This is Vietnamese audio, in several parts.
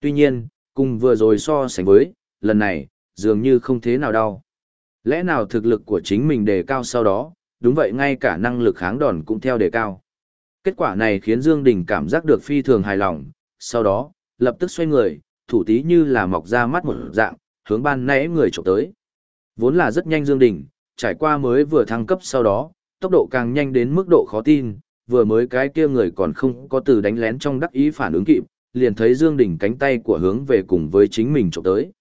Tuy nhiên, cùng vừa rồi so sánh với, lần này, dường như không thế nào đau. Lẽ nào thực lực của chính mình đề cao sau đó, đúng vậy ngay cả năng lực kháng đòn cũng theo đề cao. Kết quả này khiến Dương Đình cảm giác được phi thường hài lòng, sau đó, lập tức xoay người, thủ tí như là mọc ra mắt một dạng, hướng ban nãy người chụp tới. Vốn là rất nhanh Dương Đình, trải qua mới vừa thăng cấp sau đó, tốc độ càng nhanh đến mức độ khó tin, vừa mới cái kia người còn không có từ đánh lén trong đắc ý phản ứng kịp, liền thấy Dương Đình cánh tay của hướng về cùng với chính mình chụp tới.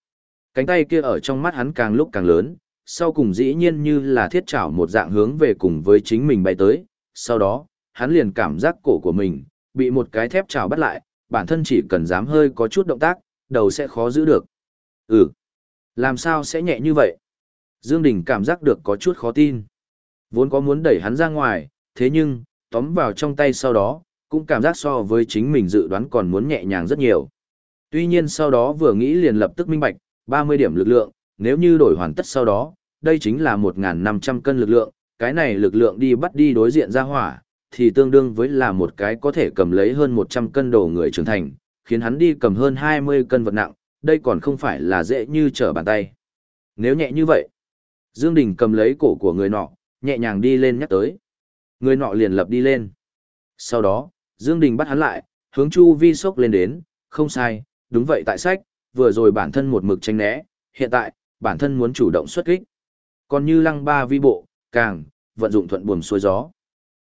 Cánh tay kia ở trong mắt hắn càng lúc càng lớn, sau cùng dĩ nhiên như là thiết chảo một dạng hướng về cùng với chính mình bay tới, sau đó, hắn liền cảm giác cổ của mình, bị một cái thép chảo bắt lại, bản thân chỉ cần dám hơi có chút động tác, đầu sẽ khó giữ được. Ừ, làm sao sẽ nhẹ như vậy? Dương Đình cảm giác được có chút khó tin. Vốn có muốn đẩy hắn ra ngoài, thế nhưng, tóm vào trong tay sau đó, cũng cảm giác so với chính mình dự đoán còn muốn nhẹ nhàng rất nhiều. Tuy nhiên sau đó vừa nghĩ liền lập tức minh bạch, 30 điểm lực lượng, nếu như đổi hoàn tất sau đó, đây chính là 1.500 cân lực lượng, cái này lực lượng đi bắt đi đối diện ra hỏa, thì tương đương với là một cái có thể cầm lấy hơn 100 cân đồ người trưởng thành, khiến hắn đi cầm hơn 20 cân vật nặng, đây còn không phải là dễ như trở bàn tay. Nếu nhẹ như vậy, Dương Đình cầm lấy cổ của người nọ, nhẹ nhàng đi lên nhắc tới. Người nọ liền lập đi lên. Sau đó, Dương Đình bắt hắn lại, hướng Chu Vi sốc lên đến, không sai, đúng vậy tại sách, vừa rồi bản thân một mực tranh né, hiện tại, bản thân muốn chủ động xuất kích. Còn như lăng ba vi bộ, càng, vận dụng thuận buồm xuôi gió.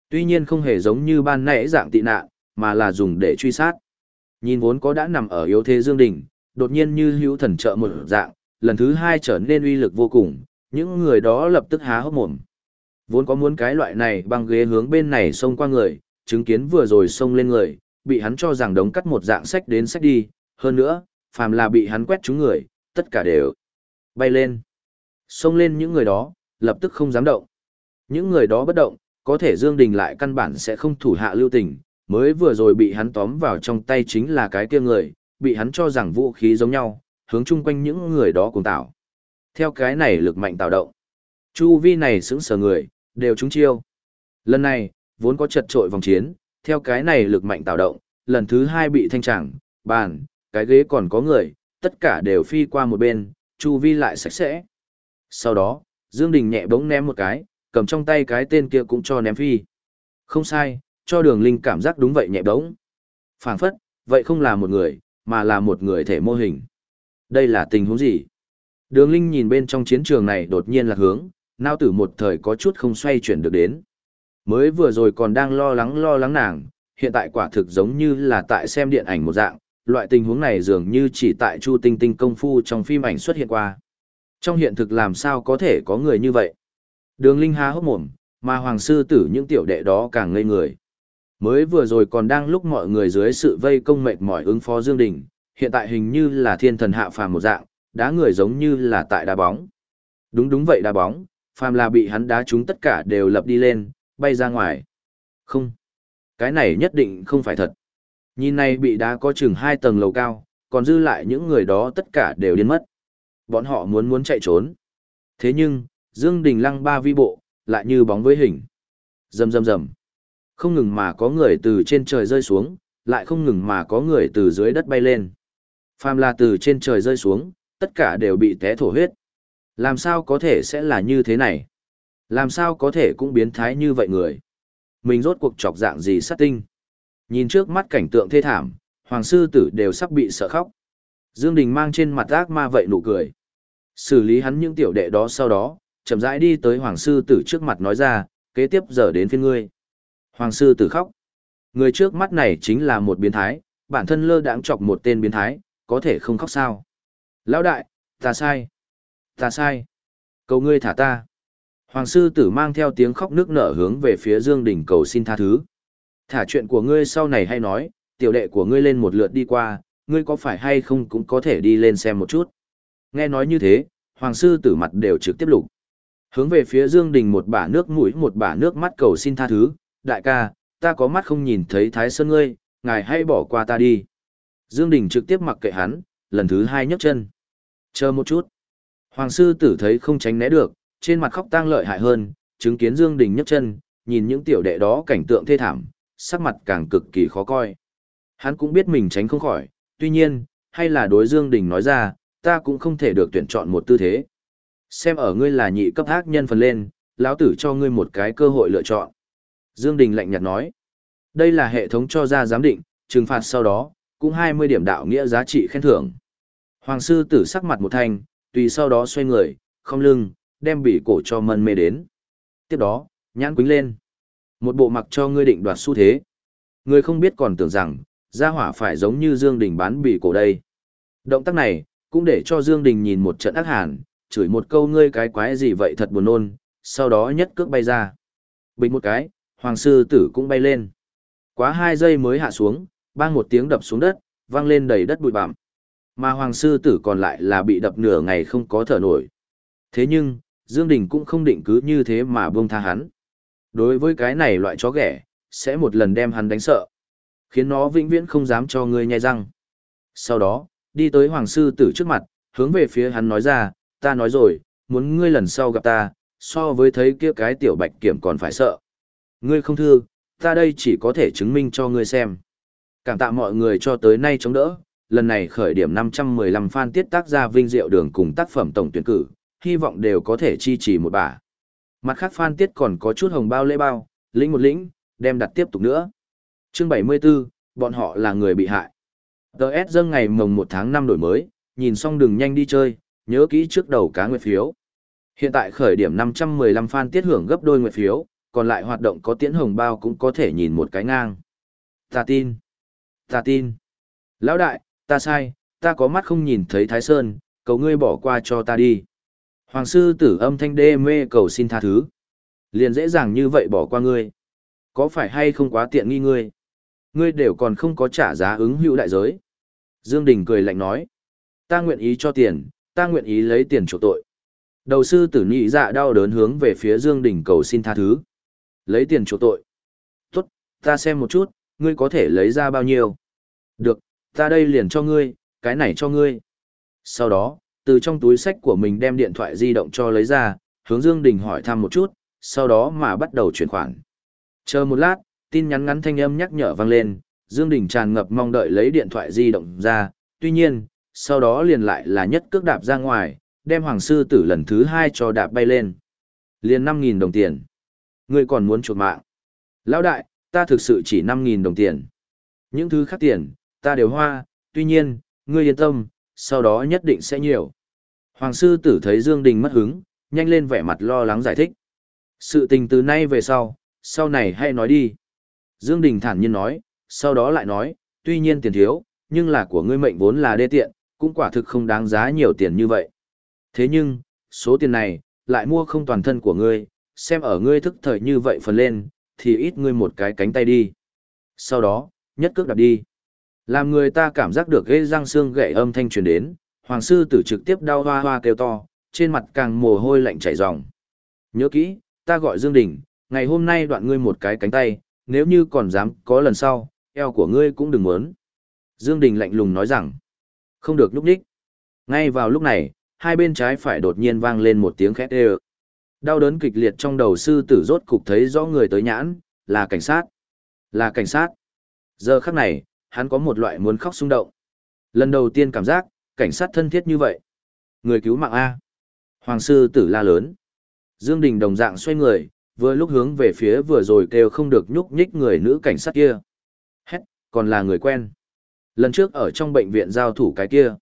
Tuy nhiên không hề giống như ban nãy dạng tị nạn, mà là dùng để truy sát. Nhìn vốn có đã nằm ở yếu thế Dương Đình, đột nhiên như hữu thần trợ một dạng, lần thứ hai trở nên uy lực vô cùng, những người đó lập tức há hốc mồm. Vốn có muốn cái loại này băng ghế hướng bên này xông qua người, chứng kiến vừa rồi xông lên người, bị hắn cho rằng đống cắt một dạng sách đến sách đi, hơn nữa, phàm là bị hắn quét trúng người, tất cả đều bay lên. Xông lên những người đó, lập tức không dám động. Những người đó bất động, có thể Dương Đình lại căn bản sẽ không thủ hạ lưu tình, mới vừa rồi bị hắn tóm vào trong tay chính là cái kia người, bị hắn cho rằng vũ khí giống nhau, hướng chung quanh những người đó cùng tạo. Theo cái này lực mạnh tạo động. Chu vi này sững sờ người, đều trúng chiêu. Lần này, vốn có chật trội vòng chiến, theo cái này lực mạnh tạo động, lần thứ hai bị thanh tràng, bàn, cái ghế còn có người, tất cả đều phi qua một bên, chu vi lại sạch sẽ. Sau đó, Dương Đình nhẹ bỗng ném một cái, cầm trong tay cái tên kia cũng cho ném phi. Không sai, cho đường linh cảm giác đúng vậy nhẹ bỗng. phảng phất, vậy không là một người, mà là một người thể mô hình. Đây là tình huống gì? Đường linh nhìn bên trong chiến trường này đột nhiên là hướng, nao tử một thời có chút không xoay chuyển được đến. Mới vừa rồi còn đang lo lắng lo lắng nàng, hiện tại quả thực giống như là tại xem điện ảnh một dạng, loại tình huống này dường như chỉ tại Chu Tinh Tinh công phu trong phim ảnh xuất hiện qua. Trong hiện thực làm sao có thể có người như vậy? Đường Linh há hốc mồm, mà Hoàng Sư tử những tiểu đệ đó càng ngây người. Mới vừa rồi còn đang lúc mọi người dưới sự vây công mệt mỏi ứng phó Dương Đình, hiện tại hình như là thiên thần hạ phàm một dạng, đá người giống như là tại đá bóng. Đúng đúng vậy đá bóng, phàm là bị hắn đá chúng tất cả đều lập đi lên, bay ra ngoài. Không, cái này nhất định không phải thật. Nhìn này bị đá có chừng hai tầng lầu cao, còn dư lại những người đó tất cả đều điên mất. Bọn họ muốn muốn chạy trốn. Thế nhưng, Dương Đình lăng ba vi bộ, lại như bóng với hình. Rầm rầm rầm. Không ngừng mà có người từ trên trời rơi xuống, lại không ngừng mà có người từ dưới đất bay lên. Phàm là từ trên trời rơi xuống, tất cả đều bị té thổ huyết. Làm sao có thể sẽ là như thế này? Làm sao có thể cũng biến thái như vậy người? Mình rốt cuộc chọc dạng gì sát tinh? Nhìn trước mắt cảnh tượng thê thảm, hoàng sư tử đều sắp bị sợ khóc. Dương Đình mang trên mặt ác ma vậy nụ cười. Xử lý hắn những tiểu đệ đó sau đó, chậm rãi đi tới hoàng sư tử trước mặt nói ra, kế tiếp giờ đến phiên ngươi. Hoàng sư tử khóc. Người trước mắt này chính là một biến thái, bản thân lơ đãng chọc một tên biến thái, có thể không khóc sao. Lão đại, ta sai. Ta sai. Cầu ngươi thả ta. Hoàng sư tử mang theo tiếng khóc nước nở hướng về phía Dương Đình cầu xin tha thứ. Thả chuyện của ngươi sau này hay nói, tiểu đệ của ngươi lên một lượt đi qua, ngươi có phải hay không cũng có thể đi lên xem một chút. Nghe nói như thế, hoàng sư tử mặt đều trực tiếp lục. Hướng về phía Dương Đình một bả nước mũi một bả nước mắt cầu xin tha thứ, đại ca, ta có mắt không nhìn thấy thái sơn ngươi, ngài hãy bỏ qua ta đi. Dương Đình trực tiếp mặc kệ hắn, lần thứ hai nhấc chân. Chờ một chút. Hoàng sư tử thấy không tránh né được, trên mặt khóc tang lợi hại hơn, chứng kiến Dương Đình nhấc chân, nhìn những tiểu đệ đó cảnh tượng thê thảm, sắc mặt càng cực kỳ khó coi. Hắn cũng biết mình tránh không khỏi, tuy nhiên, hay là đối Dương Đình nói ra, ta cũng không thể được tuyển chọn một tư thế. Xem ở ngươi là nhị cấp ác nhân phần lên, lão tử cho ngươi một cái cơ hội lựa chọn. Dương Đình lạnh nhạt nói, đây là hệ thống cho ra giám định, trừng phạt sau đó, cũng 20 điểm đạo nghĩa giá trị khen thưởng. Hoàng sư tử sắc mặt một thanh, tùy sau đó xoay người, không lưng, đem bị cổ cho mân mê đến. Tiếp đó, nhãn quính lên. Một bộ mặc cho ngươi định đoạt xu thế. Ngươi không biết còn tưởng rằng, gia hỏa phải giống như Dương Đình bán bị cổ đây. Động tác này, cũng để cho Dương Đình nhìn một trận ác hàn, chửi một câu ngươi cái quái gì vậy thật buồn nôn, sau đó nhất cước bay ra. Bình một cái, hoàng sư tử cũng bay lên. Quá hai giây mới hạ xuống, bang một tiếng đập xuống đất, vang lên đầy đất bụi bặm. Mà hoàng sư tử còn lại là bị đập nửa ngày không có thở nổi. Thế nhưng, Dương Đình cũng không định cứ như thế mà buông tha hắn. Đối với cái này loại chó ghẻ, sẽ một lần đem hắn đánh sợ. Khiến nó vĩnh viễn không dám cho ngươi nhai răng. Sau đó, đi tới hoàng sư tử trước mặt, hướng về phía hắn nói ra, ta nói rồi, muốn ngươi lần sau gặp ta, so với thấy kia cái tiểu bạch kiểm còn phải sợ. Ngươi không thưa, ta đây chỉ có thể chứng minh cho ngươi xem. Cảm tạ mọi người cho tới nay chống đỡ, lần này khởi điểm 515 fan tiết tác ra vinh diệu đường cùng tác phẩm tổng tuyển cử, hy vọng đều có thể chi trì một bà. Mặt khác phan tiết còn có chút hồng bao lễ bao, lĩnh một lĩnh, đem đặt tiếp tục nữa. Chương 74, bọn họ là người bị hại. TS dâng ngày mồng 1 tháng 5 đổi mới, nhìn xong đừng nhanh đi chơi, nhớ kỹ trước đầu cá nguyệt phiếu. Hiện tại khởi điểm 515 fan tiết hưởng gấp đôi nguyệt phiếu, còn lại hoạt động có tiễn hồng bao cũng có thể nhìn một cái ngang. Ta tin. Ta tin. Lão đại, ta sai, ta có mắt không nhìn thấy Thái Sơn, cầu ngươi bỏ qua cho ta đi. Hoàng sư tử âm thanh đê mê cầu xin tha thứ. Liền dễ dàng như vậy bỏ qua ngươi. Có phải hay không quá tiện nghi ngươi? Ngươi đều còn không có trả giá ứng hữu đại giới. Dương Đình cười lạnh nói. Ta nguyện ý cho tiền, ta nguyện ý lấy tiền chỗ tội. Đầu sư tử nhị dạ đau đớn hướng về phía Dương Đình cầu xin tha thứ. Lấy tiền chỗ tội. Tốt, ta xem một chút, ngươi có thể lấy ra bao nhiêu. Được, ta đây liền cho ngươi, cái này cho ngươi. Sau đó, từ trong túi sách của mình đem điện thoại di động cho lấy ra, hướng Dương Đình hỏi thăm một chút, sau đó mà bắt đầu chuyển khoản. Chờ một lát, tin nhắn ngắn thanh âm nhắc nhở vang lên, Dương Đình tràn ngập mong đợi lấy điện thoại di động ra, tuy nhiên, sau đó liền lại là nhất cước đạp ra ngoài, đem Hoàng Sư Tử lần thứ hai cho đạp bay lên. Liền 5.000 đồng tiền. Ngươi còn muốn chuột mạng. Lão đại, ta thực sự chỉ 5.000 đồng tiền. Những thứ khác tiền, ta đều hoa, tuy nhiên, ngươi yên tâm, sau đó nhất định sẽ nhiều. Hoàng sư tử thấy Dương Đình mất hứng, nhanh lên vẻ mặt lo lắng giải thích. Sự tình từ nay về sau, sau này hay nói đi. Dương Đình thản nhiên nói, sau đó lại nói, tuy nhiên tiền thiếu, nhưng là của ngươi mệnh vốn là đê tiện, cũng quả thực không đáng giá nhiều tiền như vậy. Thế nhưng, số tiền này, lại mua không toàn thân của ngươi, xem ở ngươi thức thời như vậy phần lên, thì ít ngươi một cái cánh tay đi. Sau đó, nhất cước đạp đi. Làm người ta cảm giác được ghê răng xương gãy âm thanh truyền đến, hoàng sư tử trực tiếp đau hoa hoa kêu to, trên mặt càng mồ hôi lạnh chảy ròng. Nhớ kỹ, ta gọi Dương Đình, ngày hôm nay đoạn ngươi một cái cánh tay, nếu như còn dám có lần sau, eo của ngươi cũng đừng muốn. Dương Đình lạnh lùng nói rằng, không được lúc đích. Ngay vào lúc này, hai bên trái phải đột nhiên vang lên một tiếng khét đều. Đau đớn kịch liệt trong đầu sư tử rốt cục thấy rõ người tới nhãn, là cảnh sát. Là cảnh sát. Giờ khắc này, hắn có một loại muốn khóc xung động. Lần đầu tiên cảm giác, cảnh sát thân thiết như vậy. Người cứu mạng A. Hoàng sư tử la lớn. Dương Đình đồng dạng xoay người, vừa lúc hướng về phía vừa rồi kêu không được nhúc nhích người nữ cảnh sát kia. Hét, còn là người quen. Lần trước ở trong bệnh viện giao thủ cái kia.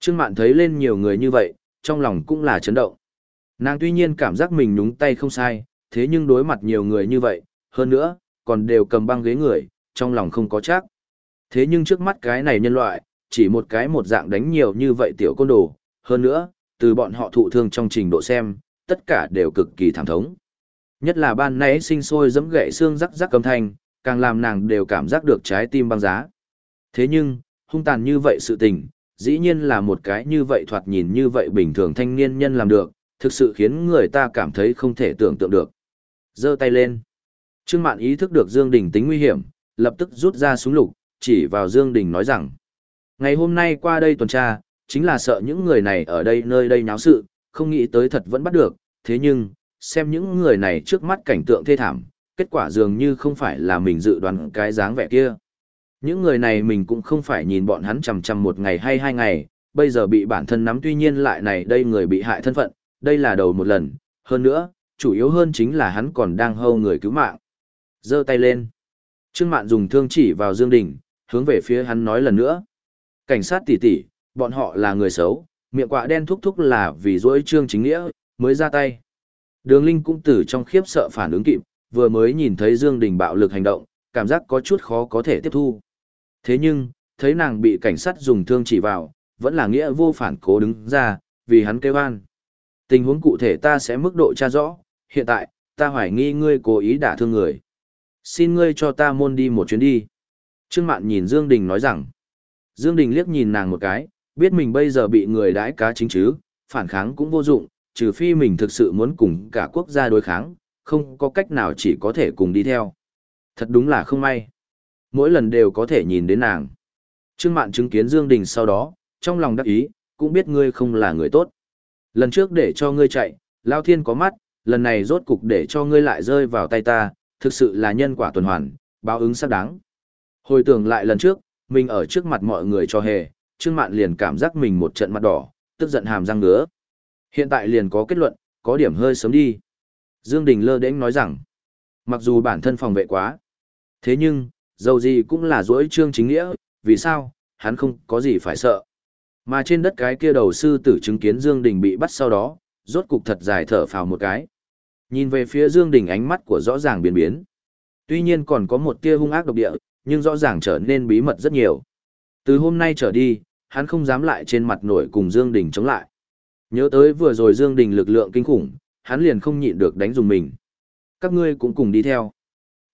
Trương Mạn thấy lên nhiều người như vậy, trong lòng cũng là chấn động. Nàng tuy nhiên cảm giác mình nhúng tay không sai, thế nhưng đối mặt nhiều người như vậy, hơn nữa, còn đều cầm băng ghế người, trong lòng không có chắc. Thế nhưng trước mắt cái này nhân loại, chỉ một cái một dạng đánh nhiều như vậy tiểu côn đồ, hơn nữa, từ bọn họ thụ thương trong trình độ xem, tất cả đều cực kỳ thảm thống. Nhất là ban nãy sinh sôi dẫm gậy xương rắc rắc cầm thanh, càng làm nàng đều cảm giác được trái tim băng giá. Thế nhưng, hung tàn như vậy sự tình, dĩ nhiên là một cái như vậy thoạt nhìn như vậy bình thường thanh niên nhân làm được, thực sự khiến người ta cảm thấy không thể tưởng tượng được. giơ tay lên. Trương Mạn ý thức được Dương Đình tính nguy hiểm, lập tức rút ra súng lục, chỉ vào Dương Đình nói rằng. Ngày hôm nay qua đây tuần tra, chính là sợ những người này ở đây nơi đây nháo sự, không nghĩ tới thật vẫn bắt được, thế nhưng, xem những người này trước mắt cảnh tượng thê thảm, kết quả dường như không phải là mình dự đoán cái dáng vẻ kia. Những người này mình cũng không phải nhìn bọn hắn chằm chằm một ngày hay hai ngày, bây giờ bị bản thân nắm tuy nhiên lại này đây người bị hại thân phận, đây là đầu một lần, hơn nữa, chủ yếu hơn chính là hắn còn đang hâu người cứu mạng. giơ tay lên. Trương Mạn dùng thương chỉ vào Dương Đình, hướng về phía hắn nói lần nữa. Cảnh sát tỉ tỉ bọn họ là người xấu, miệng quạ đen thúc thúc là vì dỗi trương chính nghĩa, mới ra tay. Đường Linh cũng từ trong khiếp sợ phản ứng kịp, vừa mới nhìn thấy Dương Đình bạo lực hành động, cảm giác có chút khó có thể tiếp thu. Thế nhưng, thấy nàng bị cảnh sát dùng thương chỉ vào, vẫn là nghĩa vô phản cố đứng ra, vì hắn kêu an. Tình huống cụ thể ta sẽ mức độ tra rõ, hiện tại, ta hoài nghi ngươi cố ý đả thương người. Xin ngươi cho ta môn đi một chuyến đi. Trương Mạn nhìn Dương Đình nói rằng. Dương Đình liếc nhìn nàng một cái, biết mình bây giờ bị người đãi cá chính chứ, phản kháng cũng vô dụng, trừ phi mình thực sự muốn cùng cả quốc gia đối kháng, không có cách nào chỉ có thể cùng đi theo. Thật đúng là không may. Mỗi lần đều có thể nhìn đến nàng. Trương Mạn chứng kiến Dương Đình sau đó, trong lòng đắc ý, cũng biết ngươi không là người tốt. Lần trước để cho ngươi chạy, Lao Thiên có mắt, lần này rốt cục để cho ngươi lại rơi vào tay ta, thực sự là nhân quả tuần hoàn, báo ứng xác đáng. Hồi tưởng lại lần trước, mình ở trước mặt mọi người cho hề, Trương Mạn liền cảm giác mình một trận mặt đỏ, tức giận hàm răng ngứa. Hiện tại liền có kết luận, có điểm hơi sớm đi. Dương Đình lơ đễnh nói rằng, mặc dù bản thân phòng vệ quá, thế nhưng, dầu gì cũng là dối trương chính nghĩa, vì sao, hắn không có gì phải sợ. Mà trên đất cái kia đầu sư tử chứng kiến Dương Đình bị bắt sau đó, rốt cục thật dài thở phào một cái. Nhìn về phía Dương Đình ánh mắt của rõ ràng biến biến. Tuy nhiên còn có một tia hung ác độc địa, nhưng rõ ràng trở nên bí mật rất nhiều. Từ hôm nay trở đi, hắn không dám lại trên mặt nổi cùng Dương Đình chống lại. Nhớ tới vừa rồi Dương Đình lực lượng kinh khủng, hắn liền không nhịn được đánh dùng mình. Các ngươi cũng cùng đi theo.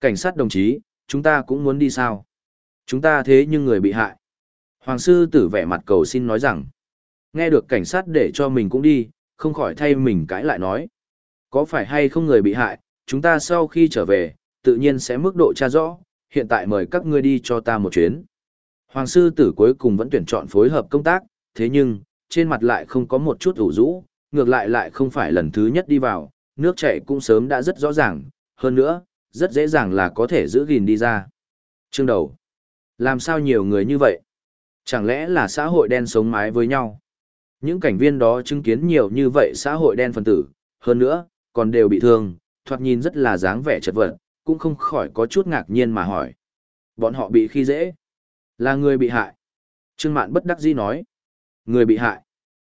Cảnh sát đồng chí, chúng ta cũng muốn đi sao? Chúng ta thế nhưng người bị hại. Hoàng sư tử vẻ mặt cầu xin nói rằng, nghe được cảnh sát để cho mình cũng đi, không khỏi thay mình cãi lại nói. Có phải hay không người bị hại, chúng ta sau khi trở về, tự nhiên sẽ mức độ tra rõ, hiện tại mời các ngươi đi cho ta một chuyến. Hoàng sư tử cuối cùng vẫn tuyển chọn phối hợp công tác, thế nhưng, trên mặt lại không có một chút ủ rũ, ngược lại lại không phải lần thứ nhất đi vào, nước chảy cũng sớm đã rất rõ ràng, hơn nữa, rất dễ dàng là có thể giữ gìn đi ra. Chương đầu. Làm sao nhiều người như vậy? Chẳng lẽ là xã hội đen sống mái với nhau? Những cảnh viên đó chứng kiến nhiều như vậy xã hội đen phân tử, hơn nữa, còn đều bị thương, thoạt nhìn rất là dáng vẻ chật vật, cũng không khỏi có chút ngạc nhiên mà hỏi. Bọn họ bị khi dễ. Là người bị hại. Trương Mạn bất đắc dĩ nói. Người bị hại.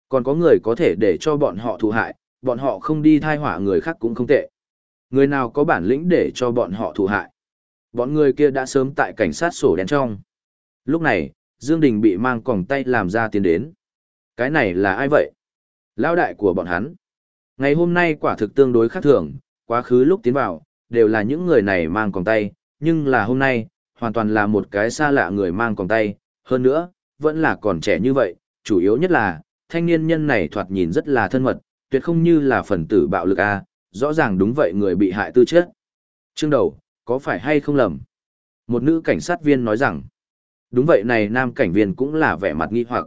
Còn có người có thể để cho bọn họ thụ hại, bọn họ không đi thai hỏa người khác cũng không tệ. Người nào có bản lĩnh để cho bọn họ thụ hại. Bọn người kia đã sớm tại cảnh sát sổ đen trong. Lúc này, Dương Đình bị mang còng tay làm ra tiến đến. Cái này là ai vậy? Lao đại của bọn hắn. Ngày hôm nay quả thực tương đối khác thường, quá khứ lúc tiến vào, đều là những người này mang còng tay, nhưng là hôm nay, hoàn toàn là một cái xa lạ người mang còng tay, hơn nữa, vẫn là còn trẻ như vậy, chủ yếu nhất là, thanh niên nhân này thoạt nhìn rất là thân mật, tuyệt không như là phần tử bạo lực A, rõ ràng đúng vậy người bị hại tư chết. Trương đầu, có phải hay không lầm? Một nữ cảnh sát viên nói rằng, đúng vậy này nam cảnh viên cũng là vẻ mặt nghi hoặc.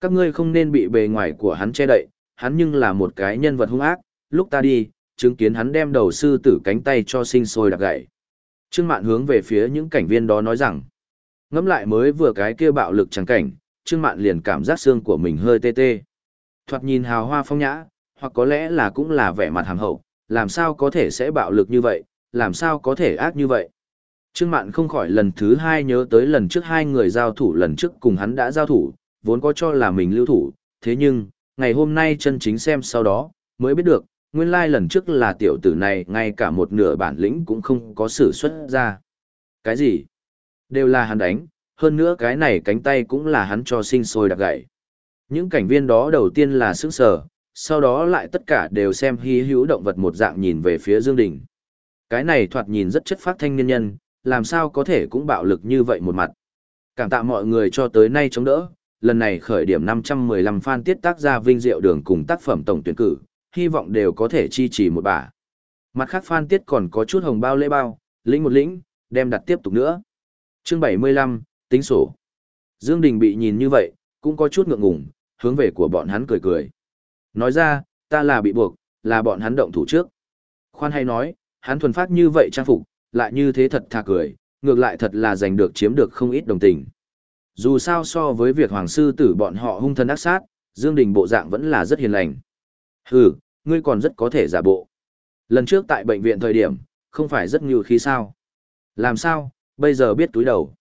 Các ngươi không nên bị bề ngoài của hắn che đậy, hắn nhưng là một cái nhân vật hung ác, lúc ta đi, chứng kiến hắn đem đầu sư tử cánh tay cho sinh sôi đặc gậy. Trương Mạn hướng về phía những cảnh viên đó nói rằng, ngẫm lại mới vừa cái kia bạo lực chẳng cảnh, Trương Mạn liền cảm giác xương của mình hơi tê tê. Thoạt nhìn hào hoa phong nhã, hoặc có lẽ là cũng là vẻ mặt hàm hậu, làm sao có thể sẽ bạo lực như vậy, làm sao có thể ác như vậy. Trương Mạn không khỏi lần thứ hai nhớ tới lần trước hai người giao thủ lần trước cùng hắn đã giao thủ, vốn có cho là mình lưu thủ, thế nhưng, ngày hôm nay chân chính xem sau đó, mới biết được, nguyên lai lần trước là tiểu tử này ngay cả một nửa bản lĩnh cũng không có sử xuất ra. Cái gì? Đều là hắn đánh, hơn nữa cái này cánh tay cũng là hắn cho sinh sôi đặc gậy. Những cảnh viên đó đầu tiên là sững sờ, sau đó lại tất cả đều xem hy hữu động vật một dạng nhìn về phía Dương Đình. Cái này thoạt nhìn rất chất phát thanh niên nhân, làm sao có thể cũng bạo lực như vậy một mặt. Cảm tạ mọi người cho tới nay chống đỡ, lần này khởi điểm 515 fan tiết tác ra vinh diệu đường cùng tác phẩm tổng tuyển cử, hy vọng đều có thể chi trì một bả. Mặt khác phan tiết còn có chút hồng bao lễ bao, lĩnh một lĩnh, đem đặt tiếp tục nữa. Chương 75, tính sổ. Dương Đình bị nhìn như vậy, cũng có chút ngượng ngùng, hướng về của bọn hắn cười cười. Nói ra, ta là bị buộc, là bọn hắn động thủ trước. Khoan hay nói, hắn thuần phát như vậy trang phục, lại như thế thật thà cười, ngược lại thật là giành được chiếm được không ít đồng tình. Dù sao so với việc hoàng sư tử bọn họ hung thân ác sát, Dương Đình bộ dạng vẫn là rất hiền lành. Hừ, ngươi còn rất có thể giả bộ. Lần trước tại bệnh viện thời điểm, không phải rất nhiều khí sao. Làm sao, bây giờ biết túi đầu.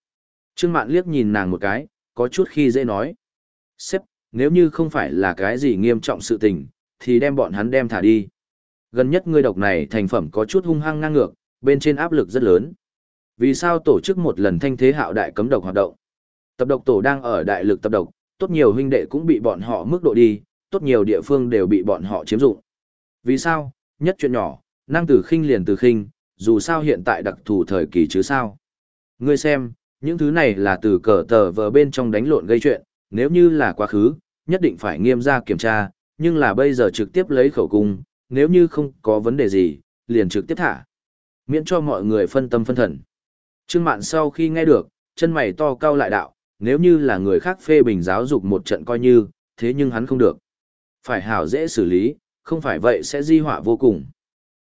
Trương Mạn liếc nhìn nàng một cái, có chút khi dễ nói. Sếp, nếu như không phải là cái gì nghiêm trọng sự tình, thì đem bọn hắn đem thả đi. Gần nhất ngươi độc này thành phẩm có chút hung hăng ngang ngược, bên trên áp lực rất lớn. Vì sao tổ chức một lần thanh thế hạo đại cấm độc hoạt động? Tập độc tổ đang ở đại lực tập độc, tốt nhiều huynh đệ cũng bị bọn họ mức độ đi, tốt nhiều địa phương đều bị bọn họ chiếm dụng. Vì sao? Nhất chuyện nhỏ, năng từ khinh liền từ khinh, dù sao hiện tại đặc thù thời kỳ chứ sao. Ngươi xem, những thứ này là từ cờ tờ vờ bên trong đánh lộn gây chuyện, nếu như là quá khứ, nhất định phải nghiêm ra kiểm tra, nhưng là bây giờ trực tiếp lấy khẩu cung, nếu như không có vấn đề gì, liền trực tiếp thả. Miễn cho mọi người phân tâm phân thần. Trương Mạn sau khi nghe được, chân mày to cao lại đạo, nếu như là người khác phê bình giáo dục một trận coi như, thế nhưng hắn không được. Phải hảo dễ xử lý, không phải vậy sẽ di họa vô cùng.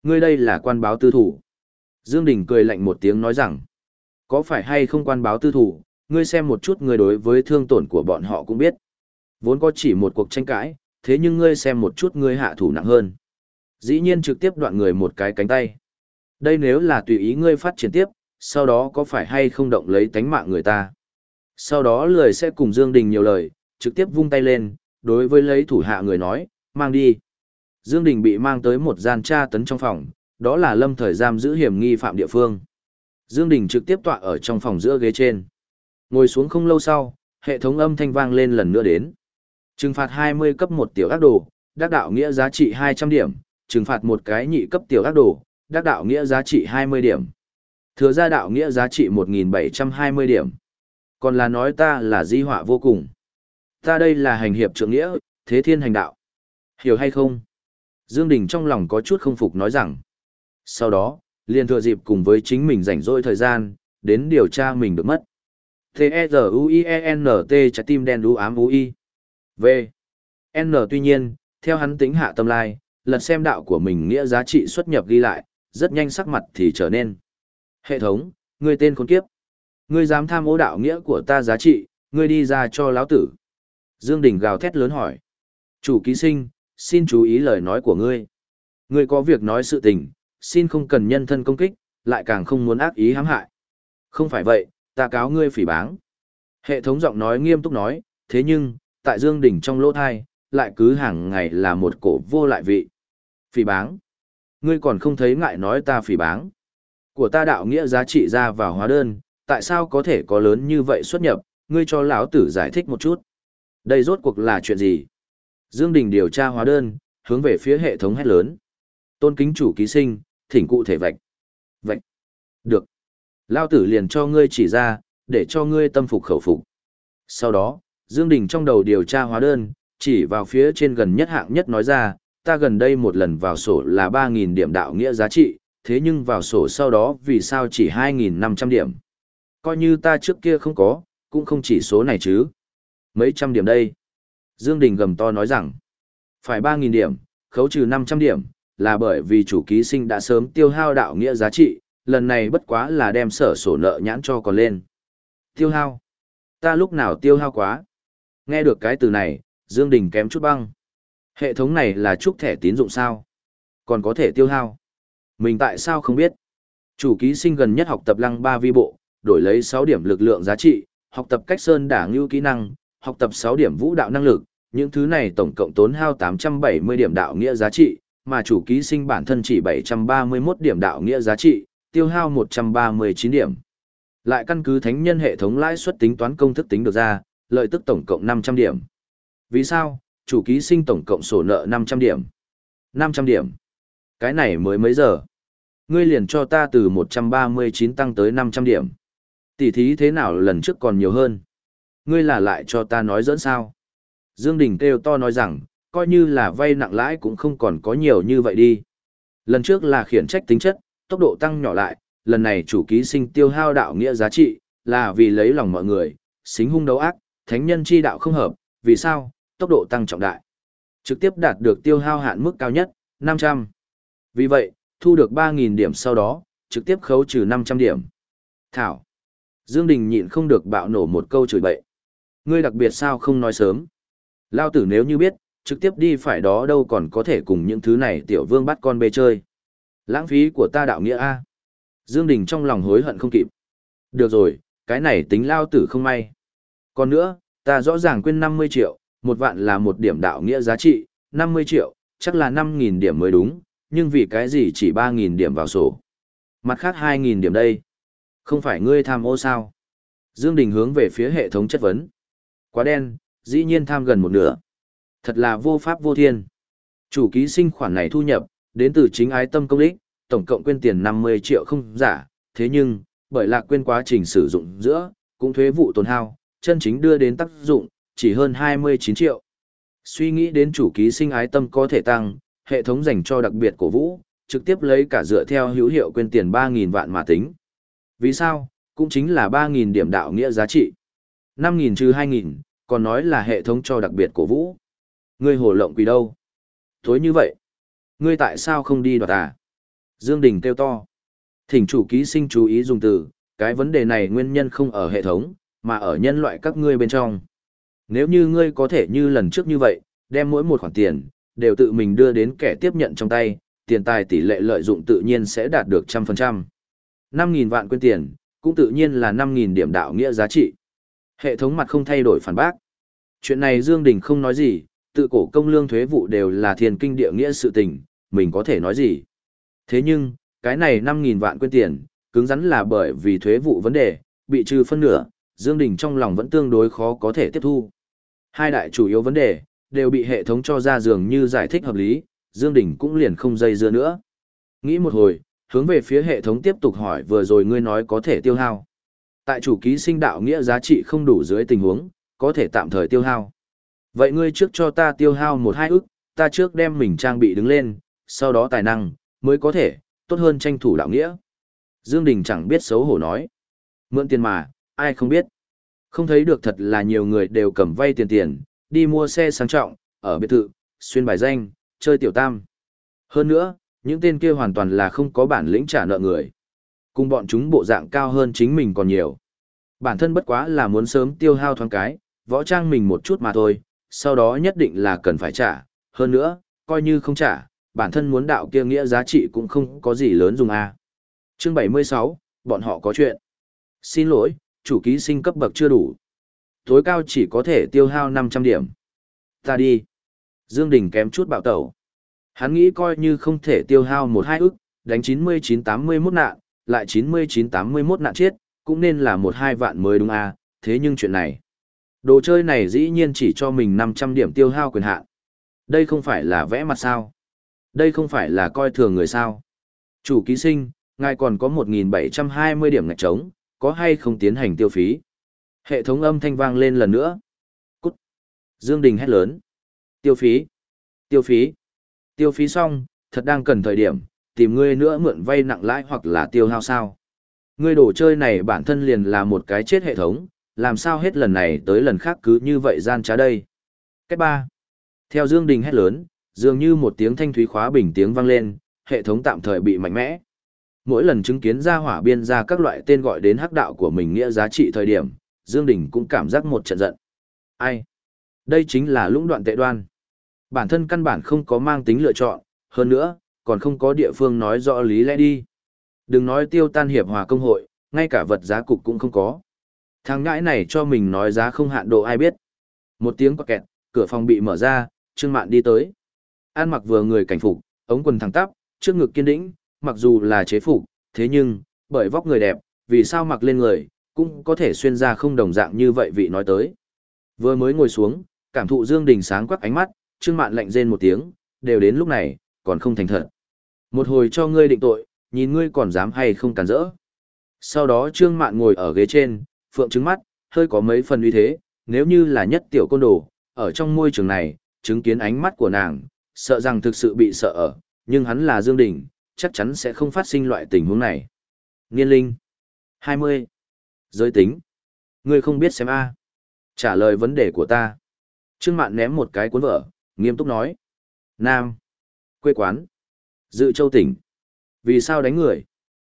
Ngươi đây là quan báo tư thủ. Dương Đình cười lạnh một tiếng nói rằng, có phải hay không quan báo tư thủ, ngươi xem một chút người đối với thương tổn của bọn họ cũng biết. Vốn có chỉ một cuộc tranh cãi, thế nhưng ngươi xem một chút ngươi hạ thủ nặng hơn. Dĩ nhiên trực tiếp đoạn người một cái cánh tay. Đây nếu là tùy ý ngươi phát triển tiếp, sau đó có phải hay không động lấy tánh mạng người ta. Sau đó lười sẽ cùng Dương Đình nhiều lời, trực tiếp vung tay lên, đối với lấy thủ hạ người nói, mang đi. Dương Đình bị mang tới một gian tra tấn trong phòng, đó là lâm thời giam giữ hiểm nghi phạm địa phương. Dương Đình trực tiếp tọa ở trong phòng giữa ghế trên. Ngồi xuống không lâu sau, hệ thống âm thanh vang lên lần nữa đến. Trừng phạt 20 cấp một tiểu ác đồ, đắc đạo nghĩa giá trị 200 điểm, trừng phạt một cái nhị cấp tiểu ác đồ, đắc đạo nghĩa giá trị 20 điểm. Thừa gia đạo nghĩa giá trị 1720 điểm. Còn là nói ta là di họa vô cùng. Ta đây là hành hiệp trưởng nghĩa, thế thiên hành đạo. Hiểu hay không? Dương Đình trong lòng có chút không phục nói rằng. Sau đó, liền thừa dịp cùng với chính mình rảnh rỗi thời gian, đến điều tra mình được mất. T-E-Z-U-I-E-N-T trái tim đen đu ám U-I. V. N tuy nhiên, theo hắn tính hạ tâm lai, lật xem đạo của mình nghĩa giá trị xuất nhập ghi lại, rất nhanh sắc mặt thì trở nên. Hệ thống, ngươi tên khốn kiếp. Ngươi dám tham ô đạo nghĩa của ta giá trị, ngươi đi ra cho lão tử. Dương Đình gào thét lớn hỏi. Chủ ký sinh, xin chú ý lời nói của ngươi. Ngươi có việc nói sự tình, xin không cần nhân thân công kích, lại càng không muốn ác ý hãm hại. Không phải vậy, ta cáo ngươi phỉ báng. Hệ thống giọng nói nghiêm túc nói, thế nhưng, tại Dương Đình trong lỗ thai, lại cứ hàng ngày là một cổ vô lại vị. Phỉ báng. Ngươi còn không thấy ngại nói ta phỉ báng. Của ta đạo nghĩa giá trị ra vào hóa đơn, tại sao có thể có lớn như vậy xuất nhập, ngươi cho lão tử giải thích một chút. Đây rốt cuộc là chuyện gì? Dương Đình điều tra hóa đơn, hướng về phía hệ thống hét lớn. Tôn kính chủ ký sinh, thỉnh cụ thể vạch. Vạch. Được. Lao tử liền cho ngươi chỉ ra, để cho ngươi tâm phục khẩu phục. Sau đó, Dương Đình trong đầu điều tra hóa đơn, chỉ vào phía trên gần nhất hạng nhất nói ra, ta gần đây một lần vào sổ là 3.000 điểm đạo nghĩa giá trị, thế nhưng vào sổ sau đó vì sao chỉ 2.500 điểm. Coi như ta trước kia không có, cũng không chỉ số này chứ. Mấy trăm điểm đây. Dương Đình gầm to nói rằng, phải 3.000 điểm, khấu trừ 500 điểm, là bởi vì chủ ký sinh đã sớm tiêu hao đạo nghĩa giá trị, lần này bất quá là đem sở sổ nợ nhãn cho còn lên. Tiêu hao? Ta lúc nào tiêu hao quá? Nghe được cái từ này, Dương Đình kém chút băng. Hệ thống này là chúc thẻ tín dụng sao? Còn có thể tiêu hao? Mình tại sao không biết? Chủ ký sinh gần nhất học tập lăng ba vi bộ, đổi lấy 6 điểm lực lượng giá trị, học tập cách sơn đả ngưu kỹ năng, học tập 6 điểm vũ đạo năng lực, những thứ này tổng cộng tốn hao 870 điểm đạo nghĩa giá trị, mà chủ ký sinh bản thân chỉ 731 điểm đạo nghĩa giá trị, tiêu hao 139 điểm. Lại căn cứ thánh nhân hệ thống lãi suất tính toán công thức tính được ra, lợi tức tổng cộng 500 điểm. Vì sao? Chủ ký sinh tổng cộng sổ nợ 500 điểm. 500 điểm. Cái này mới mấy giờ. Ngươi liền cho ta từ 139 tăng tới 500 điểm. Tỷ thí thế nào lần trước còn nhiều hơn. Ngươi là lại cho ta nói dẫn sao. Dương Đình kêu to nói rằng, coi như là vay nặng lãi cũng không còn có nhiều như vậy đi. Lần trước là khiển trách tính chất, tốc độ tăng nhỏ lại, lần này chủ ký sinh tiêu hao đạo nghĩa giá trị, là vì lấy lòng mọi người, xính hung đấu ác, thánh nhân chi đạo không hợp, vì sao, tốc độ tăng trọng đại. Trực tiếp đạt được tiêu hao hạn mức cao nhất, 500. Vì vậy, thu được 3.000 điểm sau đó, trực tiếp khấu trừ 500 điểm. Thảo. Dương Đình nhịn không được bạo nổ một câu chửi bậy. Ngươi đặc biệt sao không nói sớm. Lao tử nếu như biết, trực tiếp đi phải đó đâu còn có thể cùng những thứ này tiểu vương bắt con bê chơi. Lãng phí của ta đạo nghĩa A. Dương Đình trong lòng hối hận không kịp. Được rồi, cái này tính lao tử không may. Còn nữa, ta rõ ràng quên 50 triệu, một vạn là một điểm đạo nghĩa giá trị, 50 triệu, chắc là 5.000 điểm mới đúng, nhưng vì cái gì chỉ 3.000 điểm vào sổ. Mặt khác 2.000 điểm đây. Không phải ngươi tham ô sao? Dương Đình hướng về phía hệ thống chất vấn. Quá đen, dĩ nhiên tham gần một nửa. Thật là vô pháp vô thiên. Chủ ký sinh khoản này thu nhập, đến từ chính ái tâm công đích, tổng cộng quên tiền 50 triệu không giả, thế nhưng, bởi lạc quên quá trình sử dụng giữa, cũng thuế vụ tồn hao, chân chính đưa đến tác dụng, chỉ hơn 29 triệu. Suy nghĩ đến chủ ký sinh ái tâm có thể tăng, hệ thống dành cho đặc biệt cổ vũ, trực tiếp lấy cả dựa theo hữu hiệu quên tiền 3.000 vạn mà tính. Vì sao? Cũng chính là 3.000 điểm đạo nghĩa giá trị. 5.000 trừ 2.000, còn nói là hệ thống cho đặc biệt cổ vũ. Ngươi hồ lộng quỷ đâu? thối như vậy, ngươi tại sao không đi đoạt à? Dương Đình kêu to. Thỉnh chủ ký sinh chú ý dùng từ, cái vấn đề này nguyên nhân không ở hệ thống, mà ở nhân loại các ngươi bên trong. Nếu như ngươi có thể như lần trước như vậy, đem mỗi một khoản tiền, đều tự mình đưa đến kẻ tiếp nhận trong tay, tiền tài tỷ lệ lợi dụng tự nhiên sẽ đạt được trăm phần trăm. 5.000 vạn quyên tiền, cũng tự nhiên là 5.000 điểm đạo nghĩa giá trị. Hệ thống mặt không thay đổi phản bác. Chuyện này Dương Đình không nói gì, tự cổ công lương thuế vụ đều là thiên kinh địa nghĩa sự tình, mình có thể nói gì. Thế nhưng, cái này 5.000 vạn quyên tiền, cứng rắn là bởi vì thuế vụ vấn đề, bị trừ phân nửa, Dương Đình trong lòng vẫn tương đối khó có thể tiếp thu. Hai đại chủ yếu vấn đề, đều bị hệ thống cho ra dường như giải thích hợp lý, Dương Đình cũng liền không dây dưa nữa. Nghĩ một hồi, hướng về phía hệ thống tiếp tục hỏi vừa rồi ngươi nói có thể tiêu hao. Tại chủ ký sinh đạo nghĩa giá trị không đủ dưới tình huống, có thể tạm thời tiêu hao. Vậy ngươi trước cho ta tiêu hao một hai ức, ta trước đem mình trang bị đứng lên, sau đó tài năng, mới có thể, tốt hơn tranh thủ đạo nghĩa. Dương Đình chẳng biết xấu hổ nói. Mượn tiền mà, ai không biết. Không thấy được thật là nhiều người đều cầm vay tiền tiền, đi mua xe sang trọng, ở biệt thự, xuyên bài danh, chơi tiểu tam. Hơn nữa, những tên kia hoàn toàn là không có bản lĩnh trả nợ người. Cùng bọn chúng bộ dạng cao hơn chính mình còn nhiều. Bản thân bất quá là muốn sớm tiêu hao thoáng cái, võ trang mình một chút mà thôi, sau đó nhất định là cần phải trả. Hơn nữa, coi như không trả, bản thân muốn đạo kia nghĩa giá trị cũng không có gì lớn dùng a. À. Chương 76, bọn họ có chuyện. Xin lỗi, chủ ký sinh cấp bậc chưa đủ. Tối cao chỉ có thể tiêu hao 500 điểm. Ta đi. Dương Đình kém chút bạo tẩu. Hắn nghĩ coi như không thể tiêu hao một hai ức, đánh 99-81 nạn, lại 99-81 nạn chết, cũng nên là một hai vạn mới đúng à, thế nhưng chuyện này. Đồ chơi này dĩ nhiên chỉ cho mình 500 điểm tiêu hao quyền hạn. Đây không phải là vẽ mặt sao. Đây không phải là coi thường người sao. Chủ ký sinh, ngài còn có 1.720 điểm ngạch trống, có hay không tiến hành tiêu phí? Hệ thống âm thanh vang lên lần nữa. Cút. Dương Đình hét lớn. Tiêu phí. Tiêu phí. Tiêu phí xong, thật đang cần thời điểm, tìm ngươi nữa mượn vay nặng lãi hoặc là tiêu hao sao. Ngươi đồ chơi này bản thân liền là một cái chết hệ thống, làm sao hết lần này tới lần khác cứ như vậy gian trá đây. Cách ba. Theo Dương Đình hét lớn, dường như một tiếng thanh thúy khóa bình tiếng vang lên, hệ thống tạm thời bị mạnh mẽ. Mỗi lần chứng kiến ra hỏa biên ra các loại tên gọi đến hắc đạo của mình nghĩa giá trị thời điểm, Dương Đình cũng cảm giác một trận giận. Ai? Đây chính là lũng đoạn tệ đoan. Bản thân căn bản không có mang tính lựa chọn, hơn nữa, còn không có địa phương nói rõ lý lẽ đi. Đừng nói tiêu tan hiệp hòa công hội, ngay cả vật giá cục cũng không có. Thằng ngãi này cho mình nói giá không hạn độ ai biết. Một tiếng quạt kẹt, cửa phòng bị mở ra, Trương Mạn đi tới. An mặc vừa người cảnh phục, ống quần thẳng tắp, trước ngực kiên đĩnh, mặc dù là chế phục, thế nhưng, bởi vóc người đẹp, vì sao mặc lên người, cũng có thể xuyên ra không đồng dạng như vậy vị nói tới. Vừa mới ngồi xuống, cảm thụ Dương Đình sáng quắc ánh mắt, Trương Mạn lạnh rên một tiếng, đều đến lúc này, còn không thành thật. Một hồi cho ngươi định tội, nhìn ngươi còn dám hay không cản rỡ. Sau đó Trương Mạn ngồi ở ghế trên, phượng trứng mắt, hơi có mấy phần uy thế, nếu như là nhất tiểu côn đồ, ở trong môi trường này, chứng kiến ánh mắt của nàng, sợ rằng thực sự bị sợ ở, nhưng hắn là Dương Đình, chắc chắn sẽ không phát sinh loại tình huống này. Niên linh. 20. Giới tính. Ngươi không biết xem A. Trả lời vấn đề của ta. Trương Mạn ném một cái cuốn vở, nghiêm túc nói. Nam. Quê quán. Dự châu tỉnh. Vì sao đánh người?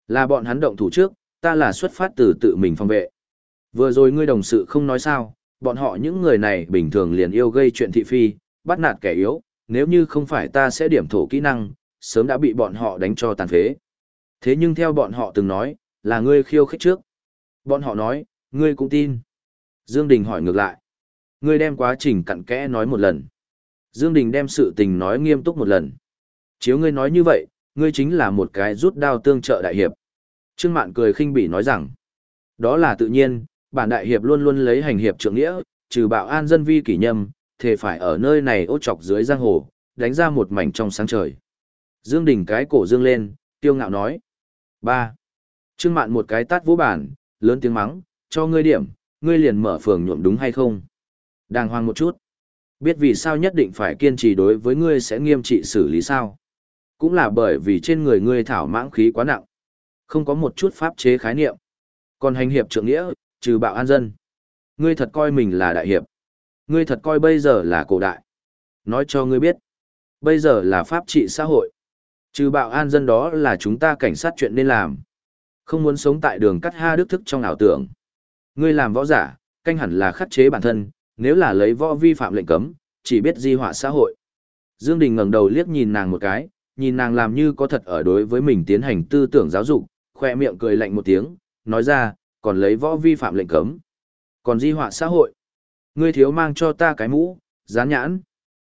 Là bọn hắn động thủ trước, Ta là xuất phát từ tự mình phòng vệ. Vừa rồi ngươi đồng sự không nói sao, bọn họ những người này bình thường liền yêu gây chuyện thị phi, bắt nạt kẻ yếu, nếu như không phải ta sẽ điểm thổ kỹ năng, sớm đã bị bọn họ đánh cho tàn phế. Thế nhưng theo bọn họ từng nói, là ngươi khiêu khích trước. Bọn họ nói, ngươi cũng tin. Dương Đình hỏi ngược lại. Ngươi đem quá trình cặn kẽ nói một lần. Dương Đình đem sự tình nói nghiêm túc một lần. Chiếu ngươi nói như vậy, ngươi chính là một cái rút đao tương trợ đại hiệp. Trương Mạn cười khinh bỉ nói rằng, đó là tự nhiên, bản đại hiệp luôn luôn lấy hành hiệp trượng nghĩa, trừ bạo an dân vi kỷ nhâm, thề phải ở nơi này ô chọc dưới giang hồ, đánh ra một mảnh trong sáng trời. Dương Đình cái cổ dương lên, tiêu ngạo nói. ba Trương Mạn một cái tát vũ bản, lớn tiếng mắng, cho ngươi điểm, ngươi liền mở phường nhuộm đúng hay không? Đàng hoàng một chút. Biết vì sao nhất định phải kiên trì đối với ngươi sẽ nghiêm trị xử lý sao? Cũng là bởi vì trên người ngươi thảo mãng khí quá nặng. Không có một chút pháp chế khái niệm. Còn hành hiệp trượng nghĩa, trừ bạo an dân. Ngươi thật coi mình là đại hiệp. Ngươi thật coi bây giờ là cổ đại. Nói cho ngươi biết. Bây giờ là pháp trị xã hội. Trừ bạo an dân đó là chúng ta cảnh sát chuyện nên làm. Không muốn sống tại đường cắt ha đức thức trong ảo tưởng. Ngươi làm võ giả, canh hẳn là khắc chế bản thân, nếu là lấy võ vi phạm lệnh cấm, chỉ biết di họa xã hội. Dương Đình ngẩng đầu liếc nhìn nàng một cái, nhìn nàng làm như có thật ở đối với mình tiến hành tư tưởng giáo dục, khoe miệng cười lạnh một tiếng, nói ra, còn lấy võ vi phạm lệnh cấm. Còn di họa xã hội. Ngươi thiếu mang cho ta cái mũ, dán nhãn.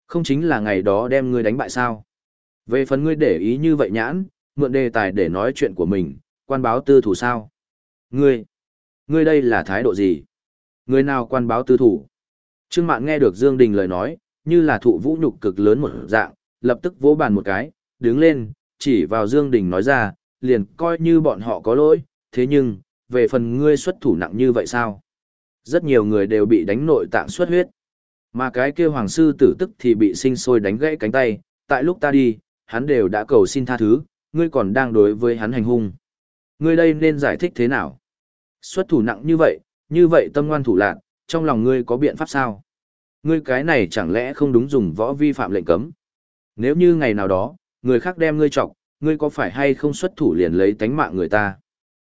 Không chính là ngày đó đem ngươi đánh bại sao. Về phần ngươi để ý như vậy nhãn, mượn đề tài để nói chuyện của mình, quan báo tư thủ sao. Ngươi, ngươi đây là thái độ gì? Ngươi nào quan báo tư thủ? Trương Mạn nghe được Dương Đình lời nói, như là thụ vũ nhục cực lớn một dạng, lập tức vỗ bàn một cái, đứng lên, chỉ vào Dương Đình nói ra, liền coi như bọn họ có lỗi, thế nhưng, về phần ngươi xuất thủ nặng như vậy sao? Rất nhiều người đều bị đánh nội tạng xuất huyết. Mà cái kia hoàng sư tử tức thì bị sinh sôi đánh gãy cánh tay, tại lúc ta đi, hắn đều đã cầu xin tha thứ, ngươi còn đang đối với hắn hành hung. Ngươi đây nên giải thích thế nào? Xuất thủ nặng như vậy, như vậy tâm ngoan thủ lạc, trong lòng ngươi có biện pháp sao? Ngươi cái này chẳng lẽ không đúng dùng võ vi phạm lệnh cấm? Nếu như ngày nào đó, người khác đem ngươi chọc, ngươi có phải hay không xuất thủ liền lấy tánh mạng người ta?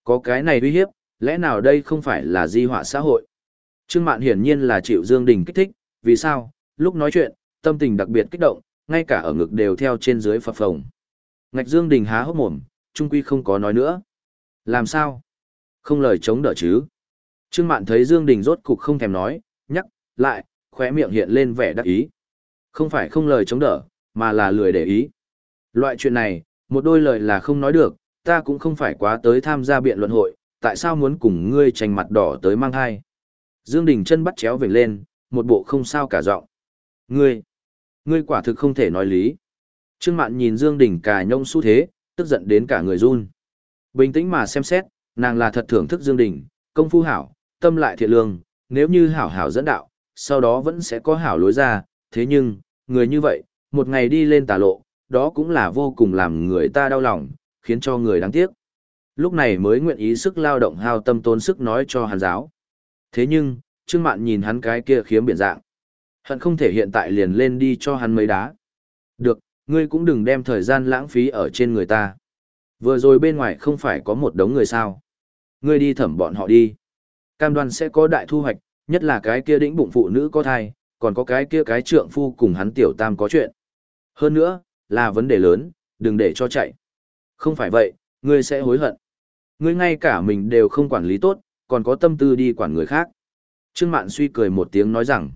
Có cái này uy hiếp, lẽ nào đây không phải là di họa xã hội? Trương Mạn hiển nhiên là chịu Dương Đình kích thích, vì sao? Lúc nói chuyện, tâm tình đặc biệt kích động, ngay cả ở ngực đều theo trên dưới phập phồng. Ngạch Dương Đình há hốc mồm, trung quy không có nói nữa. Làm sao? Không lời chống đỡ chứ? Trương Mạn thấy Dương Đình rốt cục không thèm nói, nhắc, lại, khóe miệng hiện lên vẻ đắc ý. Không phải không lời chống đỡ, mà là lười để ý. Loại chuyện này, một đôi lời là không nói được, ta cũng không phải quá tới tham gia biện luận hội, tại sao muốn cùng ngươi tranh mặt đỏ tới mang hai. Dương Đình chân bắt chéo về lên, một bộ không sao cả giọng. Ngươi, ngươi quả thực không thể nói lý. Trương Mạn nhìn Dương Đình cà nhông xu thế, tức giận đến cả người run. Bình tĩnh mà xem xét, nàng là thật thưởng thức Dương Đình, công phu hảo, tâm lại thiện lương, nếu như hảo hảo dẫn đạo, sau đó vẫn sẽ có hảo lối ra, thế nhưng, người như vậy, một ngày đi lên tà lộ, đó cũng là vô cùng làm người ta đau lòng, khiến cho người đáng tiếc. Lúc này mới nguyện ý sức lao động hao tâm tốn sức nói cho hàn giáo. Thế nhưng, Trương Mạn nhìn hắn cái kia khiếm biển dạng. Hận không thể hiện tại liền lên đi cho hắn mấy đá. Được, ngươi cũng đừng đem thời gian lãng phí ở trên người ta. Vừa rồi bên ngoài không phải có một đống người sao. Ngươi đi thẩm bọn họ đi. Cam đoan sẽ có đại thu hoạch, nhất là cái kia đĩnh bụng phụ nữ có thai, còn có cái kia cái trượng phu cùng hắn tiểu tam có chuyện. Hơn nữa, là vấn đề lớn, đừng để cho chạy. Không phải vậy, ngươi sẽ hối hận. Ngươi ngay cả mình đều không quản lý tốt, còn có tâm tư đi quản người khác. Trương Mạn suy cười một tiếng nói rằng,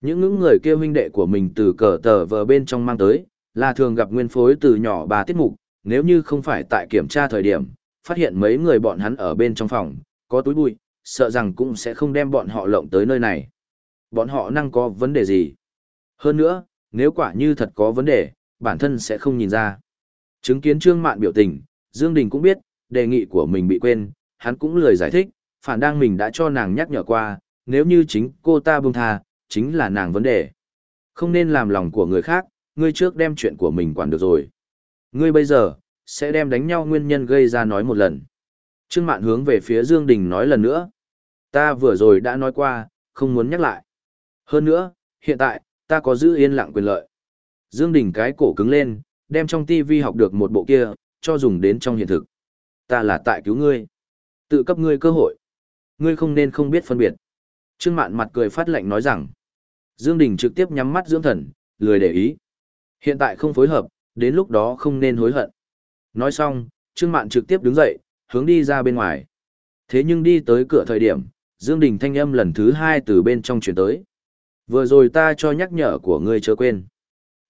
những những người kia huynh đệ của mình từ cờ tờ vờ bên trong mang tới, là thường gặp nguyên phối từ nhỏ bà tiết mục, nếu như không phải tại kiểm tra thời điểm, phát hiện mấy người bọn hắn ở bên trong phòng, có túi bụi, sợ rằng cũng sẽ không đem bọn họ lộng tới nơi này. Bọn họ năng có vấn đề gì? Hơn nữa, nếu quả như thật có vấn đề, bản thân sẽ không nhìn ra. Chứng kiến Trương Mạn biểu tình, Dương Đình cũng biết, đề nghị của mình bị quên, hắn cũng lười giải thích, phản đang mình đã cho nàng nhắc nhở qua, nếu như chính cô ta buông tha, chính là nàng vấn đề. Không nên làm lòng của người khác, ngươi trước đem chuyện của mình quản được rồi. Ngươi bây giờ, sẽ đem đánh nhau nguyên nhân gây ra nói một lần. Trương Mạn hướng về phía Dương Đình nói lần nữa. Ta vừa rồi đã nói qua, không muốn nhắc lại. Hơn nữa, hiện tại, ta có giữ yên lặng quyền lợi. Dương Đình cái cổ cứng lên, đem trong TV học được một bộ kia, cho dùng đến trong hiện thực. Ta là tại cứu ngươi. Tự cấp ngươi cơ hội. Ngươi không nên không biết phân biệt. Trương Mạn mặt cười phát lệnh nói rằng. Dương Đình trực tiếp nhắm mắt dưỡng thần, lười để ý. Hiện tại không phối hợp, đến lúc đó không nên hối hận. Nói xong, Trương Mạn trực tiếp đứng dậy, hướng đi ra bên ngoài. Thế nhưng đi tới cửa thời điểm, Dương Đình thanh âm lần thứ hai từ bên trong truyền tới. Vừa rồi ta cho nhắc nhở của ngươi chớ quên.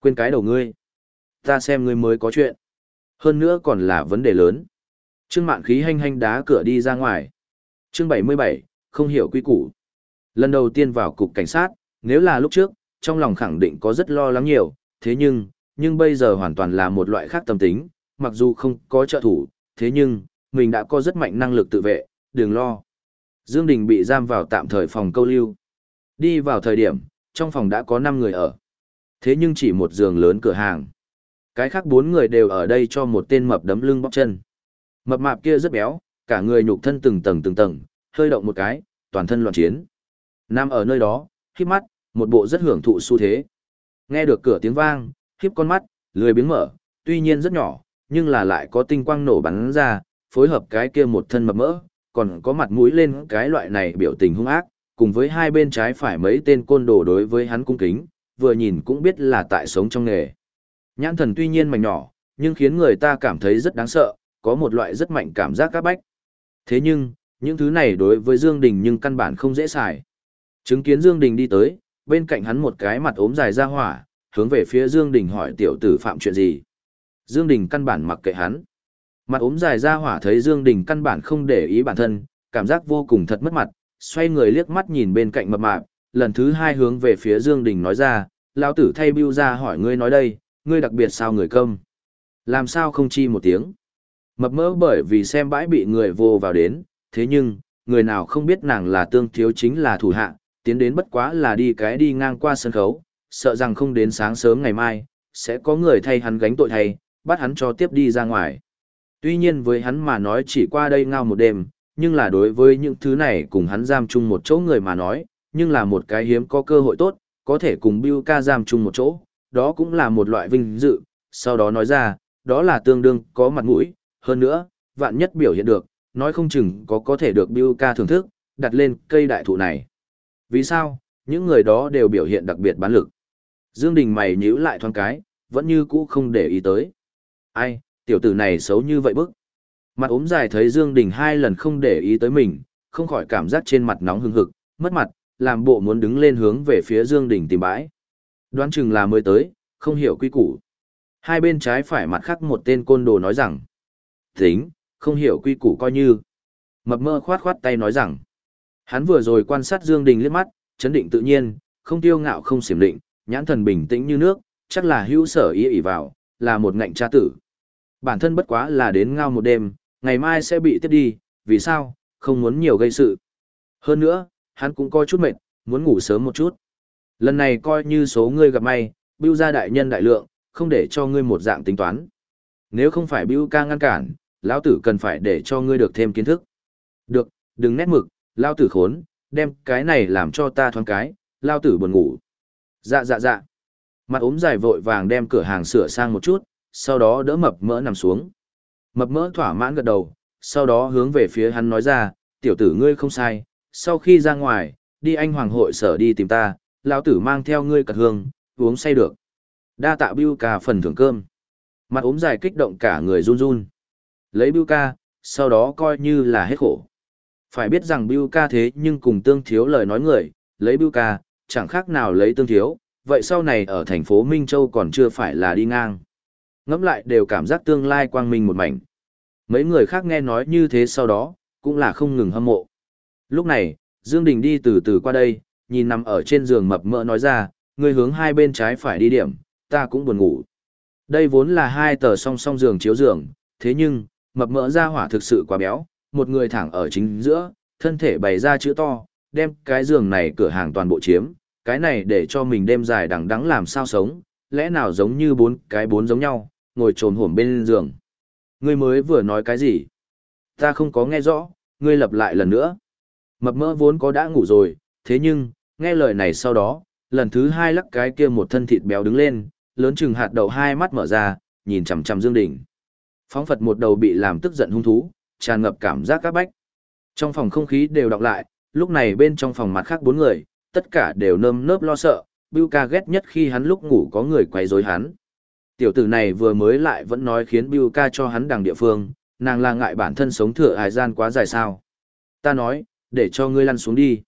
Quên cái đầu ngươi. Ta xem ngươi mới có chuyện. Hơn nữa còn là vấn đề lớn. Trương Mạn khí hanh hanh đá cửa đi ra ngoài. Chương 77, không hiểu quy củ. Lần đầu tiên vào cục cảnh sát, nếu là lúc trước, trong lòng khẳng định có rất lo lắng nhiều, thế nhưng, nhưng bây giờ hoàn toàn là một loại khác tâm tính, mặc dù không có trợ thủ, thế nhưng, mình đã có rất mạnh năng lực tự vệ, đừng lo. Dương Đình bị giam vào tạm thời phòng câu lưu. Đi vào thời điểm, trong phòng đã có 5 người ở. Thế nhưng chỉ một giường lớn cửa hàng. Cái khác bốn người đều ở đây cho một tên mập đấm lưng bóc chân. Mập mạp kia rất béo, cả người nhục thân từng tầng từng tầng, hơi động một cái, toàn thân loạn chiến. Nam ở nơi đó, khiếp mắt, một bộ rất hưởng thụ xu thế. Nghe được cửa tiếng vang, khiếp con mắt, lười biếng mở, tuy nhiên rất nhỏ, nhưng là lại có tinh quang nổ bắn ra, phối hợp cái kia một thân mập mỡ, còn có mặt mũi lên cái loại này biểu tình hung ác, cùng với hai bên trái phải mấy tên côn đồ đối với hắn cung kính, vừa nhìn cũng biết là tại sống trong nghề. Nhãn thần tuy nhiên mảnh nhỏ, nhưng khiến người ta cảm thấy rất đáng sợ, có một loại rất mạnh cảm giác các bách. Thế nhưng, những thứ này đối với Dương Đình nhưng căn bản không dễ xài. Chứng kiến Dương Đình đi tới, bên cạnh hắn một cái mặt ốm dài ra hỏa, hướng về phía Dương Đình hỏi tiểu tử phạm chuyện gì. Dương Đình căn bản mặc kệ hắn. Mặt ốm dài ra hỏa thấy Dương Đình căn bản không để ý bản thân, cảm giác vô cùng thật mất mặt, xoay người liếc mắt nhìn bên cạnh mập mạp, lần thứ hai hướng về phía Dương Đình nói ra, lão tử thay bưu ra hỏi ngươi nói đây, ngươi đặc biệt sao người công. Làm sao không chi một tiếng. Mập mỡ bởi vì xem bãi bị người vô vào đến, thế nhưng, người nào không biết nàng là tương thiếu chính là thủ hạ, tiến đến bất quá là đi cái đi ngang qua sân khấu, sợ rằng không đến sáng sớm ngày mai, sẽ có người thay hắn gánh tội thay, bắt hắn cho tiếp đi ra ngoài. Tuy nhiên với hắn mà nói chỉ qua đây ngao một đêm, nhưng là đối với những thứ này cùng hắn giam chung một chỗ người mà nói, nhưng là một cái hiếm có cơ hội tốt, có thể cùng Bill ca giam chung một chỗ, đó cũng là một loại vinh dự, sau đó nói ra, đó là tương đương có mặt mũi, hơn nữa, vạn nhất biểu hiện được, nói không chừng có có thể được Bill ca thưởng thức, đặt lên cây đại thụ này. Vì sao? Những người đó đều biểu hiện đặc biệt bán lực. Dương Đình mày nhíu lại thoáng cái, vẫn như cũ không để ý tới. Ai, tiểu tử này xấu như vậy bức. Mặt ốm dài thấy Dương Đình hai lần không để ý tới mình, không khỏi cảm giác trên mặt nóng hừng hực, mất mặt, làm bộ muốn đứng lên hướng về phía Dương Đình tìm bãi. Đoán chừng là mới tới, không hiểu quy củ. Hai bên trái phải mặt khác một tên côn đồ nói rằng. Tính, không hiểu quy củ coi như. Mập mơ khoát khoát tay nói rằng. Hắn vừa rồi quan sát Dương Đình liếc mắt, chấn định tự nhiên, không tiêu ngạo không xiểm định, nhãn thần bình tĩnh như nước, chắc là hữu sở ý ý vào, là một ngạnh cha tử. Bản thân bất quá là đến ngao một đêm, ngày mai sẽ bị tiết đi, vì sao, không muốn nhiều gây sự. Hơn nữa, hắn cũng coi chút mệt, muốn ngủ sớm một chút. Lần này coi như số ngươi gặp may, bưu ra đại nhân đại lượng, không để cho ngươi một dạng tính toán. Nếu không phải bưu ca ngăn cản, lão tử cần phải để cho ngươi được thêm kiến thức. Được, đừng nét mực, lão tử khốn, đem cái này làm cho ta thoáng cái, lão tử buồn ngủ. Dạ dạ dạ. Mặt ốm dài vội vàng đem cửa hàng sửa sang một chút, sau đó đỡ mập mỡ nằm xuống. Mập mỡ thỏa mãn gật đầu, sau đó hướng về phía hắn nói ra, tiểu tử ngươi không sai, sau khi ra ngoài, đi anh hoàng hội sở đi tìm ta, lão tử mang theo ngươi cật hương, uống say được. Đa tạ bưu ca phần thưởng cơm. Mặt ốm dài kích động cả người run run. Lấy bưu ca, sau đó coi như là hết khổ. Phải biết rằng bưu ca thế nhưng cùng tương thiếu lời nói người, lấy bưu ca, chẳng khác nào lấy tương thiếu, vậy sau này ở thành phố Minh Châu còn chưa phải là đi ngang. Ngẫm lại đều cảm giác tương lai quang minh một mảnh. Mấy người khác nghe nói như thế sau đó, cũng là không ngừng hâm mộ. Lúc này, Dương Đình đi từ từ qua đây, nhìn nằm ở trên giường mập mỡ nói ra, người hướng hai bên trái phải đi điểm, ta cũng buồn ngủ. Đây vốn là hai tờ song song giường chiếu giường, thế nhưng, mập mỡ ra hỏa thực sự quá béo, một người thẳng ở chính giữa, thân thể bày ra chữ to, đem cái giường này cửa hàng toàn bộ chiếm, cái này để cho mình đêm dài đằng đẵng làm sao sống, lẽ nào giống như bốn cái bốn giống nhau, ngồi trồn hổm bên giường. Ngươi mới vừa nói cái gì? Ta không có nghe rõ, ngươi lặp lại lần nữa. Mập mỡ vốn có đã ngủ rồi, thế nhưng, nghe lời này sau đó, lần thứ hai lắc cái kia một thân thịt béo đứng lên, lớn chừng hạt đậu hai mắt mở ra, nhìn chằm chằm Dương Đình. Phóng Phật một đầu bị làm tức giận hung thú, tràn ngập cảm giác các bách. Trong phòng không khí đều đọc lại, lúc này bên trong phòng mặt khác bốn người, tất cả đều nơm nớp lo sợ, Bưu ca ghét nhất khi hắn lúc ngủ có người quấy rối hắn. Tiểu tử này vừa mới lại vẫn nói khiến Bưu ca cho hắn đằng địa phương, nàng là ngại bản thân sống thừa hài gian quá dài sao. Ta nói, để cho ngươi lăn xuống đi.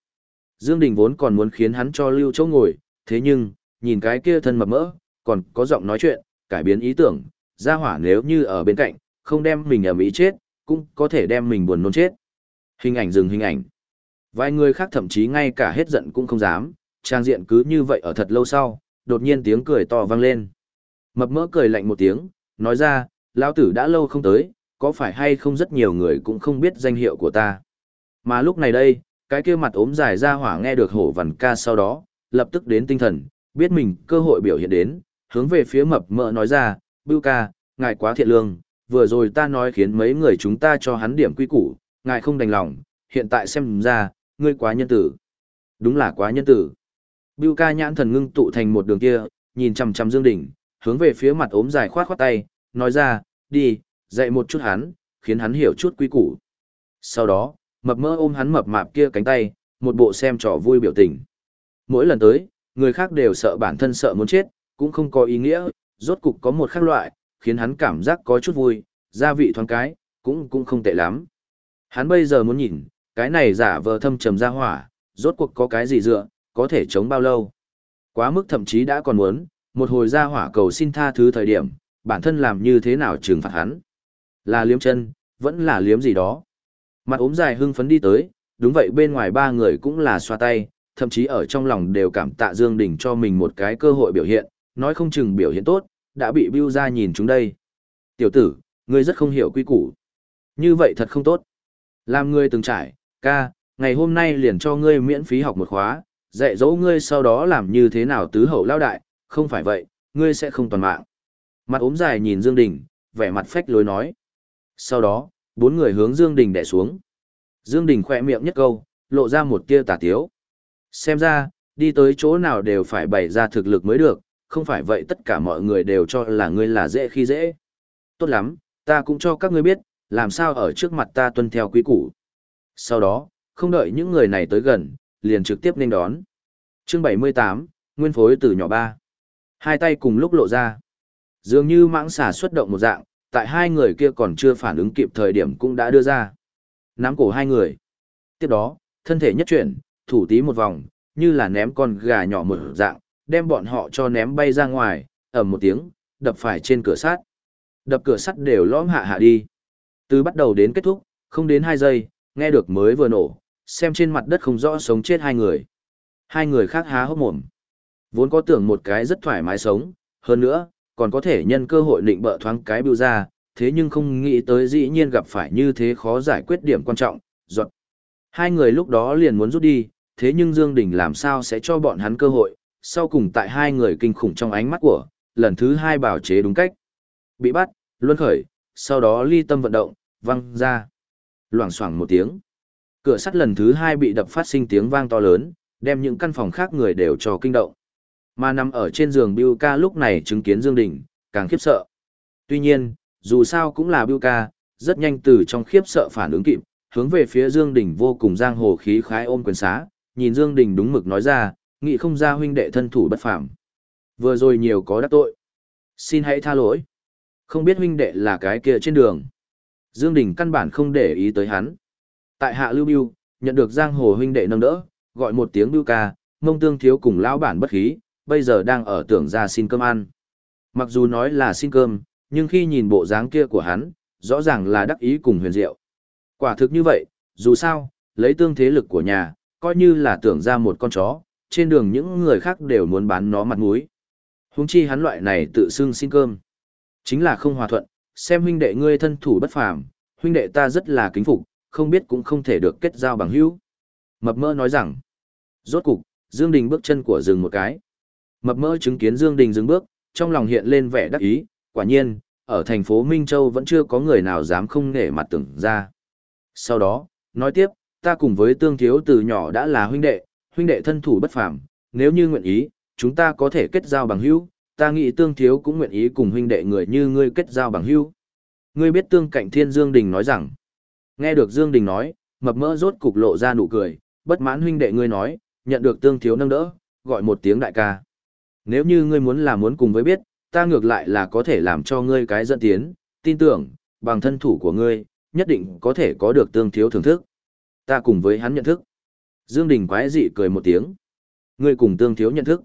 Dương Đình vốn còn muốn khiến hắn cho lưu chỗ ngồi, thế nhưng, nhìn cái kia thân mập mỡ, còn có giọng nói chuyện, cải biến ý tưởng, ra hỏa nếu như ở bên cạnh, không đem mình ở mỹ chết, cũng có thể đem mình buồn nôn chết. Hình ảnh dừng hình ảnh. Vài người khác thậm chí ngay cả hết giận cũng không dám, trang diện cứ như vậy ở thật lâu sau, đột nhiên tiếng cười to vang lên. Mập mỡ cười lạnh một tiếng, nói ra, lão tử đã lâu không tới, có phải hay không rất nhiều người cũng không biết danh hiệu của ta. Mà lúc này đây, cái kia mặt ốm dài ra hỏa nghe được hổ vằn ca sau đó, lập tức đến tinh thần, biết mình cơ hội biểu hiện đến, hướng về phía mập mỡ nói ra, bưu ca, ngài quá thiện lương, vừa rồi ta nói khiến mấy người chúng ta cho hắn điểm quy củ, ngài không đành lòng, hiện tại xem ra, ngươi quá nhân tử. Đúng là quá nhân tử. Bưu ca nhãn thần ngưng tụ thành một đường kia, nhìn chằm chằm Dương Đình, hướng về phía mặt ốm dài khoát khoát tay, nói ra, đi, dạy một chút hắn, khiến hắn hiểu chút quy củ. Sau đó, mập mơ ôm hắn mập mạp kia cánh tay, một bộ xem trò vui biểu tình. Mỗi lần tới, người khác đều sợ bản thân sợ muốn chết, cũng không có ý nghĩa, rốt cục có một khác loại, khiến hắn cảm giác có chút vui, gia vị thoáng cái, cũng cũng không tệ lắm. Hắn bây giờ muốn nhìn, cái này giả vờ thâm trầm ra hỏa, rốt cuộc có cái gì dựa, có thể chống bao lâu. Quá mức thậm chí đã còn muốn, một hồi ra hỏa cầu xin tha thứ thời điểm, bản thân làm như thế nào trừng phạt hắn. Là liếm chân, vẫn là liếm gì đó. Mặt ốm dài hưng phấn đi tới, đúng vậy bên ngoài ba người cũng là xoa tay, thậm chí ở trong lòng đều cảm tạ Dương Đình cho mình một cái cơ hội biểu hiện, nói không chừng biểu hiện tốt, đã bị Bưu ra nhìn chúng đây. Tiểu tử, ngươi rất không hiểu quy củ. Như vậy thật không tốt. Làm ngươi từng trải, ca, ngày hôm nay liền cho ngươi miễn phí học một khóa, dạy dỗ ngươi sau đó làm như thế nào tứ hậu lao đại, không phải vậy, ngươi sẽ không toàn mạng. Mặt ốm dài nhìn Dương Đình, vẻ mặt phách lối nói. Sau đó, bốn người hướng Dương Đình đè xuống. Dương Đình khẽ miệng nhất câu, lộ ra một tia tà tiếu. Xem ra, đi tới chỗ nào đều phải bày ra thực lực mới được, không phải vậy tất cả mọi người đều cho là ngươi là dễ khi dễ. Tốt lắm, ta cũng cho các ngươi biết, làm sao ở trước mặt ta tuân theo quý củ. Sau đó, không đợi những người này tới gần, liền trực tiếp nên đón. Chương 78, Nguyên phối từ nhỏ ba. Hai tay cùng lúc lộ ra. Dường như mãng xà xuất động một dạng, tại hai người kia còn chưa phản ứng kịp thời điểm cũng đã đưa ra. Nắm cổ hai người. Tiếp đó, thân thể nhất chuyển, thủ tí một vòng, như là ném con gà nhỏ một dạng, đem bọn họ cho ném bay ra ngoài, ầm một tiếng, đập phải trên cửa sắt. Đập cửa sắt đều lõm hạ hạ đi. Từ bắt đầu đến kết thúc, không đến hai giây, nghe được mới vừa nổ, xem trên mặt đất không rõ sống chết hai người. Hai người khác há hốc mồm. Vốn có tưởng một cái rất thoải mái sống, hơn nữa, còn có thể nhân cơ hội định bợ thoáng cái biểu ra, thế nhưng không nghĩ tới dĩ nhiên gặp phải như thế khó giải quyết điểm quan trọng, giọt. Hai người lúc đó liền muốn rút đi, thế nhưng Dương Đình làm sao sẽ cho bọn hắn cơ hội, sau cùng tại hai người kinh khủng trong ánh mắt của, lần thứ hai bảo chế đúng cách. Bị bắt, luân khởi, sau đó ly tâm vận động, văng ra. Loảng xoảng một tiếng. Cửa sắt lần thứ hai bị đập phát sinh tiếng vang to lớn, đem những căn phòng khác người đều cho kinh động. Mà nằm ở trên giường Biu ca lúc này chứng kiến Dương Đình, càng khiếp sợ. Tuy nhiên, dù sao cũng là Biu ca, rất nhanh từ trong khiếp sợ phản ứng kịp, hướng về phía Dương Đình vô cùng giang hồ khí khái ôm quyền xá, nhìn Dương Đình đúng mực nói ra, nghị không ra huynh đệ thân thủ bất phàm. Vừa rồi nhiều có đắc tội. Xin hãy tha lỗi. Không biết huynh đệ là cái kia trên đường. Dương Đình căn bản không để ý tới hắn. Tại hạ Lưu Biêu, nhận được giang hồ huynh đệ nâng đỡ, gọi một tiếng Biêu ca, mông tương thiếu cùng lão bản bất khí, bây giờ đang ở tưởng ra xin cơm ăn. Mặc dù nói là xin cơm, nhưng khi nhìn bộ dáng kia của hắn, rõ ràng là đắc ý cùng huyền diệu. Quả thực như vậy, dù sao, lấy tương thế lực của nhà, coi như là tưởng ra một con chó, trên đường những người khác đều muốn bán nó mặt mũi. Huống chi hắn loại này tự xưng xin cơm. Chính là không hòa thuận, xem huynh đệ ngươi thân thủ bất phàm, huynh đệ ta rất là kính phục, không biết cũng không thể được kết giao bằng hữu. Mập mơ nói rằng, rốt cục, Dương Đình bước chân của dừng một cái. Mập mơ chứng kiến Dương Đình dừng bước, trong lòng hiện lên vẻ đắc ý, quả nhiên, ở thành phố Minh Châu vẫn chưa có người nào dám không nể mặt tưởng ra. Sau đó, nói tiếp, ta cùng với tương thiếu từ nhỏ đã là huynh đệ, huynh đệ thân thủ bất phàm, nếu như nguyện ý, chúng ta có thể kết giao bằng hữu, ta nghĩ tương thiếu cũng nguyện ý cùng huynh đệ người như ngươi kết giao bằng hữu. Ngươi biết tương cạnh thiên Dương Đình nói rằng, nghe được Dương Đình nói, mập mỡ rốt cục lộ ra nụ cười, bất mãn huynh đệ ngươi nói, nhận được tương thiếu nâng đỡ, gọi một tiếng đại ca. Nếu như ngươi muốn là muốn cùng với biết, ta ngược lại là có thể làm cho ngươi cái dẫn tiến, tin tưởng, bằng thân thủ của ngươi, nhất định có thể có được tương thiếu thưởng thức. Ta cùng với hắn nhận thức. Dương Đình quái dị cười một tiếng. Ngươi cùng tương thiếu nhận thức.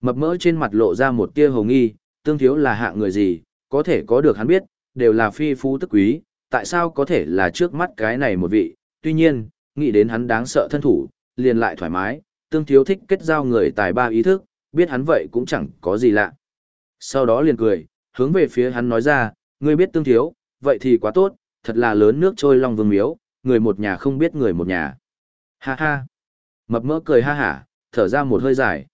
Mập mỡ trên mặt lộ ra một tia hồng nghi, tương thiếu là hạng người gì, có thể có được hắn biết, đều là phi phú tức quý, tại sao có thể là trước mắt cái này một vị, tuy nhiên, nghĩ đến hắn đáng sợ thân thủ, liền lại thoải mái, tương thiếu thích kết giao người tài ba ý thức, biết hắn vậy cũng chẳng có gì lạ. Sau đó liền cười, hướng về phía hắn nói ra, ngươi biết tương thiếu, vậy thì quá tốt, thật là lớn nước trôi long vương miếu, người một nhà không biết người một nhà. Ha ha. Mập mỡ cười ha hả, thở ra một hơi dài.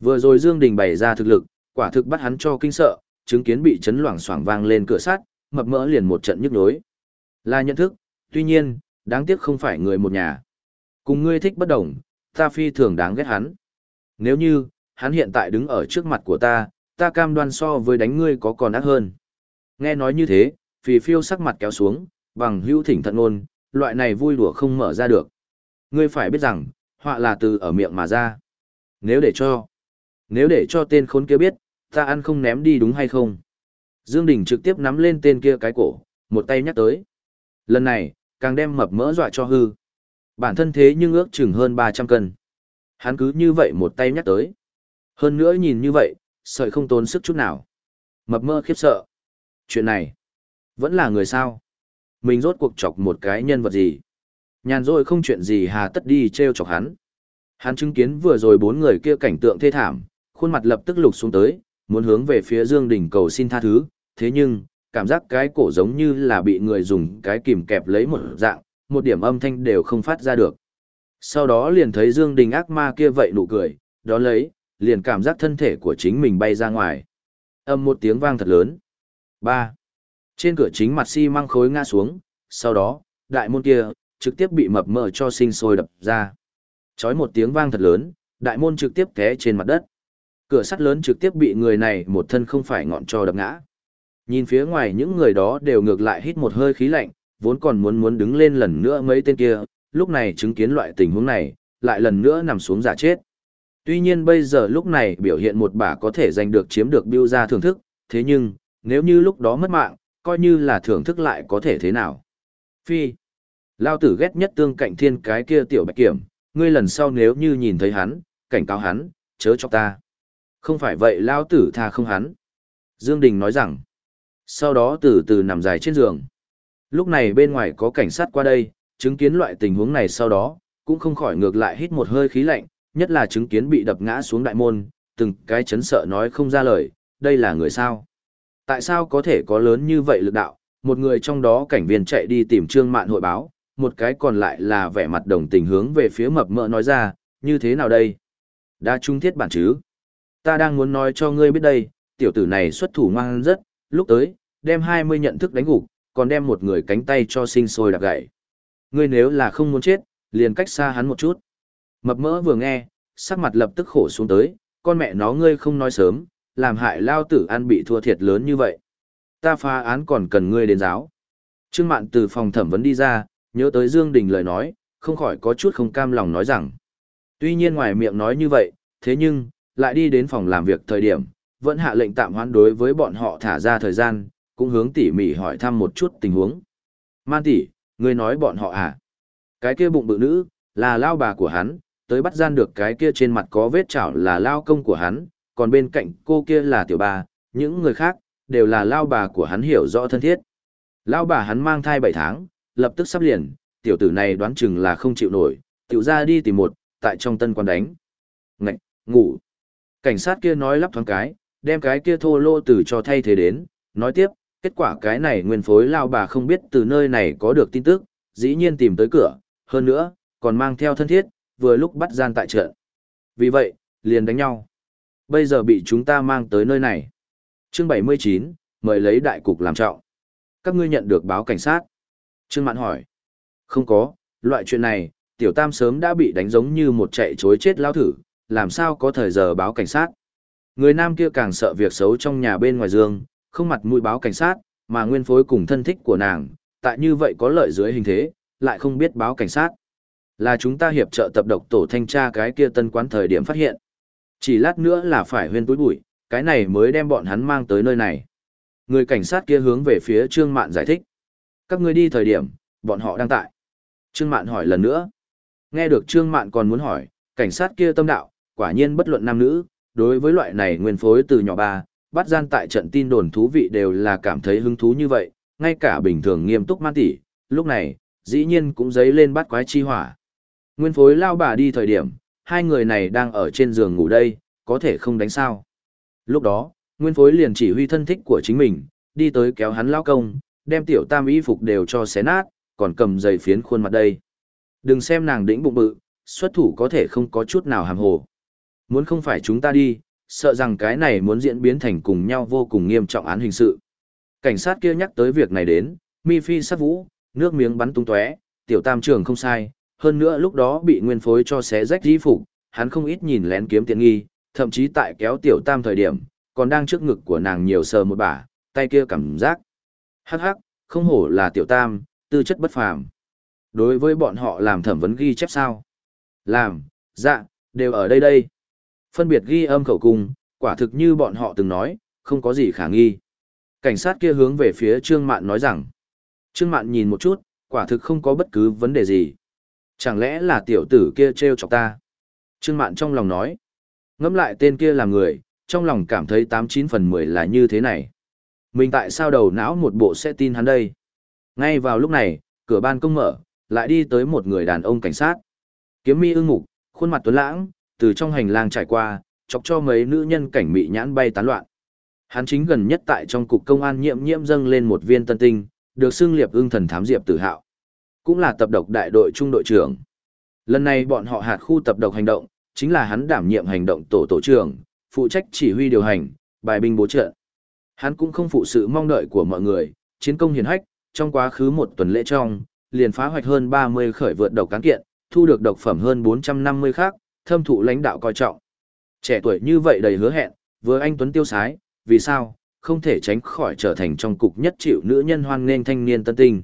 Vừa rồi Dương Đình bày ra thực lực, quả thực bắt hắn cho kinh sợ, chứng kiến bị chấn loảng xoảng vang lên cửa sắt, mập mỡ liền một trận nhức nhối. Là nhận thức, tuy nhiên, đáng tiếc không phải người một nhà. Cùng ngươi thích bất đồng, ta phi thường đáng ghét hắn. Nếu như, hắn hiện tại đứng ở trước mặt của ta, ta cam đoan so với đánh ngươi có còn ác hơn. Nghe nói như thế, phì phiêu sắc mặt kéo xuống, bằng hữu thỉnh thận ngôn, loại này vui đùa không mở ra được. Ngươi phải biết rằng, họa là từ ở miệng mà ra. Nếu để cho, nếu để cho tên khốn kia biết, ta ăn không ném đi đúng hay không? Dương Đình trực tiếp nắm lên tên kia cái cổ, một tay nhắc tới. Lần này, càng đem mập mỡ dọa cho hư. Bản thân thế nhưng ước chừng hơn 300 cân. Hắn cứ như vậy một tay nhắc tới. Hơn nữa nhìn như vậy, sợi không tốn sức chút nào. Mập mơ khiếp sợ. Chuyện này, vẫn là người sao? Mình rốt cuộc chọc một cái nhân vật gì? Nhàn rồi không chuyện gì hà tất đi treo chọc hắn. Hắn chứng kiến vừa rồi bốn người kia cảnh tượng thê thảm, khuôn mặt lập tức lục xuống tới, muốn hướng về phía Dương Đình cầu xin tha thứ, thế nhưng, cảm giác cái cổ giống như là bị người dùng cái kìm kẹp lấy một dạng, một điểm âm thanh đều không phát ra được. Sau đó liền thấy Dương Đình ác ma kia vậy nụ cười, đó lấy, liền cảm giác thân thể của chính mình bay ra ngoài. Âm một tiếng vang thật lớn. 3. Trên cửa chính mặt xi si măng khối ngã xuống, sau đó, đại môn kia, trực tiếp bị mập mờ cho sinh sôi đập ra. Chói một tiếng vang thật lớn, đại môn trực tiếp té trên mặt đất. Cửa sắt lớn trực tiếp bị người này một thân không phải ngọn cho đập ngã. Nhìn phía ngoài những người đó đều ngược lại hít một hơi khí lạnh, vốn còn muốn muốn đứng lên lần nữa mấy tên kia, lúc này chứng kiến loại tình huống này, lại lần nữa nằm xuống giả chết. Tuy nhiên bây giờ lúc này biểu hiện một bà có thể giành được chiếm được biêu ra thưởng thức, thế nhưng, nếu như lúc đó mất mạng, coi như là thưởng thức lại có thể thế nào. Phi. Lao tử ghét nhất tương cạnh thiên cái kia tiểu bạch kiểm, ngươi lần sau nếu như nhìn thấy hắn, cảnh cáo hắn, chớ cho ta. Không phải vậy Lao tử tha không hắn. Dương Đình nói rằng, sau đó từ từ nằm dài trên giường. Lúc này bên ngoài có cảnh sát qua đây, chứng kiến loại tình huống này sau đó, cũng không khỏi ngược lại hít một hơi khí lạnh, nhất là chứng kiến bị đập ngã xuống đại môn, từng cái chấn sợ nói không ra lời, đây là người sao? Tại sao có thể có lớn như vậy lực đạo? Một người trong đó cảnh viên chạy đi tìm trương mạn hội báo, một cái còn lại là vẻ mặt đồng tình hướng về phía mập mỡ nói ra, như thế nào đây? Đã trung thiết bản chứ? Ta đang muốn nói cho ngươi biết đây, tiểu tử này xuất thủ ngoan rất, lúc tới, đem 20 nhận thức đánh gục, còn đem một người cánh tay cho sinh sôi đạp gãy. Ngươi nếu là không muốn chết, liền cách xa hắn một chút. Mập mỡ vừa nghe, sắc mặt lập tức khổ xuống tới, con mẹ nó ngươi không nói sớm, làm hại lao tử ăn bị thua thiệt lớn như vậy. Ta phá án còn cần ngươi đến giáo. Trương Mạn từ phòng thẩm vấn đi ra, nhớ tới Dương Đình lời nói, không khỏi có chút không cam lòng nói rằng. Tuy nhiên ngoài miệng nói như vậy, thế nhưng, lại đi đến phòng làm việc thời điểm, vẫn hạ lệnh tạm hoãn đối với bọn họ thả ra thời gian, cũng hướng tỉ mỉ hỏi thăm một chút tình huống. Man tỷ, ngươi nói bọn họ à? Cái kia bụng bự nữ, là lao bà của hắn, tới bắt gian được cái kia trên mặt có vết chảo là lao công của hắn, còn bên cạnh cô kia là tiểu bà, những người khác, đều là lao bà của hắn hiểu rõ thân thiết. Lao bà hắn mang thai 7 tháng, lập tức sắp liền, tiểu tử này đoán chừng là không chịu nổi, tiểu ra đi tìm một, tại trong tân quan đánh. Ngạch, ngủ. Cảnh sát kia nói lắp thoáng cái, đem cái kia thô lô tử cho thay thế đến, nói tiếp, kết quả cái này nguyên phối lao bà không biết từ nơi này có được tin tức, dĩ nhiên tìm tới cửa, hơn nữa, còn mang theo thân thiết, vừa lúc bắt gian tại trận. Vì vậy, liền đánh nhau. Bây giờ bị chúng ta mang tới nơi này. Chương 79, mời lấy đại cục làm trọng. Các ngươi nhận được báo cảnh sát. Trương Mạn hỏi. Không có, loại chuyện này, tiểu tam sớm đã bị đánh giống như một chạy chối chết lao thử, làm sao có thời giờ báo cảnh sát. Người nam kia càng sợ việc xấu trong nhà bên ngoài giường, không mặt mũi báo cảnh sát, mà nguyên phối cùng thân thích của nàng, tại như vậy có lợi dưới hình thế, lại không biết báo cảnh sát. Là chúng ta hiệp trợ tập độc tổ thanh tra cái kia tân quán thời điểm phát hiện. Chỉ lát nữa là phải huyên túi bụi, cái này mới đem bọn hắn mang tới nơi này. Người cảnh sát kia hướng về phía Trương Mạn giải thích. Các ngươi đi thời điểm, bọn họ đang tại. Trương Mạn hỏi lần nữa. Nghe được Trương Mạn còn muốn hỏi, cảnh sát kia tâm đạo, quả nhiên bất luận nam nữ, đối với loại này nguyên phối từ nhỏ ba, bắt gian tại trận tin đồn thú vị đều là cảm thấy hứng thú như vậy, ngay cả bình thường nghiêm túc man tỉ, lúc này, dĩ nhiên cũng dấy lên bắt quái chi hỏa. Nguyên phối lao bà đi thời điểm, hai người này đang ở trên giường ngủ đây, có thể không đánh sao. Lúc đó, Nguyên phối liền chỉ huy thân thích của chính mình, đi tới kéo hắn lao công, đem tiểu tam y phục đều cho xé nát, còn cầm giày phiến khuôn mặt đây. Đừng xem nàng đĩnh bụng bự, xuất thủ có thể không có chút nào hàm hồ. Muốn không phải chúng ta đi, sợ rằng cái này muốn diễn biến thành cùng nhau vô cùng nghiêm trọng án hình sự. Cảnh sát kia nhắc tới việc này đến, mi phi sát vũ, nước miếng bắn tung tóe, tiểu tam trường không sai, hơn nữa lúc đó bị nguyên phối cho xé rách di phục, hắn không ít nhìn lén kiếm tiện nghi, thậm chí tại kéo tiểu tam thời điểm, còn đang trước ngực của nàng nhiều sờ một bả, tay kia cảm giác. Hắc hắc, không hổ là tiểu tam, tư chất bất phàm. Đối với bọn họ làm thẩm vấn ghi chép sao? Làm, dạ, đều ở đây đây. Phân biệt ghi âm khẩu cung, quả thực như bọn họ từng nói, không có gì khả nghi. Cảnh sát kia hướng về phía Trương Mạn nói rằng. Trương Mạn nhìn một chút, quả thực không có bất cứ vấn đề gì. Chẳng lẽ là tiểu tử kia trêu chọc ta? Trương Mạn trong lòng nói. Ngẫm lại tên kia là người, trong lòng cảm thấy tám chín phần mười là như thế này. Mình tại sao đầu não một bộ sẽ tin hắn đây? Ngay vào lúc này, cửa ban công mở, lại đi tới một người đàn ông cảnh sát. Kiếm mi ưng mục, khuôn mặt tuấn lãng, từ trong hành lang trải qua, chọc cho mấy nữ nhân cảnh mị nhãn bay tán loạn. Hắn chính gần nhất tại trong cục công an nhiệm nhiệm dâng lên một viên tân tinh, được xưng liệp ưng thần thám diệp tử hạo. Cũng là tập độc đại đội trung đội trưởng. Lần này bọn họ hạt khu tập độc hành động, chính là hắn đảm nhiệm hành động tổ tổ trưởng, phụ trách chỉ huy điều hành, bài binh bố trận. Hắn cũng không phụ sự mong đợi của mọi người, chiến công hiển hách, trong quá khứ một tuần lễ trong, liền phá hoạch hơn 30 khởi vượt độc cán kiện, thu được độc phẩm hơn 450 khác, thâm thụ lãnh đạo coi trọng. Trẻ tuổi như vậy đầy hứa hẹn, vừa anh Tuấn tiêu sái, vì sao, không thể tránh khỏi trở thành trong cục nhất chịu nữ nhân hoan nghênh thanh niên tân tinh.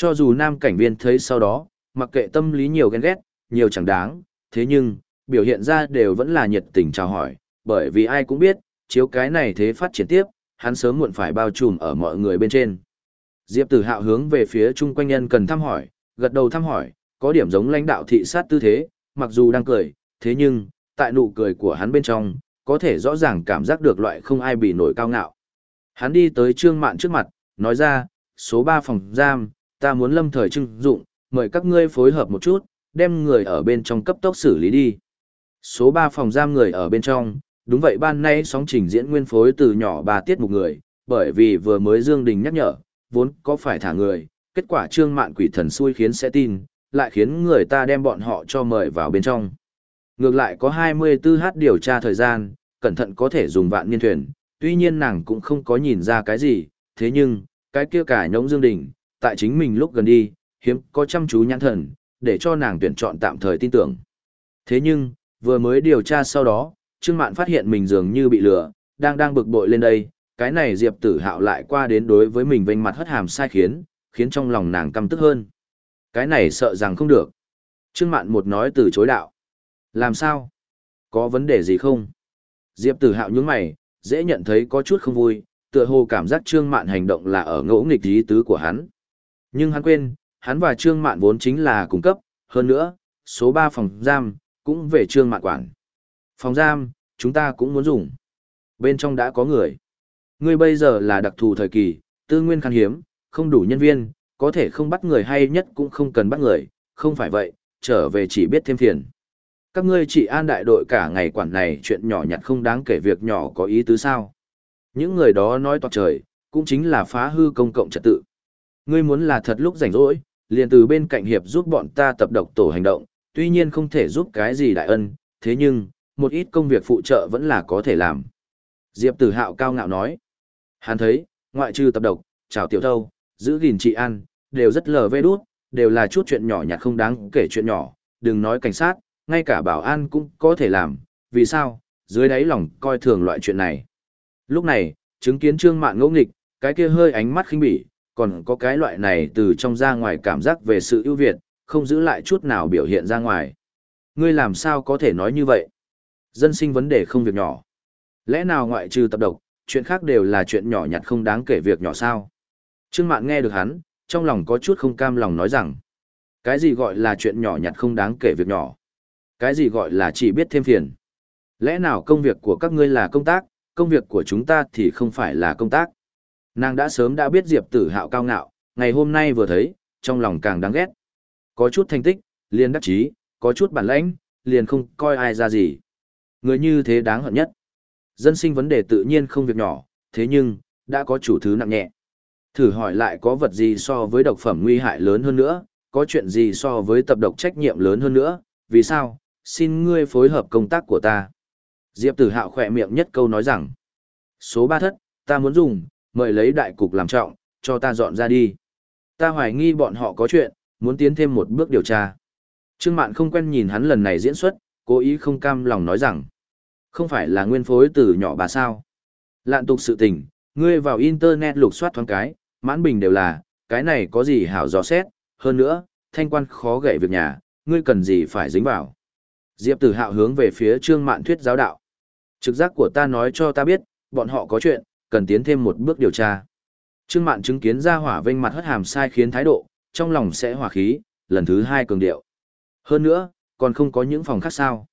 Cho dù nam cảnh viên thấy sau đó, mặc kệ tâm lý nhiều ghen ghét, nhiều chẳng đáng, thế nhưng, biểu hiện ra đều vẫn là nhiệt tình chào hỏi, bởi vì ai cũng biết, chiếu cái này thế phát triển tiếp, hắn sớm muộn phải bao trùm ở mọi người bên trên. Diệp Tử Hạo hướng về phía chung quanh nhân cần thăm hỏi, gật đầu thăm hỏi, có điểm giống lãnh đạo thị sát tư thế, mặc dù đang cười, thế nhưng, tại nụ cười của hắn bên trong, có thể rõ ràng cảm giác được loại không ai bị nổi cao ngạo. Hắn đi tới Trương Mạn trước mặt, nói ra, số 3 phòng giam, ta muốn lâm thời trưng dụng, mời các ngươi phối hợp một chút, đem người ở bên trong cấp tốc xử lý đi. Số 3 phòng giam người ở bên trong, đúng vậy ban nay sóng trình diễn nguyên phối từ nhỏ bà tiết một người, bởi vì vừa mới Dương Đình nhắc nhở, vốn có phải thả người, kết quả trương mạn quỷ thần xui khiến sẽ tin, lại khiến người ta đem bọn họ cho mời vào bên trong. Ngược lại có 24h điều tra thời gian, cẩn thận có thể dùng vạn niên thuyền, tuy nhiên nàng cũng không có nhìn ra cái gì, thế nhưng, cái kia cả nhống Dương Đình, tại chính mình lúc gần đi, hiếm có chăm chú nhãn thần, để cho nàng tuyển chọn tạm thời tin tưởng. Thế nhưng, vừa mới điều tra sau đó, Trương Mạn phát hiện mình dường như bị lừa, đang đang bực bội lên đây, cái này Diệp Tử Hạo lại qua đến đối với mình vênh mặt hất hàm sai khiến, khiến trong lòng nàng căm tức hơn. Cái này sợ rằng không được. Trương Mạn một nói từ chối đạo. Làm sao? Có vấn đề gì không? Diệp Tử Hạo nhướng mày, dễ nhận thấy có chút không vui, tựa hồ cảm giác Trương Mạn hành động là ở ngỗ nghịch ý tứ của hắn. Nhưng hắn quên, hắn và Trương Mạn vốn chính là cung cấp, hơn nữa, số 3 phòng giam, cũng về Trương Mạn quản. Phòng giam, chúng ta cũng muốn dùng. Bên trong đã có người. Ngươi bây giờ là đặc thù thời kỳ, tư nguyên khan hiếm, không đủ nhân viên, có thể không bắt người hay nhất cũng không cần bắt người, không phải vậy, trở về chỉ biết thêm phiền. Các ngươi chỉ an đại đội cả ngày quản này chuyện nhỏ nhặt không đáng kể việc nhỏ có ý tứ sao. Những người đó nói toạc trời, cũng chính là phá hư công cộng trật tự. Ngươi muốn là thật lúc rảnh rỗi, liền từ bên cạnh hiệp giúp bọn ta tập độc tổ hành động, tuy nhiên không thể giúp cái gì đại ân, thế nhưng, một ít công việc phụ trợ vẫn là có thể làm. Diệp Tử Hạo cao ngạo nói. Hắn thấy, ngoại trừ tập độc, chào tiểu thâu, giữ gìn trị an, đều rất lờ vê đút, đều là chút chuyện nhỏ nhặt không đáng kể chuyện nhỏ, đừng nói cảnh sát, ngay cả bảo an cũng có thể làm, vì sao, dưới đáy lòng coi thường loại chuyện này. Lúc này, chứng kiến trương mạn ngỗ nghịch, cái kia hơi ánh mắt khinh bỉ, còn có cái loại này từ trong ra ngoài cảm giác về sự ưu việt, không giữ lại chút nào biểu hiện ra ngoài. Ngươi làm sao có thể nói như vậy? Dân sinh vấn đề không việc nhỏ. Lẽ nào ngoại trừ tập độc, chuyện khác đều là chuyện nhỏ nhặt không đáng kể việc nhỏ sao? Trương Mạn nghe được hắn, trong lòng có chút không cam lòng nói rằng, cái gì gọi là chuyện nhỏ nhặt không đáng kể việc nhỏ? Cái gì gọi là chỉ biết thêm phiền? Lẽ nào công việc của các ngươi là công tác, công việc của chúng ta thì không phải là công tác? Nàng đã sớm đã biết Diệp tử hạo cao ngạo, ngày hôm nay vừa thấy, trong lòng càng đáng ghét. Có chút thành tích, liền đắc chí, có chút bản lãnh, liền không coi ai ra gì. Người như thế đáng hận nhất. Dân sinh vấn đề tự nhiên không việc nhỏ, thế nhưng, đã có chủ thứ nặng nhẹ. Thử hỏi lại có vật gì so với độc phẩm nguy hại lớn hơn nữa, có chuyện gì so với tập độc trách nhiệm lớn hơn nữa, vì sao, xin ngươi phối hợp công tác của ta. Diệp tử hạo khỏe miệng nhất câu nói rằng, số ba thất, ta muốn dùng, mời lấy đại cục làm trọng, cho ta dọn ra đi. Ta hoài nghi bọn họ có chuyện, muốn tiến thêm một bước điều tra. Trương Mạn không quen nhìn hắn lần này diễn xuất, cố ý không cam lòng nói rằng, không phải là nguyên phối từ nhỏ bà sao. Lạn tục sự tình, ngươi vào internet lục soát thoáng cái, mãn bình đều là, cái này có gì hảo dò xét, hơn nữa, thanh quan khó gậy việc nhà, ngươi cần gì phải dính vào. Diệp tử hạo hướng về phía trương mạn thuyết giáo đạo. Trực giác của ta nói cho ta biết, bọn họ có chuyện, cần tiến thêm một bước điều tra. Trương mạn chứng kiến ra hỏa vênh mặt hất hàm sai khiến thái độ, trong lòng sẽ hỏa khí, lần thứ hai cường điệu. Hơn nữa, còn không có những phòng khác sao.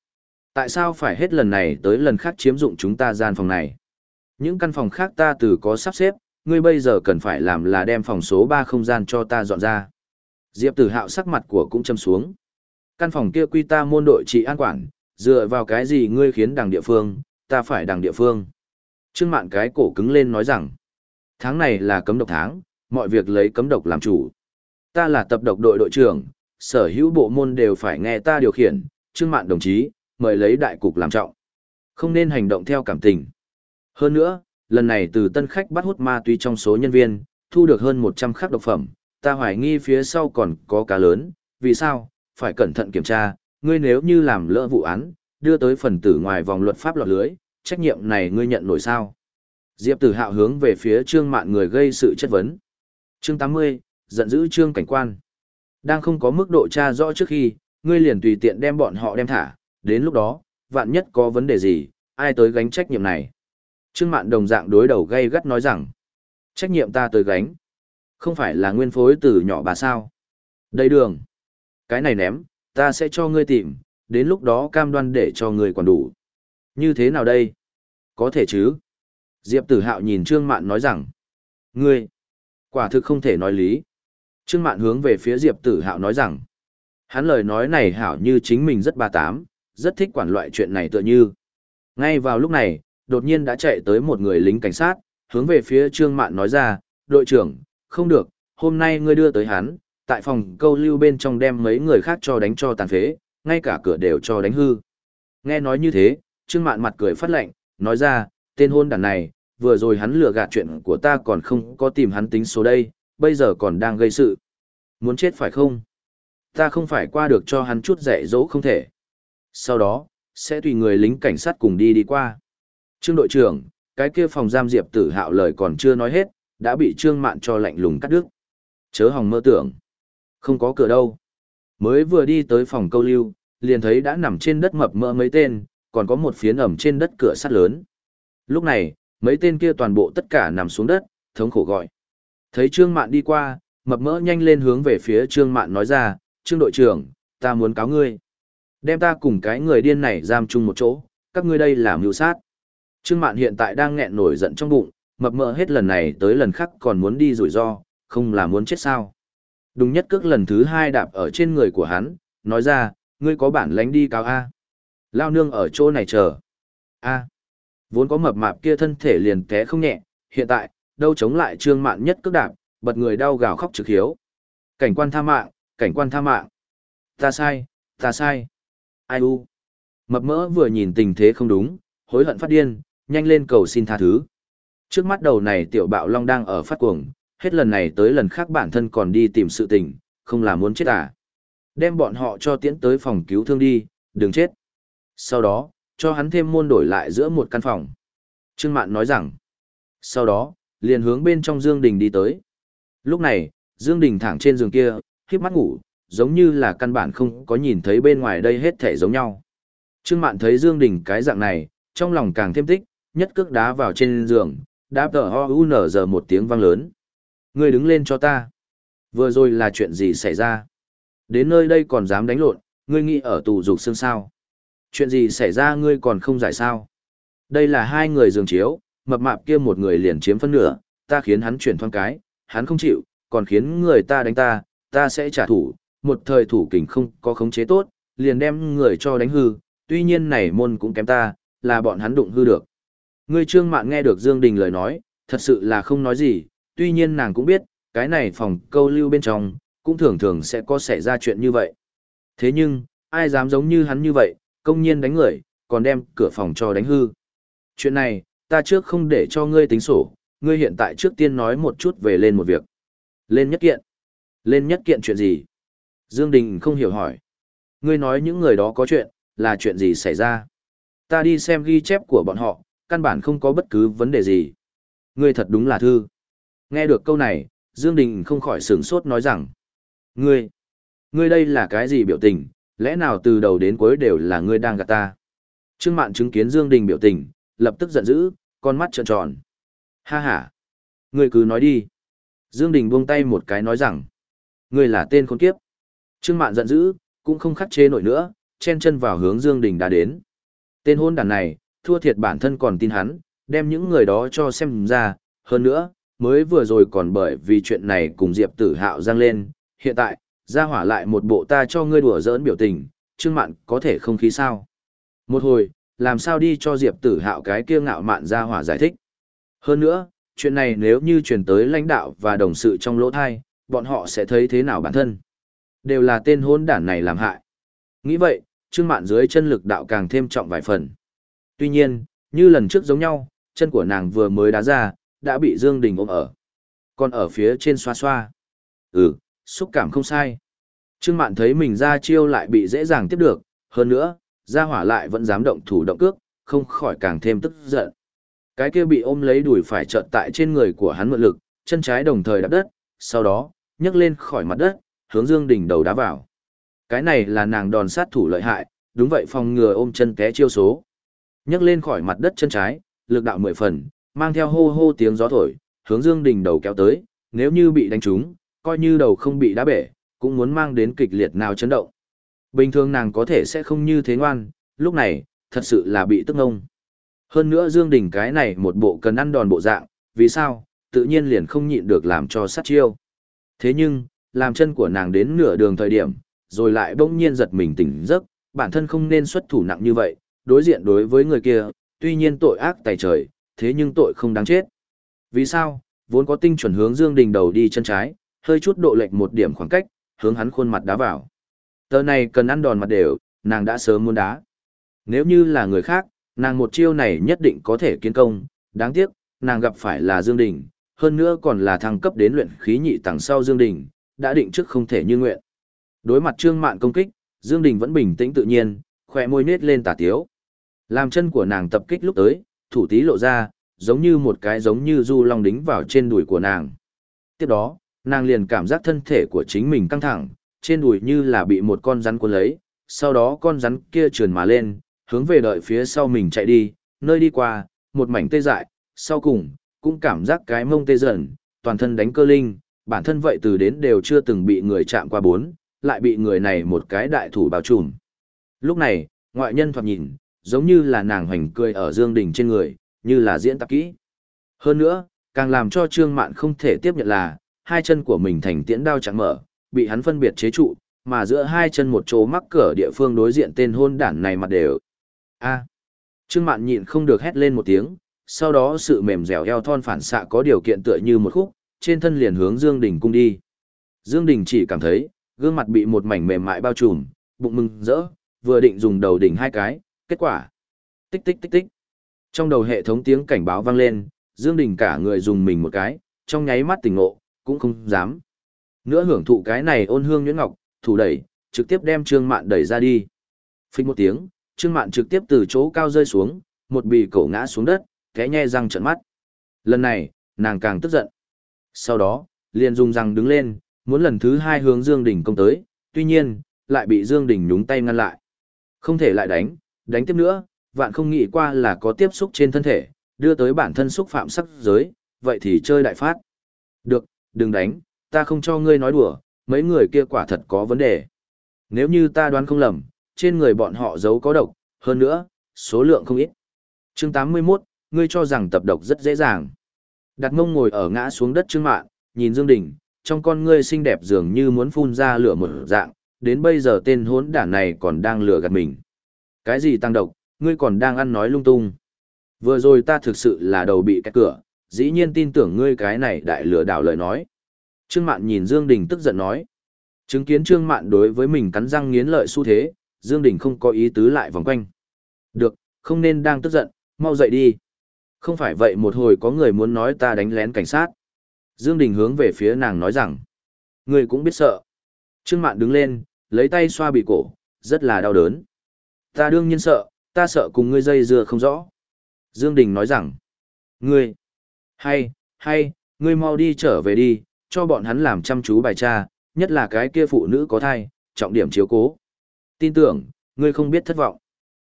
Tại sao phải hết lần này tới lần khác chiếm dụng chúng ta gian phòng này? Những căn phòng khác ta từ có sắp xếp, ngươi bây giờ cần phải làm là đem phòng số 3 không gian cho ta dọn ra. Diệp tử hạo sắc mặt của cũng châm xuống. Căn phòng kia quy ta môn đội trị an quản, dựa vào cái gì ngươi khiến đằng địa phương, ta phải đằng địa phương. Trương mạn cái cổ cứng lên nói rằng, tháng này là cấm độc tháng, mọi việc lấy cấm độc làm chủ. Ta là tập độc đội đội trưởng, sở hữu bộ môn đều phải nghe ta điều khiển, Trương mạn đồng chí, mời lấy đại cục làm trọng. Không nên hành động theo cảm tình. Hơn nữa, lần này từ tân khách bắt hút ma túy trong số nhân viên, thu được hơn 100 khắc độc phẩm, ta hoài nghi phía sau còn có cá lớn, vì sao, phải cẩn thận kiểm tra, ngươi nếu như làm lỡ vụ án, đưa tới phần tử ngoài vòng luật pháp lọt lưới, trách nhiệm này ngươi nhận nổi sao? Diệp Tử Hạo hướng về phía Trương Mạn người gây sự chất vấn. Chương 80, giận dữ Trương cảnh quan. Đang không có mức độ tra rõ trước khi, ngươi liền tùy tiện đem bọn họ đem thả, đến lúc đó, vạn nhất có vấn đề gì, ai tới gánh trách nhiệm này? Trương Mạn đồng dạng đối đầu gây gắt nói rằng, trách nhiệm ta tới gánh. Không phải là nguyên phối từ nhỏ bà sao? Đây đường. Cái này ném, ta sẽ cho ngươi tìm, đến lúc đó cam đoan để cho ngươi quản đủ. Như thế nào đây? Có thể chứ? Diệp tử hạo nhìn Trương Mạn nói rằng, ngươi, quả thực không thể nói lý. Trương Mạn hướng về phía Diệp tử hạo nói rằng, hắn lời nói này hảo như chính mình rất ba tám, rất thích quản loại chuyện này tựa như. Ngay vào lúc này, đột nhiên đã chạy tới một người lính cảnh sát, hướng về phía Trương Mạn nói ra, đội trưởng, không được, hôm nay ngươi đưa tới hắn, tại phòng câu lưu bên trong đem mấy người khác cho đánh cho tàn phế, ngay cả cửa đều cho đánh hư. Nghe nói như thế, Trương Mạn mặt cười phát lệnh, nói ra, tên hôn đàn này, vừa rồi hắn lừa gạt chuyện của ta còn không có tìm hắn tính số đây, bây giờ còn đang gây sự. Muốn chết phải không? Ta không phải qua được cho hắn chút dạy dỗ không thể. Sau đó, sẽ tùy người lính cảnh sát cùng đi đi qua. Trương đội trưởng, cái kia phòng giam Diệp Tử Hạo lời còn chưa nói hết, đã bị Trương Mạn cho lạnh lùng cắt đứt. Chớ hòng mơ tưởng. Không có cửa đâu. Mới vừa đi tới phòng câu lưu, liền thấy đã nằm trên đất mập mỡ mấy tên, còn có một phiến ẩm trên đất cửa sắt lớn. Lúc này, mấy tên kia toàn bộ tất cả nằm xuống đất, thống khổ gọi. Thấy Trương Mạn đi qua, mập mỡ nhanh lên hướng về phía Trương Mạn nói ra, Trương đội trưởng, ta muốn cáo ngươi. Đem ta cùng cái người điên này giam chung một chỗ, các ngươi đây làm mưu sát. Trương Mạn hiện tại đang nghẹn nổi giận trong bụng, mập mỡ hết lần này tới lần khác còn muốn đi rủi ro, không là muốn chết sao. Đúng nhất cước lần thứ hai đạp ở trên người của hắn, nói ra, ngươi có bản lánh đi cáo A. Lao nương ở chỗ này chờ. A. Vốn có mập mạp kia thân thể liền té không nhẹ, hiện tại, đâu chống lại trương mạn nhất cước đạp, bật người đau gào khóc trực hiếu. Cảnh quan tha mạng, cảnh quan tha mạng. Ta sai, ta sai. Ai u. Mập mỡ vừa nhìn tình thế không đúng, hối hận phát điên, nhanh lên cầu xin tha thứ. Trước mắt đầu này tiểu bạo long đang ở phát cuồng, hết lần này tới lần khác bản thân còn đi tìm sự tình, không là muốn chết à. Đem bọn họ cho tiễn tới phòng cứu thương đi, đừng chết. Sau đó, cho hắn thêm môn đổi lại giữa một căn phòng. Trương Mạn nói rằng, sau đó, liền hướng bên trong Dương Đình đi tới. Lúc này, Dương Đình thẳng trên giường kia, khiếp mắt ngủ, giống như là căn bản không có nhìn thấy bên ngoài đây hết thể giống nhau. Trương Mạn thấy Dương Đình cái dạng này, trong lòng càng thêm tích, nhất cước đá vào trên giường, đá tờ ho u nở giờ một tiếng vang lớn. Ngươi đứng lên cho ta. Vừa rồi là chuyện gì xảy ra? Đến nơi đây còn dám đánh lộn, ngươi nghĩ ở tù dục xương sao? Chuyện gì xảy ra ngươi còn không giải sao? Đây là hai người giường chiếu, mập mạp kia một người liền chiếm phân nửa, ta khiến hắn chuyển thoáng cái, hắn không chịu, còn khiến người ta đánh ta, ta sẽ trả thù, một thời thủ kình không có khống chế tốt, liền đem người cho đánh hư, tuy nhiên này môn cũng kém ta, là bọn hắn đụng hư được. Ngươi trương mạn nghe được Dương Đình lời nói, thật sự là không nói gì, tuy nhiên nàng cũng biết, cái này phòng câu lưu bên trong, cũng thường thường sẽ có xảy ra chuyện như vậy. Thế nhưng, ai dám giống như hắn như vậy, công nhiên đánh người, còn đem cửa phòng cho đánh hư. Chuyện này, ta trước không để cho ngươi tính sổ, ngươi hiện tại trước tiên nói một chút về lên một việc. Lên nhất kiện. Lên nhất kiện chuyện gì? Dương Đình không hiểu hỏi. Ngươi nói những người đó có chuyện, là chuyện gì xảy ra? Ta đi xem ghi chép của bọn họ, căn bản không có bất cứ vấn đề gì. Ngươi thật đúng là thư. Nghe được câu này, Dương Đình không khỏi sửng sốt nói rằng. Ngươi, ngươi đây là cái gì biểu tình, lẽ nào từ đầu đến cuối đều là ngươi đang gạt ta? Trương Mạn chứng kiến Dương Đình biểu tình, lập tức giận dữ, con mắt trợn tròn. Ha ha, ngươi cứ nói đi. Dương Đình buông tay một cái nói rằng, ngươi là tên khốn kiếp. Trương Mạn giận dữ, cũng không khắc chế nổi nữa, chen chân vào hướng Dương Đình đã đến. Tên hôn đàn này, thua thiệt bản thân còn tin hắn, đem những người đó cho xem ra, hơn nữa, mới vừa rồi còn bởi vì chuyện này cùng Diệp Tử Hạo giang lên, hiện tại, ra hỏa lại một bộ ta cho ngươi đùa giỡn biểu tình, Trương Mạn có thể không khí sao. Một hồi, làm sao đi cho Diệp Tử Hạo cái kia ngạo mạn ra hỏa giải thích. Hơn nữa, chuyện này nếu như truyền tới lãnh đạo và đồng sự trong lỗ thai, bọn họ sẽ thấy thế nào bản thân. Đều là tên hôn đản này làm hại. Nghĩ vậy, Trương Mạn dưới chân lực đạo càng thêm trọng vài phần. Tuy nhiên, như lần trước giống nhau, chân của nàng vừa mới đá ra, đã bị Dương Đình ôm ở. Còn ở phía trên xoa xoa. Ừ, xúc cảm không sai. Trương Mạn thấy mình ra chiêu lại bị dễ dàng tiếp được, hơn nữa, ra hỏa lại vẫn dám động thủ động cước, không khỏi càng thêm tức giận. Cái kia bị ôm lấy đùi phải trợn tại trên người của hắn mượn lực, chân trái đồng thời đạp đất, sau đó, nhấc lên khỏi mặt đất, hướng Dương Đình đầu đá vào. Cái này là nàng đòn sát thủ lợi hại, đúng vậy phòng ngừa ôm chân té chiêu số. Nhấc lên khỏi mặt đất chân trái, lực đạo mười phần, mang theo hô hô tiếng gió thổi, hướng Dương Đình đầu kéo tới, nếu như bị đánh trúng, coi như đầu không bị đá bể, cũng muốn mang đến kịch liệt nào chấn động. Bình thường nàng có thể sẽ không như thế ngoan, lúc này, thật sự là bị tức ngông. Hơn nữa Dương Đình cái này một bộ cần ăn đòn bộ dạng, vì sao, tự nhiên liền không nhịn được làm cho sát chiêu. Thế nhưng, làm chân của nàng đến nửa đường thời điểm, rồi lại bỗng nhiên giật mình tỉnh giấc, bản thân không nên xuất thủ nặng như vậy, đối diện đối với người kia, tuy nhiên tội ác tài trời, thế nhưng tội không đáng chết. Vì sao? Vốn có tinh chuẩn hướng Dương Đình đầu đi chân trái, hơi chút độ lệch một điểm khoảng cách, hướng hắn khuôn mặt đá vào. Tờ này cần ăn đòn mặt đều, nàng đã sớm muốn đá. Nếu như là người khác, nàng một chiêu này nhất định có thể kiến công, đáng tiếc, nàng gặp phải là Dương Đình, hơn nữa còn là thăng cấp đến luyện khí nhị tầng sau Dương Đình, đã định trước không thể như nguyện. Đối mặt Trương Mạn công kích, Dương Đình vẫn bình tĩnh tự nhiên, khỏe môi nết lên tà tiếu. Làm chân của nàng tập kích lúc tới, thủ tí lộ ra, giống như một cái giống như du long đính vào trên đùi của nàng. Tiếp đó, nàng liền cảm giác thân thể của chính mình căng thẳng, trên đùi như là bị một con rắn cuốn lấy, sau đó con rắn kia trườn mà lên, hướng về đợi phía sau mình chạy đi, nơi đi qua, một mảnh tê dại, sau cùng, cũng cảm giác cái mông tê dần, toàn thân đánh cơ linh, bản thân vậy từ đến đều chưa từng bị người chạm qua bốn, lại bị người này một cái đại thủ bao trùm. Lúc này, ngoại nhân thoạt nhìn, giống như là nàng hoành cười ở Dương Đình trên người, như là diễn tập kỹ. Hơn nữa, càng làm cho Trương Mạn không thể tiếp nhận là, hai chân của mình thành tiễn đao chẳng mở, bị hắn phân biệt chế trụ, mà giữa hai chân một chỗ mắc cửa địa phương đối diện tên hôn đản này mặt đều. A. Trương Mạn nhịn không được hét lên một tiếng, sau đó sự mềm dẻo eo thon phản xạ có điều kiện tựa như một khúc, trên thân liền hướng Dương Đình cung đi. Dương Đình chỉ cảm thấy, gương mặt bị một mảnh mềm mại bao trùm, bụng mừng rỡ, vừa định dùng đầu đỉnh hai cái, kết quả. Tích tích tích tích. Trong đầu hệ thống tiếng cảnh báo vang lên, Dương Đình cả người dùng mình một cái, trong nháy mắt tỉnh ngộ, cũng không dám. Nữa hưởng thụ cái này ôn hương nhuyễn ngọc, thủ đẩy, trực tiếp đem Trương Mạn đẩy ra đi. Phích một tiếng, Trương Mạn trực tiếp từ chỗ cao rơi xuống, một bì cổ ngã xuống đất, té nhe răng trợn mắt. Lần này, nàng càng tức giận. Sau đó, liền dùng răng đứng lên, muốn lần thứ hai hướng Dương Đình công tới, tuy nhiên, lại bị Dương Đình nhúng tay ngăn lại. Không thể lại đánh, đánh tiếp nữa, vạn không nghĩ qua là có tiếp xúc trên thân thể, đưa tới bản thân xúc phạm sắc giới, vậy thì chơi đại phát. Được, đừng đánh, ta không cho ngươi nói đùa, mấy người kia quả thật có vấn đề. Nếu như ta đoán không lầm, trên người bọn họ giấu có độc, hơn nữa, số lượng không ít. Chương 81, ngươi cho rằng tập độc rất dễ dàng. Đặt mông ngồi ở ngã xuống đất trương mạn, nhìn Dương Đình, trong con ngươi xinh đẹp dường như muốn phun ra lửa một dạng, đến bây giờ tên hốn đản này còn đang lừa gạt mình. Cái gì tăng độc, ngươi còn đang ăn nói lung tung. Vừa rồi ta thực sự là đầu bị cái cửa, dĩ nhiên tin tưởng ngươi cái này đại lừa đảo lời nói. Trương Mạn nhìn Dương Đình tức giận nói. Chứng kiến Trương Mạn đối với mình cắn răng nghiến lợi xu thế, Dương Đình không có ý tứ lại vòng quanh. Được, không nên đang tức giận, mau dậy đi. Không phải vậy một hồi có người muốn nói ta đánh lén cảnh sát. Dương Đình hướng về phía nàng nói rằng. Ngươi cũng biết sợ. Trương Mạn đứng lên, lấy tay xoa bị cổ, rất là đau đớn. Ta đương nhiên sợ, ta sợ cùng ngươi dây dưa không rõ. Dương Đình nói rằng. Ngươi. Hay, hay, ngươi mau đi trở về đi, cho bọn hắn làm chăm chú bài tra, nhất là cái kia phụ nữ có thai, trọng điểm chiếu cố. Tin tưởng, ngươi không biết thất vọng.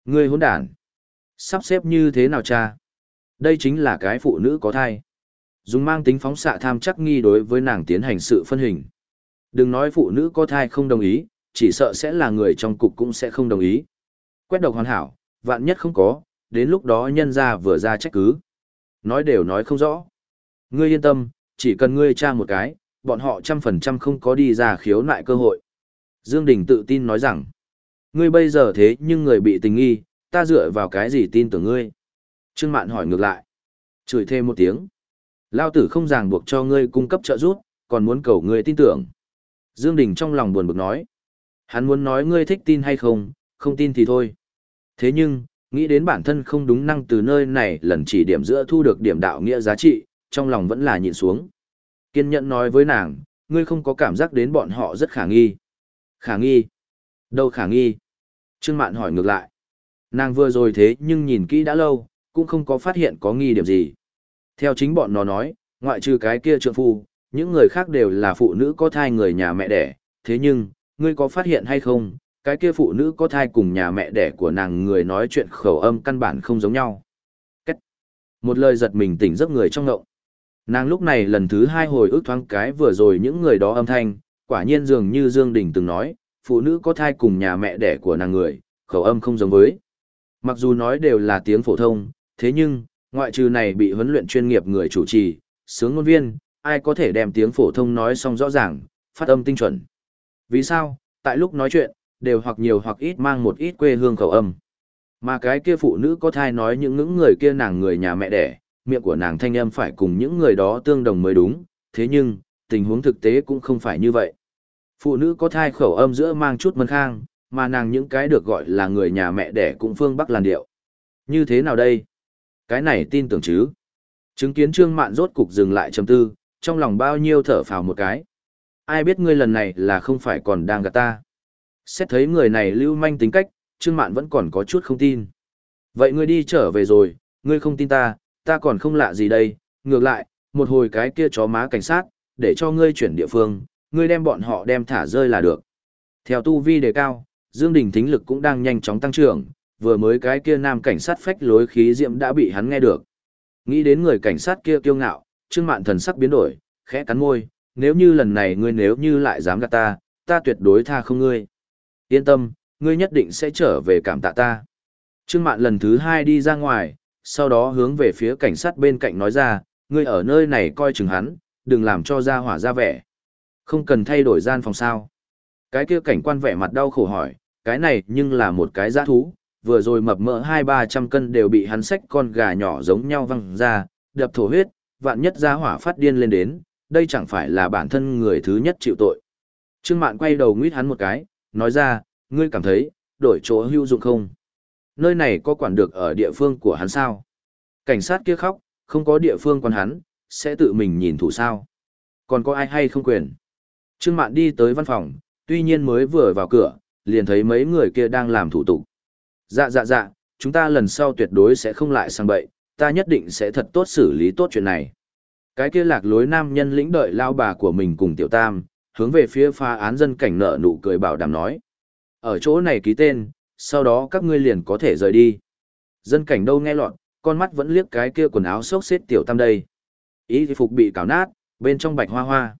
Ngươi hỗn đản. Sắp xếp như thế nào cha? Đây chính là cái phụ nữ có thai. Dùng mang tính phóng xạ tham chắc nghi đối với nàng tiến hành sự phân hình. Đừng nói phụ nữ có thai không đồng ý, chỉ sợ sẽ là người trong cục cũng sẽ không đồng ý. Quét độc hoàn hảo, vạn nhất không có, đến lúc đó nhân ra vừa ra trách cứ. Nói đều nói không rõ. Ngươi yên tâm, chỉ cần ngươi tra một cái, bọn họ trăm phần trăm không có đi ra khiếu nại cơ hội. Dương Đình tự tin nói rằng, ngươi bây giờ thế nhưng người bị tình nghi, ta dựa vào cái gì tin tưởng ngươi? Trương Mạn hỏi ngược lại. Chửi thêm một tiếng. Lao tử không ràng buộc cho ngươi cung cấp trợ giúp, còn muốn cầu ngươi tin tưởng. Dương Đình trong lòng buồn bực nói. Hắn muốn nói ngươi thích tin hay không, không tin thì thôi. Thế nhưng, nghĩ đến bản thân không đúng năng từ nơi này lần chỉ điểm giữa thu được điểm đạo nghĩa giá trị, trong lòng vẫn là nhịn xuống. Kiên nhẫn nói với nàng, ngươi không có cảm giác đến bọn họ rất khả nghi. Khả nghi? Đâu khả nghi? Trương Mạn hỏi ngược lại. Nàng vừa rồi thế nhưng nhìn kỹ đã lâu, cũng không có phát hiện có nghi điểm gì. Theo chính bọn nó nói, ngoại trừ cái kia trượng phu, những người khác đều là phụ nữ có thai người nhà mẹ đẻ, thế nhưng, ngươi có phát hiện hay không, cái kia phụ nữ có thai cùng nhà mẹ đẻ của nàng người nói chuyện khẩu âm căn bản không giống nhau. Cách. Một lời giật mình tỉnh giấc người trong ngộng. Nàng lúc này lần thứ hai hồi ức thoáng cái vừa rồi những người đó âm thanh, quả nhiên dường như Dương Đình từng nói, phụ nữ có thai cùng nhà mẹ đẻ của nàng người, khẩu âm không giống với. Mặc dù nói đều là tiếng phổ thông, thế nhưng, ngoại trừ này bị huấn luyện chuyên nghiệp người chủ trì, sướng ngôn viên, ai có thể đem tiếng phổ thông nói xong rõ ràng, phát âm tinh chuẩn. Vì sao, tại lúc nói chuyện, đều hoặc nhiều hoặc ít mang một ít quê hương khẩu âm. Mà cái kia phụ nữ có thai nói những những người kia nàng người nhà mẹ đẻ, miệng của nàng thanh âm phải cùng những người đó tương đồng mới đúng, thế nhưng, tình huống thực tế cũng không phải như vậy. Phụ nữ có thai khẩu âm giữa mang chút mân khang, mà nàng những cái được gọi là người nhà mẹ đẻ cũng phương Bắc làn điệu. Như thế nào đây? Cái này tin tưởng chứ? Chứng kiến Trương Mạn rốt cục dừng lại trầm tư, trong lòng bao nhiêu thở phào một cái. Ai biết ngươi lần này là không phải còn đang gạt ta. Xét thấy người này lưu manh tính cách, Trương Mạn vẫn còn có chút không tin. Vậy ngươi đi trở về rồi, ngươi không tin ta, ta còn không lạ gì đây, ngược lại, một hồi cái kia chó má cảnh sát, để cho ngươi chuyển địa phương, ngươi đem bọn họ đem thả rơi là được. Theo tu vi đề cao, Dương Đình thính lực cũng đang nhanh chóng tăng trưởng, vừa mới cái kia nam cảnh sát phách lối khí diệm đã bị hắn nghe được. Nghĩ đến người cảnh sát kia kiêu ngạo, Trương Mạn thần sắc biến đổi, khẽ cắn môi, nếu như lần này ngươi nếu như lại dám gạt ta, ta tuyệt đối tha không ngươi. Yên tâm, ngươi nhất định sẽ trở về cảm tạ ta. Trương Mạn lần thứ hai đi ra ngoài, sau đó hướng về phía cảnh sát bên cạnh nói ra, ngươi ở nơi này coi chừng hắn, đừng làm cho ra hỏa ra vẻ. Không cần thay đổi gian phòng sao. Cái kia cảnh quan vẻ mặt đau khổ hỏi, cái này nhưng là một cái giã thú, vừa rồi mập mỡ hai ba trăm cân đều bị hắn xách con gà nhỏ giống nhau văng ra, đập thổ huyết, vạn nhất ra hỏa phát điên lên đến, đây chẳng phải là bản thân người thứ nhất chịu tội. Trương Mạn quay đầu nguyết hắn một cái, nói ra, ngươi cảm thấy, đổi chỗ hữu dụng không? Nơi này có quản được ở địa phương của hắn sao? Cảnh sát kia khóc, không có địa phương quan hắn, sẽ tự mình nhìn thủ sao? Còn có ai hay không quyền? Trương Mạn đi tới văn phòng, tuy nhiên mới vừa vào cửa, liền thấy mấy người kia đang làm thủ tục. Dạ dạ dạ, chúng ta lần sau tuyệt đối sẽ không lại sang bậy, ta nhất định sẽ thật tốt xử lý tốt chuyện này. Cái kia lạc lối nam nhân lĩnh đợi lao bà của mình cùng tiểu tam, hướng về phía pha án dân cảnh nợ nụ cười bảo đảm nói. Ở chỗ này ký tên, sau đó các ngươi liền có thể rời đi. Dân cảnh đâu nghe lọt, con mắt vẫn liếc cái kia quần áo xốc xếp tiểu tam đây. Ý phục bị cào nát, bên trong bạch hoa hoa.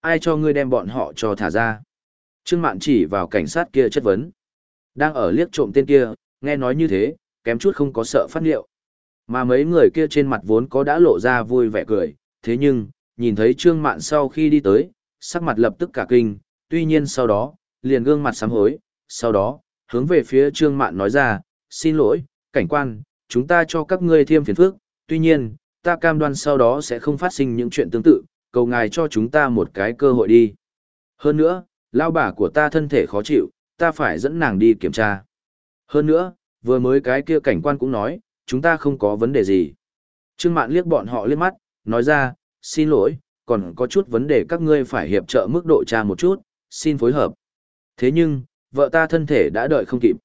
Ai cho ngươi đem bọn họ cho thả ra? Trương Mạn chỉ vào cảnh sát kia chất vấn. Đang ở liếc trộm tên kia, nghe nói như thế, kém chút không có sợ phát liệu. Mà mấy người kia trên mặt vốn có đã lộ ra vui vẻ cười, thế nhưng, nhìn thấy Trương Mạn sau khi đi tới, sắc mặt lập tức cả kinh, tuy nhiên sau đó, liền gương mặt sám hối, sau đó, hướng về phía Trương Mạn nói ra, xin lỗi, cảnh quan, chúng ta cho các ngươi thêm phiền phức, tuy nhiên, ta cam đoan sau đó sẽ không phát sinh những chuyện tương tự, cầu ngài cho chúng ta một cái cơ hội đi. Hơn nữa, lao bà của ta thân thể khó chịu, ta phải dẫn nàng đi kiểm tra. Hơn nữa, vừa mới cái kia cảnh quan cũng nói, chúng ta không có vấn đề gì. Trương Mạn liếc bọn họ liếc mắt, nói ra, xin lỗi, còn có chút vấn đề các ngươi phải hiệp trợ mức độ tra một chút, xin phối hợp. Thế nhưng, vợ ta thân thể đã đợi không kịp.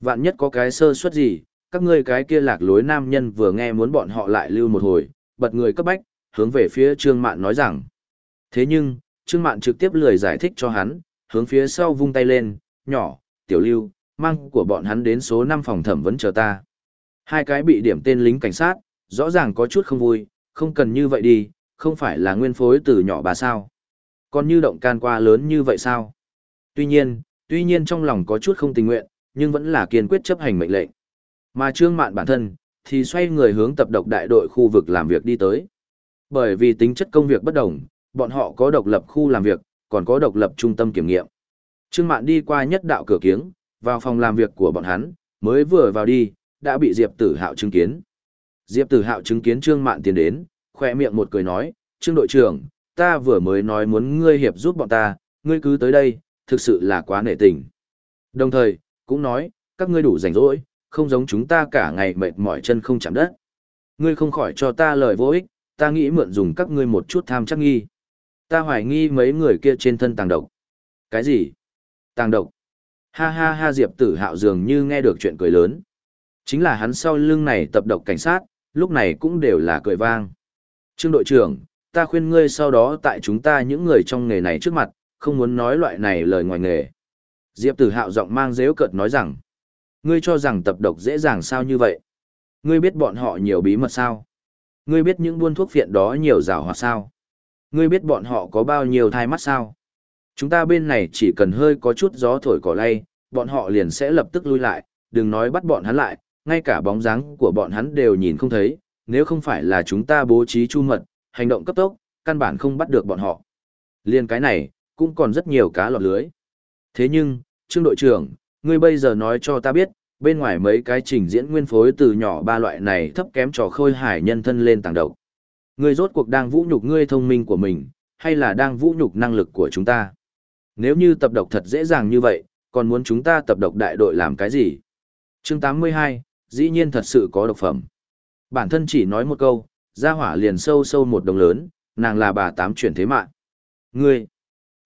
Vạn nhất có cái sơ suất gì, các ngươi cái kia lạc lối nam nhân vừa nghe muốn bọn họ lại lưu một hồi, bật người cấp bách, hướng về phía Trương Mạn nói rằng. Thế nhưng, Trương Mạn trực tiếp lười giải thích cho hắn, hướng phía sau vung tay lên, nhỏ, tiểu lưu, mang của bọn hắn đến số 5 phòng thẩm vấn chờ ta. Hai cái bị điểm tên lính cảnh sát, rõ ràng có chút không vui, không cần như vậy đi, không phải là nguyên phối từ nhỏ bà sao. Còn như động can qua lớn như vậy sao? Tuy nhiên, tuy nhiên trong lòng có chút không tình nguyện, nhưng vẫn là kiên quyết chấp hành mệnh lệnh. Mà Trương Mạn bản thân, thì xoay người hướng tập độc đại đội khu vực làm việc đi tới. Bởi vì tính chất công việc bất đồng, bọn họ có độc lập khu làm việc, còn có độc lập trung tâm kiểm nghiệm. Trương Mạn đi qua nhất đạo cửa kiếng, vào phòng làm việc của bọn hắn, mới vừa vào đi, đã bị Diệp Tử Hạo chứng kiến. Diệp Tử Hạo chứng kiến Trương Mạn tiến đến, khỏe miệng một cười nói, Trương đội trưởng, ta vừa mới nói muốn ngươi hiệp giúp bọn ta, ngươi cứ tới đây, thực sự là quá nể tình. Đồng thời, cũng nói, các ngươi đủ rảnh rỗi, không giống chúng ta cả ngày mệt mỏi chân không chạm đất. Ngươi không khỏi cho ta lời vô ích, ta nghĩ mượn dùng các ngươi một chút tham chắc nghi. Ta hoài nghi mấy người kia trên thân tàng độc. Cái gì? Tàng độc. Ha ha ha Diệp tử hạo dường như nghe được chuyện cười lớn. Chính là hắn sau lưng này tập độc cảnh sát, lúc này cũng đều là cười vang. Trương đội trưởng, ta khuyên ngươi sau đó tại chúng ta những người trong nghề này trước mặt, không muốn nói loại này lời ngoài nghề. Diệp tử hạo giọng mang dễu cợt nói rằng, ngươi cho rằng tập độc dễ dàng sao như vậy? Ngươi biết bọn họ nhiều bí mật sao? Ngươi biết những buôn thuốc phiện đó nhiều rào hoạt sao? Ngươi biết bọn họ có bao nhiêu thai mắt sao? Chúng ta bên này chỉ cần hơi có chút gió thổi cỏ lay, bọn họ liền sẽ lập tức lui lại, đừng nói bắt bọn hắn lại, ngay cả bóng dáng của bọn hắn đều nhìn không thấy, nếu không phải là chúng ta bố trí chu mật, hành động cấp tốc, căn bản không bắt được bọn họ. Liên cái này, cũng còn rất nhiều cá lọt lưới. Thế nhưng, Trương đội trưởng, ngươi bây giờ nói cho ta biết, bên ngoài mấy cái trình diễn nguyên phối từ nhỏ ba loại này thấp kém trò khôi hải nhân thân lên tàng độc. Ngươi rốt cuộc đang vũ nhục ngươi thông minh của mình, hay là đang vũ nhục năng lực của chúng ta? Nếu như tập độc thật dễ dàng như vậy, còn muốn chúng ta tập độc đại đội làm cái gì? Chương 82, dĩ nhiên thật sự có độc phẩm. Bản thân chỉ nói một câu, ra hỏa liền sâu sâu một đồng lớn, nàng là bà tám chuyển thế mạng. Ngươi!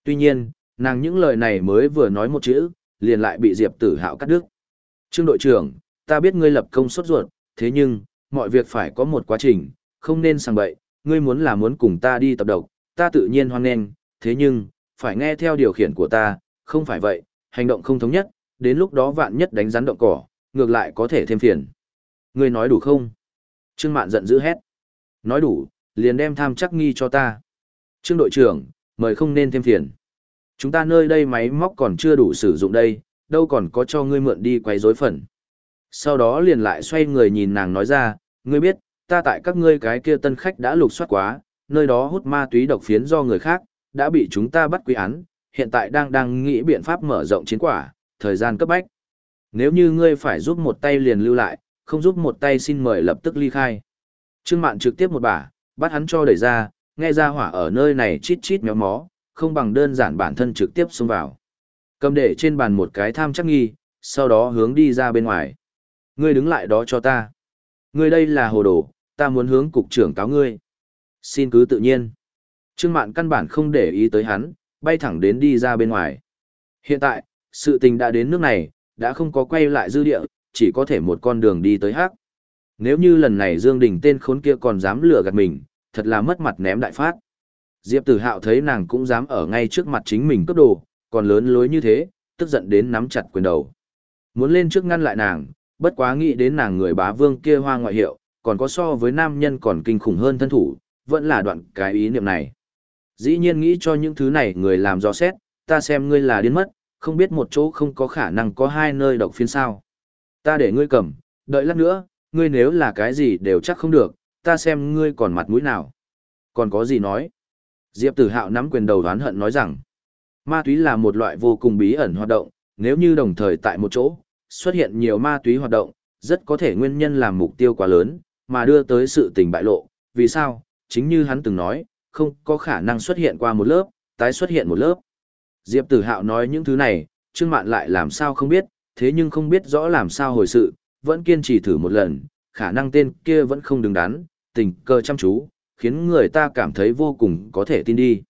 Tuy nhiên, nàng những lời này mới vừa nói một chữ, liền lại bị Diệp tử hạo cắt đứt. Trương đội trưởng, ta biết ngươi lập công sốt ruột, thế nhưng, mọi việc phải có một quá trình, không nên sang bậy, ngươi muốn là muốn cùng ta đi tập độc, ta tự nhiên hoan nghênh, thế nhưng, phải nghe theo điều khiển của ta, không phải vậy, hành động không thống nhất, đến lúc đó vạn nhất đánh rắn động cỏ, ngược lại có thể thêm phiền. Ngươi nói đủ không? Trương Mạn giận dữ hét. Nói đủ, liền đem tham chắc nghi cho ta. Trương đội trưởng, mời không nên thêm phiền. Chúng ta nơi đây máy móc còn chưa đủ sử dụng đây, đâu còn có cho ngươi mượn đi quay rối phần. Sau đó liền lại xoay người nhìn nàng nói ra, ngươi biết, ta tại các ngươi cái kia tân khách đã lục soát quá, nơi đó hút ma túy độc phiến do người khác, đã bị chúng ta bắt quy án, hiện tại đang đang nghĩ biện pháp mở rộng chiến quả, thời gian cấp bách. Nếu như ngươi phải giúp một tay liền lưu lại, không giúp một tay xin mời lập tức ly khai. Trương Mạn trực tiếp một bả, bắt hắn cho đẩy ra, nghe ra hỏa ở nơi này chít chít méo mó, không bằng đơn giản bản thân trực tiếp xông vào. Cầm để trên bàn một cái tham chắc nghi, sau đó hướng đi ra bên ngoài. Ngươi đứng lại đó cho ta. Ngươi đây là hồ đồ, ta muốn hướng cục trưởng cáo ngươi. Xin cứ tự nhiên. Trương Mạn căn bản không để ý tới hắn, bay thẳng đến đi ra bên ngoài. Hiện tại, sự tình đã đến nước này, đã không có quay lại dư địa, chỉ có thể một con đường đi tới hắc. Nếu như lần này Dương Đình tên khốn kia còn dám lừa gạt mình, thật là mất mặt ném đại phát. Diệp Tử Hạo thấy nàng cũng dám ở ngay trước mặt chính mình cướp đồ, còn lớn lối như thế, tức giận đến nắm chặt quyền đầu. Muốn lên trước ngăn lại nàng, bất quá nghĩ đến nàng người bá vương kia hoa ngoại hiệu, còn có so với nam nhân còn kinh khủng hơn thân thủ, vẫn là đoạn cái ý niệm này. Dĩ nhiên nghĩ cho những thứ này người làm do xét, ta xem ngươi là điên mất, không biết một chỗ không có khả năng có hai nơi độc phiến sao. Ta để ngươi cầm, đợi lát nữa, ngươi nếu là cái gì đều chắc không được, ta xem ngươi còn mặt mũi nào. Còn có gì nói? Diệp Tử Hạo nắm quyền đầu đoán hận nói rằng, ma túy là một loại vô cùng bí ẩn hoạt động, nếu như đồng thời tại một chỗ, xuất hiện nhiều ma túy hoạt động, rất có thể nguyên nhân làm mục tiêu quá lớn, mà đưa tới sự tình bại lộ. Vì sao? Chính như hắn từng nói, không có khả năng xuất hiện qua một lớp, tái xuất hiện một lớp. Diệp Tử Hạo nói những thứ này, Trương Mạn lại làm sao không biết, thế nhưng không biết rõ làm sao hồi sự, vẫn kiên trì thử một lần, khả năng tên kia vẫn không đứng đắn, tình cơ chăm chú, khiến người ta cảm thấy vô cùng có thể tin đi.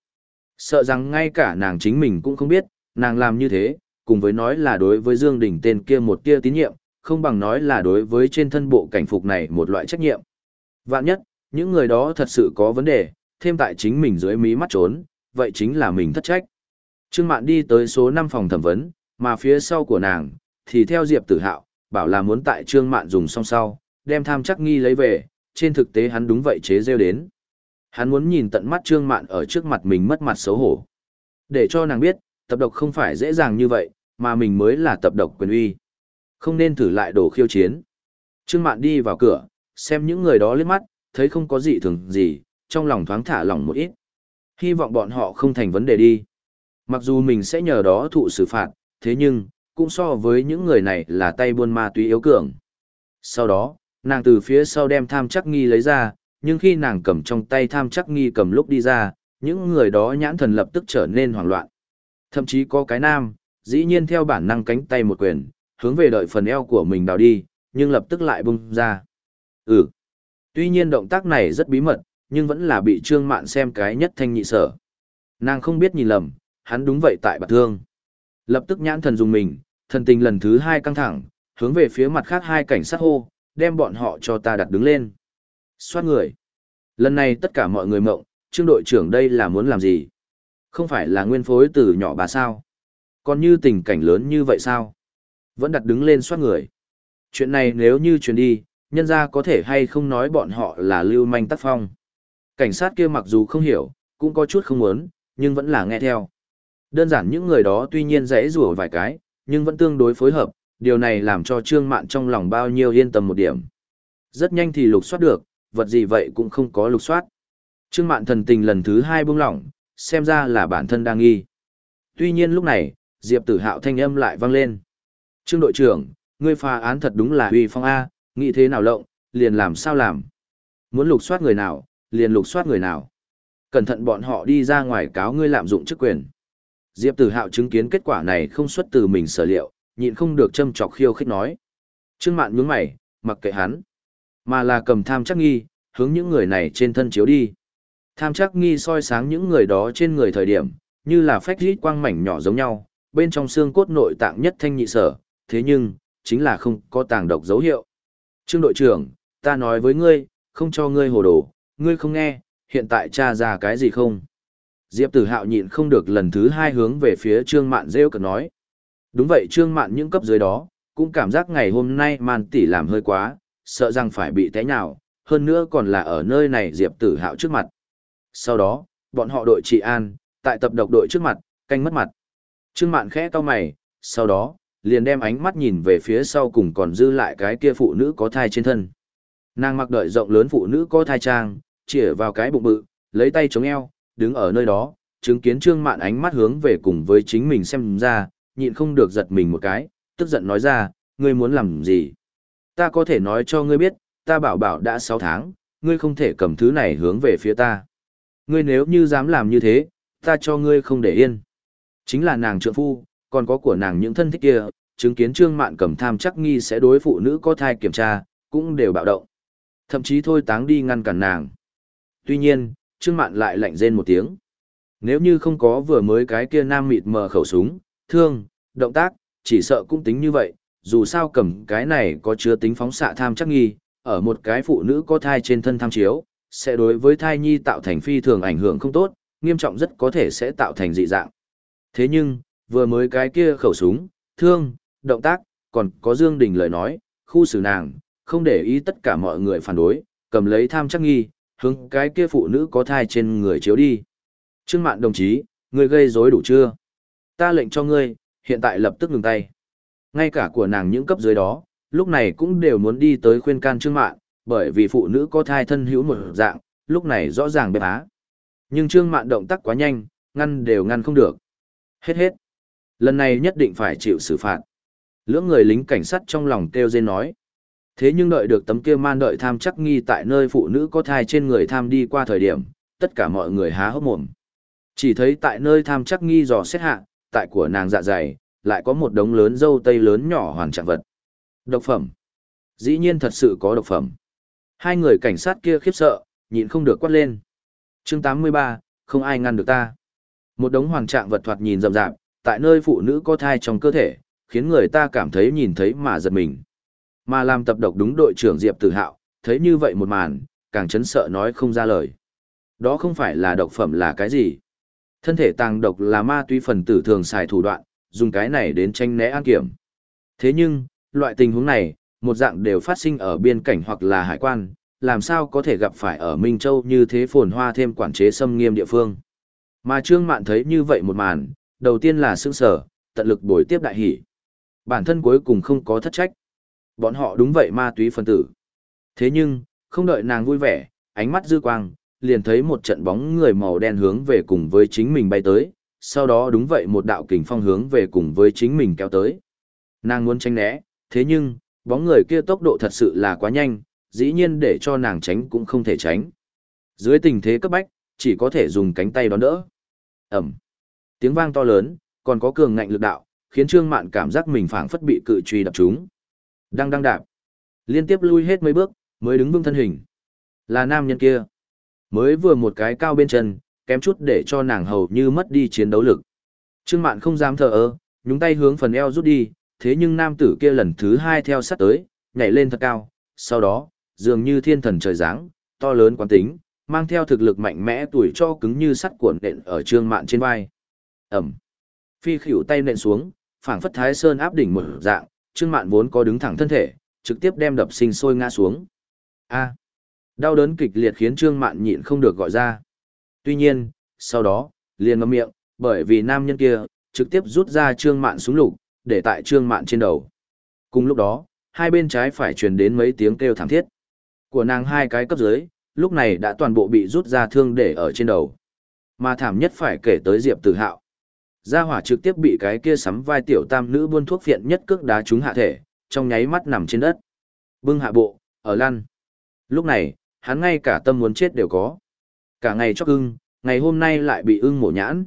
Sợ rằng ngay cả nàng chính mình cũng không biết, nàng làm như thế, cùng với nói là đối với Dương Đình tên kia một tia tín nhiệm, không bằng nói là đối với trên thân bộ cảnh phục này một loại trách nhiệm. Vạn nhất, những người đó thật sự có vấn đề, thêm tại chính mình dưới mí mắt trốn, vậy chính là mình thất trách. Trương Mạn đi tới số 5 phòng thẩm vấn, mà phía sau của nàng, thì theo Diệp Tử Hạo, bảo là muốn tại Trương Mạn dùng xong sau, đem tham chắc nghi lấy về, trên thực tế hắn đúng vậy chế rêu đến. Hắn muốn nhìn tận mắt Trương Mạn ở trước mặt mình mất mặt xấu hổ. Để cho nàng biết, tập độc không phải dễ dàng như vậy, mà mình mới là tập độc quyền uy. Không nên thử lại đồ khiêu chiến. Trương Mạn đi vào cửa, xem những người đó liếc mắt, thấy không có gì thường gì, trong lòng thoáng thả lỏng một ít. Hy vọng bọn họ không thành vấn đề đi. Mặc dù mình sẽ nhờ đó thụ xử phạt, thế nhưng, cũng so với những người này là tay buôn ma túy yếu cường. Sau đó, nàng từ phía sau đem tham chắc nghi lấy ra, nhưng khi nàng cầm trong tay tham chắc nghi cầm lúc đi ra, những người đó nhãn thần lập tức trở nên hoảng loạn. Thậm chí có cái nam, dĩ nhiên theo bản năng cánh tay một quyền, hướng về đợi phần eo của mình đào đi, nhưng lập tức lại bung ra. Ừ. Tuy nhiên động tác này rất bí mật, nhưng vẫn là bị Trương Mạn xem cái nhất thanh nhị sở. Nàng không biết nhìn lầm, hắn đúng vậy tại bạc thương. Lập tức nhãn thần dùng mình, thần tình lần thứ hai căng thẳng, hướng về phía mặt khác hai cảnh sát hô, đem bọn họ cho ta đặt đứng lên. Xoát người. Lần này tất cả mọi người mộng, trương đội trưởng đây là muốn làm gì? Không phải là nguyên phối từ nhỏ bà sao? Còn như tình cảnh lớn như vậy sao? Vẫn đặt đứng lên xoát người. Chuyện này nếu như truyền đi, nhân ra có thể hay không nói bọn họ là lưu manh tác phong. Cảnh sát kia mặc dù không hiểu, cũng có chút không muốn, nhưng vẫn là nghe theo. Đơn giản những người đó tuy nhiên dễ rủa vài cái, nhưng vẫn tương đối phối hợp, điều này làm cho Trương Mạn trong lòng bao nhiêu yên tâm một điểm. Rất nhanh thì lục soát được, vật gì vậy cũng không có lục soát. Trương Mạn thần tình lần thứ hai buông lỏng, xem ra là bản thân đang nghi. Tuy nhiên lúc này, Diệp Tử Hạo thanh âm lại vang lên. Trương đội trưởng, ngươi phá án thật đúng là uy phong A, nghĩ thế nào lộng, liền làm sao làm. Muốn lục soát người nào, liền lục soát người nào. Cẩn thận bọn họ đi ra ngoài cáo ngươi lạm dụng chức quyền. Diệp Tử Hạo chứng kiến kết quả này không xuất từ mình sở liệu, nhịn không được châm chọc khiêu khích nói. Trương Mạn nhướng mày, mặc kệ hắn, mà là cầm tham chắc nghi, hướng những người này trên thân chiếu đi. Tham chắc nghi soi sáng những người đó trên người thời điểm, như là phách rít quang mảnh nhỏ giống nhau, bên trong xương cốt nội tạng nhất thanh nhị sở, thế nhưng, chính là không có tàng độc dấu hiệu. Trương đội trưởng, ta nói với ngươi, không cho ngươi hồ đồ, ngươi không nghe, hiện tại tra ra cái gì không? Diệp Tử Hạo nhịn không được lần thứ hai hướng về phía Trương Mạn rêu cợt nói. Đúng vậy Trương Mạn những cấp dưới đó, cũng cảm giác ngày hôm nay màn tỷ làm hơi quá, sợ rằng phải bị té nhào, hơn nữa còn là ở nơi này Diệp Tử Hạo trước mặt. Sau đó, bọn họ đội trị an, tại tập độc đội trước mặt, canh mất mặt. Trương Mạn khẽ cau mày, sau đó, liền đem ánh mắt nhìn về phía sau cùng còn dư lại cái kia phụ nữ có thai trên thân. Nàng mặc đợi rộng lớn phụ nữ có thai trang, chĩa vào cái bụng bự, lấy tay chống eo, đứng ở nơi đó, chứng kiến Trương Mạn ánh mắt hướng về cùng với chính mình xem ra, nhịn không được giật mình một cái, tức giận nói ra, ngươi muốn làm gì? Ta có thể nói cho ngươi biết, ta bảo bảo đã 6 tháng, ngươi không thể cầm thứ này hướng về phía ta. Ngươi nếu như dám làm như thế, ta cho ngươi không để yên. Chính là nàng trượng phu, còn có của nàng những thân thích kia, chứng kiến Trương Mạn cầm tham chắc nghi sẽ đối phụ nữ có thai kiểm tra, cũng đều bạo động. Thậm chí thôi táng đi ngăn cản nàng. Tuy nhiên, Trương Mạn lại lạnh rên một tiếng. Nếu như không có vừa mới cái kia nam mịt mờ khẩu súng, thương, động tác, chỉ sợ cũng tính như vậy, dù sao cầm cái này có chứa tính phóng xạ tham chắc nghi, ở một cái phụ nữ có thai trên thân tham chiếu, sẽ đối với thai nhi tạo thành phi thường ảnh hưởng không tốt, nghiêm trọng rất có thể sẽ tạo thành dị dạng. Thế nhưng, vừa mới cái kia khẩu súng, thương, động tác, còn có Dương Đình lời nói, khu xử nàng, không để ý tất cả mọi người phản đối, cầm lấy tham chắc nghi, hướng cái kia phụ nữ có thai trên người chiếu đi. Trương Mạn đồng chí, ngươi gây rối đủ chưa? Ta lệnh cho ngươi, hiện tại lập tức ngừng tay. Ngay cả của nàng những cấp dưới đó, lúc này cũng đều muốn đi tới khuyên can Trương Mạn, bởi vì phụ nữ có thai thân hữu một dạng, lúc này rõ ràng bẹp á. Nhưng Trương Mạn động tác quá nhanh, ngăn đều ngăn không được. Hết hết. Lần này nhất định phải chịu xử phạt. Lưỡng người lính cảnh sát trong lòng kêu dên nói. Thế nhưng đợi được tấm kia man đợi tham chắc nghi tại nơi phụ nữ có thai trên người tham đi qua thời điểm, tất cả mọi người há hốc mồm. Chỉ thấy tại nơi tham chắc nghi dò xét hạ, tại của nàng dạ dày, lại có một đống lớn dâu tây lớn nhỏ hoàn trạng vật. Độc phẩm. Dĩ nhiên thật sự có độc phẩm. Hai người cảnh sát kia khiếp sợ, nhịn không được quát lên. chương 83, không ai ngăn được ta. Một đống hoàng trạng vật thoạt nhìn rậm rạp, tại nơi phụ nữ có thai trong cơ thể, khiến người ta cảm thấy nhìn thấy mà giật mình. Mà làm tập độc đúng đội trưởng Diệp Tử Hạo, thấy như vậy một màn, càng chấn sợ nói không ra lời. Đó không phải là độc phẩm là cái gì? Thân thể tàng độc là ma túy phần tử thường xài thủ đoạn, dùng cái này đến tranh né an kiểm. Thế nhưng, loại tình huống này, một dạng đều phát sinh ở biên cảnh hoặc là hải quan, làm sao có thể gặp phải ở Minh Châu như thế phồn hoa thêm quản chế xâm nghiêm địa phương. Mà Trương Mạn thấy như vậy một màn, đầu tiên là sững sở, tận lực bồi tiếp đại hỷ. Bản thân cuối cùng không có thất trách. Bọn họ đúng vậy ma túy phân tử. Thế nhưng, không đợi nàng vui vẻ, ánh mắt dư quang, liền thấy một trận bóng người màu đen hướng về cùng với chính mình bay tới, sau đó đúng vậy một đạo kình phong hướng về cùng với chính mình kéo tới. Nàng muốn tránh né, thế nhưng, bóng người kia tốc độ thật sự là quá nhanh, dĩ nhiên để cho nàng tránh cũng không thể tránh. Dưới tình thế cấp bách, chỉ có thể dùng cánh tay đón đỡ. Ẩm. Tiếng vang to lớn, còn có cường ngạnh lực đạo, khiến Trương Mạn cảm giác mình phảng phất bị cự truy đập trúng. Đang đang đạp. Liên tiếp lui hết mấy bước, mới đứng vững thân hình. Là nam nhân kia. Mới vừa một cái cao bên chân, kém chút để cho nàng hầu như mất đi chiến đấu lực. Trương Mạn không dám thở ơ, nhúng tay hướng phần eo rút đi, thế nhưng nam tử kia lần thứ hai theo sát tới, nhảy lên thật cao, sau đó, dường như thiên thần trời giáng, to lớn quán tính, mang theo thực lực mạnh mẽ tuổi cho cứng như sắt cuộn nện ở trương mạn trên vai. Ẩm. Phi khỉu tay nện xuống, phảng phất thái sơn áp đỉnh một dạng, trương mạn vốn có đứng thẳng thân thể, trực tiếp đem đập sinh sôi ngã xuống. A. Đau đớn kịch liệt khiến trương mạn nhịn không được gọi ra. Tuy nhiên, sau đó, liền ngậm miệng, bởi vì nam nhân kia, trực tiếp rút ra trương mạn xuống lục, để tại trương mạn trên đầu. Cùng lúc đó, hai bên trái phải truyền đến mấy tiếng kêu thảm thiết. Của nàng hai cái cấp dưới, lúc này đã toàn bộ bị rút ra thương để ở trên đầu. Mà thảm nhất phải kể tới Diệp Tử Hạo. Gia hỏa trực tiếp bị cái kia sắm vai tiểu tam nữ buôn thuốc phiện nhất cước đá trúng hạ thể, trong nháy mắt nằm trên đất. Bưng hạ bộ, ở lăn. Lúc này, hắn ngay cả tâm muốn chết đều có. Cả ngày chóc ưng, ngày hôm nay lại bị ưng mổ nhãn.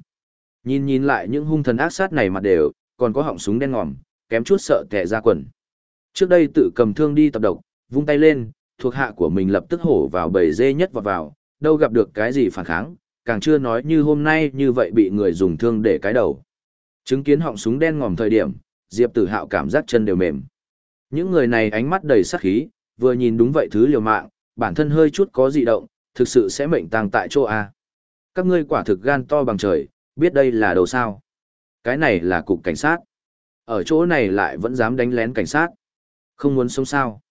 Nhìn nhìn lại những hung thần ác sát này mặt đều, còn có họng súng đen ngòm, kém chút sợ tè ra quần. Trước đây tự cầm thương đi tập độc, vung tay lên, thuộc hạ của mình lập tức hổ vào bầy dê nhất vào vào, đâu gặp được cái gì phản kháng, càng chưa nói như hôm nay như vậy bị người dùng thương để cái đầu. Chứng kiến họng súng đen ngòm thời điểm, Diệp Tử Hạo cảm giác chân đều mềm. Những người này ánh mắt đầy sát khí, vừa nhìn đúng vậy thứ liều mạng, bản thân hơi chút có dị động, thực sự sẽ mệnh tang tại chỗ A. Các ngươi quả thực gan to bằng trời, biết đây là đầu sao. Cái này là cục cảnh sát. Ở chỗ này lại vẫn dám đánh lén cảnh sát. Không muốn sống sao.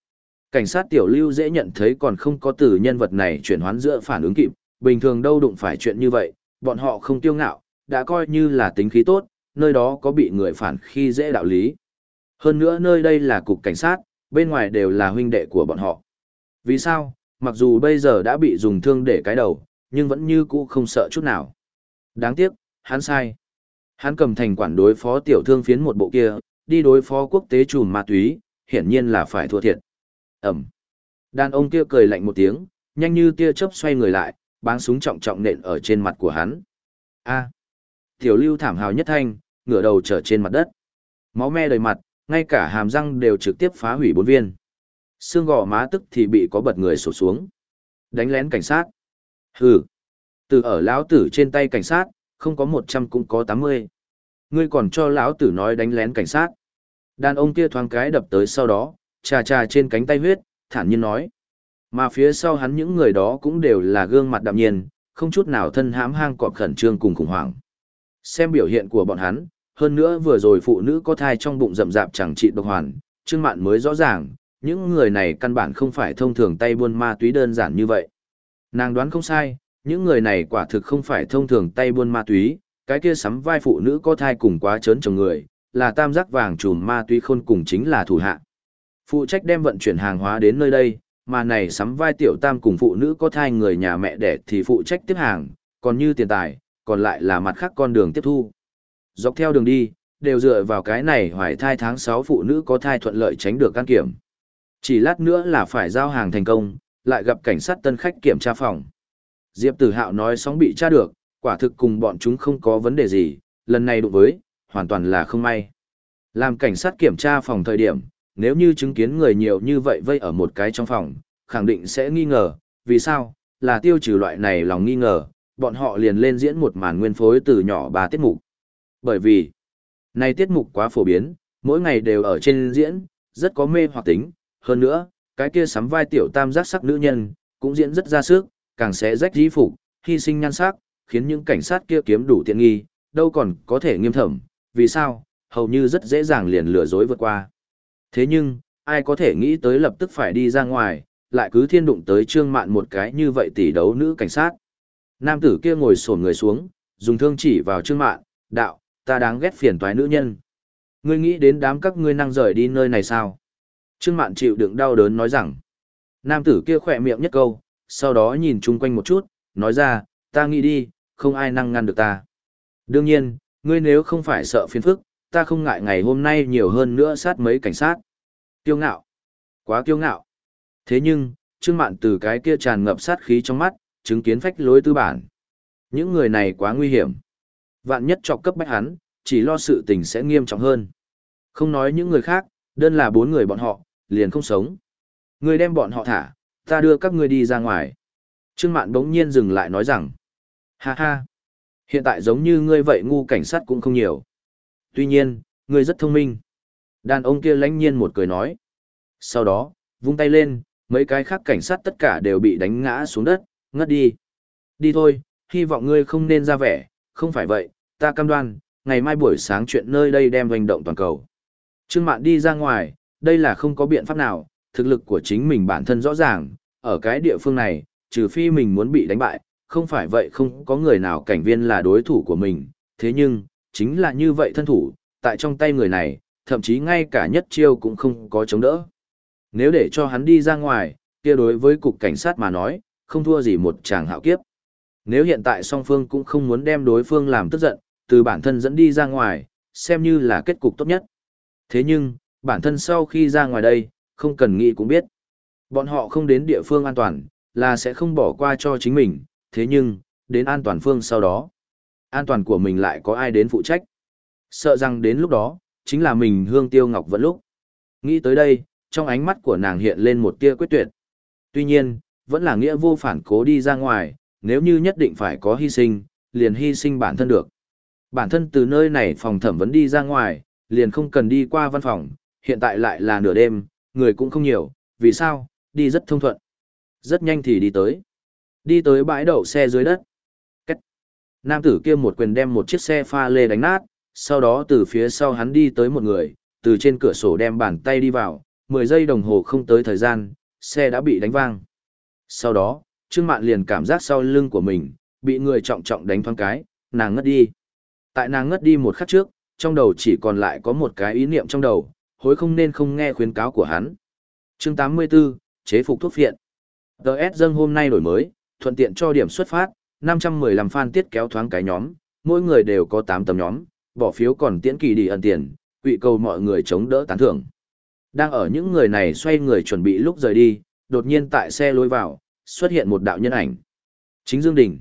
Cảnh sát tiểu lưu dễ nhận thấy còn không có từ nhân vật này chuyển hoán giữa phản ứng kịp, bình thường đâu đụng phải chuyện như vậy, bọn họ không tiêu ngạo, đã coi như là tính khí tốt, nơi đó có bị người phản khi dễ đạo lý. Hơn nữa nơi đây là cục cảnh sát, bên ngoài đều là huynh đệ của bọn họ. Vì sao, mặc dù bây giờ đã bị dùng thương để cái đầu, nhưng vẫn như cũ không sợ chút nào. Đáng tiếc, hắn sai. Hắn cầm thành quản đối phó tiểu thương phiến một bộ kia, đi đối phó quốc tế trùm ma túy, hiển nhiên là phải thua thiệt. Ẩm. Đàn ông kia cười lạnh một tiếng, nhanh như tia chớp xoay người lại, báng súng trọng trọng nện ở trên mặt của hắn. A. Tiểu lưu thảm hào nhất thanh, ngửa đầu trở trên mặt đất. Máu me đầy mặt, ngay cả hàm răng đều trực tiếp phá hủy bốn viên. Xương gò má tức thì bị có bật người sổ xuống. Đánh lén cảnh sát. Hừ. Từ ở lão tử trên tay cảnh sát, không có một trăm cũng có tám mươi. Ngươi còn cho lão tử nói đánh lén cảnh sát. Đàn ông kia thoáng cái đập tới sau đó, trà trà trên cánh tay huyết, thản nhiên nói. Mà phía sau hắn những người đó cũng đều là gương mặt đạm nhiên, không chút nào thân hãm hang cọp khẩn trương cùng khủng hoảng. Xem biểu hiện của bọn hắn, hơn nữa vừa rồi phụ nữ có thai trong bụng rậm rạp chẳng trị độc hoàn, Trương Mạn mới rõ ràng, những người này căn bản không phải thông thường tay buôn ma túy đơn giản như vậy. Nàng đoán không sai, những người này quả thực không phải thông thường tay buôn ma túy, cái kia sắm vai phụ nữ có thai cùng quá trớn chồng người, là tam giác vàng trùm ma túy khôn cùng chính là thủ hạ. Phụ trách đem vận chuyển hàng hóa đến nơi đây, mà này sắm vai tiểu tam cùng phụ nữ có thai người nhà mẹ đẻ thì phụ trách tiếp hàng, còn như tiền tài, còn lại là mặt khác con đường tiếp thu. Dọc theo đường đi, đều dựa vào cái này hoài thai tháng 6 phụ nữ có thai thuận lợi tránh được can kiểm. Chỉ lát nữa là phải giao hàng thành công, lại gặp cảnh sát tân khách kiểm tra phòng. Diệp Tử Hạo nói sóng bị tra được, quả thực cùng bọn chúng không có vấn đề gì, lần này đụng với, hoàn toàn là không may. Làm cảnh sát kiểm tra phòng thời điểm, nếu như chứng kiến người nhiều như vậy vây ở một cái trong phòng, khẳng định sẽ nghi ngờ, vì sao, là tiêu trừ loại này lòng nghi ngờ, bọn họ liền lên diễn một màn nguyên phối từ nhỏ ba tiết mục. Bởi vì, này tiết mục quá phổ biến, mỗi ngày đều ở trên diễn, rất có mê hoặc tính, hơn nữa, cái kia sắm vai tiểu tam giác sắc nữ nhân, cũng diễn rất ra sức, càng sẽ rách dí phục, hy sinh nhan sắc, khiến những cảnh sát kia kiếm đủ tiện nghi, đâu còn có thể nghiêm thẩm, vì sao, hầu như rất dễ dàng liền lừa dối vượt qua. Thế nhưng, ai có thể nghĩ tới lập tức phải đi ra ngoài, lại cứ thiên đụng tới trương mạn một cái như vậy tỷ đấu nữ cảnh sát. Nam tử kia ngồi sổn người xuống, dùng thương chỉ vào trương mạn, đạo, ta đáng ghét phiền toái nữ nhân. Ngươi nghĩ đến đám các ngươi năng rời đi nơi này sao? Trương mạn chịu đựng đau đớn nói rằng, nam tử kia khỏe miệng nhất câu, sau đó nhìn chung quanh một chút, nói ra, ta nghĩ đi, không ai năng ngăn được ta. Đương nhiên, ngươi nếu không phải sợ phiền phức, ta không ngại ngày hôm nay nhiều hơn nữa sát mấy cảnh sát. Kiêu ngạo. Quá kiêu ngạo. Thế nhưng, Trương Mạn từ cái kia tràn ngập sát khí trong mắt, chứng kiến phách lối tư bản. Những người này quá nguy hiểm. Vạn nhất trọc cấp bách hắn, chỉ lo sự tình sẽ nghiêm trọng hơn. Không nói những người khác, đơn là bốn người bọn họ, liền không sống. Người đem bọn họ thả, ta đưa các ngươi đi ra ngoài. Trương Mạn bỗng nhiên dừng lại nói rằng, ha ha, hiện tại giống như ngươi vậy ngu cảnh sát cũng không nhiều. Tuy nhiên, ngươi rất thông minh. Đàn ông kia lãnh nhiên một cười nói. Sau đó, vung tay lên, mấy cái khác cảnh sát tất cả đều bị đánh ngã xuống đất, ngất đi. Đi thôi, hy vọng ngươi không nên ra vẻ, không phải vậy, ta cam đoan, ngày mai buổi sáng chuyện nơi đây đem hành động toàn cầu. Trương Mạn đi ra ngoài, đây là không có biện pháp nào, thực lực của chính mình bản thân rõ ràng, ở cái địa phương này, trừ phi mình muốn bị đánh bại, không phải vậy không có người nào cảnh viên là đối thủ của mình, thế nhưng, chính là như vậy thân thủ, tại trong tay người này, thậm chí ngay cả nhất chiêu cũng không có chống đỡ. Nếu để cho hắn đi ra ngoài, kia đối với cục cảnh sát mà nói, không thua gì một chàng hạo kiếp. Nếu hiện tại song phương cũng không muốn đem đối phương làm tức giận, từ bản thân dẫn đi ra ngoài, xem như là kết cục tốt nhất. Thế nhưng, bản thân sau khi ra ngoài đây, không cần nghĩ cũng biết. Bọn họ không đến địa phương an toàn, là sẽ không bỏ qua cho chính mình, thế nhưng, đến an toàn phương sau đó. An toàn của mình lại có ai đến phụ trách. Sợ rằng đến lúc đó, chính là mình hương tiêu ngọc vẫn lúc. Nghĩ tới đây, trong ánh mắt của nàng hiện lên một tia quyết tuyệt. Tuy nhiên, vẫn là nghĩa vô phản cố đi ra ngoài, nếu như nhất định phải có hy sinh, liền hy sinh bản thân được. Bản thân từ nơi này phòng thẩm vấn đi ra ngoài, liền không cần đi qua văn phòng, hiện tại lại là nửa đêm, người cũng không nhiều, vì sao, đi rất thông thuận. Rất nhanh thì đi tới. Đi tới bãi đậu xe dưới đất. Nam tử kia một quyền đem một chiếc xe pha lê đánh nát, sau đó từ phía sau hắn đi tới một người, từ trên cửa sổ đem bàn tay đi vào, 10 giây đồng hồ không tới thời gian, xe đã bị đánh vang. Sau đó, Trương Mạn liền cảm giác sau lưng của mình, bị người trọng trọng đánh thoáng cái, nàng ngất đi. Tại nàng ngất đi một khắc trước, trong đầu chỉ còn lại có một cái ý niệm trong đầu, hối không nên không nghe khuyến cáo của hắn. Chương 84, chế phục thuốc phiện. DS dâng hôm nay đổi mới, thuận tiện cho điểm xuất phát, 515 fan tiết kéo thoáng cái nhóm, mỗi người đều có 8 tấm nhóm, bỏ phiếu còn tiễn kỳ đi ẩn tiền, quỵ cầu mọi người chống đỡ tán thưởng. Đang ở những người này xoay người chuẩn bị lúc rời đi, đột nhiên tại xe lối vào, xuất hiện một đạo nhân ảnh. Chính Dương Đình.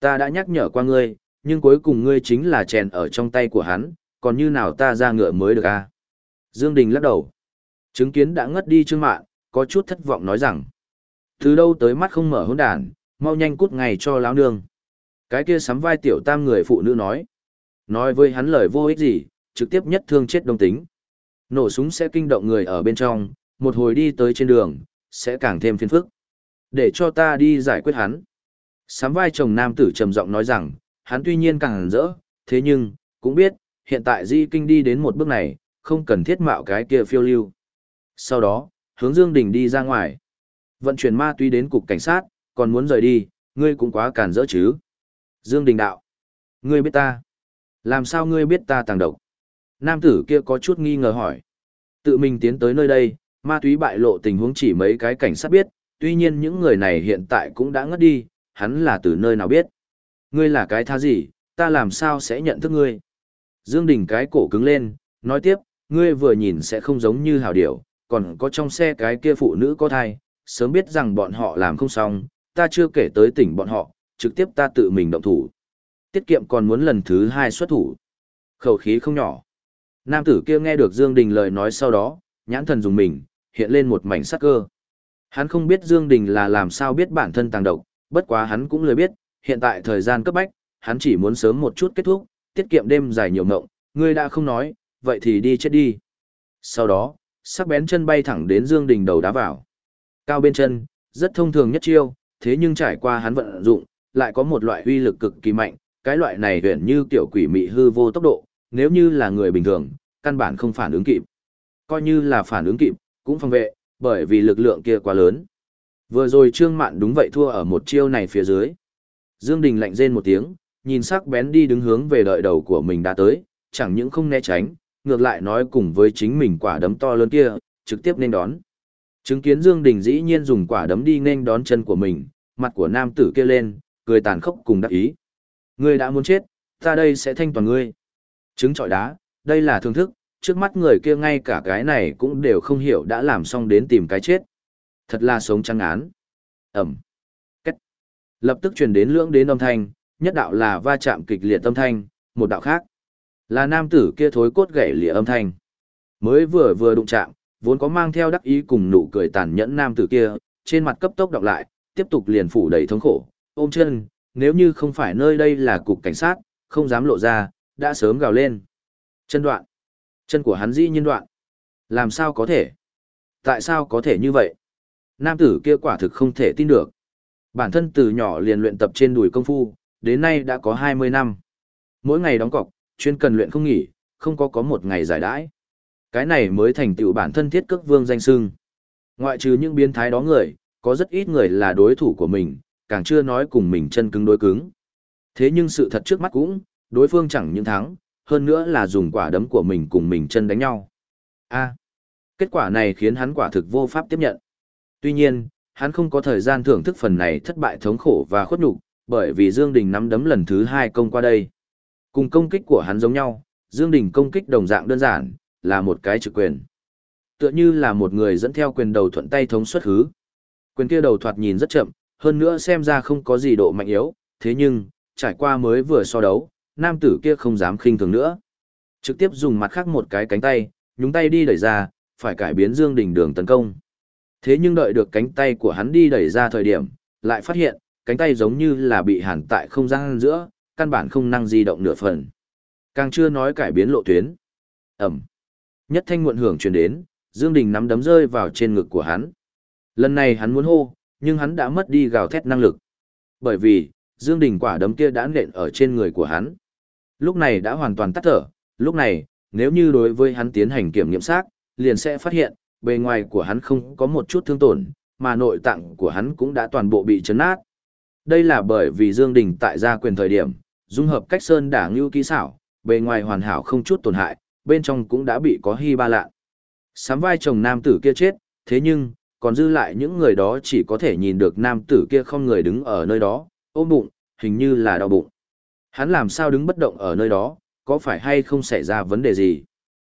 Ta đã nhắc nhở qua ngươi, nhưng cuối cùng ngươi chính là chèn ở trong tay của hắn, còn như nào ta ra ngựa mới được a? À? Dương Đình lắc đầu. Chứng kiến đã ngất đi trương mạng, có chút thất vọng nói rằng. Từ đâu tới mắt không mở hôn đàn, mau nhanh cút ngay cho lão nương. Cái kia sắm vai tiểu tam người phụ nữ nói. Nói với hắn lời vô ích gì, trực tiếp nhất thương chết đông tính. Nổ súng sẽ kinh động người ở bên trong, một hồi đi tới trên đường, sẽ càng thêm phiền phức. Để cho ta đi giải quyết hắn. Sắm vai chồng nam tử trầm giọng nói rằng, hắn tuy nhiên càng rỡ, thế nhưng, cũng biết, hiện tại di kinh đi đến một bước này, không cần thiết mạo cái kia phiêu lưu. Sau đó, hướng Dương Đình đi ra ngoài. Vận chuyển ma túy đến cục cảnh sát, còn muốn rời đi, ngươi cũng quá cản rỡ chứ. Dương Đình đạo. Ngươi biết ta. Làm sao ngươi biết ta tàng độc? Nam tử kia có chút nghi ngờ hỏi. Tự mình tiến tới nơi đây, ma túy bại lộ tình huống chỉ mấy cái cảnh sát biết, tuy nhiên những người này hiện tại cũng đã ngất đi, hắn là từ nơi nào biết. Ngươi là cái tha gì, ta làm sao sẽ nhận thức ngươi? Dương Đình cái cổ cứng lên, nói tiếp, ngươi vừa nhìn sẽ không giống như hảo điểu, còn có trong xe cái kia phụ nữ có thai, sớm biết rằng bọn họ làm không xong, ta chưa kể tới tỉnh bọn họ, trực tiếp ta tự mình động thủ. Tiết kiệm còn muốn lần thứ hai xuất thủ. Khẩu khí không nhỏ. Nam tử kia nghe được Dương Đình lời nói sau đó, nhãn thần dùng mình, hiện lên một mảnh sắc cơ. Hắn không biết Dương Đình là làm sao biết bản thân tàng độc, bất quá hắn cũng lười biết, hiện tại thời gian cấp bách, hắn chỉ muốn sớm một chút kết thúc, tiết kiệm đêm dài nhiều mộng, ngươi đã không nói, vậy thì đi chết đi. Sau đó, sắc bén chân bay thẳng đến Dương Đình đầu đá vào. Cao bên chân, rất thông thường nhất chiêu, thế nhưng trải qua hắn vận dụng, lại có một loại uy lực cực kỳ mạnh, cái loại này huyền như tiểu quỷ mị hư vô tốc độ, nếu như là người bình thường, căn bản không phản ứng kịp. Coi như là phản ứng kịp, cũng phòng vệ, bởi vì lực lượng kia quá lớn. Vừa rồi Trương Mạn đúng vậy thua ở một chiêu này phía dưới. Dương Đình lạnh rên một tiếng, nhìn sắc bén đi đứng hướng về đợi đầu của mình đã tới, chẳng những không né tránh, ngược lại nói cùng với chính mình quả đấm to lớn kia, trực tiếp nên đón. Chứng kiến Dương Đình dĩ nhiên dùng quả đấm đi nên đón chân của mình, mặt của nam tử kia lên, cười tàn khốc cùng đắc ý. Ngươi đã muốn chết, ta đây sẽ thanh toàn ngươi. Trứng trọi đá, đây là thương thức, trước mắt người kia ngay cả cái này cũng đều không hiểu đã làm xong đến tìm cái chết. Thật là sống trăng án. Ẩm. Cách. Lập tức truyền đến lưỡng đến âm thanh, nhất đạo là va chạm kịch liệt âm thanh, một đạo khác. Là nam tử kia thối cốt gãy lìa âm thanh. Mới vừa vừa đụng chạm, vốn có mang theo đắc ý cùng nụ cười tàn nhẫn nam tử kia, trên mặt cấp tốc đọc lại, tiếp tục liền phủ đầy thống khổ, ôm chân, nếu như không phải nơi đây là cục cảnh sát, không dám lộ ra, đã sớm gào lên. Chân đoạn. Chân của hắn dĩ nhiên đoạn. Làm sao có thể? Tại sao có thể như vậy? Nam tử kia quả thực không thể tin được. Bản thân từ nhỏ liền luyện tập trên đùi công phu, đến nay đã có 20 năm. Mỗi ngày đóng cọc, chuyên cần luyện không nghỉ, không có có một ngày giải đãi. Cái này mới thành tựu bản thân thiết cước vương danh sưng. Ngoại trừ những biến thái đó người, có rất ít người là đối thủ của mình, càng chưa nói cùng mình chân cứng đối cứng. Thế nhưng sự thật trước mắt cũng, đối phương chẳng những thắng, hơn nữa là dùng quả đấm của mình cùng mình chân đánh nhau. A. kết quả này khiến hắn quả thực vô pháp tiếp nhận. Tuy nhiên, hắn không có thời gian thưởng thức phần này thất bại thống khổ và khuất nhục, bởi vì Dương Đình nắm đấm lần thứ hai công qua đây. Cùng công kích của hắn giống nhau, Dương Đình công kích đồng dạng đơn giản, là một cái trực quyền. Tựa như là một người dẫn theo quyền đầu thuận tay thống xuất hứ. Quyền kia đầu thoạt nhìn rất chậm, hơn nữa xem ra không có gì độ mạnh yếu, thế nhưng, trải qua mới vừa so đấu, nam tử kia không dám khinh thường nữa. Trực tiếp dùng mặt khác một cái cánh tay, nhúng tay đi đẩy ra, phải cải biến Dương Đình đường tấn công. Thế nhưng đợi được cánh tay của hắn đi đẩy ra thời điểm, lại phát hiện, cánh tay giống như là bị hàn tại không gian giữa, căn bản không năng di động nửa phần. Càng chưa nói cải biến lộ tuyến. Ẩm. Nhất thanh muộn hưởng truyền đến, Dương Đình nắm đấm rơi vào trên ngực của hắn. Lần này hắn muốn hô, nhưng hắn đã mất đi gào thét năng lực. Bởi vì, Dương Đình quả đấm kia đã nện ở trên người của hắn. Lúc này đã hoàn toàn tắt thở, lúc này, nếu như đối với hắn tiến hành kiểm nghiệm xác, liền sẽ phát hiện, bề ngoài của hắn không có một chút thương tổn, mà nội tạng của hắn cũng đã toàn bộ bị chấn nát. Đây là bởi vì Dương Đình tại gia quyền thời điểm, dung hợp cách sơn đả ngưu kỹ xảo, bề ngoài hoàn hảo không chút tổn hại, bên trong cũng đã bị có hy ba lạ. Sám vai chồng nam tử kia chết, thế nhưng, còn dư lại những người đó chỉ có thể nhìn được nam tử kia không người đứng ở nơi đó, ôm bụng, hình như là đau bụng. Hắn làm sao đứng bất động ở nơi đó, có phải hay không xảy ra vấn đề gì?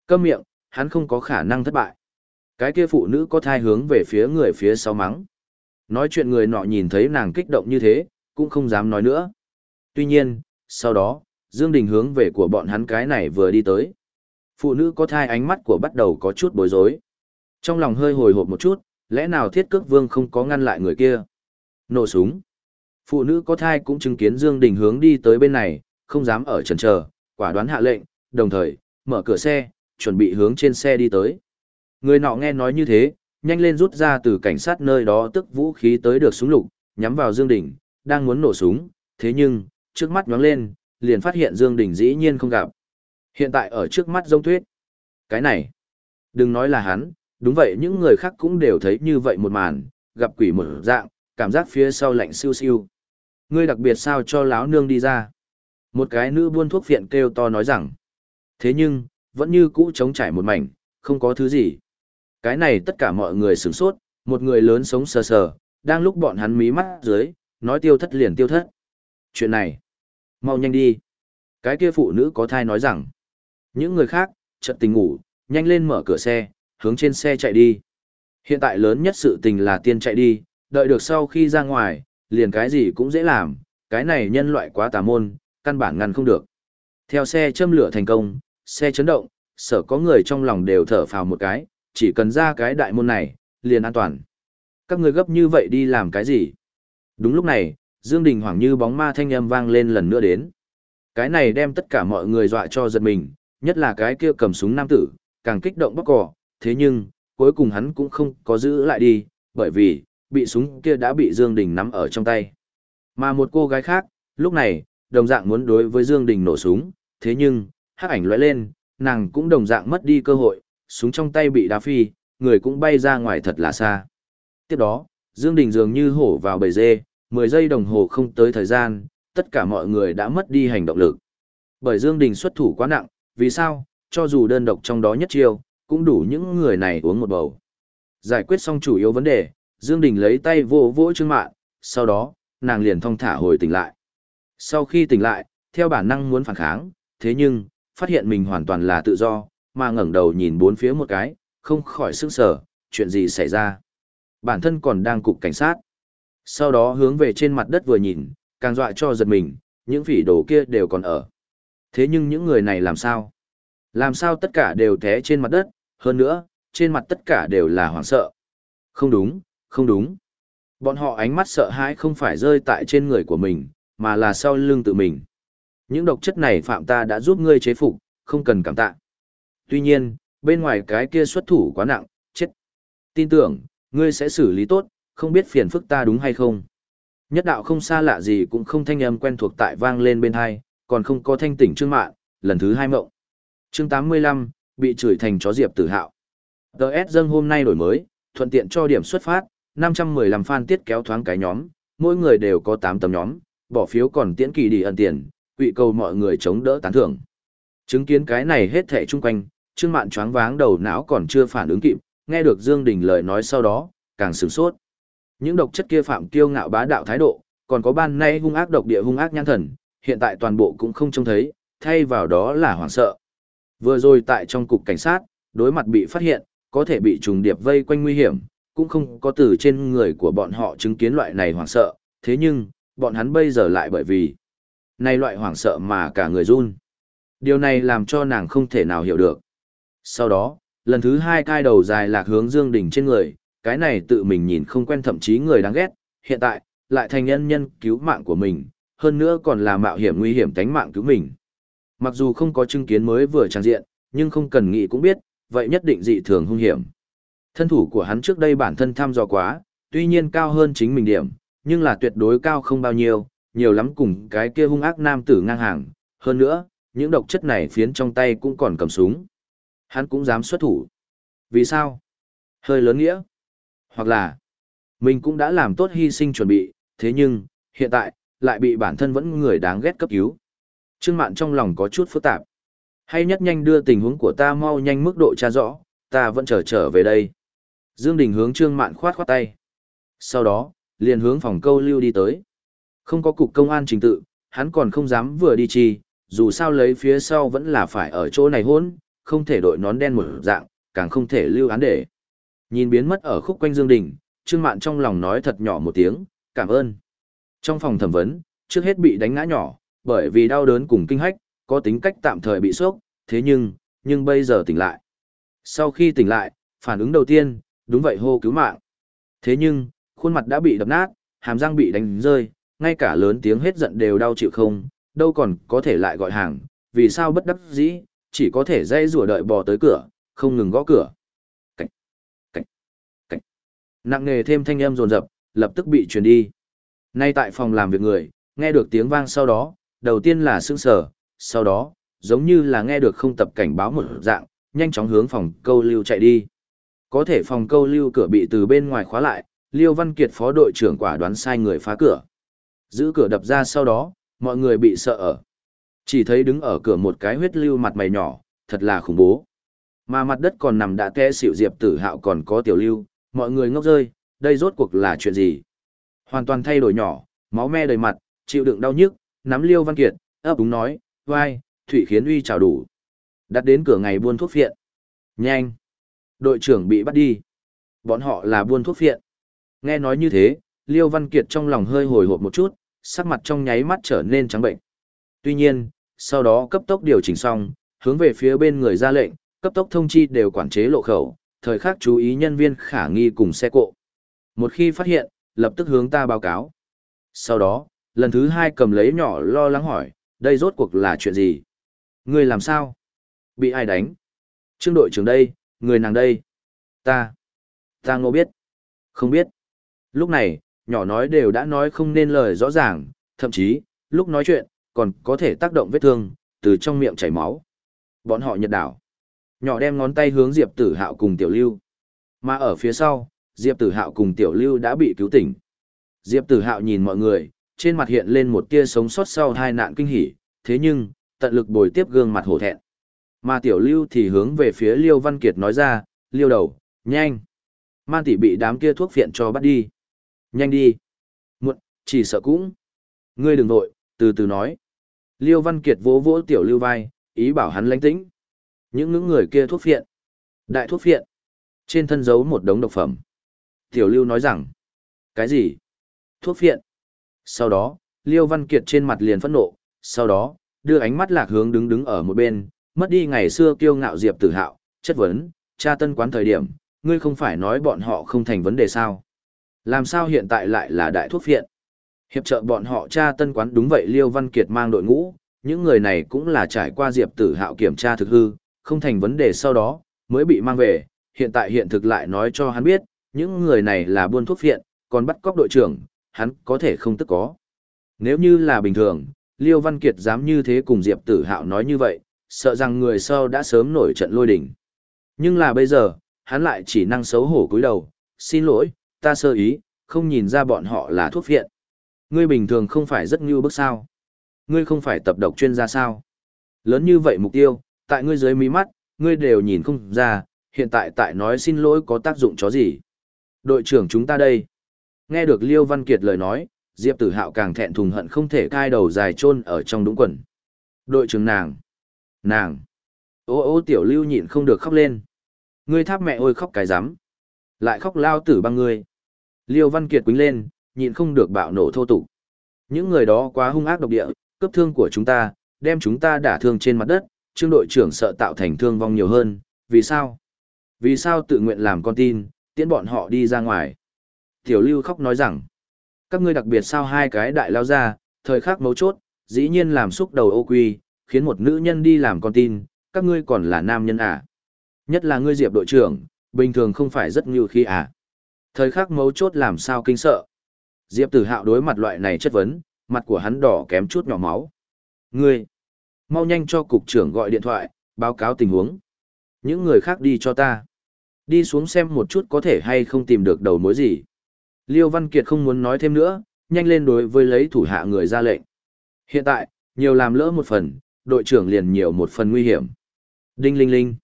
Câm miệng, hắn không có khả năng thất bại. Cái kia phụ nữ có thai hướng về phía người phía sau mắng. Nói chuyện người nọ nhìn thấy nàng kích động như thế, cũng không dám nói nữa. Tuy nhiên, sau đó, Dương Đình hướng về của bọn hắn cái này vừa đi tới. Phụ nữ có thai ánh mắt của bắt đầu có chút bối rối. Trong lòng hơi hồi hộp một chút, lẽ nào thiết cước vương không có ngăn lại người kia? Nổ súng. Phụ nữ có thai cũng chứng kiến Dương Đình hướng đi tới bên này, không dám ở chần chờ, quả đoán hạ lệnh, đồng thời, mở cửa xe, chuẩn bị hướng trên xe đi tới. Người nọ nghe nói như thế, nhanh lên rút ra từ cảnh sát nơi đó tức vũ khí tới được súng lục, nhắm vào Dương Đình, đang muốn nổ súng, thế nhưng, trước mắt nhóng lên, liền phát hiện Dương Đình dĩ nhiên không gặp. Hiện tại ở trước mắt giống tuyết. Cái này, đừng nói là hắn, đúng vậy những người khác cũng đều thấy như vậy một màn, gặp quỷ một dạng, cảm giác phía sau lạnh siêu siêu. Ngươi đặc biệt sao cho láo nương đi ra. Một cái nữ buôn thuốc phiện kêu to nói rằng, thế nhưng, vẫn như cũ trống trải một mảnh, không có thứ gì. Cái này tất cả mọi người sửng sốt, một người lớn sống sờ sờ, đang lúc bọn hắn mí mắt dưới, nói tiêu thất liền tiêu thất. Chuyện này, mau nhanh đi. Cái kia phụ nữ có thai nói rằng, những người khác, chợt tình ngủ, nhanh lên mở cửa xe, hướng trên xe chạy đi. Hiện tại lớn nhất sự tình là tiên chạy đi, đợi được sau khi ra ngoài, liền cái gì cũng dễ làm, cái này nhân loại quá tà môn, căn bản ngăn không được. Theo xe châm lửa thành công, xe chấn động, sợ có người trong lòng đều thở phào một cái, chỉ cần ra cái đại môn này, liền an toàn. Các người gấp như vậy đi làm cái gì? Đúng lúc này, Dương Đình Hoàng như bóng ma thanh âm vang lên lần nữa đến. Cái này đem tất cả mọi người dọa cho giật mình, nhất là cái kia cầm súng nam tử, càng kích động bóc cỏ, thế nhưng, cuối cùng hắn cũng không có giữ lại đi, bởi vì, bị súng kia đã bị Dương Đình nắm ở trong tay. Mà một cô gái khác, lúc này, đồng dạng muốn đối với Dương Đình nổ súng, thế nhưng, hắc ảnh lóe lên, nàng cũng đồng dạng mất đi cơ hội, súng trong tay bị đá phi, người cũng bay ra ngoài thật là xa. Tiếp đó, Dương Đình dường như hổ vào bầy dê, 10 giây đồng hồ không tới thời gian, tất cả mọi người đã mất đi hành động lực. Bởi Dương Đình xuất thủ quá nặng, vì sao, cho dù đơn độc trong đó nhất chiêu, cũng đủ những người này uống một bầu. Giải quyết xong chủ yếu vấn đề, Dương Đình lấy tay vỗ vỗ Trương Mạn, sau đó, nàng liền thong thả hồi tỉnh lại. Sau khi tỉnh lại, theo bản năng muốn phản kháng, thế nhưng, phát hiện mình hoàn toàn là tự do, mà ngẩng đầu nhìn bốn phía một cái, không khỏi sững sờ, chuyện gì xảy ra. Bản thân còn đang cục cảnh sát. Sau đó hướng về trên mặt đất vừa nhìn, càng dọa cho giật mình, những phỉ đồ kia đều còn ở. Thế nhưng những người này làm sao? Làm sao tất cả đều té trên mặt đất, hơn nữa, trên mặt tất cả đều là hoảng sợ. Không đúng, không đúng. Bọn họ ánh mắt sợ hãi không phải rơi tại trên người của mình, mà là sau lưng tự mình. Những độc chất này phạm ta đã giúp ngươi chế phục, không cần cảm tạ. Tuy nhiên, bên ngoài cái kia xuất thủ quá nặng, chết. Tin tưởng, ngươi sẽ xử lý tốt, không biết phiền phức ta đúng hay không. Nhất đạo không xa lạ gì cũng không thanh âm quen thuộc tại vang lên bên hai, còn không có thanh tỉnh trương mạn lần thứ hai mộng. Chương 85, bị chửi thành chó diệp tử hạo. DS dâng hôm nay đổi mới, thuận tiện cho điểm xuất phát, 515 fan tiết kéo thoáng cái nhóm, mỗi người đều có 8 tấm nhóm, bỏ phiếu còn tiễn kỳ đi ẩn tiền, quỵ cầu mọi người chống đỡ tán thưởng. Chứng kiến cái này hết thảy chung quanh, Trương Mạn choáng váng đầu não còn chưa phản ứng kịp, nghe được Dương Đình lời nói sau đó, càng sửng sốt. Những độc chất kia phạm kiêu ngạo bá đạo thái độ, còn có ban nay hung ác độc địa hung ác nhãn thần, hiện tại toàn bộ cũng không trông thấy, thay vào đó là hoảng sợ. Vừa rồi tại trong cục cảnh sát, đối mặt bị phát hiện, có thể bị trùng điệp vây quanh nguy hiểm, cũng không có từ trên người của bọn họ chứng kiến loại này hoảng sợ, thế nhưng, bọn hắn bây giờ lại bởi vì này loại hoảng sợ mà cả người run. Điều này làm cho nàng không thể nào hiểu được. Sau đó, lần thứ hai cai đầu dài lạc hướng Dương Đình trên người, cái này tự mình nhìn không quen thậm chí người đáng ghét, hiện tại, lại thành nhân nhân cứu mạng của mình, hơn nữa còn là mạo hiểm nguy hiểm tánh mạng cứu mình. Mặc dù không có chứng kiến mới vừa trang diện, nhưng không cần nghĩ cũng biết, vậy nhất định dị thường hung hiểm. Thân thủ của hắn trước đây bản thân thăm dò quá, tuy nhiên cao hơn chính mình điểm, nhưng là tuyệt đối cao không bao nhiêu, nhiều lắm cùng cái kia hung ác nam tử ngang hàng. Hơn nữa, những độc chất này phiến trong tay cũng còn cầm súng. Hắn cũng dám xuất thủ. Vì sao? Hơi lớn nghĩa. Hoặc là, mình cũng đã làm tốt hy sinh chuẩn bị, thế nhưng, hiện tại, lại bị bản thân vẫn người đáng ghét cấp cứu. Trương Mạn trong lòng có chút phức tạp. Hay nhất nhanh đưa tình huống của ta mau nhanh mức độ tra rõ, ta vẫn chờ trở, trở về đây. Dương Đình hướng Trương Mạn khoát khoát tay. Sau đó, liền hướng phòng câu lưu đi tới. Không có cục công an trình tự, hắn còn không dám vừa đi chi, dù sao lấy phía sau vẫn là phải ở chỗ này hôn, không thể đội nón đen một dạng, càng không thể lưu án để. Nhìn biến mất ở khúc quanh Dương Đình, Trương Mạn trong lòng nói thật nhỏ một tiếng, cảm ơn. Trong phòng thẩm vấn, trước hết bị đánh ngã nhỏ, bởi vì đau đớn cùng kinh hách, có tính cách tạm thời bị sốc, thế nhưng, nhưng bây giờ tỉnh lại. Sau khi tỉnh lại, phản ứng đầu tiên, đúng vậy hô cứu mạng. Thế nhưng, khuôn mặt đã bị đập nát, hàm răng bị đánh rơi, ngay cả lớn tiếng hết giận đều đau chịu không, đâu còn có thể lại gọi hàng, vì sao bất đắc dĩ, chỉ có thể dây rùa đợi bò tới cửa, không ngừng gõ cửa. Cạch, cạch, cạch. Nặng nề thêm thanh âm rồn rập, lập tức bị truyền đi. Nay tại phòng làm việc người, nghe được tiếng vang sau đó, đầu tiên là sững sờ, sau đó, giống như là nghe được không tập cảnh báo một dạng, nhanh chóng hướng phòng câu lưu chạy đi. Có thể phòng câu lưu cửa bị từ bên ngoài khóa lại, Liêu Văn Kiệt phó đội trưởng quả đoán sai người phá cửa. Giữ cửa đập ra sau đó, mọi người bị sợ ở. Chỉ thấy đứng ở cửa một cái huyết lưu mặt mày nhỏ, thật là khủng bố. Mà mặt đất còn nằm đã kẽ xịu diệp tử hạo còn có tiểu lưu, mọi người ngốc rơi, đây rốt cuộc là chuyện gì? Hoàn toàn thay đổi nhỏ, máu me đầy mặt, chịu đựng đau nhức, nắm Liêu Văn Kiệt, ấp úng nói, vai, Thủy Khiến uy chào đủ. Đặt đến cửa ngày buôn thuốc phiện. Nhanh! Đội trưởng bị bắt đi. Bọn họ là buôn thuốc phiện. Nghe nói như thế, Liêu Văn Kiệt trong lòng hơi hồi hộp một chút, sắc mặt trong nháy mắt trở nên trắng bệnh. Tuy nhiên, sau đó cấp tốc điều chỉnh xong, hướng về phía bên người ra lệnh, cấp tốc thông chi đều quản chế lộ khẩu, thời khắc chú ý nhân viên khả nghi cùng xe cộ. Một khi phát hiện, lập tức hướng ta báo cáo. Sau đó, lần thứ hai cầm lấy nhỏ lo lắng hỏi, đây rốt cuộc là chuyện gì? Người làm sao? Bị ai đánh? Trương đội trưởng đây, người nàng đây. Ta. Ta ngô biết. Không biết. Lúc này, nhỏ nói đều đã nói không nên lời rõ ràng, thậm chí, lúc nói chuyện, còn có thể tác động vết thương, từ trong miệng chảy máu. Bọn họ nhật đảo. Nhỏ đem ngón tay hướng Diệp Tử Hạo cùng Tiểu Lưu. Mà ở phía sau, Diệp Tử Hạo cùng Tiểu Lưu đã bị cứu tỉnh. Diệp Tử Hạo nhìn mọi người, trên mặt hiện lên một tia sống sót sau hai nạn kinh hỉ, thế nhưng, tận lực bồi tiếp gương mặt hổ thẹn. Mà Tiểu Lưu thì hướng về phía Liêu Văn Kiệt nói ra, Liêu đầu, nhanh. Man tỷ bị đám kia thuốc phiện cho bắt đi. Nhanh đi. Muộn, chỉ sợ cũng. Ngươi đừng vội, từ từ nói. Liêu Văn Kiệt vỗ vỗ Tiểu Lưu vai, ý bảo hắn lánh tĩnh. Những những người kia thuốc phiện. Đại thuốc phiện. Trên thân giấu một đống độc phẩm. Tiểu Lưu nói rằng. Cái gì? Thuốc phiện. Sau đó, Liêu Văn Kiệt trên mặt liền phẫn nộ. Sau đó, đưa ánh mắt lạc hướng đứng đứng ở một bên, mất đi ngày xưa kiêu ngạo Diệp Tử Hạo, chất vấn, cha tân quán thời điểm, ngươi không phải nói bọn họ không thành vấn đề sao? Làm sao hiện tại lại là đại thuốc phiện? Hiệp trợ bọn họ cha tân quán đúng vậy Liêu Văn Kiệt mang đội ngũ, những người này cũng là trải qua Diệp Tử Hạo kiểm tra thực hư, không thành vấn đề sau đó, mới bị mang về, hiện tại hiện thực lại nói cho hắn biết, những người này là buôn thuốc phiện, còn bắt cóc đội trưởng, hắn có thể không tức có. Nếu như là bình thường, Liêu Văn Kiệt dám như thế cùng Diệp Tử Hạo nói như vậy, sợ rằng người sau đã sớm nổi trận lôi đỉnh. Nhưng là bây giờ, hắn lại chỉ năng xấu hổ cúi đầu, xin lỗi, ta sơ ý, không nhìn ra bọn họ là thuốc phiện. Ngươi bình thường không phải rất như bức sao. Ngươi không phải tập độc chuyên gia sao. Lớn như vậy mục tiêu, tại ngươi dưới mí mắt, ngươi đều nhìn không ra, hiện tại tại nói xin lỗi có tác dụng chó gì. Đội trưởng chúng ta đây. Nghe được Liêu Văn Kiệt lời nói, Diệp Tử Hạo càng thẹn thùng hận không thể cai đầu dài chôn ở trong đũng quần. Đội trưởng nàng. Nàng. Ô ô tiểu lưu nhịn không được khóc lên. Ngươi tháp mẹ ôi khóc cái rắm Lại khóc lao tử băng ngươi. Liêu Văn Kiệt quính lên, nhịn không được bạo nổ thô tục. Những người đó quá hung ác độc địa, cướp thương của chúng ta, đem chúng ta đả thương trên mặt đất, trương đội trưởng sợ tạo thành thương vong nhiều hơn, vì sao? Vì sao tự nguyện làm con tin, tiễn bọn họ đi ra ngoài? Tiểu Lưu khóc nói rằng, các ngươi đặc biệt sao hai cái đại lao ra, thời khắc mấu chốt, dĩ nhiên làm xúc đầu ô quy, khiến một nữ nhân đi làm con tin, các ngươi còn là nam nhân à? Nhất là ngươi Diệp đội trưởng, bình thường không phải rất nhiều khi à? Thời khắc mấu chốt làm sao kinh sợ? Diệp Tử Hạo đối mặt loại này chất vấn, mặt của hắn đỏ kém chút nhỏ máu. Ngươi, mau nhanh cho cục trưởng gọi điện thoại, báo cáo tình huống. Những người khác đi cho ta. Đi xuống xem một chút có thể hay không tìm được đầu mối gì. Liêu Văn Kiệt không muốn nói thêm nữa, nhanh lên đối với lấy thủ hạ người ra lệnh. Hiện tại, nhiều làm lỡ một phần, đội trưởng liền nhiều một phần nguy hiểm. Đinh linh linh.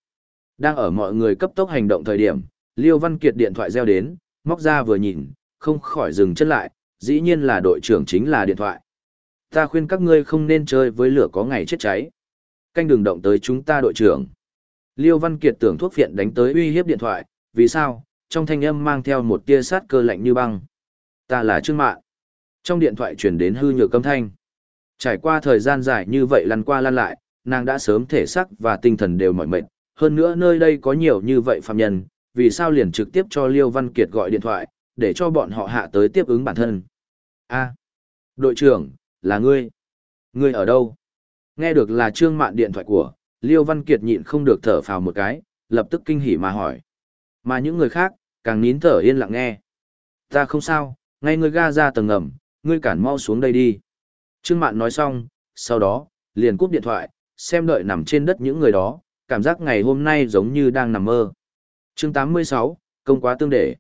Đang ở mọi người cấp tốc hành động thời điểm, Liêu Văn Kiệt điện thoại reo đến, móc ra vừa nhìn, không khỏi dừng chân lại, dĩ nhiên là đội trưởng chính là điện thoại. Ta khuyên các ngươi không nên chơi với lửa có ngày chết cháy. Canh đường động tới chúng ta đội trưởng. Liêu Văn Kiệt tưởng thuốc phiện đánh tới uy hiếp điện thoại, vì sao? Trong thanh âm mang theo một tia sát cơ lạnh như băng. Ta là Trương Mạn. Trong điện thoại truyền đến hư nhược âm thanh. Trải qua thời gian dài như vậy lăn qua lăn lại, nàng đã sớm thể xác và tinh thần đều mỏi mệt. Hơn nữa nơi đây có nhiều như vậy phạm nhân, vì sao liền trực tiếp cho Liêu Văn Kiệt gọi điện thoại, để cho bọn họ hạ tới tiếp ứng bản thân. A, đội trưởng, là ngươi. Ngươi ở đâu? Nghe được là Trương Mạn điện thoại của, Liêu Văn Kiệt nhịn không được thở phào một cái, lập tức kinh hỉ mà hỏi. Mà những người khác, càng nín thở yên lặng nghe. Ta không sao, ngay ngươi ga ra tầng ngầm, ngươi cản mau xuống đây đi. Trương Mạn nói xong, sau đó, liền cúp điện thoại, xem đợi nằm trên đất những người đó, cảm giác ngày hôm nay giống như đang nằm mơ. chương 86, công quá tương để.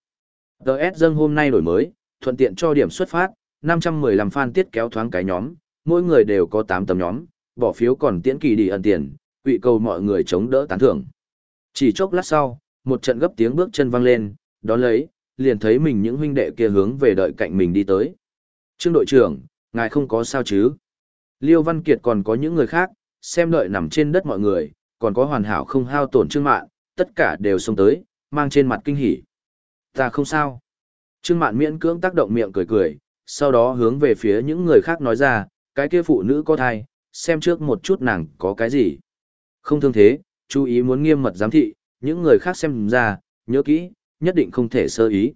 DS dâng hôm nay đổi mới, thuận tiện cho điểm xuất phát, 515 fan tiết kéo thoáng cái nhóm, mỗi người đều có 8 tấm nhóm, bỏ phiếu còn tiễn kỳ đi ẩn tiền, quỵ cầu mọi người chống đỡ tán thưởng. Chỉ chốc lát sau, một trận gấp tiếng bước chân vang lên, đó lấy, liền thấy mình những huynh đệ kia hướng về đợi cạnh mình đi tới. Trương đội trưởng, ngài không có sao chứ? Liêu Văn Kiệt còn có những người khác, xem đợi nằm trên đất mọi người, còn có hoàn hảo không hao tổn trương mạn, tất cả đều xông tới, mang trên mặt kinh hỉ. Ta không sao. Trương mạn miễn cưỡng tác động miệng cười cười, sau đó hướng về phía những người khác nói ra, cái kia phụ nữ có thai, xem trước một chút nàng có cái gì. Không thương thế, chú ý muốn nghiêm mật giám thị, những người khác xem ra, nhớ kỹ, nhất định không thể sơ ý.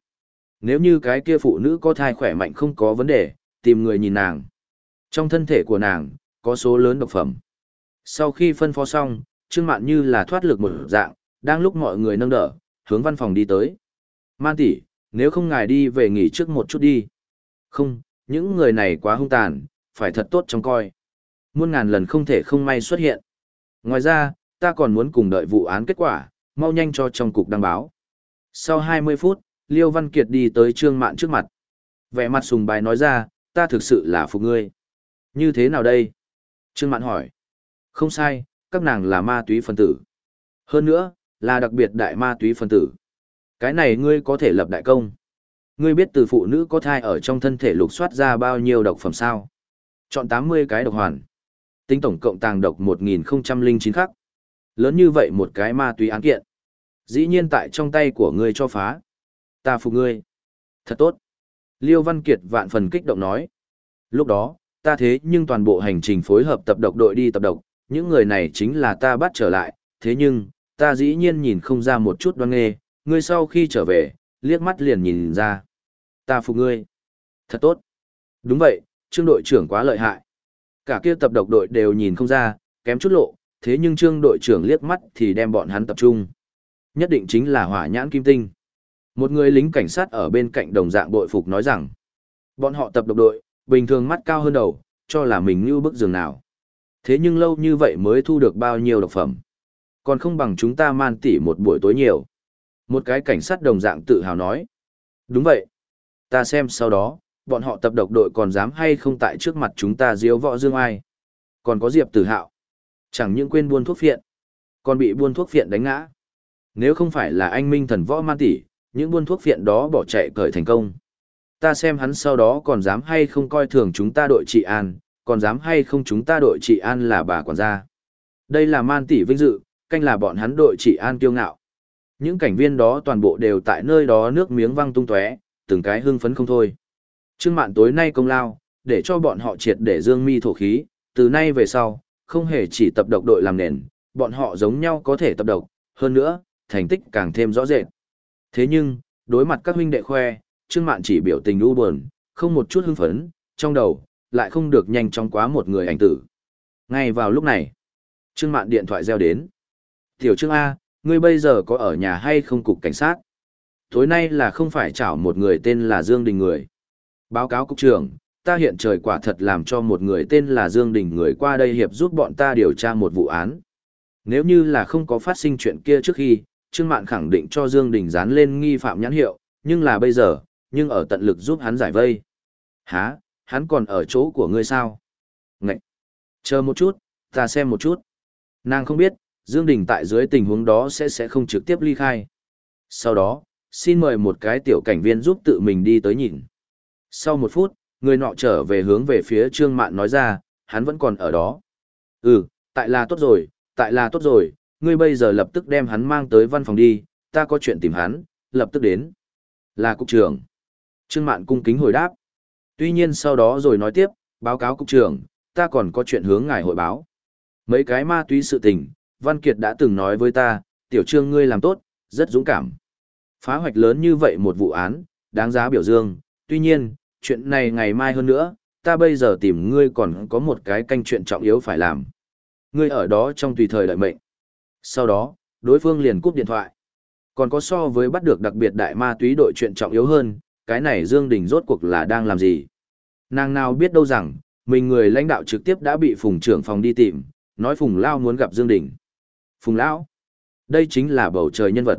Nếu như cái kia phụ nữ có thai khỏe mạnh không có vấn đề, tìm người nhìn nàng. Trong thân thể của nàng, có số lớn độc phẩm. Sau khi phân phó xong, Trương Mạn như là thoát lực một dạng, đang lúc mọi người nâng đỡ, hướng văn phòng đi tới. Man tỷ, nếu không ngài đi về nghỉ trước một chút đi. Không, những người này quá hung tàn, phải thật tốt trong coi. Muôn ngàn lần không thể không may xuất hiện. Ngoài ra, ta còn muốn cùng đợi vụ án kết quả, mau nhanh cho trong cục đăng báo. Sau 20 phút, Liêu Văn Kiệt đi tới Trương Mạn trước mặt. Vẻ mặt sùng bài nói ra, ta thực sự là phục ngươi. Như thế nào đây? Trương Mạn hỏi. Không sai, các nàng là ma túy phân tử. Hơn nữa, là đặc biệt đại ma túy phân tử. Cái này ngươi có thể lập đại công. Ngươi biết từ phụ nữ có thai ở trong thân thể lục soát ra bao nhiêu độc phẩm sao? Chọn 80 cái độc hoàn. Tính tổng cộng tàng độc 1009 khắc. Lớn như vậy một cái ma túy án kiện. Dĩ nhiên tại trong tay của ngươi cho phá. Ta phục ngươi. Thật tốt. Liêu Văn Kiệt vạn phần kích động nói. Lúc đó, ta thế nhưng toàn bộ hành trình phối hợp tập độc đội đi tập độc, những người này chính là ta bắt trở lại, thế nhưng, ta dĩ nhiên nhìn không ra một chút đoan nghê, ngươi sau khi trở về, liếc mắt liền nhìn ra. Ta phục ngươi. Thật tốt. Đúng vậy, trương đội trưởng quá lợi hại. Cả kia tập độc đội đều nhìn không ra, kém chút lộ, thế nhưng trương đội trưởng liếc mắt thì đem bọn hắn tập trung. Nhất định chính là hỏa nhãn kim tinh. Một người lính cảnh sát ở bên cạnh đồng dạng bội phục nói rằng, bọn họ tập độc đội, bình thường mắt cao hơn đầu, cho là mình như bức giường nào. Thế nhưng lâu như vậy mới thu được bao nhiêu độc phẩm. Còn không bằng chúng ta man tỉ một buổi tối nhiều. Một cái cảnh sát đồng dạng tự hào nói. Đúng vậy. Ta xem sau đó, bọn họ tập độc đội còn dám hay không tại trước mặt chúng ta diếu võ dương ai. Còn có Diệp tử hạo. Chẳng những quên buôn thuốc phiện, còn bị buôn thuốc phiện đánh ngã. Nếu không phải là anh minh thần võ man tỷ, những buôn thuốc phiện đó bỏ chạy cởi thành công. Ta xem hắn sau đó còn dám hay không coi thường chúng ta đội trị an, còn dám hay không chúng ta đội trị an là bà quản gia. Đây là man tỷ vinh dự, canh là bọn hắn đội trị an kiêu ngạo. Những cảnh viên đó toàn bộ đều tại nơi đó nước miếng văng tung tóe, từng cái hưng phấn không thôi. Trương Mạn tối nay công lao, để cho bọn họ triệt để dương mi thổ khí, từ nay về sau, không hề chỉ tập độc đội làm nền, bọn họ giống nhau có thể tập độc, hơn nữa, thành tích càng thêm rõ rệt. Thế nhưng, đối mặt các huynh đệ khoe, Trương Mạn chỉ biểu tình u buồn, không một chút hưng phấn, trong đầu, lại không được nhanh chóng quá một người ảnh tử. Ngay vào lúc này, Trương Mạn điện thoại reo đến. Tiểu Trương A, ngươi bây giờ có ở nhà hay không cục cảnh sát? Tối nay là không phải chảo một người tên là Dương Đình người. Báo cáo cục trưởng, ta hiện trời quả thật làm cho một người tên là Dương Đình người qua đây hiệp giúp bọn ta điều tra một vụ án. Nếu như là không có phát sinh chuyện kia trước khi, Trương Mạn khẳng định cho Dương Đình dán lên nghi phạm nhãn hiệu, nhưng là bây giờ, nhưng ở tận lực giúp hắn giải vây. Hả, hắn còn ở chỗ của ngươi sao? Ngậy! Chờ một chút, ta xem một chút. Nàng không biết, Dương Đình tại dưới tình huống đó sẽ sẽ không trực tiếp ly khai. Sau đó, xin mời một cái tiểu cảnh viên giúp tự mình đi tới nhìn. Sau một phút, người nọ trở về hướng về phía Trương Mạn nói ra, hắn vẫn còn ở đó. Ừ, tại là tốt rồi, tại là tốt rồi, ngươi bây giờ lập tức đem hắn mang tới văn phòng đi, ta có chuyện tìm hắn, lập tức đến. Là cục trưởng. Trương Mạn cung kính hồi đáp. Tuy nhiên sau đó rồi nói tiếp, báo cáo cục trưởng, ta còn có chuyện hướng ngài hội báo. Mấy cái ma túy sự tình, Văn Kiệt đã từng nói với ta, tiểu trương ngươi làm tốt, rất dũng cảm. Phá hoạch lớn như vậy một vụ án, đáng giá biểu dương, tuy nhiên, chuyện này ngày mai hơn nữa, ta bây giờ tìm ngươi còn có một cái canh chuyện trọng yếu phải làm. Ngươi ở đó trong tùy thời đợi mệnh. Sau đó, đối phương liền cúp điện thoại. Còn có so với bắt được đặc biệt đại ma túy đội chuyện trọng yếu hơn, cái này Dương Đình rốt cuộc là đang làm gì. Nàng nào biết đâu rằng, mình người lãnh đạo trực tiếp đã bị Phùng trưởng phòng đi tìm, nói Phùng Lao muốn gặp Dương Đình. Phùng Lão, đây chính là bầu trời nhân vật.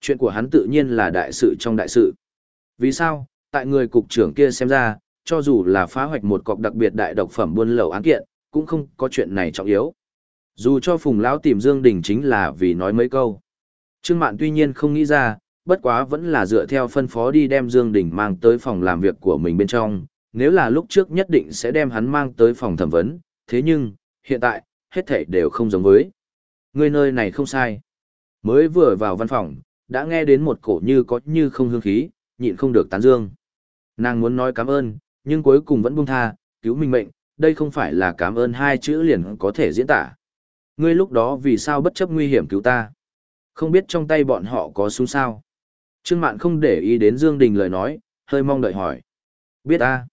Chuyện của hắn tự nhiên là đại sự trong đại sự. Vì sao, tại người cục trưởng kia xem ra, cho dù là phá hoạch một cọc đặc biệt đại độc phẩm buôn lậu án kiện, cũng không có chuyện này trọng yếu. Dù cho Phùng Lão tìm Dương Đình chính là vì nói mấy câu. Trương Mạn tuy nhiên không nghĩ ra, bất quá vẫn là dựa theo phân phó đi đem Dương Đình mang tới phòng làm việc của mình bên trong, nếu là lúc trước nhất định sẽ đem hắn mang tới phòng thẩm vấn, thế nhưng, hiện tại, hết thảy đều không giống với. Người nơi này không sai. Mới vừa vào văn phòng, đã nghe đến một cổ như có như không hương khí, nhịn không được tán dương. Nàng muốn nói cảm ơn, nhưng cuối cùng vẫn buông tha, cứu mình mệnh, đây không phải là cảm ơn hai chữ liền có thể diễn tả. Ngươi lúc đó vì sao bất chấp nguy hiểm cứu ta? Không biết trong tay bọn họ có súng sao? Trương Mạn không để ý đến Dương Đình lời nói, hơi mong đợi hỏi. Biết ta.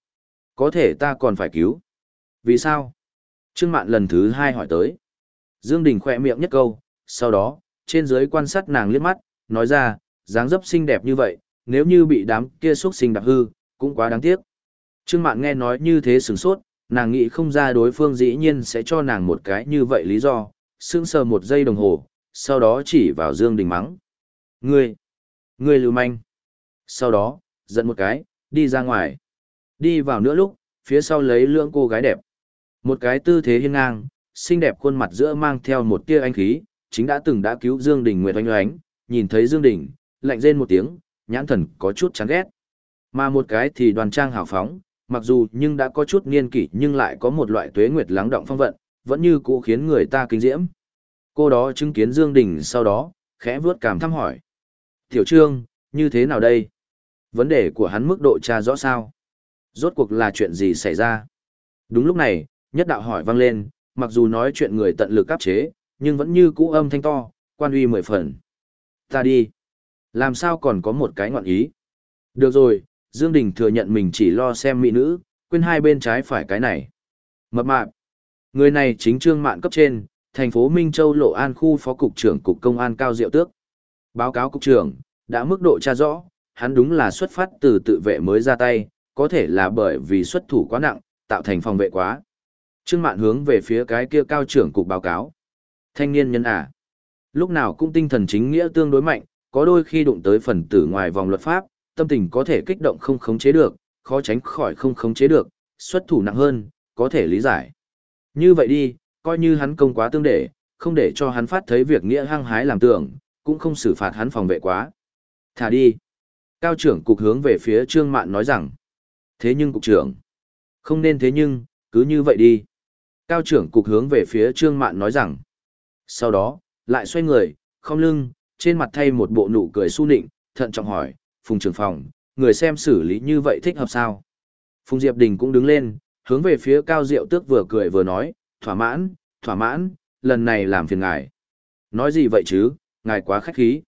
Có thể ta còn phải cứu. Vì sao? Trương Mạn lần thứ hai hỏi tới. Dương Đình khỏe miệng nhất câu, sau đó, trên dưới quan sát nàng liếc mắt, nói ra, dáng dấp xinh đẹp như vậy, nếu như bị đám kia xuất sinh đạp hư, cũng quá đáng tiếc. Trương Mạn nghe nói như thế sửng sốt, nàng nghĩ không ra đối phương dĩ nhiên sẽ cho nàng một cái như vậy lý do, sững sờ một giây đồng hồ, sau đó chỉ vào Dương Đình mắng. Ngươi! Ngươi lưu manh! Sau đó, giận một cái, đi ra ngoài. Đi vào nữa lúc, phía sau lấy lưỡng cô gái đẹp. Một cái tư thế hiên ngang, xinh đẹp khuôn mặt giữa mang theo một tia anh khí, chính đã từng đã cứu Dương Đình Nguyệt oanh oánh, nhìn thấy Dương Đình, lạnh rên một tiếng, nhãn thần có chút chán ghét. Mà một cái thì đoàn trang hào phóng, mặc dù nhưng đã có chút niên kỷ nhưng lại có một loại tuế nguyệt lắng động phong vận, vẫn như cũ khiến người ta kinh diễm. Cô đó chứng kiến Dương Đình sau đó, khẽ vuốt cảm thăm hỏi. Tiểu Trương, như thế nào đây? Vấn đề của hắn mức độ tra rõ sao? Rốt cuộc là chuyện gì xảy ra? Đúng lúc này, nhất đạo hỏi vang lên, mặc dù nói chuyện người tận lực áp chế, nhưng vẫn như cũ âm thanh to, quan uy mười phần. Ta đi. Làm sao còn có một cái ngọn ý? Được rồi, Dương Đình thừa nhận mình chỉ lo xem mỹ nữ, quên hai bên trái phải cái này. Mập mạp. Người này chính trương mạn cấp trên, thành phố Minh Châu Lộ An khu phó cục trưởng cục công an cao diệu tước. Báo cáo cục trưởng, đã mức độ tra rõ, hắn đúng là xuất phát từ tự vệ mới ra tay, có thể là bởi vì xuất thủ quá nặng, tạo thành phòng vệ quá. Trương Mạn hướng về phía cái kia cao trưởng cục báo cáo. Thanh niên nhân à. Lúc nào cũng tinh thần chính nghĩa tương đối mạnh, có đôi khi đụng tới phần tử ngoài vòng luật pháp, tâm tình có thể kích động không khống chế được, khó tránh khỏi không khống chế được, xuất thủ nặng hơn, có thể lý giải. Như vậy đi, coi như hắn công quá tương để, không để cho hắn phát thấy việc nghĩa hăng hái làm tưởng, cũng không xử phạt hắn phòng vệ quá. Thả đi. Cao trưởng cục hướng về phía Trương Mạn nói rằng. Thế nhưng cục trưởng. Không nên thế nhưng, cứ như vậy đi. Cao trưởng cục hướng về phía Trương Mạn nói rằng. Sau đó, lại xoay người, không lưng, trên mặt thay một bộ nụ cười su nịnh, thận trọng hỏi, Phùng trưởng phòng, người xem xử lý như vậy thích hợp sao? Phùng Diệp Đình cũng đứng lên, hướng về phía Cao Diệu Tước vừa cười vừa nói, thỏa mãn, thỏa mãn, lần này làm phiền ngài. Nói gì vậy chứ, ngài quá khách khí.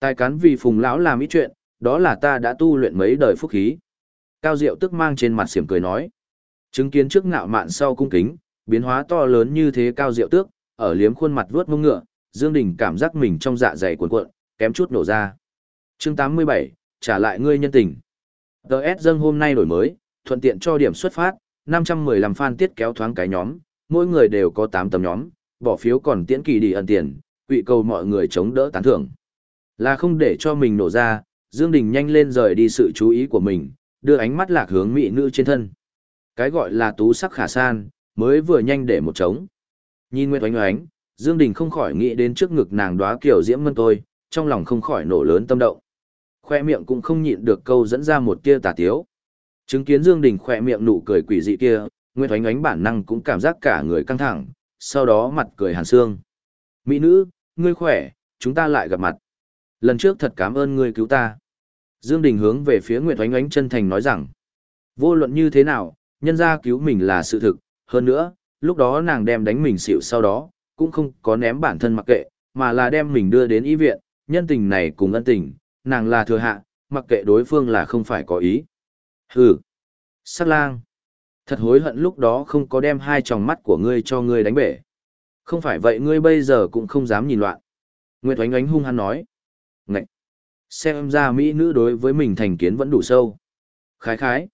Tài cán vì Phùng lão làm ít chuyện, đó là ta đã tu luyện mấy đời phúc khí. Cao Diệu Tước mang trên mặt xiểm cười nói, chứng kiến trước ngạo mạn sau cung kính, biến hóa to lớn như thế Cao Diệu Tước, ở liếm khuôn mặt vuốt mông ngựa, Dương Đình cảm giác mình trong dạ dày cuộn cuộn, kém chút nổ ra. Chương 87, trả lại ngươi nhân tình. DS dâng hôm nay đổi mới, thuận tiện cho điểm xuất phát, 515 fan tiết kéo thoáng cái nhóm, mỗi người đều có 8 tấm nhóm, bỏ phiếu còn tiễn kỳ đi ẩn tiền, quỵ cầu mọi người chống đỡ tán thưởng. Là không để cho mình nổ ra, Dương Đình nhanh lên rời đi sự chú ý của mình, đưa ánh mắt lạc hướng mỹ nữ trên thân. Cái gọi là tú sắc khả san, mới vừa nhanh để một trống. Nhìn Nguyệt Oánh Oánh, Dương Đình không khỏi nghĩ đến trước ngực nàng đóa kiểu diễm mân tôi, trong lòng không khỏi nổ lớn tâm động. Khoe miệng cũng không nhịn được câu dẫn ra một tia tà tiếu. Chứng kiến Dương Đình khoe miệng nụ cười quỷ dị kia, Nguyễn Thoánh Ánh bản năng cũng cảm giác cả người căng thẳng, sau đó mặt cười hàn xương. Mỹ nữ, ngươi khỏe, chúng ta lại gặp mặt. Lần trước thật cảm ơn ngươi cứu ta. Dương Đình hướng về phía Nguyệt Oánh Oánh chân thành nói rằng, vô luận như thế nào, nhân gia cứu mình là sự thực, hơn nữa, lúc đó nàng đem đánh mình xỉu sau đó, cũng không có ném bản thân mặc kệ, mà là đem mình đưa đến y viện, nhân tình này cùng ân tình, nàng là thừa hạ, mặc kệ đối phương là không phải có ý. Hừ, sắc lang, thật hối hận lúc đó không có đem hai tròng mắt của ngươi cho ngươi đánh bể. Không phải vậy ngươi bây giờ cũng không dám nhìn loạn. Nguyệt oánh oánh hung hăng nói. Ngậy! Xem ra Mỹ nữ đối với mình thành kiến vẫn đủ sâu. Khái khái.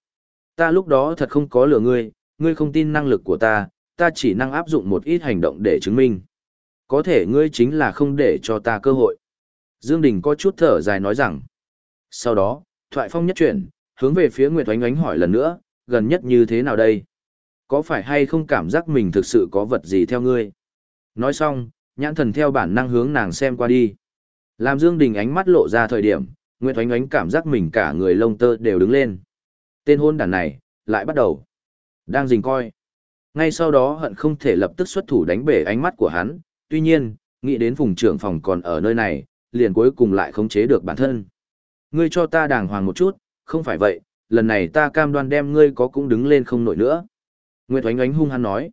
Ta lúc đó thật không có lừa ngươi, ngươi không tin năng lực của ta, ta chỉ năng áp dụng một ít hành động để chứng minh. Có thể ngươi chính là không để cho ta cơ hội. Dương Đình có chút thở dài nói rằng. Sau đó, thoại phong nhất chuyển, hướng về phía Nguyệt Oánh Oánh hỏi lần nữa, gần nhất như thế nào đây? Có phải hay không cảm giác mình thực sự có vật gì theo ngươi? Nói xong, nhãn thần theo bản năng hướng nàng xem qua đi. Làm Dương Đình ánh mắt lộ ra thời điểm, Nguyệt Oánh Oánh cảm giác mình cả người lông tơ đều đứng lên. Tên hôn đàn này, lại bắt đầu. Đang dình coi. Ngay sau đó hận không thể lập tức xuất thủ đánh bể ánh mắt của hắn, tuy nhiên, nghĩ đến vùng trưởng phòng còn ở nơi này, liền cuối cùng lại khống chế được bản thân. Ngươi cho ta đàng hoàng một chút, không phải vậy, lần này ta cam đoan đem ngươi có cũng đứng lên không nổi nữa. Nguyệt Oánh Oánh hung hăng nói.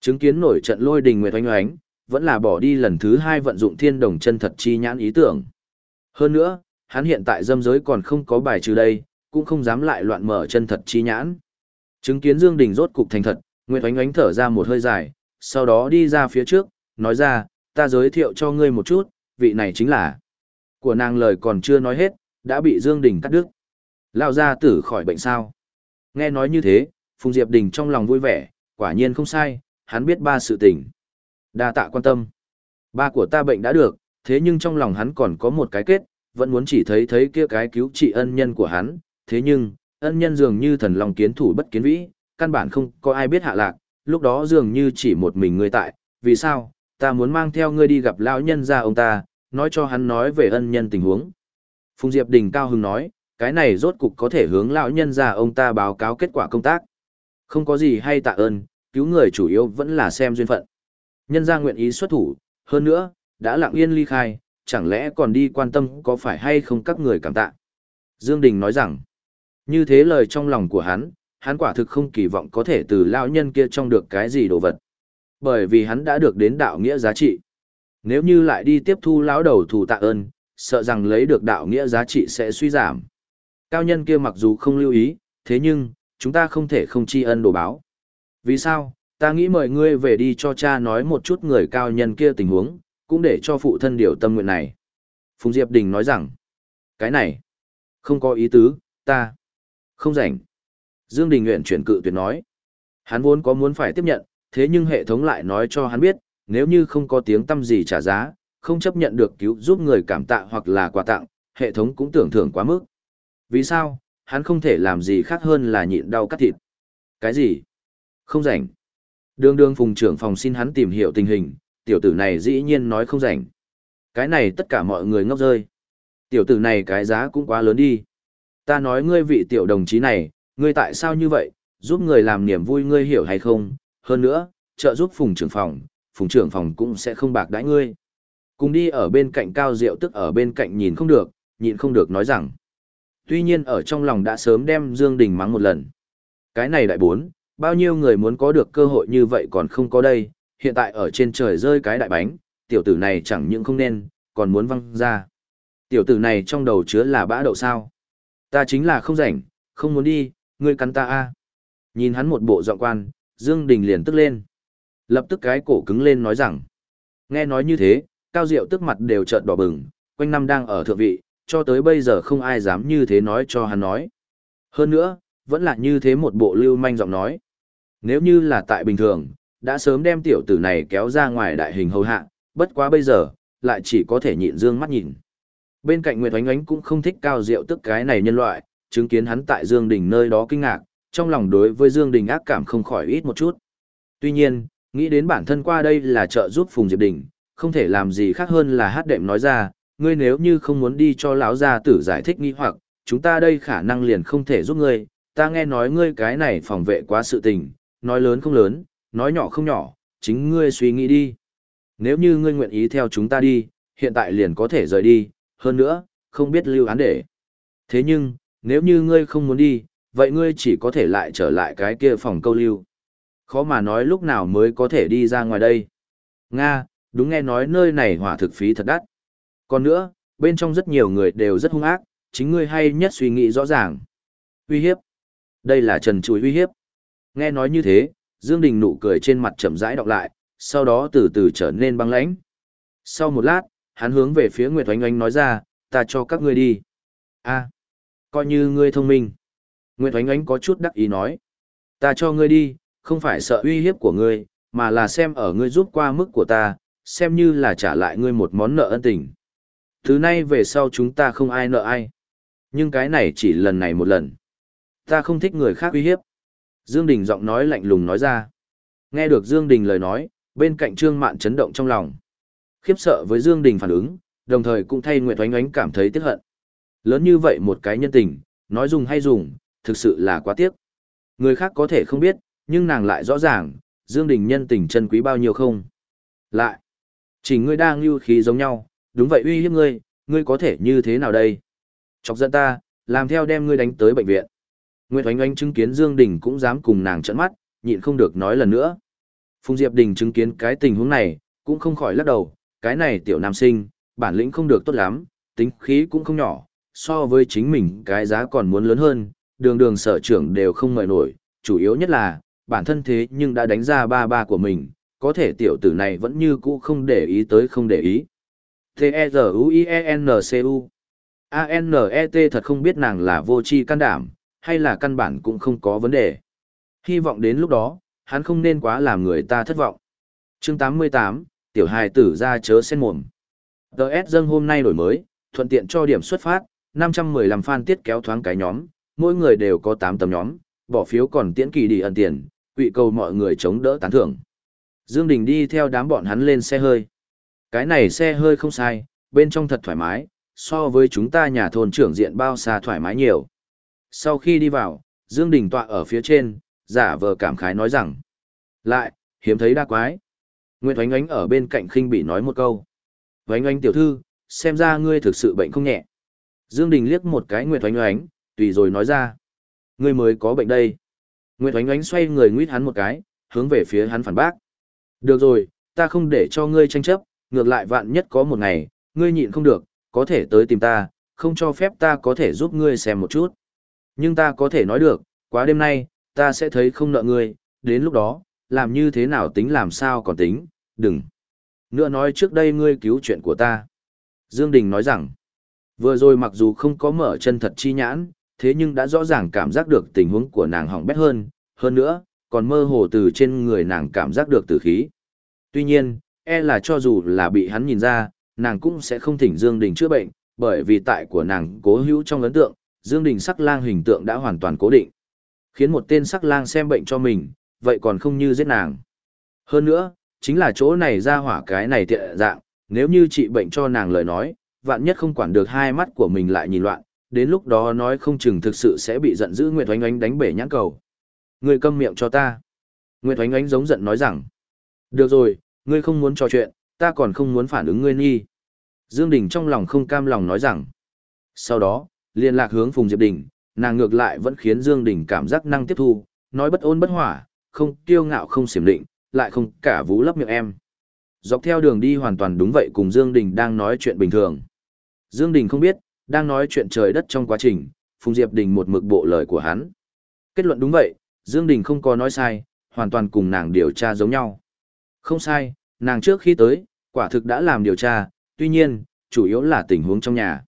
Chứng kiến nổi trận lôi đình Nguyệt Oánh Oánh, vẫn là bỏ đi lần thứ hai vận dụng thiên đồng chân thật chi nhãn ý tưởng. Hơn nữa, hắn hiện tại dâm giới còn không có bài trừ đây, cũng không dám lại loạn mở chân thật chi nhãn. Chứng kiến Dương Đình rốt cục thành thật, Nguyệt Oánh Oánh thở ra một hơi dài, sau đó đi ra phía trước, nói ra, ta giới thiệu cho ngươi một chút, vị này chính là. Của nàng lời còn chưa nói hết, đã bị Dương Đình cắt đứt. Lao ra tử khỏi bệnh sao? Nghe nói như thế, Phùng Diệp Đình trong lòng vui vẻ, quả nhiên không sai, hắn biết ba sự tình. Đa tạ quan tâm. Ba của ta bệnh đã được, thế nhưng trong lòng hắn còn có một cái kết, vẫn muốn chỉ thấy thấy kia cái cứu trị ân nhân của hắn, thế nhưng, ân nhân dường như thần lòng kiến thủ bất kiến vĩ, căn bản không có ai biết hạ lạc, lúc đó dường như chỉ một mình người tại, vì sao, ta muốn mang theo ngươi đi gặp lão nhân gia ông ta, nói cho hắn nói về ân nhân tình huống. Phùng Diệp Đình cao hứng nói, cái này rốt cục có thể hướng lão nhân gia ông ta báo cáo kết quả công tác. Không có gì hay tạ ơn, cứu người chủ yếu vẫn là xem duyên phận. Nhân gia nguyện ý xuất thủ, hơn nữa, đã lặng yên ly khai, chẳng lẽ còn đi quan tâm có phải hay không các người cảm tạ. Dương Đình nói rằng, như thế lời trong lòng của hắn, hắn quả thực không kỳ vọng có thể từ lão nhân kia trong được cái gì đồ vật. Bởi vì hắn đã được đến đạo nghĩa giá trị. Nếu như lại đi tiếp thu lão đầu thủ tạ ơn, sợ rằng lấy được đạo nghĩa giá trị sẽ suy giảm. Cao nhân kia mặc dù không lưu ý, thế nhưng, chúng ta không thể không tri ân đồ báo. Vì sao? Ta nghĩ mời ngươi về đi cho cha nói một chút người cao nhân kia tình huống, cũng để cho phụ thân điều tâm nguyện này. Phùng Diệp Đình nói rằng, cái này, không có ý tứ, ta, không rảnh. Dương Đình nguyện chuyển cự tuyệt nói. Hắn vốn có muốn phải tiếp nhận, thế nhưng hệ thống lại nói cho hắn biết, nếu như không có tiếng tâm gì trả giá, không chấp nhận được cứu giúp người cảm tạ hoặc là quà tặng, hệ thống cũng tưởng thưởng quá mức. Vì sao, hắn không thể làm gì khác hơn là nhịn đau cắt thịt. Cái gì? Không rảnh. Đường đường phùng trưởng phòng xin hắn tìm hiểu tình hình, tiểu tử này dĩ nhiên nói không rảnh. Cái này tất cả mọi người ngốc rơi. Tiểu tử này cái giá cũng quá lớn đi. Ta nói ngươi vị tiểu đồng chí này, ngươi tại sao như vậy, giúp người làm niềm vui ngươi hiểu hay không, hơn nữa, trợ giúp phùng trưởng phòng, phùng trưởng phòng cũng sẽ không bạc đãi ngươi. Cùng đi ở bên cạnh cao diệu tức ở bên cạnh nhìn không được, nhìn không được nói rằng. Tuy nhiên ở trong lòng đã sớm đem Dương Đình mắng một lần. Cái này đại bốn, bao nhiêu người muốn có được cơ hội như vậy còn không có đây, hiện tại ở trên trời rơi cái đại bánh, tiểu tử này chẳng những không nên, còn muốn văng ra. Tiểu tử này trong đầu chứa là bã đậu sao. Ta chính là không rảnh, không muốn đi, ngươi cắn ta a. Nhìn hắn một bộ giọng quan, Dương Đình liền tức lên. Lập tức cái cổ cứng lên nói rằng. Nghe nói như thế, Cao Diệu tức mặt đều trợn đỏ bừng, quanh năm đang ở thượng vị, cho tới bây giờ không ai dám như thế nói cho hắn nói. Hơn nữa, vẫn là như thế một bộ lưu manh giọng nói. Nếu như là tại bình thường, đã sớm đem tiểu tử này kéo ra ngoài đại hình hầu hạ, bất quá bây giờ, lại chỉ có thể nhịn dương mắt nhìn. Bên cạnh Nguyệt Oánh Oánh cũng không thích cao diệu tức cái này nhân loại, chứng kiến hắn tại Dương Đình nơi đó kinh ngạc, trong lòng đối với Dương Đình ác cảm không khỏi ít một chút. Tuy nhiên, nghĩ đến bản thân qua đây là trợ giúp Phùng Diệp Đình, không thể làm gì khác hơn là hát đệm nói ra, ngươi nếu như không muốn đi cho lão gia tử giải thích nghi hoặc, chúng ta đây khả năng liền không thể giúp ngươi, ta nghe nói ngươi cái này phòng vệ quá sự tình, nói lớn không lớn, nói nhỏ không nhỏ, chính ngươi suy nghĩ đi. Nếu như ngươi nguyện ý theo chúng ta đi, hiện tại liền có thể rời đi, hơn nữa, không biết lưu án để. Thế nhưng, nếu như ngươi không muốn đi, vậy ngươi chỉ có thể lại trở lại cái kia phòng câu lưu. Khó mà nói lúc nào mới có thể đi ra ngoài đây. Nga, đúng nghe nói nơi này hỏa thực phí thật đắt. Còn nữa, bên trong rất nhiều người đều rất hung ác, chính ngươi hay nhất suy nghĩ rõ ràng. Uy hiếp. Đây là trần chuối uy hiếp. Nghe nói như thế, Dương Đình nụ cười trên mặt chậm rãi đọc lại, sau đó từ từ trở nên băng lãnh. Sau một lát, hắn hướng về phía Nguyệt Oanh Oanh nói ra, ta cho các ngươi đi. a coi như ngươi thông minh. Nguyệt Oánh Oánh có chút đắc ý nói. Ta cho ngươi đi, không phải sợ uy hiếp của ngươi, mà là xem ở ngươi giúp qua mức của ta, xem như là trả lại ngươi một món nợ ân tình. Thứ nay về sau chúng ta không ai nợ ai. Nhưng cái này chỉ lần này một lần. Ta không thích người khác uy hiếp. Dương Đình giọng nói lạnh lùng nói ra. Nghe được Dương Đình lời nói, bên cạnh Trương Mạn chấn động trong lòng. Khiếp sợ với Dương Đình phản ứng, đồng thời cũng thay Nguyệt Oánh Oánh cảm thấy tiếc hận. Lớn như vậy một cái nhân tình, nói dùng hay dùng, thực sự là quá tiếc. Người khác có thể không biết, nhưng nàng lại rõ ràng, Dương Đình nhân tình chân quý bao nhiêu không. Lại, chỉ ngươi đang lưu khí giống nhau, đúng vậy uy hiếp ngươi, ngươi có thể như thế nào đây? Chọc giận ta, làm theo đem ngươi đánh tới bệnh viện. Nguyệt Oánh Oánh chứng kiến Dương Đình cũng dám cùng nàng trợn mắt, nhịn không được nói lần nữa. Phùng Diệp Đình chứng kiến cái tình huống này, cũng không khỏi lắc đầu, cái này tiểu nam sinh, bản lĩnh không được tốt lắm, tính khí cũng không nhỏ, so với chính mình cái giá còn muốn lớn hơn, đường đường sở trưởng đều không mời nổi, chủ yếu nhất là, bản thân thế nhưng đã đánh ra ba ba của mình, có thể tiểu tử này vẫn như cũ không để ý tới không để ý. T-E-Z-U-I-E-N-C-U A-N-E-T thật không biết nàng là vô tri can đảm, hay là căn bản cũng không có vấn đề. Hy vọng đến lúc đó, hắn không nên quá làm người ta thất vọng. chương 88, tiểu hài tử ra chớ sen mồm. DS dâng hôm nay đổi mới, thuận tiện cho điểm xuất phát, 515 fan tiết kéo thoáng cái nhóm, mỗi người đều có 8 tấm nhóm, bỏ phiếu còn tiễn kỳ đi ẩn tiền, quỵ cầu mọi người chống đỡ tán thưởng. Dương Đình đi theo đám bọn hắn lên xe hơi. Cái này xe hơi không sai, bên trong thật thoải mái, so với chúng ta nhà thôn trưởng diện bao xa thoải mái nhiều. Sau khi đi vào, Dương Đình tọa ở phía trên, giả vờ cảm khái nói rằng. Lại, hiếm thấy đa quái. Nguyệt Oánh Oánh ở bên cạnh khinh bị nói một câu. Oánh Oánh tiểu thư, xem ra ngươi thực sự bệnh không nhẹ. Dương Đình liếc một cái Nguyệt Oánh Oánh, tùy rồi nói ra. Ngươi mới có bệnh đây. Nguyệt Oánh Oánh xoay người nguyết hắn một cái, hướng về phía hắn phản bác. Được rồi, ta không để cho ngươi tranh chấp, ngược lại vạn nhất có một ngày, ngươi nhịn không được, có thể tới tìm ta, không cho phép ta có thể giúp ngươi xem một chút. Nhưng ta có thể nói được, quá đêm nay, ta sẽ thấy không nợ ngươi, đến lúc đó, làm như thế nào tính làm sao còn tính, đừng. Nữa nói trước đây ngươi cứu chuyện của ta. Dương Đình nói rằng, vừa rồi mặc dù không có mở chân thật chi nhãn, thế nhưng đã rõ ràng cảm giác được tình huống của nàng hỏng bét hơn, hơn nữa, còn mơ hồ từ trên người nàng cảm giác được tử khí. Tuy nhiên, e là cho dù là bị hắn nhìn ra, nàng cũng sẽ không thỉnh Dương Đình chữa bệnh, bởi vì tại của nàng cố hữu trong ấn tượng, Dương Đình sắc lang hình tượng đã hoàn toàn cố định. Khiến một tên sắc lang xem bệnh cho mình, vậy còn không như giết nàng. Hơn nữa, chính là chỗ này ra hỏa cái này tiện dạng, nếu như trị bệnh cho nàng lời nói, vạn nhất không quản được hai mắt của mình lại nhìn loạn, đến lúc đó nói không chừng thực sự sẽ bị giận dữ Nguyệt Oánh Oánh đánh bể nhãn cầu. Ngươi câm miệng cho ta. Nguyệt Oánh Oánh giống giận nói rằng, được rồi, ngươi không muốn trò chuyện, ta còn không muốn phản ứng ngươi nghi. Dương Đình trong lòng không cam lòng nói rằng, sau đó, liên lạc hướng Phùng Diệp Đình, nàng ngược lại vẫn khiến Dương Đình cảm giác năng tiếp thu, nói bất ôn bất hỏa, không kiêu ngạo không xiểm định, lại không cả vũ lấp miệng em. Dọc theo đường đi hoàn toàn đúng vậy cùng Dương Đình đang nói chuyện bình thường. Dương Đình không biết, đang nói chuyện trời đất trong quá trình, Phùng Diệp Đình một mực bộ lời của hắn. Kết luận đúng vậy, Dương Đình không có nói sai, hoàn toàn cùng nàng điều tra giống nhau. Không sai, nàng trước khi tới, quả thực đã làm điều tra, tuy nhiên, chủ yếu là tình huống trong nhà.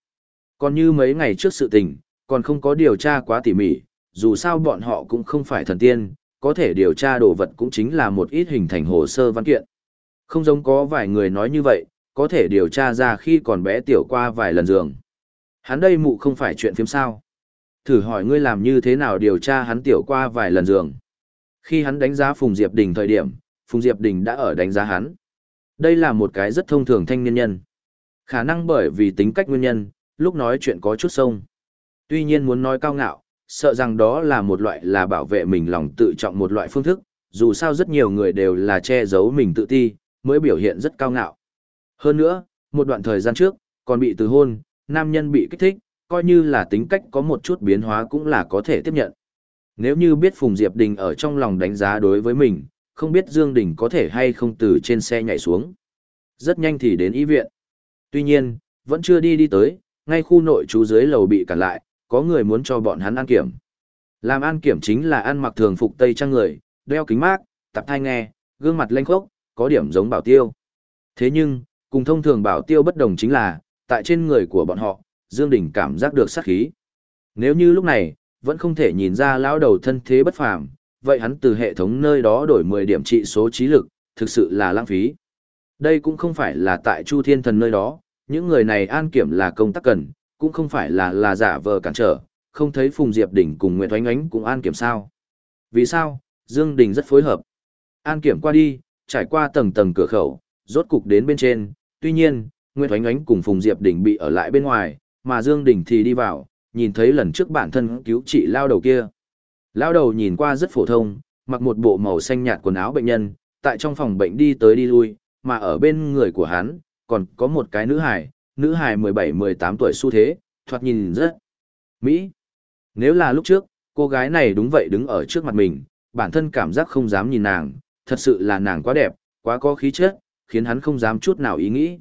Còn như mấy ngày trước sự tình, còn không có điều tra quá tỉ mỉ, dù sao bọn họ cũng không phải thần tiên, có thể điều tra đồ vật cũng chính là một ít hình thành hồ sơ văn kiện. Không giống có vài người nói như vậy, có thể điều tra ra khi còn bé tiểu qua vài lần giường. Hắn đây mụ không phải chuyện phiếm sao. Thử hỏi ngươi làm như thế nào điều tra hắn tiểu qua vài lần giường. Khi hắn đánh giá Phùng Diệp Đình thời điểm, Phùng Diệp Đình đã ở đánh giá hắn. Đây là một cái rất thông thường thanh niên nhân. Khả năng bởi vì tính cách nguyên nhân, lúc nói chuyện có chút sông. Tuy nhiên muốn nói cao ngạo, sợ rằng đó là một loại là bảo vệ mình lòng tự trọng một loại phương thức, dù sao rất nhiều người đều là che giấu mình tự ti, mới biểu hiện rất cao ngạo. Hơn nữa, một đoạn thời gian trước, còn bị từ hôn, nam nhân bị kích thích, coi như là tính cách có một chút biến hóa cũng là có thể tiếp nhận. Nếu như biết Phùng Diệp Đình ở trong lòng đánh giá đối với mình, không biết Dương Đình có thể hay không từ trên xe nhảy xuống. Rất nhanh thì đến y viện. Tuy nhiên, vẫn chưa đi đi tới, ngay khu nội trú dưới lầu bị cản lại, có người muốn cho bọn hắn an kiểm. Làm an kiểm chính là ăn mặc thường phục tây trang người, đeo kính mát, tập thai nghe, gương mặt lênh khốc, có điểm giống bảo tiêu. Thế nhưng, cùng thông thường bảo tiêu bất đồng chính là, tại trên người của bọn họ, Dương Đình cảm giác được sát khí. Nếu như lúc này, vẫn không thể nhìn ra lão đầu thân thế bất phàm, vậy hắn từ hệ thống nơi đó đổi 10 điểm trị số trí lực, thực sự là lãng phí. Đây cũng không phải là tại Chu Thiên Thần nơi đó, những người này an kiểm là công tác cần, cũng không phải là là giả vờ cản trở, không thấy Phùng Diệp Đỉnh cùng Nguyễn Oánh Ánh cũng an kiểm sao. Vì sao? Dương Đình rất phối hợp. An kiểm qua đi, trải qua tầng tầng cửa khẩu, rốt cục đến bên trên, tuy nhiên, Nguyễn Thoánh Ánh cùng Phùng Diệp Đỉnh bị ở lại bên ngoài, mà Dương Đình thì đi vào, nhìn thấy lần trước bản thân cứu trị lao đầu kia. Lao đầu nhìn qua rất phổ thông, mặc một bộ màu xanh nhạt quần áo bệnh nhân, tại trong phòng bệnh đi tới đi lui, mà ở bên người của hắn, còn có một cái nữ hài, nữ hài 17-18 tuổi xu thế, thoạt nhìn rất Mỹ. Nếu là lúc trước, cô gái này đúng vậy đứng ở trước mặt mình, bản thân cảm giác không dám nhìn nàng, thật sự là nàng quá đẹp, quá có khí chất, khiến hắn không dám chút nào ý nghĩ.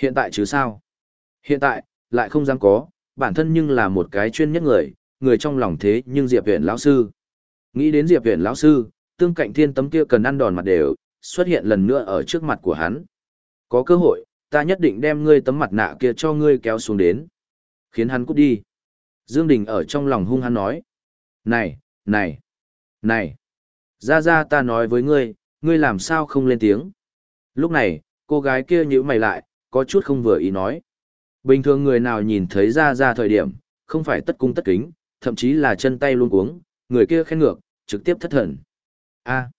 Hiện tại chứ sao? Hiện tại, lại không dám có, bản thân nhưng là một cái chuyên nhất người, người trong lòng thế nhưng Diệp Huyền lão sư. Nghĩ đến Diệp Huyền lão sư, tương cạnh thiên tấm kia cần ăn đòn mặt đều, xuất hiện lần nữa ở trước mặt của hắn. Có cơ hội, ta nhất định đem ngươi tấm mặt nạ kia cho ngươi kéo xuống đến. Khiến hắn cút đi. Dương Đình ở trong lòng hung hắn nói. Này, này, này. Ra ra ta nói với ngươi, ngươi làm sao không lên tiếng. Lúc này, cô gái kia nhíu mày lại, có chút không vừa ý nói. Bình thường người nào nhìn thấy ra ra thời điểm, không phải tất cung tất kính, thậm chí là chân tay luôn cuống, người kia khen ngược, trực tiếp thất thần. a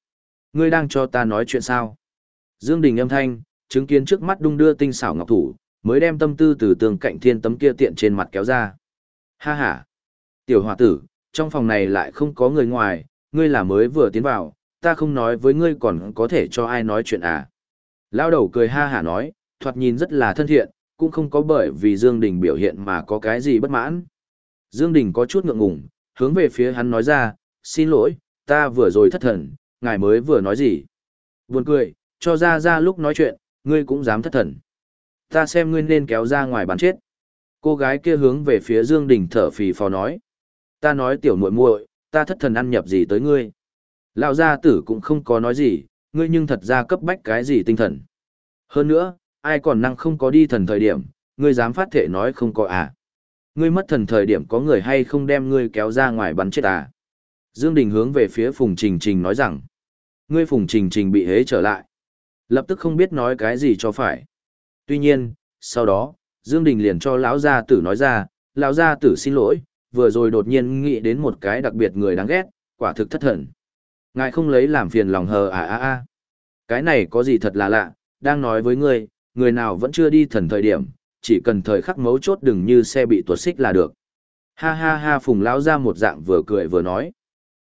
ngươi đang cho ta nói chuyện sao? Dương Đình âm thanh, chứng kiến trước mắt đung đưa tinh xảo ngọc thủ, mới đem tâm tư từ tường cạnh thiên tấm kia tiện trên mặt kéo ra. Ha ha! Tiểu hòa tử, trong phòng này lại không có người ngoài, ngươi là mới vừa tiến vào, ta không nói với ngươi còn có thể cho ai nói chuyện à. Lao đầu cười ha hả nói, thoạt nhìn rất là thân thiện, cũng không có bởi vì Dương Đình biểu hiện mà có cái gì bất mãn. Dương Đình có chút ngượng ngùng, hướng về phía hắn nói ra, xin lỗi, ta vừa rồi thất thần, ngài mới vừa nói gì. Buồn cười, cho ra ra lúc nói chuyện, ngươi cũng dám thất thần. Ta xem ngươi nên kéo ra ngoài bắn chết. Cô gái kia hướng về phía Dương Đình thở phì phò nói. Ta nói tiểu muội muội, ta thất thần ăn nhập gì tới ngươi. Lão gia tử cũng không có nói gì, ngươi nhưng thật ra cấp bách cái gì tinh thần. Hơn nữa, ai còn năng không có đi thần thời điểm, ngươi dám phát thể nói không có à. Ngươi mất thần thời điểm có người hay không đem ngươi kéo ra ngoài bắn chết à. Dương Đình hướng về phía Phùng Trình Trình nói rằng, ngươi Phùng Trình Trình bị hế trở lại. Lập tức không biết nói cái gì cho phải. Tuy nhiên, sau đó, Dương Đình liền cho lão gia tử nói ra, lão gia tử xin lỗi, vừa rồi đột nhiên nghĩ đến một cái đặc biệt người đáng ghét, quả thực thất thần. Ngài không lấy làm phiền lòng hờ à à à. Cái này có gì thật là lạ, đang nói với ngươi, người nào vẫn chưa đi thần thời điểm, chỉ cần thời khắc mấu chốt đừng như xe bị tuột xích là được. Ha ha ha phùng lão ra một dạng vừa cười vừa nói.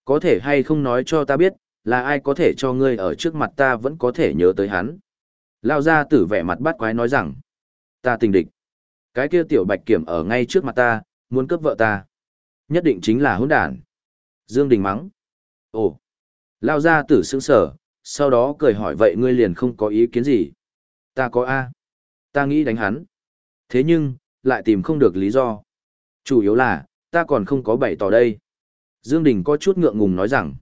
Có thể hay không nói cho ta biết, là ai có thể cho ngươi ở trước mặt ta vẫn có thể nhớ tới hắn. Lao ra tử vẻ mặt bắt quái nói rằng, ta tình địch. Cái kia tiểu bạch kiểm ở ngay trước mặt ta, muốn cướp vợ ta. Nhất định chính là hỗn đản. Dương Đình mắng. Ồ. Lao ra tử sững sờ, sau đó cười hỏi vậy ngươi liền không có ý kiến gì. Ta có A. Ta nghĩ đánh hắn. Thế nhưng, lại tìm không được lý do. Chủ yếu là, ta còn không có bày tỏ đây. Dương Đình có chút ngượng ngùng nói rằng.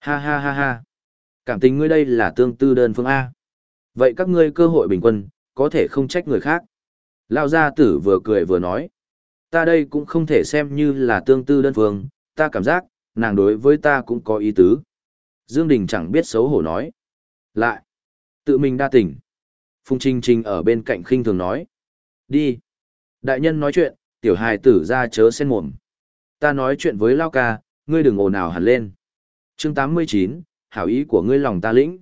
Ha ha ha ha. Cảm tình ngươi đây là tương tư đơn phương A. Vậy các ngươi cơ hội bình quân, có thể không trách người khác. Lao gia tử vừa cười vừa nói. Ta đây cũng không thể xem như là tương tư đơn phương, ta cảm giác, nàng đối với ta cũng có ý tứ. Dương Đình chẳng biết xấu hổ nói. Lại, tự mình đa tình. Phùng Trinh Trinh ở bên cạnh khinh thường nói. Đi. Đại nhân nói chuyện, tiểu hài tử ra chớ sen mồm. Ta nói chuyện với Lao ca, ngươi đừng ồn ào hẳn lên. Chương 89, hảo ý của ngươi lòng ta lĩnh.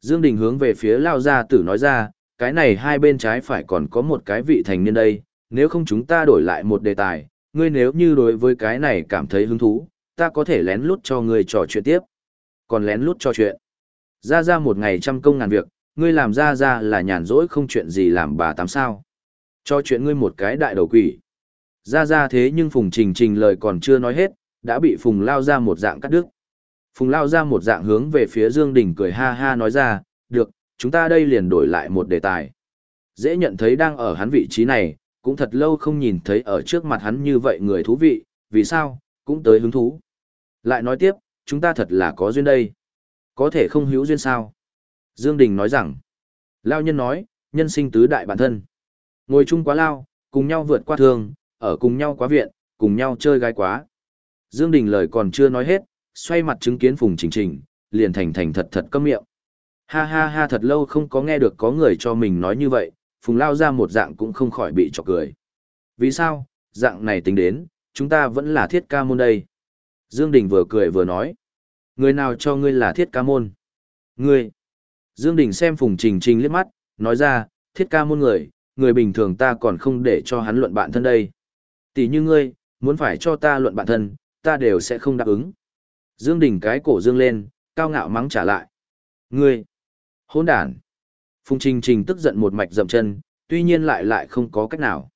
Dương Đình hướng về phía Lao gia tử nói ra, cái này hai bên trái phải còn có một cái vị thành niên đây, nếu không chúng ta đổi lại một đề tài, ngươi nếu như đối với cái này cảm thấy hứng thú, ta có thể lén lút cho ngươi trò chuyện tiếp. Còn lén lút trò chuyện. Ra ra một ngày trăm công ngàn việc, ngươi làm ra ra là nhàn rỗi không chuyện gì làm bà tám sao. Cho chuyện ngươi một cái đại đầu quỷ. Ra ra thế nhưng Phùng Trình Trình lời còn chưa nói hết, đã bị Phùng lao ra một dạng cắt đứt. Phùng lao ra một dạng hướng về phía Dương Đình cười ha ha nói ra, được, chúng ta đây liền đổi lại một đề tài. Dễ nhận thấy đang ở hắn vị trí này, cũng thật lâu không nhìn thấy ở trước mặt hắn như vậy người thú vị, vì sao, cũng tới hứng thú. Lại nói tiếp, chúng ta thật là có duyên đây. Có thể không hữu duyên sao? Dương Đình nói rằng, Lao nhân nói, nhân sinh tứ đại bản thân. Ngồi chung quá lao, Cùng nhau vượt qua thương, ở cùng nhau quá viện, cùng nhau chơi gái quá. Dương Đình lời còn chưa nói hết, xoay mặt chứng kiến Phùng Trình Trình, liền thành thành thật thật câm miệng. Ha ha ha thật lâu không có nghe được có người cho mình nói như vậy, Phùng lao ra một dạng cũng không khỏi bị chọc cười. Vì sao, dạng này tính đến, chúng ta vẫn là thiết ca môn đây. Dương Đình vừa cười vừa nói. Người nào cho ngươi là thiết ca môn? Ngươi. Dương Đình xem Phùng Trình Trình liếc mắt, nói ra, thiết ca môn người, người bình thường ta còn không để cho hắn luận bạn thân đây. Tỷ như ngươi, muốn phải cho ta luận bạn thân, ta đều sẽ không đáp ứng. Dương Đình cái cổ dương lên, cao ngạo mắng trả lại. Ngươi, hỗn đản. Phùng Trình Trình tức giận một mạch dậm chân, tuy nhiên lại lại không có cách nào.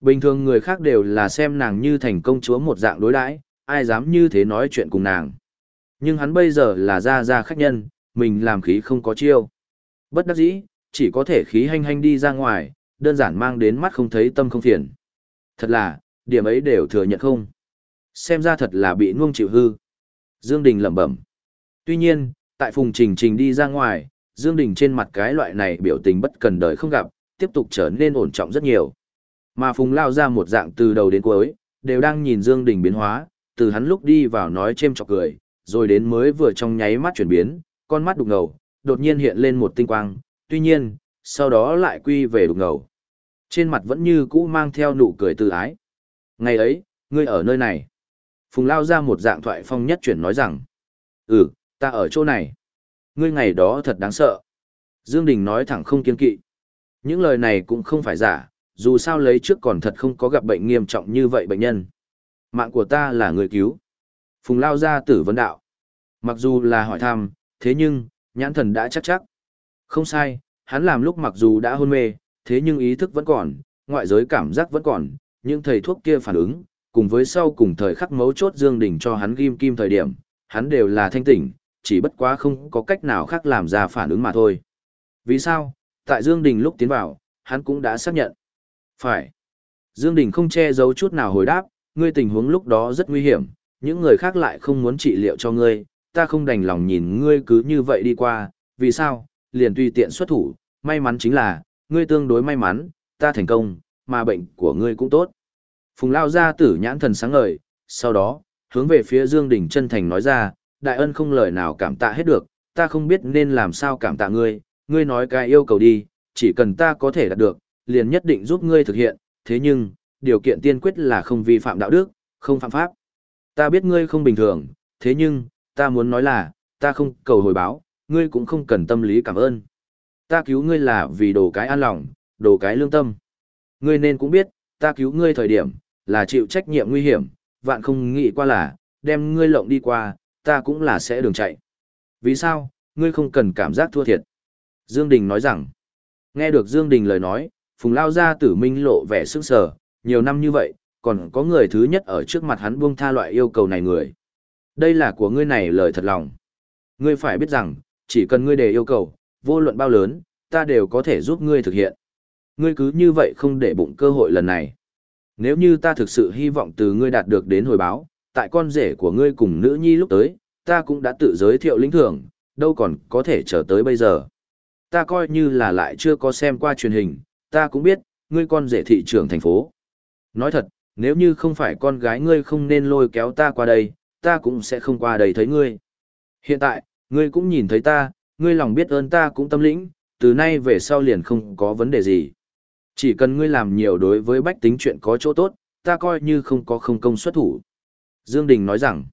Bình thường người khác đều là xem nàng như thành công chúa một dạng đối đãi, ai dám như thế nói chuyện cùng nàng. Nhưng hắn bây giờ là gia gia khách nhân, mình làm khí không có chiêu. Bất đắc dĩ, chỉ có thể khí hanh hanh đi ra ngoài, đơn giản mang đến mắt không thấy tâm không phiền. Thật là, điểm ấy đều thừa nhận không. Xem ra thật là bị nuông chịu hư. Dương Đình lẩm bẩm. Tuy nhiên, tại phùng trình trình đi ra ngoài, Dương Đình trên mặt cái loại này biểu tình bất cần đời không gặp, tiếp tục trở nên ổn trọng rất nhiều. Mà phùng lao ra một dạng từ đầu đến cuối, đều đang nhìn Dương Đình biến hóa, từ hắn lúc đi vào nói chêm chọc cười, rồi đến mới vừa trong nháy mắt chuyển biến, con mắt đục ngầu, đột nhiên hiện lên một tinh quang, tuy nhiên, sau đó lại quy về đục ngầu. Trên mặt vẫn như cũ mang theo nụ cười từ ái. Ngày ấy, ngươi ở nơi này. Phùng lao ra một dạng thoại phong nhất chuyển nói rằng. Ừ, ta ở chỗ này. Ngươi ngày đó thật đáng sợ. Dương Đình nói thẳng không kiên kỵ. Những lời này cũng không phải giả, dù sao lấy trước còn thật không có gặp bệnh nghiêm trọng như vậy bệnh nhân. Mạng của ta là người cứu. Phùng lao ra tử vấn đạo. Mặc dù là hỏi thăm, thế nhưng, nhãn thần đã chắc chắc. Không sai, hắn làm lúc mặc dù đã hôn mê, thế nhưng ý thức vẫn còn, ngoại giới cảm giác vẫn còn, những thầy thuốc kia phản ứng, cùng với sau cùng thời khắc mấu chốt Dương Đình cho hắn ghim kim thời điểm, hắn đều là thanh tỉnh, chỉ bất quá không có cách nào khác làm ra phản ứng mà thôi. Vì sao? Tại Dương Đình lúc tiến vào, hắn cũng đã xác nhận. Phải. Dương Đình không che giấu chút nào hồi đáp, ngươi tình huống lúc đó rất nguy hiểm, những người khác lại không muốn trị liệu cho ngươi, ta không đành lòng nhìn ngươi cứ như vậy đi qua, vì sao? Liền tùy tiện xuất thủ, may mắn chính là, ngươi tương đối may mắn, ta thành công, mà bệnh của ngươi cũng tốt. Phùng Lao gia tử nhãn thần sáng ngời, sau đó, hướng về phía Dương Đình chân thành nói ra, đại ân không lời nào cảm tạ hết được, ta không biết nên làm sao cảm tạ ngươi, ngươi nói cái yêu cầu đi, chỉ cần ta có thể đạt được, liền nhất định giúp ngươi thực hiện, thế nhưng, điều kiện tiên quyết là không vi phạm đạo đức, không phạm pháp. Ta biết ngươi không bình thường, thế nhưng, ta muốn nói là, ta không cầu hồi báo, ngươi cũng không cần tâm lý cảm ơn. Ta cứu ngươi là vì đồ cái an lòng, đồ cái lương tâm. Ngươi nên cũng biết, ta cứu ngươi thời điểm, là chịu trách nhiệm nguy hiểm, vạn không nghĩ qua là, đem ngươi lộng đi qua, ta cũng là sẽ đường chạy. Vì sao, ngươi không cần cảm giác thua thiệt. Dương Đình nói rằng, nghe được Dương Đình lời nói, Phùng Lao Gia tử minh lộ vẻ sức sở, nhiều năm như vậy, còn có người thứ nhất ở trước mặt hắn buông tha loại yêu cầu này người. Đây là của ngươi này lời thật lòng. Ngươi phải biết rằng, chỉ cần ngươi đề yêu cầu, vô luận bao lớn, ta đều có thể giúp ngươi thực hiện. Ngươi cứ như vậy không để bụng cơ hội lần này. Nếu như ta thực sự hy vọng từ ngươi đạt được đến hồi báo, tại con rể của ngươi cùng nữ nhi lúc tới, ta cũng đã tự giới thiệu lĩnh thưởng, đâu còn có thể chờ tới bây giờ. Ta coi như là lại chưa có xem qua truyền hình, ta cũng biết, ngươi con rể thị trưởng thành phố. Nói thật, nếu như không phải con gái ngươi không nên lôi kéo ta qua đây, ta cũng sẽ không qua đây thấy ngươi. Hiện tại, ngươi cũng nhìn thấy ta, ngươi lòng biết ơn ta cũng tâm lĩnh, từ nay về sau liền không có vấn đề gì. Chỉ cần ngươi làm nhiều đối với bách tính chuyện có chỗ tốt, ta coi như không có không công xuất thủ. Dương Đình nói rằng,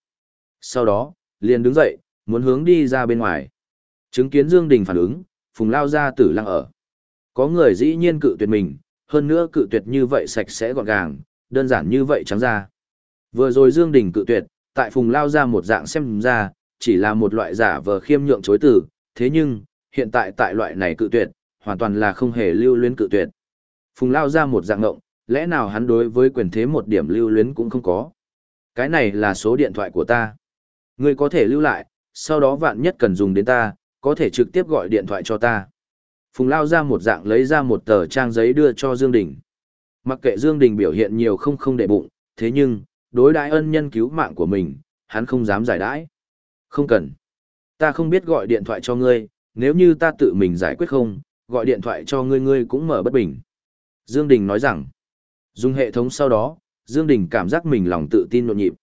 sau đó, liền đứng dậy, muốn hướng đi ra bên ngoài. Chứng kiến Dương Đình phản ứng, Phùng Lao ra tử lăng ở. Có người dĩ nhiên cự tuyệt mình, hơn nữa cự tuyệt như vậy sạch sẽ gọn gàng, đơn giản như vậy trắng ra. Vừa rồi Dương Đình cự tuyệt, tại Phùng Lao ra một dạng xem ra, chỉ là một loại giả vờ khiêm nhượng chối từ, thế nhưng, hiện tại tại loại này cự tuyệt, hoàn toàn là không hề lưu luyến cự tuyệt. Phùng lao ra một dạng ngộng, lẽ nào hắn đối với quyền thế một điểm lưu luyến cũng không có. Cái này là số điện thoại của ta. Ngươi có thể lưu lại, sau đó vạn nhất cần dùng đến ta, có thể trực tiếp gọi điện thoại cho ta. Phùng lao ra một dạng lấy ra một tờ trang giấy đưa cho Dương Đình. Mặc kệ Dương Đình biểu hiện nhiều không không để bụng, thế nhưng, đối đãi ân nhân cứu mạng của mình, hắn không dám giải đãi. Không cần. Ta không biết gọi điện thoại cho ngươi, nếu như ta tự mình giải quyết không, gọi điện thoại cho ngươi ngươi cũng mở bất bình. Dương Đình nói rằng, Dùng hệ thống sau đó, Dương Đình cảm giác mình lòng tự tin nhộn nhịp.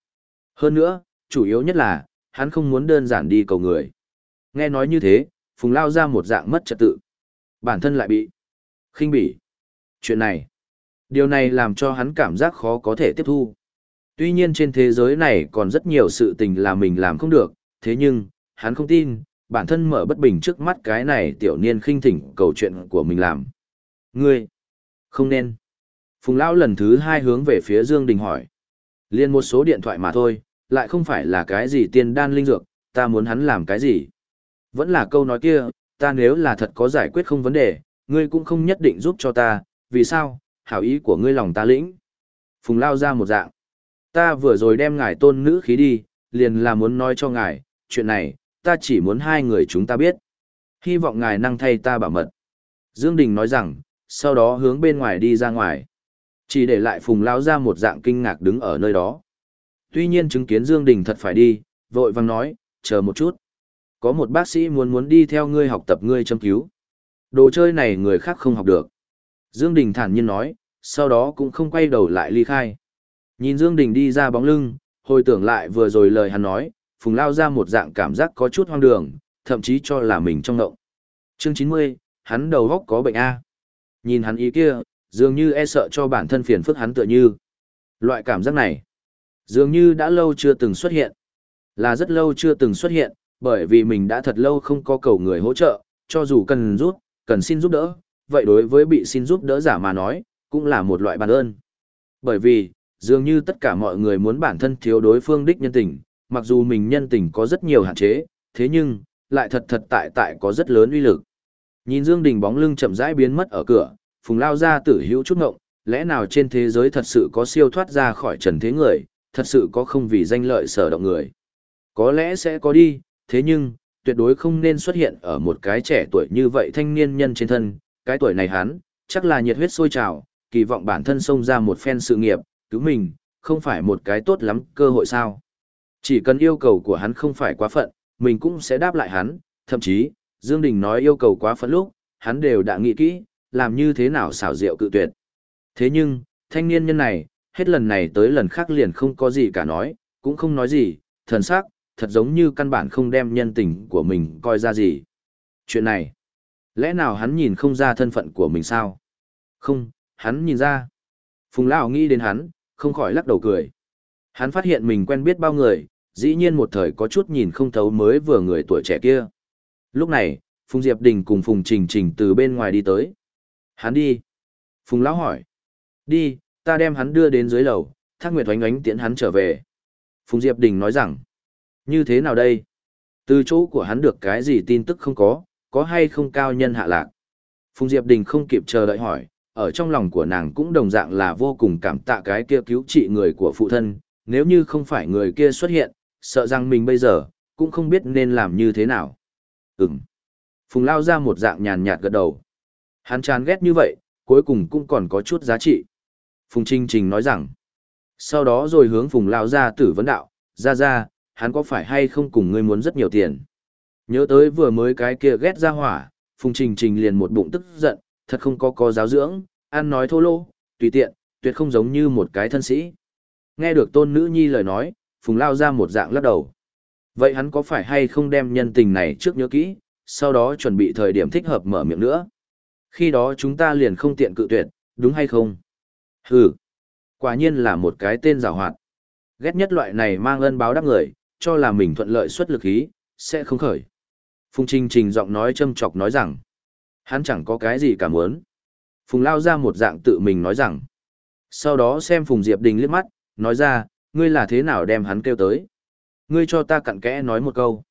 Hơn nữa, chủ yếu nhất là, hắn không muốn đơn giản đi cầu người. Nghe nói như thế, Phùng lao ra một dạng mất trật tự. Bản thân lại bị khinh bỉ. Chuyện này, điều này làm cho hắn cảm giác khó có thể tiếp thu. Tuy nhiên trên thế giới này còn rất nhiều sự tình là mình làm không được, thế nhưng, hắn không tin, bản thân mở bất bình trước mắt cái này tiểu niên khinh thỉnh cầu chuyện của mình làm. Ngươi, không nên. Phùng Lão lần thứ hai hướng về phía Dương Đình hỏi. Liên một số điện thoại mà thôi, lại không phải là cái gì tiên đan linh dược, ta muốn hắn làm cái gì. Vẫn là câu nói kia, ta nếu là thật có giải quyết không vấn đề, ngươi cũng không nhất định giúp cho ta, vì sao, hảo ý của ngươi lòng ta lĩnh. Phùng Lao ra một dạng. Ta vừa rồi đem ngài tôn nữ khí đi, liền là muốn nói cho ngài, chuyện này, ta chỉ muốn hai người chúng ta biết. Hy vọng ngài năng thay ta bảo mật. Dương Đình nói rằng, sau đó hướng bên ngoài đi ra ngoài. Chỉ để lại Phùng Lão ra một dạng kinh ngạc đứng ở nơi đó. Tuy nhiên chứng kiến Dương Đình thật phải đi, vội vàng nói, chờ một chút. Có một bác sĩ muốn muốn đi theo ngươi học tập ngươi châm cứu. Đồ chơi này người khác không học được. Dương Đình thản nhiên nói, sau đó cũng không quay đầu lại ly khai. Nhìn Dương Đình đi ra bóng lưng, hồi tưởng lại vừa rồi lời hắn nói, Phùng Lao ra một dạng cảm giác có chút hoang đường, thậm chí cho là mình trong ngộng. Chương 90, hắn đầu góc có bệnh A. Nhìn hắn ý kia, dường như e sợ cho bản thân phiền phức hắn tựa như. Loại cảm giác này, dường như đã lâu chưa từng xuất hiện. Là rất lâu chưa từng xuất hiện, bởi vì mình đã thật lâu không có cầu người hỗ trợ, cho dù cần giúp, cần xin giúp đỡ, vậy đối với bị xin giúp đỡ giả mà nói, cũng là một loại bàn ơn. Bởi vì, dường như tất cả mọi người muốn bản thân thiếu đối phương đích nhân tình, mặc dù mình nhân tình có rất nhiều hạn chế, thế nhưng, lại thật thật tại tại có rất lớn uy lực. Nhìn Dương Đình bóng lưng chậm rãi biến mất ở cửa, Phùng Lao ra tử hữu chút ngộng, lẽ nào trên thế giới thật sự có siêu thoát ra khỏi trần thế người, thật sự có không vì danh lợi sở động người. Có lẽ sẽ có đi, thế nhưng, tuyệt đối không nên xuất hiện ở một cái trẻ tuổi như vậy thanh niên nhân trên thân, cái tuổi này hắn, chắc là nhiệt huyết sôi trào, kỳ vọng bản thân xông ra một phen sự nghiệp, cứu mình, không phải một cái tốt lắm cơ hội sao. Chỉ cần yêu cầu của hắn không phải quá phận, mình cũng sẽ đáp lại hắn, thậm chí, Dương Đình nói yêu cầu quá phận lúc, hắn đều đã nghĩ kỹ, làm như thế nào xảo diệu cự tuyệt. Thế nhưng, thanh niên nhân này, hết lần này tới lần khác liền không có gì cả nói, cũng không nói gì, thần sắc, thật giống như căn bản không đem nhân tình của mình coi ra gì. Chuyện này, lẽ nào hắn nhìn không ra thân phận của mình sao? Không, hắn nhìn ra. Phùng Lão nghĩ đến hắn, không khỏi lắc đầu cười. Hắn phát hiện mình quen biết bao người, dĩ nhiên một thời có chút nhìn không thấu mới vừa người tuổi trẻ kia. Lúc này, Phùng Diệp Đình cùng Phùng Trình Trình từ bên ngoài đi tới. Hắn đi. Phùng Lão hỏi. Đi, ta đem hắn đưa đến dưới lầu, Thác Nguyệt oánh oánh tiễn hắn trở về. Phùng Diệp Đình nói rằng. Như thế nào đây? Từ chỗ của hắn được cái gì tin tức không có, có hay không cao nhân hạ lạc? Phùng Diệp Đình không kịp chờ đợi hỏi, ở trong lòng của nàng cũng đồng dạng là vô cùng cảm tạ cái kia cứu trị người của phụ thân, nếu như không phải người kia xuất hiện, sợ rằng mình bây giờ, cũng không biết nên làm như thế nào. Ừm. Phùng lao ra một dạng nhàn nhạt gật đầu. Hắn chán ghét như vậy, cuối cùng cũng còn có chút giá trị. Phùng Trinh Trình nói rằng, sau đó rồi hướng Phùng lao ra tử vấn đạo, ra ra, hắn có phải hay không cùng ngươi muốn rất nhiều tiền. Nhớ tới vừa mới cái kia ghét ra hỏa, Phùng Trình Trình liền một bụng tức giận, thật không có có giáo dưỡng, ăn nói thô lô, tùy tiện, tuyệt không giống như một cái thân sĩ. Nghe được tôn nữ nhi lời nói, Phùng lao ra một dạng lắc đầu. Vậy hắn có phải hay không đem nhân tình này trước nhớ kỹ, sau đó chuẩn bị thời điểm thích hợp mở miệng nữa? Khi đó chúng ta liền không tiện cự tuyệt, đúng hay không? Hừ, quả nhiên là một cái tên rào hoạt. Ghét nhất loại này mang ân báo đáp người, cho là mình thuận lợi xuất lực ý, sẽ không khởi. Phùng trinh Trình giọng nói châm chọc nói rằng, hắn chẳng có cái gì cả muốn. Phùng lao ra một dạng tự mình nói rằng, sau đó xem Phùng Diệp Đình liếc mắt, nói ra, ngươi là thế nào đem hắn kêu tới. Ngươi cho ta cặn kẽ nói một câu.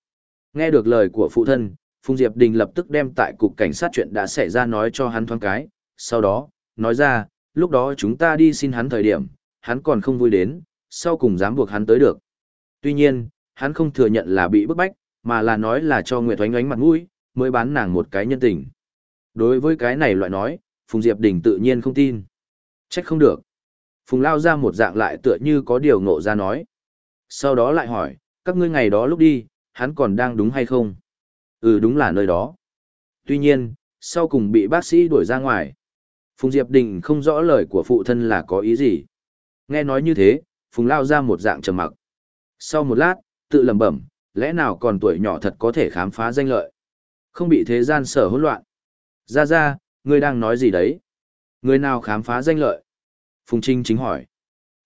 Nghe được lời của phụ thân, Phùng Diệp Đình lập tức đem tại cục cảnh sát chuyện đã xảy ra nói cho hắn thoáng cái, sau đó, nói ra, lúc đó chúng ta đi xin hắn thời điểm, hắn còn không vui đến, sau cùng dám buộc hắn tới được. Tuy nhiên, hắn không thừa nhận là bị bức bách, mà là nói là cho Nguyệt Oánh Oánh mặt mũi, mới bán nàng một cái nhân tình. Đối với cái này loại nói, Phùng Diệp Đình tự nhiên không tin. Trách không được. Phùng lao ra một dạng lại tựa như có điều ngộ ra nói. Sau đó lại hỏi, các ngươi ngày đó lúc đi, hắn còn đang đúng hay không? Ừ đúng là nơi đó. Tuy nhiên, sau cùng bị bác sĩ đuổi ra ngoài. Phùng Diệp Đình không rõ lời của phụ thân là có ý gì. Nghe nói như thế, Phùng lao ra một dạng trầm mặc. Sau một lát, tự lẩm bẩm, lẽ nào còn tuổi nhỏ thật có thể khám phá danh lợi. Không bị thế gian sở hỗn loạn. Ra ra, ngươi đang nói gì đấy? Người nào khám phá danh lợi? Phùng Trinh chính hỏi.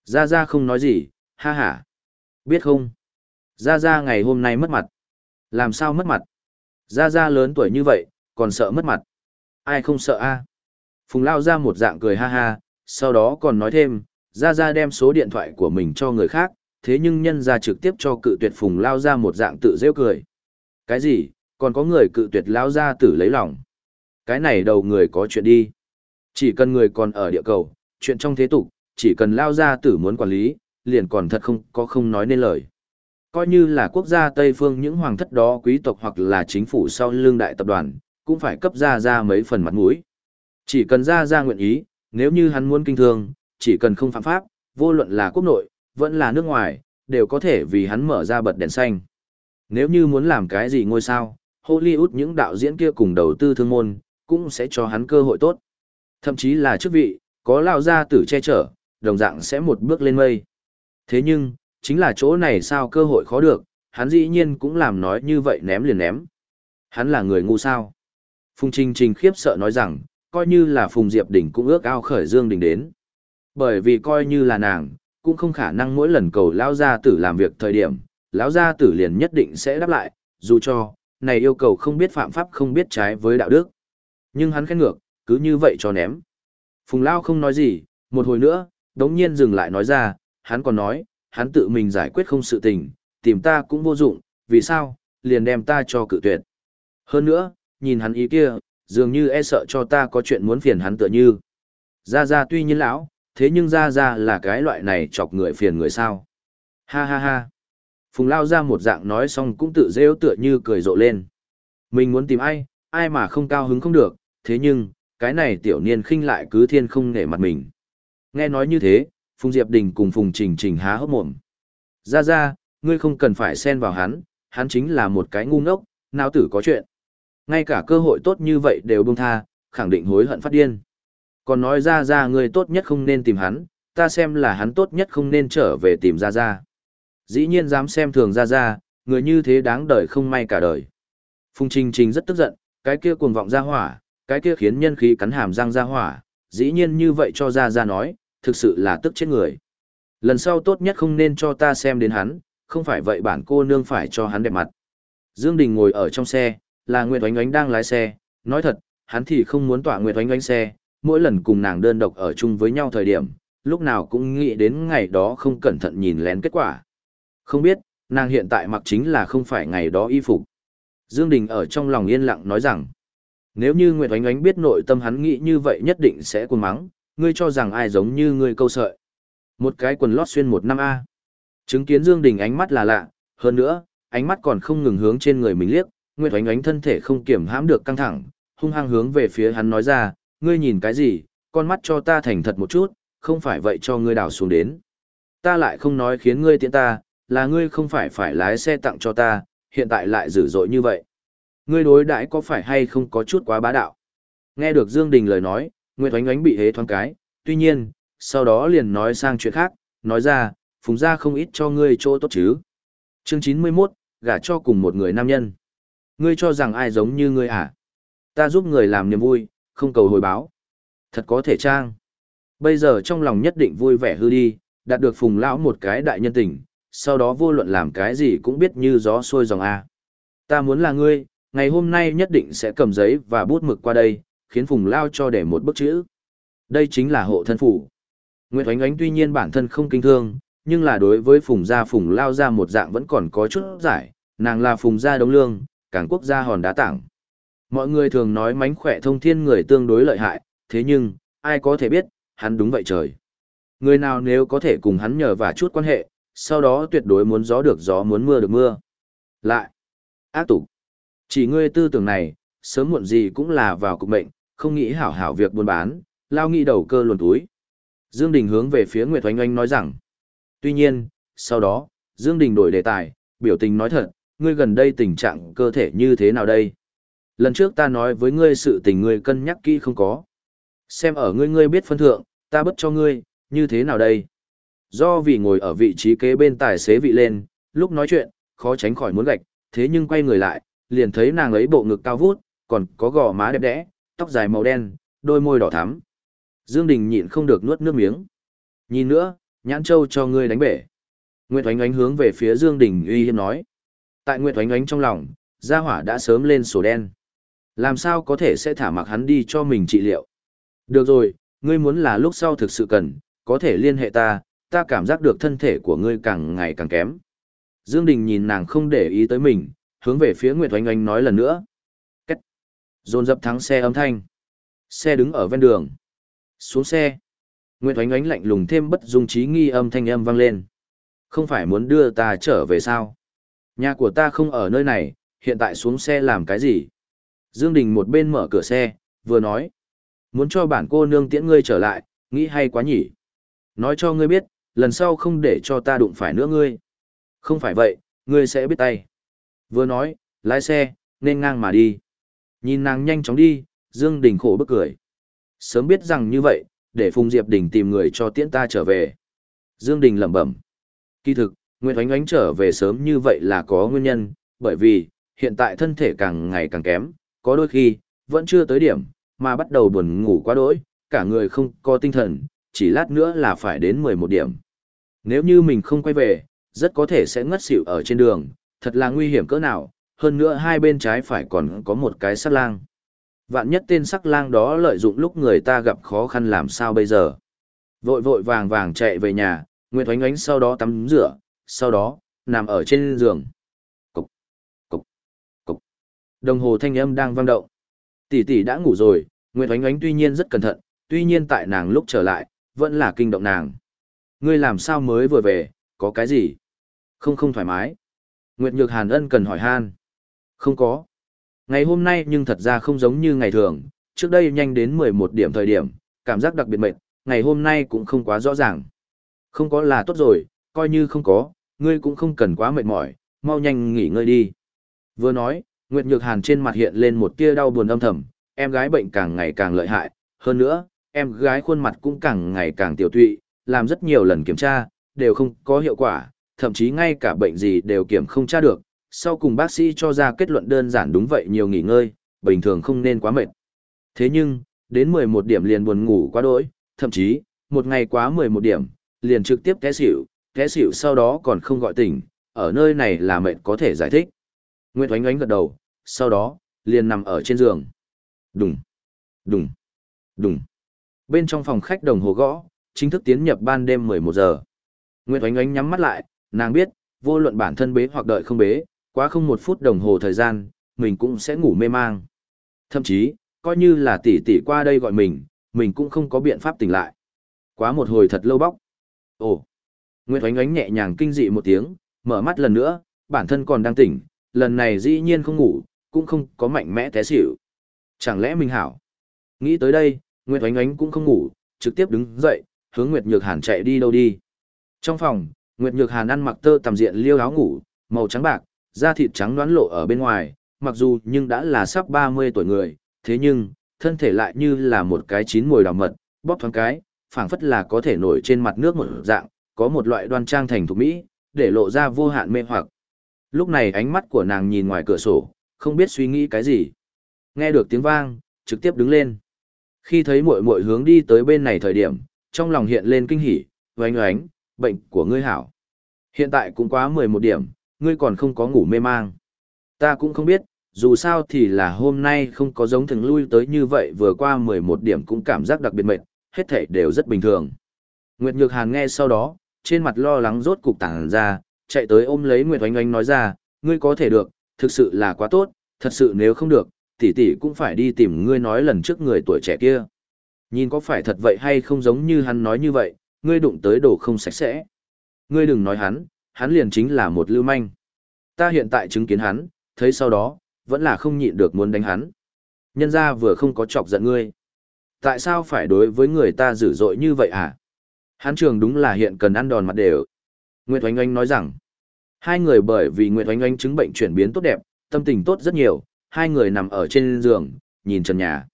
Ra ra không nói gì, ha ha. Biết không? Ra ra ngày hôm nay mất mặt. Làm sao mất mặt? Ra ra lớn tuổi như vậy, còn sợ mất mặt. Ai không sợ a? Phùng lao ra một dạng cười ha ha, sau đó còn nói thêm, ra ra đem số điện thoại của mình cho người khác, thế nhưng nhân ra trực tiếp cho cự tuyệt phùng lao ra một dạng tự rêu cười. Cái gì, còn có người cự tuyệt lao ra tử lấy lòng. Cái này đầu người có chuyện đi. Chỉ cần người còn ở địa cầu, chuyện trong thế tục, chỉ cần lao ra tử muốn quản lý, liền còn thật không có không nói nên lời. Coi như là quốc gia Tây Phương những hoàng thất đó quý tộc hoặc là chính phủ sau lương đại tập đoàn, cũng phải cấp ra ra mấy phần mặt mũi. Chỉ cần ra ra nguyện ý, nếu như hắn muốn kinh thương, chỉ cần không phạm pháp, vô luận là quốc nội, vẫn là nước ngoài, đều có thể vì hắn mở ra bật đèn xanh. Nếu như muốn làm cái gì ngôi sao, Hollywood những đạo diễn kia cùng đầu tư thương môn, cũng sẽ cho hắn cơ hội tốt. Thậm chí là chức vị, có lao ra tử che chở, đồng dạng sẽ một bước lên mây. Thế nhưng, chính là chỗ này sao cơ hội khó được, hắn dĩ nhiên cũng làm nói như vậy ném liền ném. Hắn là người ngu sao. Phùng Trình Trình khiếp sợ nói rằng, coi như là Phùng Diệp Đình cũng ước ao khởi Dương Đình đến. Bởi vì coi như là nàng, cũng không khả năng mỗi lần cầu lão gia tử làm việc thời điểm, lão gia tử liền nhất định sẽ đáp lại, dù cho, này yêu cầu không biết phạm pháp không biết trái với đạo đức. Nhưng hắn khen ngược, cứ như vậy cho ném. Phùng Lao không nói gì, một hồi nữa, đống nhiên dừng lại nói ra, hắn còn nói, hắn tự mình giải quyết không sự tình, tìm ta cũng vô dụng, vì sao, liền đem ta cho cự tuyệt. Hơn nữa, nhìn hắn ý kia, dường như e sợ cho ta có chuyện muốn phiền hắn tựa như. Ra ra tuy nhiên lão, thế nhưng ra ra là cái loại này chọc người phiền người sao. Ha ha ha. Phùng lao ra một dạng nói xong cũng tự rêu tựa như cười rộ lên. Mình muốn tìm ai, ai mà không cao hứng không được, thế nhưng, cái này tiểu niên khinh lại cứ thiên không nể mặt mình. Nghe nói như thế, Phùng Diệp Đình cùng Phùng Trình Trình há hốc mồm. Ra ra, ngươi không cần phải xen vào hắn, hắn chính là một cái ngu ngốc, nào tử có chuyện. Ngay cả cơ hội tốt như vậy đều buông tha, khẳng định hối hận phát điên. Còn nói ra ra ngươi tốt nhất không nên tìm hắn, ta xem là hắn tốt nhất không nên trở về tìm ra ra. Dĩ nhiên dám xem thường ra ra, người như thế đáng đời không may cả đời. Phùng Trình Trình rất tức giận, cái kia cuồng vọng ra hỏa, cái kia khiến nhân khí cắn hàm răng ra hỏa, dĩ nhiên như vậy cho ra ra nói, thực sự là tức chết người. Lần sau tốt nhất không nên cho ta xem đến hắn, không phải vậy bản cô nương phải cho hắn đẹp mặt. Dương Đình ngồi ở trong xe, là Nguyệt Oánh Oánh đang lái xe, nói thật, hắn thì không muốn tỏa Nguyệt Oánh Oánh xe, mỗi lần cùng nàng đơn độc ở chung với nhau thời điểm, lúc nào cũng nghĩ đến ngày đó không cẩn thận nhìn lén kết quả. Không biết, nàng hiện tại mặc chính là không phải ngày đó y phục. Dương Đình ở trong lòng yên lặng nói rằng, nếu như Nguyệt Oánh Oánh biết nội tâm hắn nghĩ như vậy nhất định sẽ cuồng mắng, ngươi cho rằng ai giống như ngươi câu sợi. Một cái quần lót xuyên một năm A. Chứng kiến Dương Đình ánh mắt là lạ, hơn nữa, ánh mắt còn không ngừng hướng trên người mình liếc, Nguyệt Oánh Oánh thân thể không kiểm hãm được căng thẳng, hung hăng hướng về phía hắn nói ra, ngươi nhìn cái gì, con mắt cho ta thành thật một chút, không phải vậy cho ngươi đào xuống đến. Ta lại không nói khiến ngươi tiện ta, là ngươi không phải phải lái xe tặng cho ta, hiện tại lại dữ dội như vậy. Ngươi đối đãi có phải hay không có chút quá bá đạo. Nghe được Dương Đình lời nói, Nguyệt Oánh Oánh bị hế thoáng cái, tuy nhiên, sau đó liền nói sang chuyện khác, nói ra, phùng ra không ít cho ngươi chỗ tốt chứ. Chương 91, gả cho cùng một người nam nhân. Ngươi cho rằng ai giống như ngươi à? Ta giúp người làm niềm vui, không cầu hồi báo. Thật có thể trang. Bây giờ trong lòng nhất định vui vẻ hư đi, đạt được phùng lão một cái đại nhân tình, sau đó vô luận làm cái gì cũng biết như gió xuôi dòng A. Ta muốn là ngươi, ngày hôm nay nhất định sẽ cầm giấy và bút mực qua đây, khiến phùng lao cho để một bức chữ. Đây chính là hộ thân phủ. Nguyệt Oánh Oánh tuy nhiên bản thân không kinh thương, nhưng là đối với phùng gia phùng lao ra một dạng vẫn còn có chút giải, nàng là phùng gia đống lương, càng quốc gia hòn đá tảng. Mọi người thường nói mánh khỏe thông thiên người tương đối lợi hại, thế nhưng, ai có thể biết, hắn đúng vậy trời. Người nào nếu có thể cùng hắn nhờ và chút quan hệ, sau đó tuyệt đối muốn gió được gió muốn mưa được mưa. Lại, ác tục. Chỉ ngươi tư tưởng này, sớm muộn gì cũng là vào cục mệnh, không nghĩ hảo hảo việc buôn bán, lao nghĩ đầu cơ luồn túi. Dương Đình hướng về phía Nguyệt Oanh Oanh nói rằng, tuy nhiên, sau đó, Dương Đình đổi đề tài, biểu tình nói thật, ngươi gần đây tình trạng cơ thể như thế nào đây? Lần trước ta nói với ngươi sự tình ngươi cân nhắc kỹ không có. Xem ở ngươi ngươi biết phân thượng, ta bất cho ngươi, như thế nào đây? Do vì ngồi ở vị trí kế bên tài xế vị lên, lúc nói chuyện, khó tránh khỏi muốn gạch, thế nhưng quay người lại, liền thấy nàng ấy bộ ngực cao vút, còn có gò má đẹp đẽ, tóc dài màu đen, đôi môi đỏ thắm. Dương Đình nhịn không được nuốt nước miếng. Nhìn nữa, nhãn châu cho ngươi đánh bể. Nguyệt Oánh Oánh hướng về phía Dương Đình uy hiếp nói. Tại Nguyệt Oánh Oánh trong lòng, gia hỏa đã sớm lên sổ đen. Làm sao có thể sẽ thả mặc hắn đi cho mình trị liệu. Được rồi, ngươi muốn là lúc sau thực sự cần, có thể liên hệ ta, ta cảm giác được thân thể của ngươi càng ngày càng kém. Dương Đình nhìn nàng không để ý tới mình, hướng về phía Nguyệt Oanh Oanh nói lần nữa. Cách. Dồn dập thắng xe âm thanh. Xe đứng ở ven đường. Xuống xe. Nguyệt Oanh Oanh lạnh lùng thêm bất dung trí nghi âm thanh âm vang lên. Không phải muốn đưa ta trở về sao? Nhà của ta không ở nơi này, hiện tại xuống xe làm cái gì? Dương Đình một bên mở cửa xe, vừa nói. Muốn cho bản cô nương tiễn ngươi trở lại, nghĩ hay quá nhỉ? Nói cho ngươi biết, lần sau không để cho ta đụng phải nữa ngươi. Không phải vậy, ngươi sẽ biết tay. Vừa nói, lái xe, nên ngang mà đi. Nhìn nàng nhanh chóng đi, Dương Đình khổ bức cười. Sớm biết rằng như vậy, để Phùng Diệp Đình tìm người cho tiễn ta trở về. Dương Đình lẩm bẩm. Kỳ thực, nguyễn Oánh Oánh trở về sớm như vậy là có nguyên nhân, bởi vì, hiện tại thân thể càng ngày càng kém, có đôi khi, vẫn chưa tới điểm, mà bắt đầu buồn ngủ quá đỗi, cả người không có tinh thần, chỉ lát nữa là phải đến 11 điểm. Nếu như mình không quay về, rất có thể sẽ ngất xỉu ở trên đường, thật là nguy hiểm cỡ nào, hơn nữa hai bên trái phải còn có một cái sắc lang. Vạn nhất tên sắc lang đó lợi dụng lúc người ta gặp khó khăn làm sao bây giờ. Vội vội vàng vàng chạy về nhà, Nguyệt Oánh Oánh sau đó tắm rửa, sau đó, nằm ở trên giường. Cục, cục, cục. Đồng hồ thanh âm đang vang động. Tỷ tỷ đã ngủ rồi, Nguyệt Oánh Oánh tuy nhiên rất cẩn thận, tuy nhiên tại nàng lúc trở lại, vẫn là kinh động nàng. Ngươi làm sao mới vừa về, có cái gì? Không không thoải mái. Nguyệt Nhược Hàn ân cần hỏi han. Không có. Ngày hôm nay nhưng thật ra không giống như ngày thường, trước đây nhanh đến 11 điểm thời điểm, cảm giác đặc biệt mệt, ngày hôm nay cũng không quá rõ ràng. Không có là tốt rồi, coi như không có, ngươi cũng không cần quá mệt mỏi, mau nhanh nghỉ ngơi đi. Vừa nói, Nguyệt Nhược Hàn trên mặt hiện lên một tia đau buồn âm thầm, em gái bệnh càng ngày càng lợi hại, hơn nữa, em gái khuôn mặt cũng càng ngày càng tiểu tụy, làm rất nhiều lần kiểm tra, đều không có hiệu quả, thậm chí ngay cả bệnh gì đều kiểm không tra được. Sau cùng bác sĩ cho ra kết luận đơn giản đúng vậy nhiều nghỉ ngơi, bình thường không nên quá mệt. Thế nhưng, đến 11 điểm liền buồn ngủ quá đỗi, thậm chí, một ngày quá 11 điểm, liền trực tiếp té xỉu, té xỉu sau đó còn không gọi tỉnh, ở nơi này là mệt có thể giải thích. Nguyệt oánh oánh gật đầu, sau đó, liền nằm ở trên giường. Đùng, đùng, đùng. Bên trong phòng khách đồng hồ gõ, chính thức tiến nhập ban đêm 11 giờ. Nguyệt oánh oánh nhắm mắt lại, nàng biết, vô luận bản thân bế hoặc đợi không bế, quá không một phút đồng hồ thời gian, mình cũng sẽ ngủ mê mang. Thậm chí, coi như là tỷ tỷ qua đây gọi mình, mình cũng không có biện pháp tỉnh lại. Quá một hồi thật lâu bóc. Ồ! Nguyệt oánh oánh nhẹ nhàng kinh dị một tiếng, mở mắt lần nữa, bản thân còn đang tỉnh, lần này dĩ nhiên không ngủ, cũng không có mạnh mẽ té xỉu. Chẳng lẽ mình hảo? Nghĩ tới đây, Nguyệt oánh oánh cũng không ngủ, trực tiếp đứng dậy, hướng Nguyệt Nhược Hàn chạy đi đâu đi. Trong phòng, Nguyệt Nhược Hàn ăn mặc tơ tầm diện liêu áo ngủ, màu trắng bạc, da thịt trắng đoán lộ ở bên ngoài, mặc dù nhưng đã là sắp 30 tuổi người, thế nhưng, thân thể lại như là một cái chín mùi đào mật, bóp thoáng cái, phảng phất là có thể nổi trên mặt nước một dạng, có một loại đoan trang thành thục mỹ, để lộ ra vô hạn mê hoặc. Lúc này ánh mắt của nàng nhìn ngoài cửa sổ, không biết suy nghĩ cái gì. Nghe được tiếng vang, trực tiếp đứng lên. Khi thấy muội muội hướng đi tới bên này thời điểm, trong lòng hiện lên kinh hỉ, oánh oánh, bệnh của ngươi hảo. Hiện tại cũng quá 11 điểm, ngươi còn không có ngủ mê mang. Ta cũng không biết, dù sao thì là hôm nay không có giống thường lui tới như vậy vừa qua 11 điểm cũng cảm giác đặc biệt mệt, hết thể đều rất bình thường. Nguyệt Nhược Hàn nghe sau đó, trên mặt lo lắng rốt cục tàng ra, chạy tới ôm lấy Nguyệt Oanh Oanh nói ra, ngươi có thể được, thực sự là quá tốt, thật sự nếu không được, tỷ tỷ cũng phải đi tìm ngươi nói lần trước người tuổi trẻ kia. Nhìn có phải thật vậy hay không giống như hắn nói như vậy, ngươi đụng tới đồ không sạch sẽ. Ngươi đừng nói hắn, hắn liền chính là một lưu manh. Ta hiện tại chứng kiến hắn, thấy sau đó, vẫn là không nhịn được muốn đánh hắn. Nhân ra vừa không có chọc giận ngươi. Tại sao phải đối với người ta dữ dội như vậy à? Hắn trường đúng là hiện cần ăn đòn mặt đều. Nguyệt Oanh Oanh nói rằng, hai người bởi vì Nguyệt Oanh Oanh chứng bệnh chuyển biến tốt đẹp, tâm tình tốt rất nhiều, hai người nằm ở trên giường, nhìn trần nhà.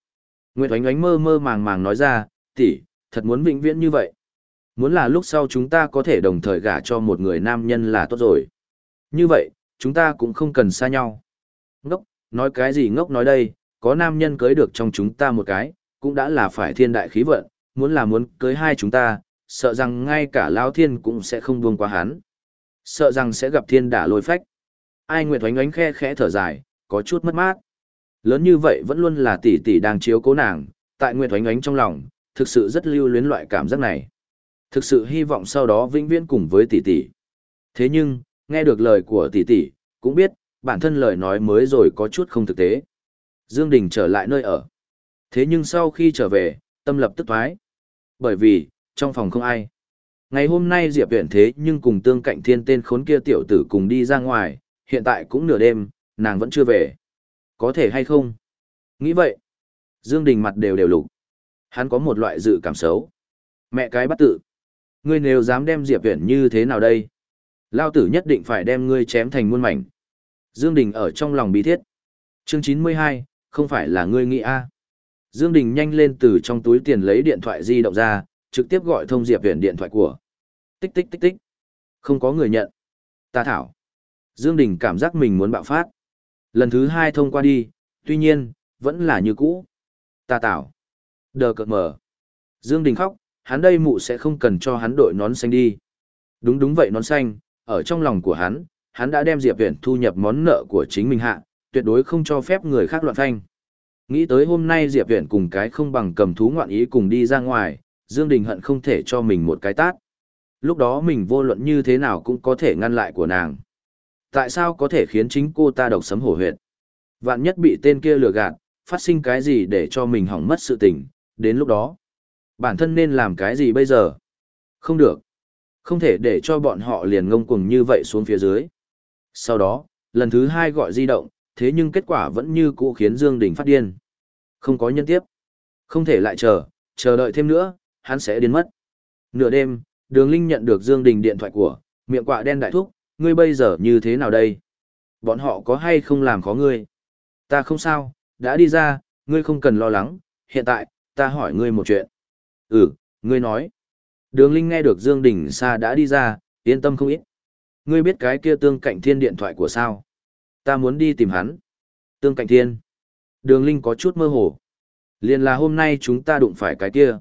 Nguyệt Oanh Oanh mơ mơ màng màng nói ra, tỷ, thật muốn vĩnh viễn như vậy. Muốn là lúc sau chúng ta có thể đồng thời gả cho một người nam nhân là tốt rồi. Như vậy, chúng ta cũng không cần xa nhau. Ngốc, nói cái gì ngốc nói đây, có nam nhân cưới được trong chúng ta một cái, cũng đã là phải thiên đại khí vận, muốn là muốn cưới hai chúng ta, sợ rằng ngay cả Lao Thiên cũng sẽ không buông qua hắn. Sợ rằng sẽ gặp thiên đả lôi phách. Ai Nguyệt Oánh Oánh khe khẽ thở dài, có chút mất mát. Lớn như vậy vẫn luôn là tỷ tỷ đang chiếu cố nàng, tại Nguyệt Oánh Oánh trong lòng, thực sự rất lưu luyến loại cảm giác này. Thực sự hy vọng sau đó vĩnh viễn cùng với tỷ tỷ. Thế nhưng, nghe được lời của tỷ tỷ, cũng biết, bản thân lời nói mới rồi có chút không thực tế. Dương Đình trở lại nơi ở. Thế nhưng sau khi trở về, tâm lập tức thoái. Bởi vì, trong phòng không ai. Ngày hôm nay Diệp Viễn thế nhưng cùng tương cạnh thiên tên khốn kia tiểu tử cùng đi ra ngoài, hiện tại cũng nửa đêm, nàng vẫn chưa về. Có thể hay không? Nghĩ vậy. Dương Đình mặt đều đều lục. Hắn có một loại dự cảm xấu. Mẹ cái bắt tự. Ngươi nếu dám đem Diệp Viễn như thế nào đây? Lao tử nhất định phải đem ngươi chém thành muôn mảnh. Dương Đình ở trong lòng bí thiết. Chương 92, không phải là ngươi nghĩ a Dương Đình nhanh lên từ trong túi tiền lấy điện thoại di động ra, trực tiếp gọi thông Diệp Viễn điện thoại của. Tích tích tích tích. Không có người nhận. Ta thảo. Dương Đình cảm giác mình muốn bạo phát. Lần thứ hai thông qua đi, tuy nhiên, vẫn là như cũ. Ta tảo. Đờ cợt mở. Dương Đình khóc, hắn đây mụ sẽ không cần cho hắn đội nón xanh đi. Đúng đúng vậy nón xanh, ở trong lòng của hắn, hắn đã đem Diệp Viễn thu nhập món nợ của chính mình hạ, tuyệt đối không cho phép người khác loạn phanh. Nghĩ tới hôm nay Diệp Viễn cùng cái không bằng cầm thú ngoạn ý cùng đi ra ngoài, Dương Đình hận không thể cho mình một cái tát. Lúc đó mình vô luận như thế nào cũng có thể ngăn lại của nàng. Tại sao có thể khiến chính cô ta độc sấm hổ huyệt? Vạn nhất bị tên kia lừa gạt, phát sinh cái gì để cho mình hỏng mất sự tình, đến lúc đó. Bản thân nên làm cái gì bây giờ? Không được. Không thể để cho bọn họ liền ngông cuồng như vậy xuống phía dưới. Sau đó, lần thứ hai gọi di động, thế nhưng kết quả vẫn như cũ khiến Dương Đình phát điên. Không có nhân tiếp. Không thể lại chờ, chờ đợi thêm nữa, hắn sẽ điên mất. Nửa đêm, Đường Linh nhận được Dương Đình điện thoại của, miệng quạ đen đại thúc, ngươi bây giờ như thế nào đây? Bọn họ có hay không làm khó ngươi? Ta không sao, đã đi ra, ngươi không cần lo lắng, hiện tại, ta hỏi ngươi một chuyện. Ừ, ngươi nói. Đường Linh nghe được Dương Đình Sa đã đi ra, yên tâm không ít. Ngươi biết cái kia tương cạnh thiên điện thoại của sao? Ta muốn đi tìm hắn. Tương cạnh thiên. Đường Linh có chút mơ hồ. Liên là hôm nay chúng ta đụng phải cái kia.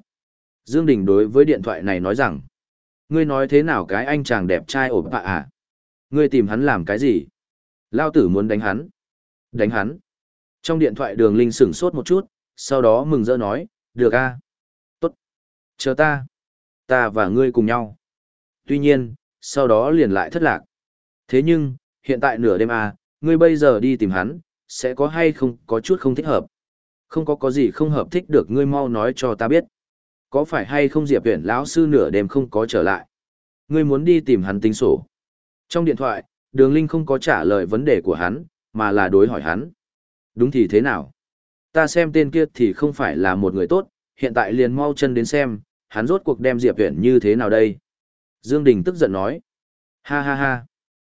Dương Đình đối với điện thoại này nói rằng. Ngươi nói thế nào cái anh chàng đẹp trai ổn bạ à? Ngươi tìm hắn làm cái gì? Lao tử muốn đánh hắn. Đánh hắn. Trong điện thoại đường Linh sửng sốt một chút, sau đó mừng rỡ nói, được a, Chờ ta. Ta và ngươi cùng nhau. Tuy nhiên, sau đó liền lại thất lạc. Thế nhưng, hiện tại nửa đêm à, ngươi bây giờ đi tìm hắn, sẽ có hay không có chút không thích hợp. Không có có gì không hợp thích được ngươi mau nói cho ta biết. Có phải hay không Diệp Viễn lão sư nửa đêm không có trở lại? Ngươi muốn đi tìm hắn tính sổ. Trong điện thoại, Đường Linh không có trả lời vấn đề của hắn, mà là đối hỏi hắn. Đúng thì thế nào? Ta xem tên kia thì không phải là một người tốt, hiện tại liền mau chân đến xem, hắn rốt cuộc đem Diệp Viễn như thế nào đây? Dương Đình tức giận nói. Ha ha ha.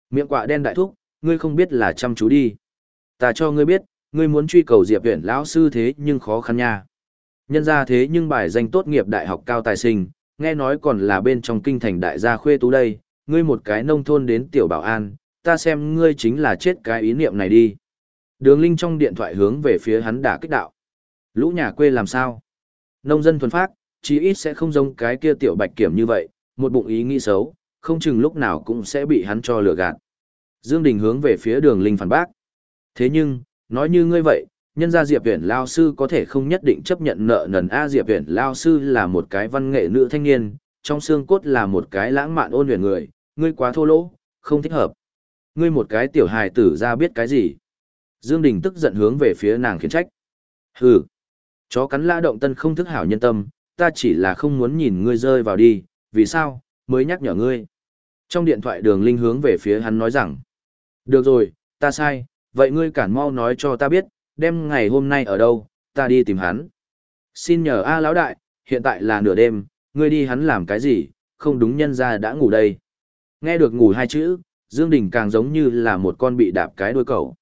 Miệng quạ đen đại thúc, ngươi không biết là chăm chú đi. Ta cho ngươi biết, ngươi muốn truy cầu Diệp Viễn lão sư thế nhưng khó khăn nha. Nhân ra thế nhưng bài danh tốt nghiệp đại học cao tài sinh, nghe nói còn là bên trong kinh thành đại gia khuê tú đây, ngươi một cái nông thôn đến tiểu bảo an, ta xem ngươi chính là chết cái ý niệm này đi. Đường Linh trong điện thoại hướng về phía hắn đả kích đạo. Lũ nhà quê làm sao? Nông dân thuần phát, chí ít sẽ không giống cái kia tiểu bạch kiểm như vậy, một bụng ý nghĩ xấu, không chừng lúc nào cũng sẽ bị hắn cho lừa gạt. Dương Đình hướng về phía đường Linh phản bác. Thế nhưng, nói như ngươi vậy, nhân gia Diệp Viễn Lao Sư có thể không nhất định chấp nhận nợ nần A Diệp Viễn Lao Sư là một cái văn nghệ nữ thanh niên, trong xương cốt là một cái lãng mạn ôn huyền người, ngươi quá thô lỗ, không thích hợp. Ngươi một cái tiểu hài tử ra biết cái gì. Dương Đình tức giận hướng về phía nàng khiển trách. Hừ, chó cắn la động tân không thức hảo nhân tâm, ta chỉ là không muốn nhìn ngươi rơi vào đi, vì sao, mới nhắc nhở ngươi. Trong điện thoại đường linh hướng về phía hắn nói rằng, được rồi, ta sai, vậy ngươi cản mau nói cho ta biết, đem ngày hôm nay ở đâu, ta đi tìm hắn. Xin nhờ A lão đại, hiện tại là nửa đêm, ngươi đi hắn làm cái gì, không đúng nhân ra đã ngủ đây. Nghe được ngủ hai chữ, Dương Đình càng giống như là một con bị đạp cái đuôi cẩu,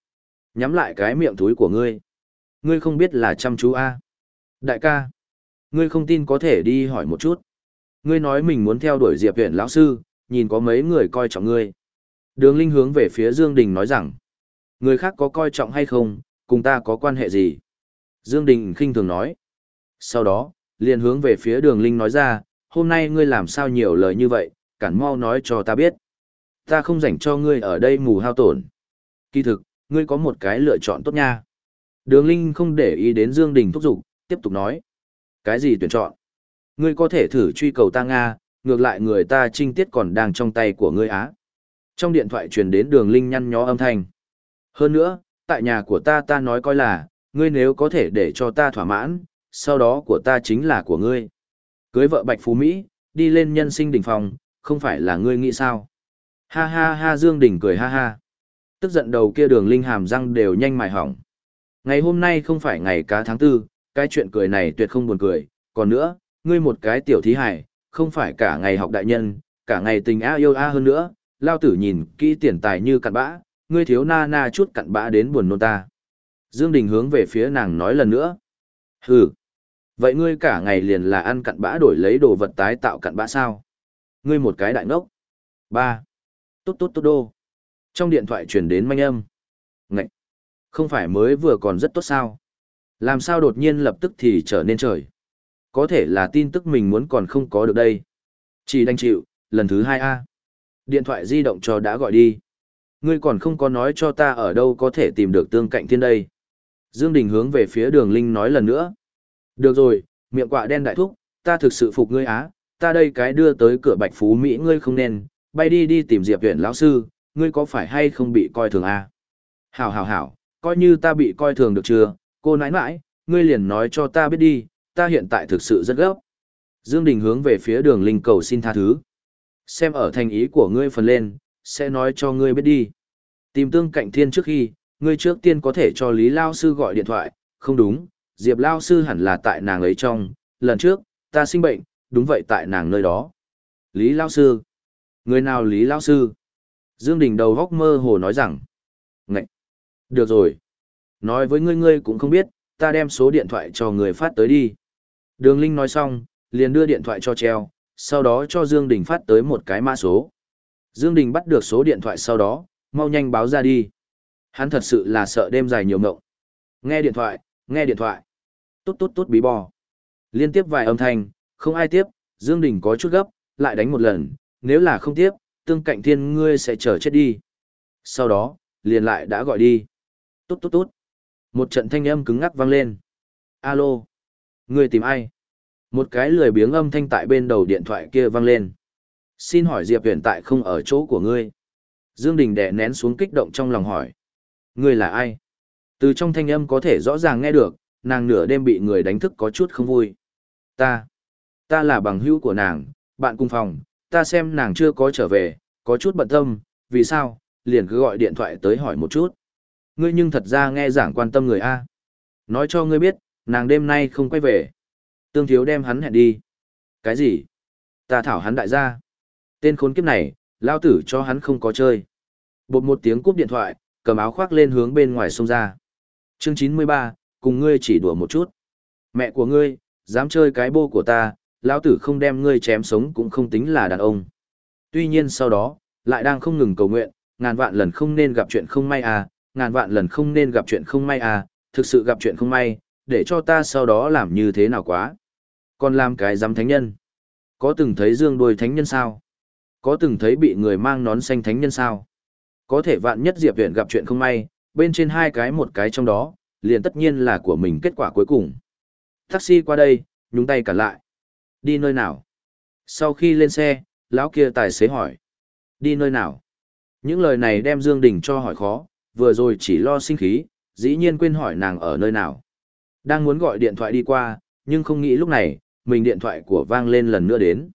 Nhắm lại cái miệng túi của ngươi. Ngươi không biết là chăm chú A. Đại ca, ngươi không tin có thể đi hỏi một chút. Ngươi nói mình muốn theo đuổi Diệp huyện lão sư, nhìn có mấy người coi trọng ngươi. Đường Linh hướng về phía Dương Đình nói rằng, người khác có coi trọng hay không, cùng ta có quan hệ gì? Dương Đình khinh thường nói. Sau đó, liền hướng về phía đường Linh nói ra, hôm nay ngươi làm sao nhiều lời như vậy, cản mau nói cho ta biết. Ta không dành cho ngươi ở đây mù hao tổn. Kỳ thực, ngươi có một cái lựa chọn tốt nha. Đường Linh không để ý đến Dương Đình thúc giục, tiếp tục nói. Cái gì tuyển chọn? Ngươi có thể thử truy cầu ta Nga, ngược lại người ta trinh tiết còn đang trong tay của ngươi á. Trong điện thoại truyền đến đường Linh nhăn nhó âm thanh. Hơn nữa, tại nhà của ta ta nói coi là, ngươi nếu có thể để cho ta thỏa mãn, sau đó của ta chính là của ngươi. Cưới vợ Bạch Phú Mỹ, đi lên nhân sinh đỉnh phòng, không phải là ngươi nghĩ sao? Ha ha ha Dương Đình cười ha ha. Tức giận đầu kia đường linh hàm răng đều nhanh mài hỏng. Ngày hôm nay không phải ngày cá tháng tư, cái chuyện cười này tuyệt không buồn cười, còn nữa, ngươi một cái tiểu thí hải, không phải cả ngày học đại nhân, cả ngày tình a yêu a hơn nữa, lao tử nhìn kỹ tiền tài như cặn bã, ngươi thiếu na na chút cặn bã đến buồn nôn ta. Dương Đình hướng về phía nàng nói lần nữa. Hừ. Vậy ngươi cả ngày liền là ăn cặn bã đổi lấy đồ vật tái tạo cặn bã sao? Ngươi một cái đại ngốc. Ba. Tốt tốt tốt đô. Trong điện thoại truyền đến manh âm. Ngậy. Không phải mới vừa còn rất tốt sao? Làm sao đột nhiên lập tức thì trở nên trời? Có thể là tin tức mình muốn còn không có được đây. Chỉ đành chịu, lần thứ hai a Điện thoại di động cho đã gọi đi. Ngươi còn không có nói cho ta ở đâu có thể tìm được tương cạnh thiên đây. Dương Đình hướng về phía đường Linh nói lần nữa. Được rồi, miệng quạ đen đại thúc, ta thực sự phục ngươi á, ta đây cái đưa tới cửa Bạch Phú Mỹ ngươi không nên, bay đi đi tìm Diệp Viện lão sư, ngươi có phải hay không bị coi thường à? Hảo hảo hảo, coi như ta bị coi thường được chưa, cô nãi nãi, ngươi liền nói cho ta biết đi, ta hiện tại thực sự rất gấp. Dương Đình hướng về phía đường linh cầu xin tha thứ. Xem ở thành ý của ngươi phần lên, sẽ nói cho ngươi biết đi. Tìm tương cạnh thiên trước khi, ngươi trước tiên có thể cho Lý Lao Sư gọi điện thoại, không đúng, Diệp Lao Sư hẳn là tại nàng ấy trong, lần trước, ta sinh bệnh, đúng vậy tại nàng nơi đó. Lý Lao Sư. Người nào Lý Lao Sư? Dương Đình đầu góc mơ hồ nói rằng. Ngậy! Được rồi. Nói với ngươi ngươi cũng không biết, ta đem số điện thoại cho người phát tới đi. Đường Linh nói xong, liền đưa điện thoại cho treo, sau đó cho Dương Đình phát tới một cái mã số. Dương Đình bắt được số điện thoại sau đó, mau nhanh báo ra đi. Hắn thật sự là sợ đêm dài nhiều mộng. Nghe điện thoại, nghe điện thoại. Tốt tốt tốt bí bò. Liên tiếp vài âm thanh, không ai tiếp, Dương Đình có chút gấp, lại đánh một lần, nếu là không tiếp, tương cạnh thiên ngươi sẽ chờ chết đi. Sau đó, liền lại đã gọi đi. Tốt tốt tốt. Một trận thanh âm cứng ngắc vang lên. Alo. người tìm ai? Một cái lười biếng âm thanh tại bên đầu điện thoại kia vang lên. Xin hỏi Diệp Huyền tại không ở chỗ của ngươi. Dương Đình đè nén xuống kích động trong lòng hỏi. Ngươi là ai? Từ trong thanh âm có thể rõ ràng nghe được, nàng nửa đêm bị người đánh thức có chút không vui. Ta, ta là bằng hữu của nàng, bạn cùng phòng, ta xem nàng chưa có trở về, có chút bận tâm, vì sao, liền cứ gọi điện thoại tới hỏi một chút. Ngươi nhưng thật ra nghe giảng quan tâm người A. Nói cho ngươi biết, nàng đêm nay không quay về. Tương thiếu đem hắn hẹn đi. Cái gì? Ta thảo hắn đại gia. Tên khốn kiếp này, lao tử cho hắn không có chơi. Bột một tiếng cúp điện thoại, cầm áo khoác lên hướng bên ngoài sông ra. Chương 93, cùng ngươi chỉ đùa một chút. Mẹ của ngươi, dám chơi cái bô của ta, lão tử không đem ngươi chém sống cũng không tính là đàn ông. Tuy nhiên sau đó, lại đang không ngừng cầu nguyện, ngàn vạn lần không nên gặp chuyện không may à, ngàn vạn lần không nên gặp chuyện không may à, thực sự gặp chuyện không may, để cho ta sau đó làm như thế nào quá. Còn làm cái dám thánh nhân. Có từng thấy dương đuôi thánh nhân sao? Có từng thấy bị người mang nón xanh thánh nhân sao? Có thể vạn nhất Diệp Viện gặp chuyện không may, bên trên hai cái một cái trong đó, liền tất nhiên là của mình kết quả cuối cùng. Taxi qua đây, nhúng tay cả lại. Đi nơi nào? Sau khi lên xe, lão kia tài xế hỏi. Đi nơi nào? Những lời này đem Dương Đình cho hỏi khó, vừa rồi chỉ lo sinh khí, dĩ nhiên quên hỏi nàng ở nơi nào. Đang muốn gọi điện thoại đi qua, nhưng không nghĩ lúc này, mình điện thoại của vang lên lần nữa đến.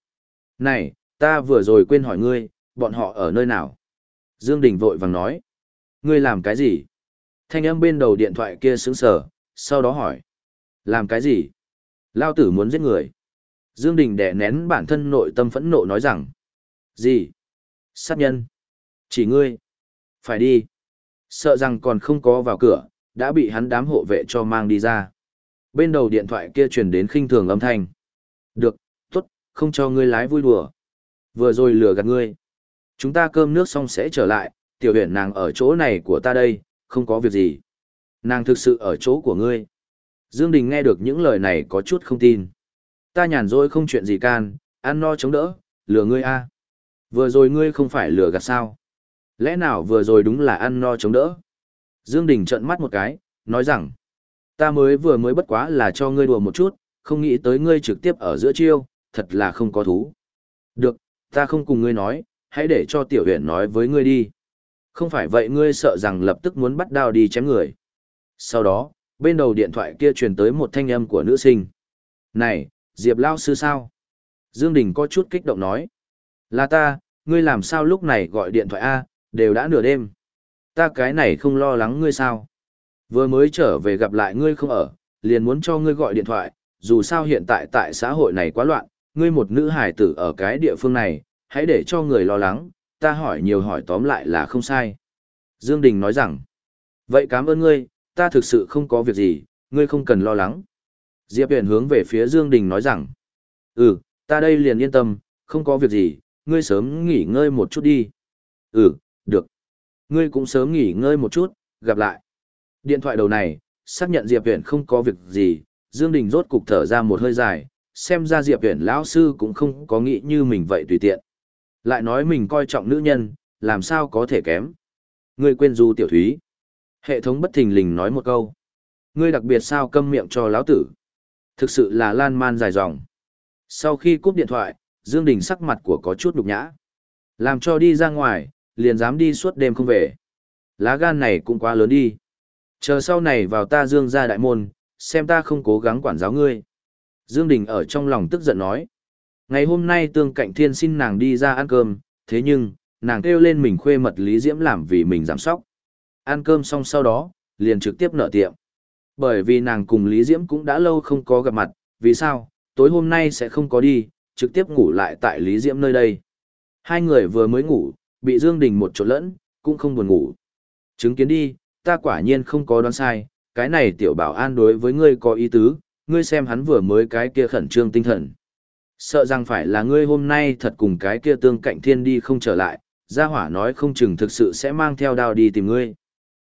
Này, ta vừa rồi quên hỏi ngươi, bọn họ ở nơi nào? Dương Đình vội vàng nói. Ngươi làm cái gì? Thanh âm bên đầu điện thoại kia sững sờ, sau đó hỏi. Làm cái gì? Lao tử muốn giết người. Dương Đình đè nén bản thân nội tâm phẫn nộ nói rằng. Gì? Sát nhân. Chỉ ngươi. Phải đi. Sợ rằng còn không có vào cửa, đã bị hắn đám hộ vệ cho mang đi ra. Bên đầu điện thoại kia truyền đến khinh thường âm thanh. Được, tốt, không cho ngươi lái vui đùa. Vừa rồi lừa gạt ngươi. Chúng ta cơm nước xong sẽ trở lại, tiểu huyện nàng ở chỗ này của ta đây, không có việc gì. Nàng thực sự ở chỗ của ngươi. Dương Đình nghe được những lời này có chút không tin. Ta nhàn rỗi không chuyện gì can, ăn no chống đỡ, lừa ngươi a. Vừa rồi ngươi không phải lừa gạt sao? Lẽ nào vừa rồi đúng là ăn no chống đỡ? Dương Đình trợn mắt một cái, nói rằng, ta mới vừa mới bất quá là cho ngươi đùa một chút, không nghĩ tới ngươi trực tiếp ở giữa chiêu, thật là không có thú. Được, ta không cùng ngươi nói, hãy để cho tiểu huyện nói với ngươi đi. Không phải vậy ngươi sợ rằng lập tức muốn bắt đao đi chém người. Sau đó, bên đầu điện thoại kia truyền tới một thanh âm của nữ sinh. Này, Diệp Lao Sư sao? Dương Đình có chút kích động nói. Là ta, ngươi làm sao lúc này gọi điện thoại A, đều đã nửa đêm. Ta cái này không lo lắng ngươi sao? Vừa mới trở về gặp lại ngươi không ở, liền muốn cho ngươi gọi điện thoại, dù sao hiện tại tại xã hội này quá loạn, ngươi một nữ hài tử ở cái địa phương này, hãy để cho người lo lắng, ta hỏi nhiều hỏi tóm lại là không sai. Dương Đình nói rằng, vậy cảm ơn ngươi, ta thực sự không có việc gì, ngươi không cần lo lắng. Diệp Huyền hướng về phía Dương Đình nói rằng, ừ, ta đây liền yên tâm, không có việc gì, ngươi sớm nghỉ ngơi một chút đi. Ừ, được. Ngươi cũng sớm nghỉ ngơi một chút, gặp lại. Điện thoại đầu này, xác nhận Diệp Huyền không có việc gì, Dương Đình rốt cục thở ra một hơi dài, xem ra Diệp Huyền lão sư cũng không có nghĩ như mình vậy tùy tiện. Lại nói mình coi trọng nữ nhân, làm sao có thể kém. Ngươi quên du tiểu thúy. Hệ thống bất thình lình nói một câu. Ngươi đặc biệt sao câm miệng cho lão tử. Thực sự là lan man dài dòng. Sau khi cúp điện thoại, Dương Đình sắc mặt của có chút đục nhã. Làm cho đi ra ngoài, liền dám đi suốt đêm không về. Lá gan này cũng quá lớn đi. Chờ sau này vào ta Dương gia đại môn, xem ta không cố gắng quản giáo ngươi. Dương Đình ở trong lòng tức giận nói. Ngày hôm nay tương cạnh thiên xin nàng đi ra ăn cơm, thế nhưng, nàng kêu lên mình khuê mật Lý Diễm làm vì mình giảm sóc. Ăn cơm xong sau đó, liền trực tiếp nợ tiệm. Bởi vì nàng cùng Lý Diễm cũng đã lâu không có gặp mặt, vì sao, tối hôm nay sẽ không có đi, trực tiếp ngủ lại tại Lý Diễm nơi đây. Hai người vừa mới ngủ, bị Dương Đình một chỗ lẫn, cũng không buồn ngủ. Chứng kiến đi, ta quả nhiên không có đoán sai, cái này tiểu bảo an đối với ngươi có ý tứ, ngươi xem hắn vừa mới cái kia khẩn trương tinh thần. Sợ rằng phải là ngươi hôm nay thật cùng cái kia tương cạnh thiên đi không trở lại, gia hỏa nói không chừng thực sự sẽ mang theo đao đi tìm ngươi.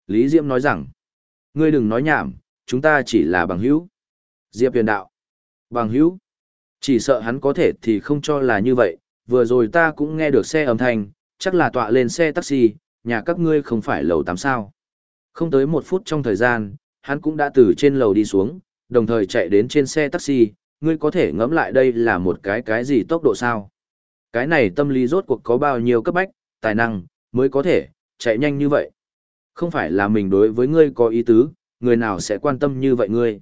Lý Diễm nói rằng, ngươi đừng nói nhảm, chúng ta chỉ là bằng hữu. Diệp huyền đạo, bằng hữu. Chỉ sợ hắn có thể thì không cho là như vậy, vừa rồi ta cũng nghe được xe âm thanh, chắc là tọa lên xe taxi, nhà các ngươi không phải lầu 8 sao. Không tới một phút trong thời gian, hắn cũng đã từ trên lầu đi xuống, đồng thời chạy đến trên xe taxi, ngươi có thể ngẫm lại đây là một cái cái gì tốc độ sao. Cái này tâm lý rốt cuộc có bao nhiêu cấp bách, tài năng, mới có thể, chạy nhanh như vậy. Không phải là mình đối với ngươi có ý tứ, người nào sẽ quan tâm như vậy ngươi.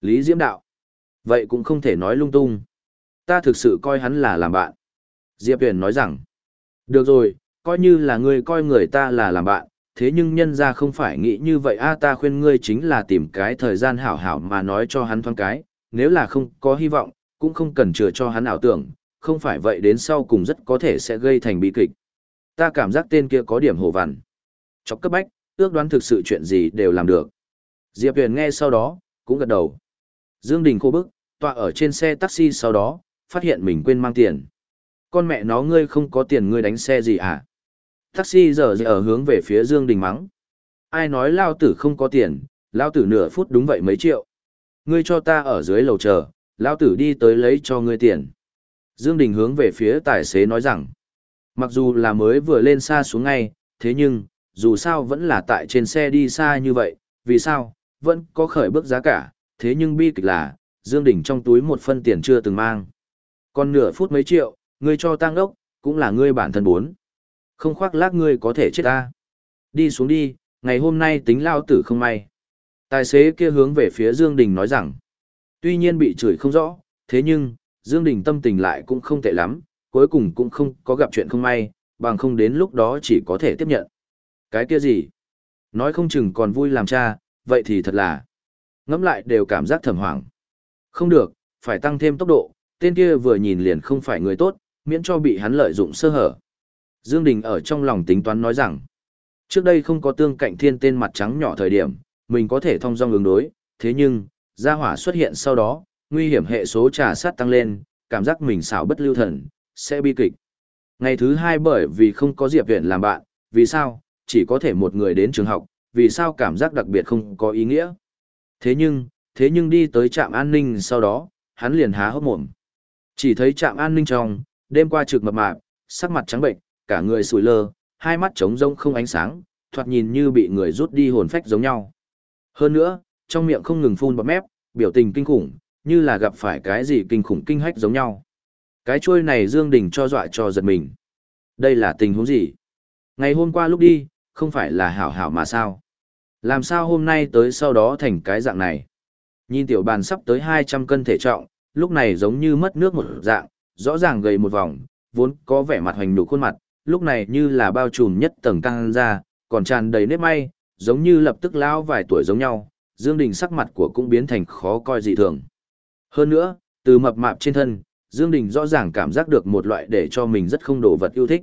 Lý Diễm Đạo. Vậy cũng không thể nói lung tung. Ta thực sự coi hắn là làm bạn. Diệp Huyền nói rằng. Được rồi, coi như là ngươi coi người ta là làm bạn, thế nhưng nhân ra không phải nghĩ như vậy a ta khuyên ngươi chính là tìm cái thời gian hảo hảo mà nói cho hắn thoáng cái, nếu là không có hy vọng, cũng không cần chừa cho hắn ảo tưởng, không phải vậy đến sau cùng rất có thể sẽ gây thành bi kịch. Ta cảm giác tên kia có điểm hồ vằn. Chọc cấp bách, ước đoán thực sự chuyện gì đều làm được. Diệp Huyền nghe sau đó, cũng gật đầu. Dương Đình khô bức, tọa ở trên xe taxi sau đó, phát hiện mình quên mang tiền. Con mẹ nó ngươi không có tiền ngươi đánh xe gì à? Taxi giờ giờ ở hướng về phía Dương Đình mắng. Ai nói lao tử không có tiền, lao tử nửa phút đúng vậy mấy triệu. Ngươi cho ta ở dưới lầu chờ, lao tử đi tới lấy cho ngươi tiền. Dương Đình hướng về phía tài xế nói rằng, mặc dù là mới vừa lên xa xuống ngay, thế nhưng, dù sao vẫn là tại trên xe đi xa như vậy, vì sao, vẫn có khởi bước giá cả, thế nhưng bi kịch là, Dương Đình trong túi một phân tiền chưa từng mang. Còn nửa phút mấy triệu, ngươi cho tăng đốc, cũng là ngươi bản thân bốn. Không khoác lác ngươi có thể chết ta. Đi xuống đi, ngày hôm nay tính lao tử không may. Tài xế kia hướng về phía Dương Đình nói rằng, tuy nhiên bị chửi không rõ, thế nhưng, Dương Đình tâm tình lại cũng không tệ lắm, cuối cùng cũng không có gặp chuyện không may, bằng không đến lúc đó chỉ có thể tiếp nhận. Cái kia gì? Nói không chừng còn vui làm cha, vậy thì thật là, ngẫm lại đều cảm giác thầm hoảng. Không được, phải tăng thêm tốc độ, tên kia vừa nhìn liền không phải người tốt, miễn cho bị hắn lợi dụng sơ hở. Dương Đình ở trong lòng tính toán nói rằng, trước đây không có tương cạnh thiên tên mặt trắng nhỏ thời điểm, mình có thể thông dong ứng đối, thế nhưng, Gia hỏa xuất hiện sau đó, nguy hiểm hệ số trà sát tăng lên, cảm giác mình xảo bất lưu thần, sẽ bi kịch. Ngày thứ hai bởi vì không có Diệp Viễn làm bạn, vì sao, chỉ có thể một người đến trường học, vì sao cảm giác đặc biệt không có ý nghĩa. Thế nhưng, thế nhưng đi tới trạm an ninh sau đó, hắn liền há hốc mồm. Chỉ thấy trạm an ninh trong, đêm qua trực mập mạp, sắc mặt trắng bệnh, cả người sủi lơ, hai mắt trống rông không ánh sáng, thoạt nhìn như bị người rút đi hồn phách giống nhau. Hơn nữa, trong miệng không ngừng phun bọt mép, biểu tình kinh khủng, như là gặp phải cái gì kinh khủng kinh hách giống nhau. Cái chuôi này Dương Đình cho dọa cho giật mình. Đây là tình huống gì? Ngày hôm qua lúc đi, không phải là hảo hảo mà sao? Làm sao hôm nay tới sau đó thành cái dạng này? Nhìn tiểu bàn sắp tới 200 cân thể trọng, lúc này giống như mất nước một dạng, rõ ràng gầy một vòng, vốn có vẻ mặt hoành nụ khuôn mặt, lúc này như là bao trùm nhất tầng căng ra, còn tràn đầy nếp may, giống như lập tức lão vài tuổi giống nhau, Dương Đình sắc mặt của cũng biến thành khó coi dị thường. Hơn nữa, từ mập mạp trên thân, Dương Đình rõ ràng cảm giác được một loại để cho mình rất không đổ vật yêu thích.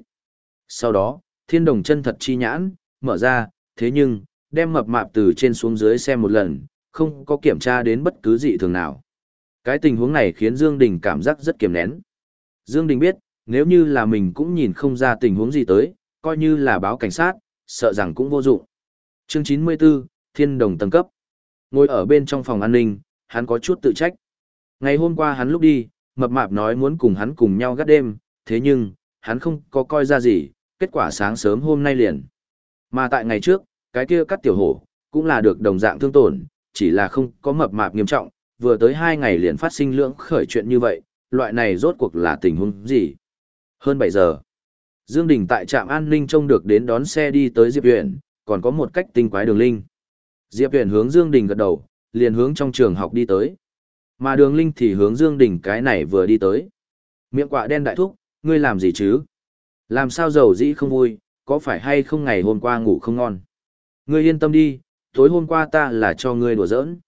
Sau đó, thiên đồng chân thật chi nhãn, mở ra, thế nhưng, đem mập mạp từ trên xuống dưới xem một lần, không có kiểm tra đến bất cứ dị thường nào. Cái tình huống này khiến Dương Đình cảm giác rất kiềm nén. Dương Đình biết, nếu như là mình cũng nhìn không ra tình huống gì tới, coi như là báo cảnh sát, sợ rằng cũng vô dụng. Chương 94, Thiên Đồng tầng cấp. Ngồi ở bên trong phòng an ninh, hắn có chút tự trách. Ngày hôm qua hắn lúc đi, mập mạp nói muốn cùng hắn cùng nhau gác đêm, thế nhưng, hắn không có coi ra gì, kết quả sáng sớm hôm nay liền. Mà tại ngày trước, cái kia cắt tiểu hổ, cũng là được đồng dạng thương tổn, chỉ là không có mập mạp nghiêm trọng, vừa tới hai ngày liền phát sinh lưỡng khởi chuyện như vậy, loại này rốt cuộc là tình huống gì? Hơn 7 giờ, Dương Đình tại trạm an ninh trông được đến đón xe đi tới Diệp Huyền, còn có một cách tinh quái đường linh. Diệp Huyền hướng Dương Đình gật đầu, liền hướng trong trường học đi tới. Mà đường linh thì hướng Dương Đình cái này vừa đi tới. Miệng quạ đen đại thúc, ngươi làm gì chứ? Làm sao giàu dĩ không vui, có phải hay không ngày hôm qua ngủ không ngon? Ngươi yên tâm đi, tối hôm qua ta là cho ngươi đùa giỡn.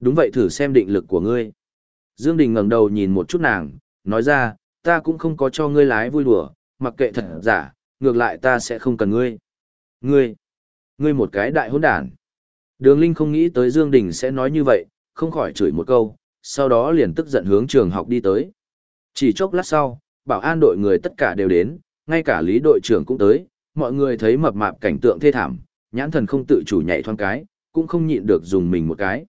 Đúng vậy thử xem định lực của ngươi. Dương Đình ngẩng đầu nhìn một chút nàng, nói ra, ta cũng không có cho ngươi lái vui đùa, mặc kệ thật giả, ngược lại ta sẽ không cần ngươi. Ngươi, ngươi một cái đại hỗn đản. Đường Linh không nghĩ tới Dương Đình sẽ nói như vậy, không khỏi chửi một câu, sau đó liền tức giận hướng trường học đi tới. Chỉ chốc lát sau, bảo an đội người tất cả đều đến, ngay cả lý đội trưởng cũng tới, mọi người thấy mập mạp cảnh tượng thê thảm, nhãn thần không tự chủ nhảy thoáng cái, cũng không nhịn được dùng mình một cái.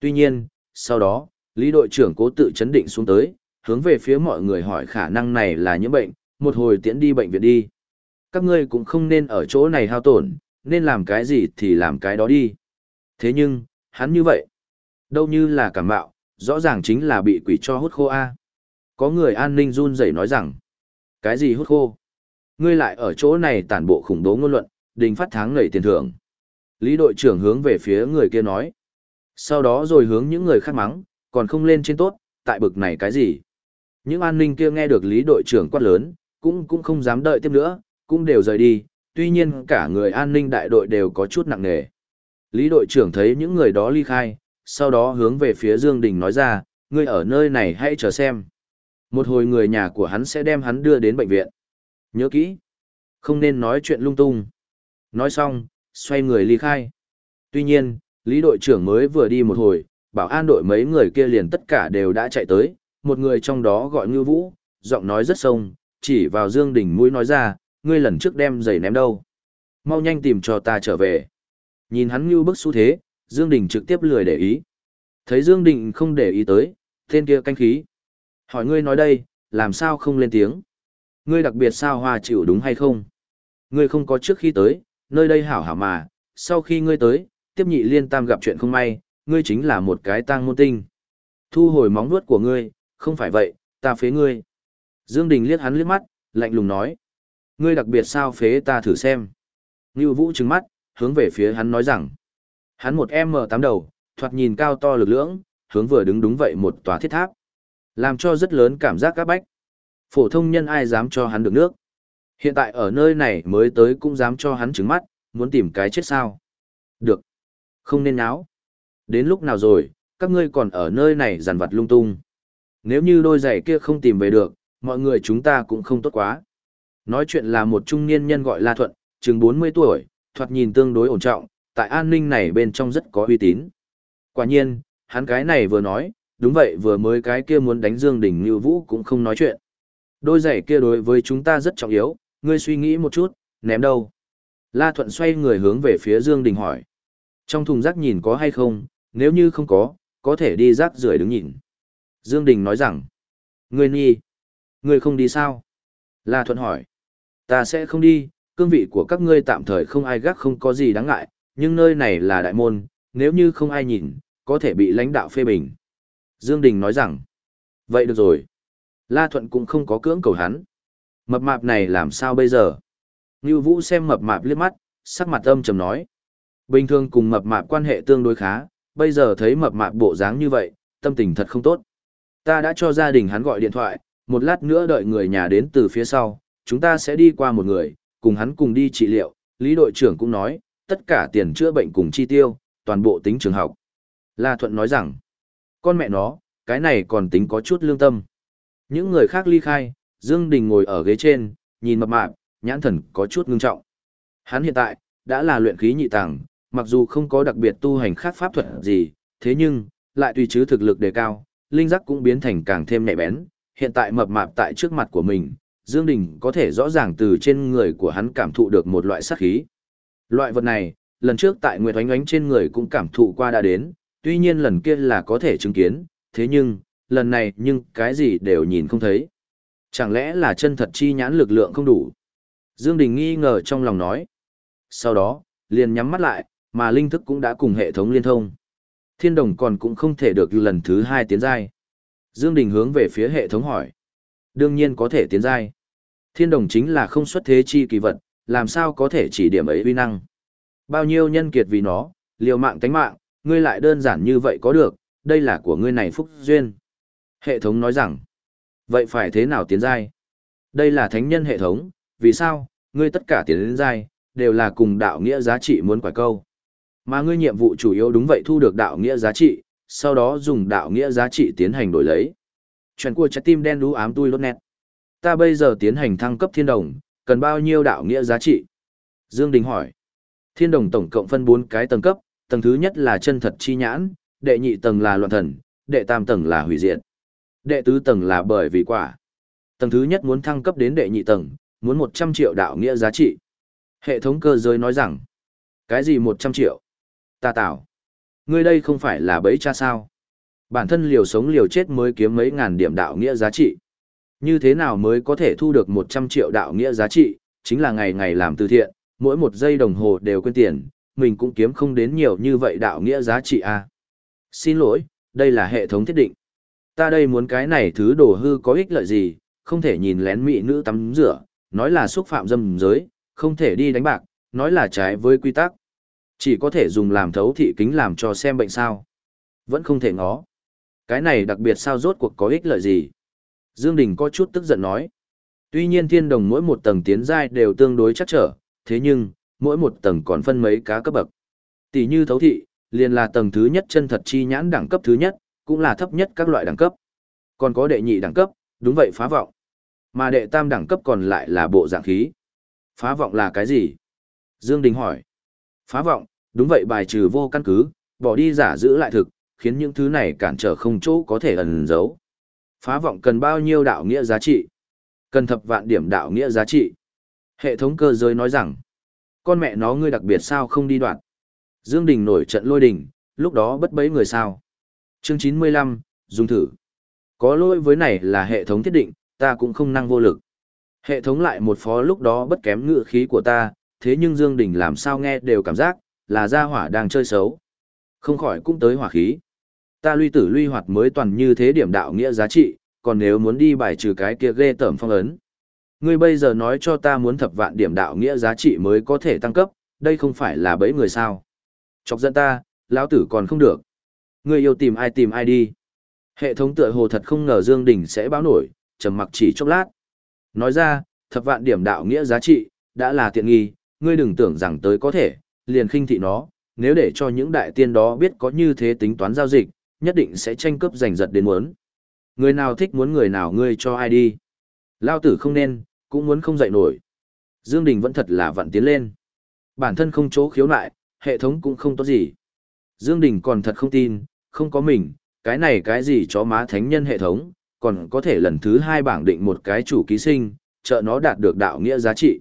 Tuy nhiên, sau đó, lý đội trưởng cố tự chấn định xuống tới, hướng về phía mọi người hỏi khả năng này là nhiễm bệnh, một hồi tiễn đi bệnh viện đi. Các ngươi cũng không nên ở chỗ này hao tổn, nên làm cái gì thì làm cái đó đi. Thế nhưng, hắn như vậy, đâu như là cảm mạo, rõ ràng chính là bị quỷ cho hút khô a. Có người an ninh run rẩy nói rằng, cái gì hút khô? Ngươi lại ở chỗ này tản bộ khủng bố ngôn luận, đình phát tháng lẩy tiền thưởng. Lý đội trưởng hướng về phía người kia nói. Sau đó rồi hướng những người khác mắng, còn không lên trên tốt, tại bực này cái gì? Những an ninh kia nghe được lý đội trưởng quát lớn, cũng cũng không dám đợi tiếp nữa, cũng đều rời đi, tuy nhiên cả người an ninh đại đội đều có chút nặng nề. Lý đội trưởng thấy những người đó ly khai, sau đó hướng về phía Dương Đình nói ra, ngươi ở nơi này hãy chờ xem. Một hồi người nhà của hắn sẽ đem hắn đưa đến bệnh viện. Nhớ kỹ, không nên nói chuyện lung tung. Nói xong, xoay người ly khai. Tuy nhiên, Lý đội trưởng mới vừa đi một hồi, bảo an đội mấy người kia liền tất cả đều đã chạy tới, một người trong đó gọi Ngưu Vũ, giọng nói rất sông, chỉ vào Dương Đình mũi nói ra, ngươi lần trước đem giày ném đâu. Mau nhanh tìm cho ta trở về. Nhìn hắn Ngưu bức xu thế, Dương Đình trực tiếp lười để ý. Thấy Dương Đình không để ý tới, tên kia canh khí. Hỏi ngươi nói đây, làm sao không lên tiếng? Ngươi đặc biệt sao hòa chịu đúng hay không? Ngươi không có trước khi tới, nơi đây hảo hảo mà, sau khi ngươi tới, tiếp nhị liên tam gặp chuyện không may, ngươi chính là một cái tang môn tinh. Thu hồi móng vuốt của ngươi, không phải vậy, ta phế ngươi. Dương Đình liếc hắn liếc mắt, lạnh lùng nói. Ngươi đặc biệt sao phế ta thử xem. Ngưu Vũ trừng mắt, hướng về phía hắn nói rằng. Hắn một M8 đầu, thoạt nhìn cao to lực lưỡng, hướng vừa đứng đúng vậy một tòa thiết tháp. Làm cho rất lớn cảm giác các bách. Phổ thông nhân ai dám cho hắn được nước. Hiện tại ở nơi này mới tới cũng dám cho hắn trứng mắt, muốn tìm cái chết sao. Được. Không nên náo. Đến lúc nào rồi, các ngươi còn ở nơi này giàn vặt lung tung. Nếu như đôi giày kia không tìm về được, mọi người chúng ta cũng không tốt quá. Nói chuyện là một trung niên nhân gọi La Thuận, chừng 40 tuổi, thoạt nhìn tương đối ổn trọng, tại an ninh này bên trong rất có uy tín. Quả nhiên, hắn cái này vừa nói, đúng vậy vừa mới cái kia muốn đánh Dương Đình Như Vũ cũng không nói chuyện. Đôi giày kia đối với chúng ta rất trọng yếu, ngươi suy nghĩ một chút, ném đâu? La Thuận xoay người hướng về phía Dương Đình hỏi. Trong thùng rác nhìn có hay không, nếu như không có, có thể đi rác rưởi đứng nhìn. Dương Đình nói rằng, ngươi nhi, ngươi không đi sao? La Thuận hỏi, ta sẽ không đi, cương vị của các ngươi tạm thời không ai gác không có gì đáng ngại, nhưng nơi này là đại môn, nếu như không ai nhìn, có thể bị lãnh đạo phê bình. Dương Đình nói rằng, vậy được rồi. La Thuận cũng không có cưỡng cầu hắn. Mập mạp này làm sao bây giờ? Ngưu Vũ xem mập mạp liếc mắt, sắc mặt âm trầm nói. Bình thường cùng mập mạp quan hệ tương đối khá, bây giờ thấy mập mạp bộ dáng như vậy, tâm tình thật không tốt. Ta đã cho gia đình hắn gọi điện thoại, một lát nữa đợi người nhà đến từ phía sau, chúng ta sẽ đi qua một người, cùng hắn cùng đi trị liệu. Lý đội trưởng cũng nói, tất cả tiền chữa bệnh cùng chi tiêu, toàn bộ tính trường học. La Thuận nói rằng, con mẹ nó, cái này còn tính có chút lương tâm. Những người khác ly khai, Dương Đình ngồi ở ghế trên, nhìn mập mạp, nhãn thần có chút ngưng trọng. Hắn hiện tại, đã là luyện khí nhị tàng mặc dù không có đặc biệt tu hành khác pháp thuật gì, thế nhưng, lại tùy chứ thực lực đề cao, linh giác cũng biến thành càng thêm nhạy bén. Hiện tại mập mạp tại trước mặt của mình, Dương Đình có thể rõ ràng từ trên người của hắn cảm thụ được một loại sát khí. Loại vật này, lần trước tại Nguyệt Oánh Oánh trên người cũng cảm thụ qua đã đến, tuy nhiên lần kia là có thể chứng kiến, thế nhưng, lần này nhưng cái gì đều nhìn không thấy. Chẳng lẽ là chân thật chi nhãn lực lượng không đủ? Dương Đình nghi ngờ trong lòng nói. Sau đó, liền nhắm mắt lại, mà linh thức cũng đã cùng hệ thống liên thông. Thiên đồng còn cũng không thể được lần thứ hai tiến giai. Dương Đình hướng về phía hệ thống hỏi. Đương nhiên có thể tiến giai. Thiên đồng chính là không xuất thế chi kỳ vật, làm sao có thể chỉ điểm ấy uy năng. Bao nhiêu nhân kiệt vì nó, liều mạng tánh mạng, ngươi lại đơn giản như vậy có được, đây là của ngươi này phúc duyên. Hệ thống nói rằng, vậy phải thế nào tiến giai? Đây là thánh nhân hệ thống, vì sao, ngươi tất cả tiến đến giai, đều là cùng đạo nghĩa giá trị muốn quả câu. Mà ngươi nhiệm vụ chủ yếu đúng vậy thu được đạo nghĩa giá trị, sau đó dùng đạo nghĩa giá trị tiến hành đổi lấy. Chuyện của trái tim đen đú ám tui lốt nét. Ta bây giờ tiến hành thăng cấp thiên đồng, cần bao nhiêu đạo nghĩa giá trị? Dương Đình hỏi. Thiên đồng tổng cộng phân 4 cái tầng cấp, tầng thứ nhất là chân thật chi nhãn, đệ nhị tầng là loạn thần, đệ tam tầng là hủy diệt. Đệ tứ tầng là bởi vì quả. Tầng thứ nhất muốn thăng cấp đến đệ nhị tầng, muốn 100 triệu đạo nghĩa giá trị. Hệ thống cơ giới nói rằng, cái gì 100 triệu? Ta tạo. Ngươi đây không phải là bẫy cha sao? Bản thân liều sống liều chết mới kiếm mấy ngàn điểm đạo nghĩa giá trị. Như thế nào mới có thể thu được 100 triệu đạo nghĩa giá trị, chính là ngày ngày làm từ thiện, mỗi một giây đồng hồ đều quên tiền, mình cũng kiếm không đến nhiều như vậy đạo nghĩa giá trị à. Xin lỗi, đây là hệ thống thiết định. Ta đây muốn cái này thứ đồ hư có ích lợi gì, không thể nhìn lén mỹ nữ tắm rửa, nói là xúc phạm dâm giới, không thể đi đánh bạc, nói là trái với quy tắc. Chỉ có thể dùng làm thấu thị kính làm cho xem bệnh sao. Vẫn không thể ngó. Cái này đặc biệt sao rốt cuộc có ích lợi gì. Dương Đình có chút tức giận nói. Tuy nhiên thiên đồng mỗi một tầng tiến giai đều tương đối chắc trở, thế nhưng, mỗi một tầng còn phân mấy cá cấp bậc. Tỷ như thấu thị, liền là tầng thứ nhất chân thật chi nhãn đẳng cấp thứ nhất, cũng là thấp nhất các loại đẳng cấp. Còn có đệ nhị đẳng cấp, đúng vậy phá vọng. Mà đệ tam đẳng cấp còn lại là bộ dạng khí. Phá vọng là cái gì? Dương Đình hỏi. Phá vọng, đúng vậy bài trừ vô căn cứ, bỏ đi giả giữ lại thực, khiến những thứ này cản trở không chỗ có thể ẩn giấu. Phá vọng cần bao nhiêu đạo nghĩa giá trị? Cần thập vạn điểm đạo nghĩa giá trị. Hệ thống cơ giới nói rằng, con mẹ nó ngươi đặc biệt sao không đi đoạn. Dương Đình nổi trận lôi đình, lúc đó bất bấy người sao. Chương 95, dùng thử. Có lỗi với này là hệ thống thiết định, ta cũng không năng vô lực. Hệ thống lại một phó lúc đó bất kém ngựa khí của ta, thế nhưng Dương Đình làm sao nghe đều cảm giác, là gia hỏa đang chơi xấu. Không khỏi cũng tới hỏa khí. Ta luy tử luy hoạt mới toàn như thế điểm đạo nghĩa giá trị, còn nếu muốn đi bài trừ cái kia ghê tởm phong ấn. Ngươi bây giờ nói cho ta muốn thập vạn điểm đạo nghĩa giá trị mới có thể tăng cấp, đây không phải là bẫy người sao. Chọc giận ta, lão tử còn không được. Ngươi yêu tìm ai tìm ai đi. Hệ thống tựa hồ thật không ngờ Dương Đình sẽ báo nổi, trầm mặc chỉ chốc lát. Nói ra, thập vạn điểm đạo nghĩa giá trị, đã là tiện nghi, ngươi đừng tưởng rằng tới có thể, liền khinh thị nó, nếu để cho những đại tiên đó biết có như thế tính toán giao dịch, nhất định sẽ tranh cướp giành giật đến muốn. Người nào thích muốn người nào ngươi cho ai đi. Lao tử không nên, cũng muốn không dậy nổi. Dương Đình vẫn thật là vặn tiến lên. Bản thân không chỗ khiếu nại, hệ thống cũng không tốt gì. Dương Đình còn thật không tin, không có mình, cái này cái gì chó má thánh nhân hệ thống, còn có thể lần thứ hai bảng định một cái chủ ký sinh, trợ nó đạt được đạo nghĩa giá trị.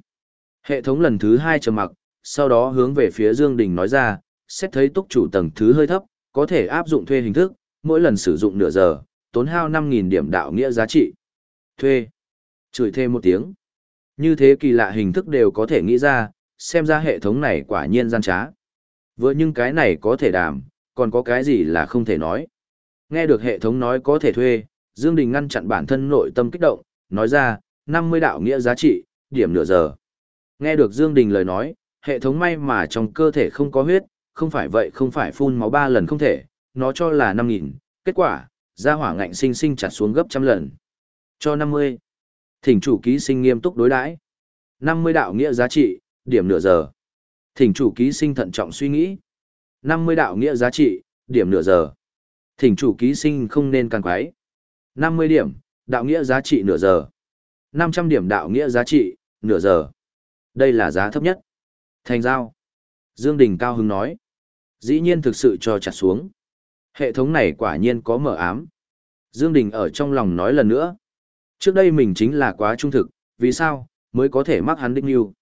Hệ thống lần thứ hai trầm mặc, sau đó hướng về phía Dương Đình nói ra, xét thấy túc chủ tầng thứ hơi thấp, có thể áp dụng thuê hình thức, mỗi lần sử dụng nửa giờ, tốn hao 5.000 điểm đạo nghĩa giá trị. Thuê. Chửi thêm một tiếng. Như thế kỳ lạ hình thức đều có thể nghĩ ra, xem ra hệ thống này quả nhiên gian trá. Vừa nhưng cái này có thể đảm, còn có cái gì là không thể nói. Nghe được hệ thống nói có thể thuê, Dương Đình ngăn chặn bản thân nội tâm kích động, nói ra, 50 đạo nghĩa giá trị, điểm nửa giờ. Nghe được Dương Đình lời nói, hệ thống may mà trong cơ thể không có huyết, không phải vậy không phải phun máu ba lần không thể, nó cho là 5.000, kết quả, gia hỏa ngạnh sinh sinh chặt xuống gấp trăm lần. Cho 50. Thỉnh chủ ký sinh nghiêm túc đối đãi 50 đạo nghĩa giá trị, điểm nửa giờ. Thỉnh chủ ký sinh thận trọng suy nghĩ. 50 đạo nghĩa giá trị, điểm nửa giờ. Thỉnh chủ ký sinh không nên càng quái. 50 điểm, đạo nghĩa giá trị nửa giờ. 500 điểm đạo nghĩa giá trị, nửa giờ. Đây là giá thấp nhất. Thành giao. Dương Đình cao hứng nói. Dĩ nhiên thực sự cho chặt xuống. Hệ thống này quả nhiên có mở ám. Dương Đình ở trong lòng nói lần nữa. Trước đây mình chính là quá trung thực, vì sao, mới có thể mắc hắn đích yêu.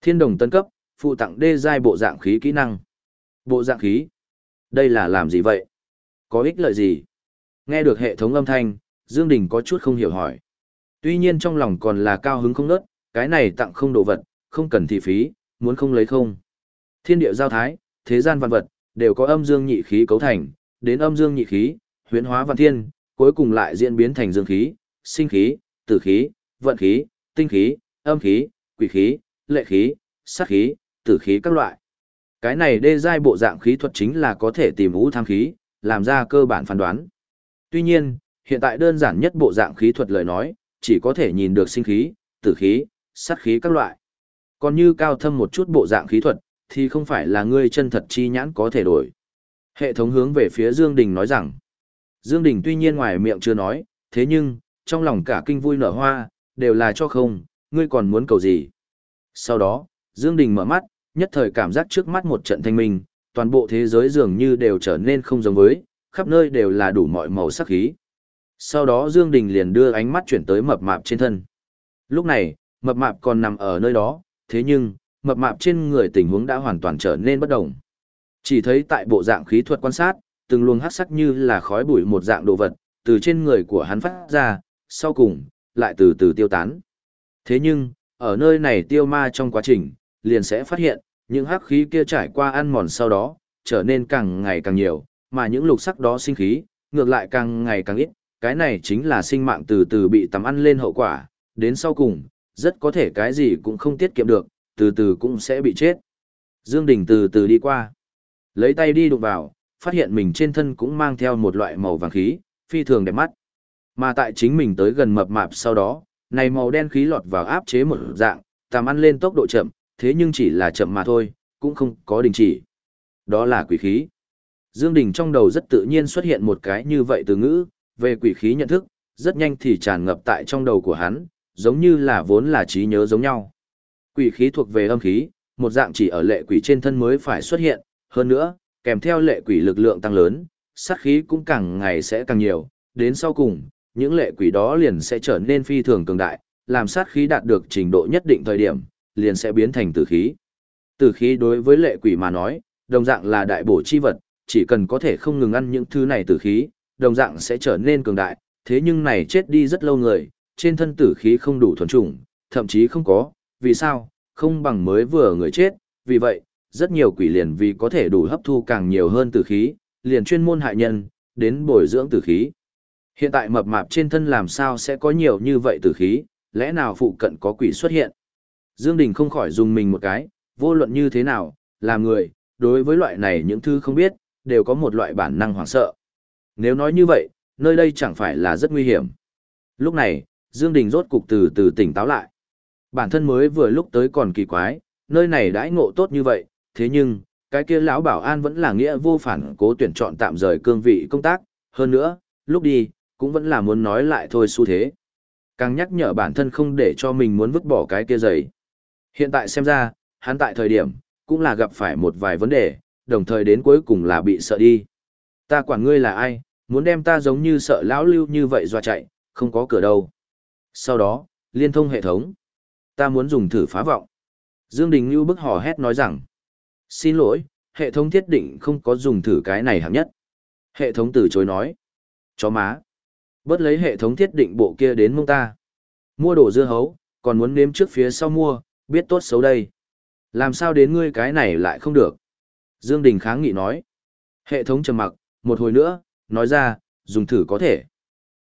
Thiên đồng tân cấp, phụ tặng đê giai bộ dạng khí kỹ năng. Bộ dạng khí? Đây là làm gì vậy? Có ích lợi gì? Nghe được hệ thống âm thanh, Dương Đình có chút không hiểu hỏi. Tuy nhiên trong lòng còn là cao hứng không nớt, cái này tặng không đồ vật, không cần thị phí, muốn không lấy không. Thiên địa giao thái, thế gian vạn vật, đều có âm dương nhị khí cấu thành, đến âm dương nhị khí, huyễn hóa văn thiên, cuối cùng lại diễn biến thành dương khí, sinh khí, tử khí, vận khí, tinh khí, âm khí, quỷ khí, lệ khí, sát khí, tử khí các loại. Cái này đê giai bộ dạng khí thuật chính là có thể tìm vũ tham khí, làm ra cơ bản phán đoán. Tuy nhiên, hiện tại đơn giản nhất bộ dạng khí thuật lời nói, chỉ có thể nhìn được sinh khí, tử khí, sát khí các loại. Còn như cao thâm một chút bộ dạng khí thuật, thì không phải là ngươi chân thật chi nhãn có thể đổi. Hệ thống hướng về phía Dương Đình nói rằng, Dương Đình tuy nhiên ngoài miệng chưa nói, thế nhưng, trong lòng cả kinh vui nở hoa, đều là cho không, ngươi còn muốn cầu gì. Sau đó, Dương Đình mở mắt, nhất thời cảm giác trước mắt một trận thanh minh, toàn bộ thế giới dường như đều trở nên không giống với, khắp nơi đều là đủ mọi màu sắc khí. Sau đó Dương Đình liền đưa ánh mắt chuyển tới mập mạp trên thân. Lúc này, mập mạp còn nằm ở nơi đó, thế nhưng, mập mạp trên người tình huống đã hoàn toàn trở nên bất động. Chỉ thấy tại bộ dạng khí thuật quan sát, từng luồng hắc sắc như là khói bụi một dạng đồ vật, từ trên người của hắn phát ra, sau cùng, lại từ từ tiêu tán. Thế nhưng, ở nơi này tiêu ma trong quá trình, liền sẽ phát hiện, những hắc khí kia trải qua ăn mòn sau đó, trở nên càng ngày càng nhiều, mà những lục sắc đó sinh khí, ngược lại càng ngày càng ít, cái này chính là sinh mạng từ từ bị tắm ăn lên hậu quả, đến sau cùng, rất có thể cái gì cũng không tiết kiệm được, từ từ cũng sẽ bị chết. Dương Đình từ từ đi qua, lấy tay đi đụng vào, phát hiện mình trên thân cũng mang theo một loại màu vàng khí, phi thường đẹp mắt. Mà tại chính mình tới gần mập mạp sau đó, này màu đen khí lọt vào áp chế một dạng, tạm ăn lên tốc độ chậm, thế nhưng chỉ là chậm mà thôi, cũng không có đình chỉ. Đó là quỷ khí. Dương Đình trong đầu rất tự nhiên xuất hiện một cái như vậy từ ngữ, về quỷ khí nhận thức, rất nhanh thì tràn ngập tại trong đầu của hắn, giống như là vốn là trí nhớ giống nhau. Quỷ khí thuộc về âm khí, một dạng chỉ ở lệ quỷ trên thân mới phải xuất hiện, hơn nữa, kèm theo lệ quỷ lực lượng tăng lớn, sát khí cũng càng ngày sẽ càng nhiều, đến sau cùng, những lệ quỷ đó liền sẽ trở nên phi thường cường đại, làm sát khí đạt được trình độ nhất định thời điểm, liền sẽ biến thành tử khí. Tử khí đối với lệ quỷ mà nói, đồng dạng là đại bổ chi vật, chỉ cần có thể không ngừng ăn những thứ này tử khí, đồng dạng sẽ trở nên cường đại, thế nhưng này chết đi rất lâu người, trên thân tử khí không đủ thuần chủng, thậm chí không có, vì sao, không bằng mới vừa người chết, vì vậy, rất nhiều quỷ liền vì có thể đủ hấp thu càng nhiều hơn tử khí, liền chuyên môn hại nhân, đến bồi dưỡng tử khí. Hiện tại mập mạp trên thân làm sao sẽ có nhiều như vậy tử khí, lẽ nào phụ cận có quỷ xuất hiện? Dương Đình không khỏi dùng mình một cái, vô luận như thế nào, làm người, đối với loại này những thứ không biết, đều có một loại bản năng hoảng sợ. Nếu nói như vậy, nơi đây chẳng phải là rất nguy hiểm. Lúc này, Dương Đình rốt cục từ từ tỉnh táo lại. Bản thân mới vừa lúc tới còn kỳ quái, nơi này đãi ngộ tốt như vậy, thế nhưng, cái kia lão bảo an vẫn là nghĩa vô phản cố tuyển chọn tạm rời cương vị công tác, hơn nữa, lúc đi, cũng vẫn là muốn nói lại thôi xu thế. Càng nhắc nhở bản thân không để cho mình muốn vứt bỏ cái kia giày. Hiện tại xem ra, hắn tại thời điểm, cũng là gặp phải một vài vấn đề, đồng thời đến cuối cùng là bị sợ đi. Ta quản ngươi là ai, muốn đem ta giống như sợ lão lưu như vậy dọa chạy, không có cửa đâu. Sau đó, liên thông hệ thống. Ta muốn dùng thử phá vọng. Dương Đình Nhu bức hò hét nói rằng. Xin lỗi, hệ thống thiết định không có dùng thử cái này hạng nhất. Hệ thống từ chối nói. Chó má. Bớt lấy hệ thống thiết định bộ kia đến mông ta. Mua đồ dưa hấu, còn muốn nếm trước phía sau mua, biết tốt xấu đây. Làm sao đến ngươi cái này lại không được? Dương Đình kháng nghị nói. Hệ thống trầm mặc, một hồi nữa, nói ra, dùng thử có thể.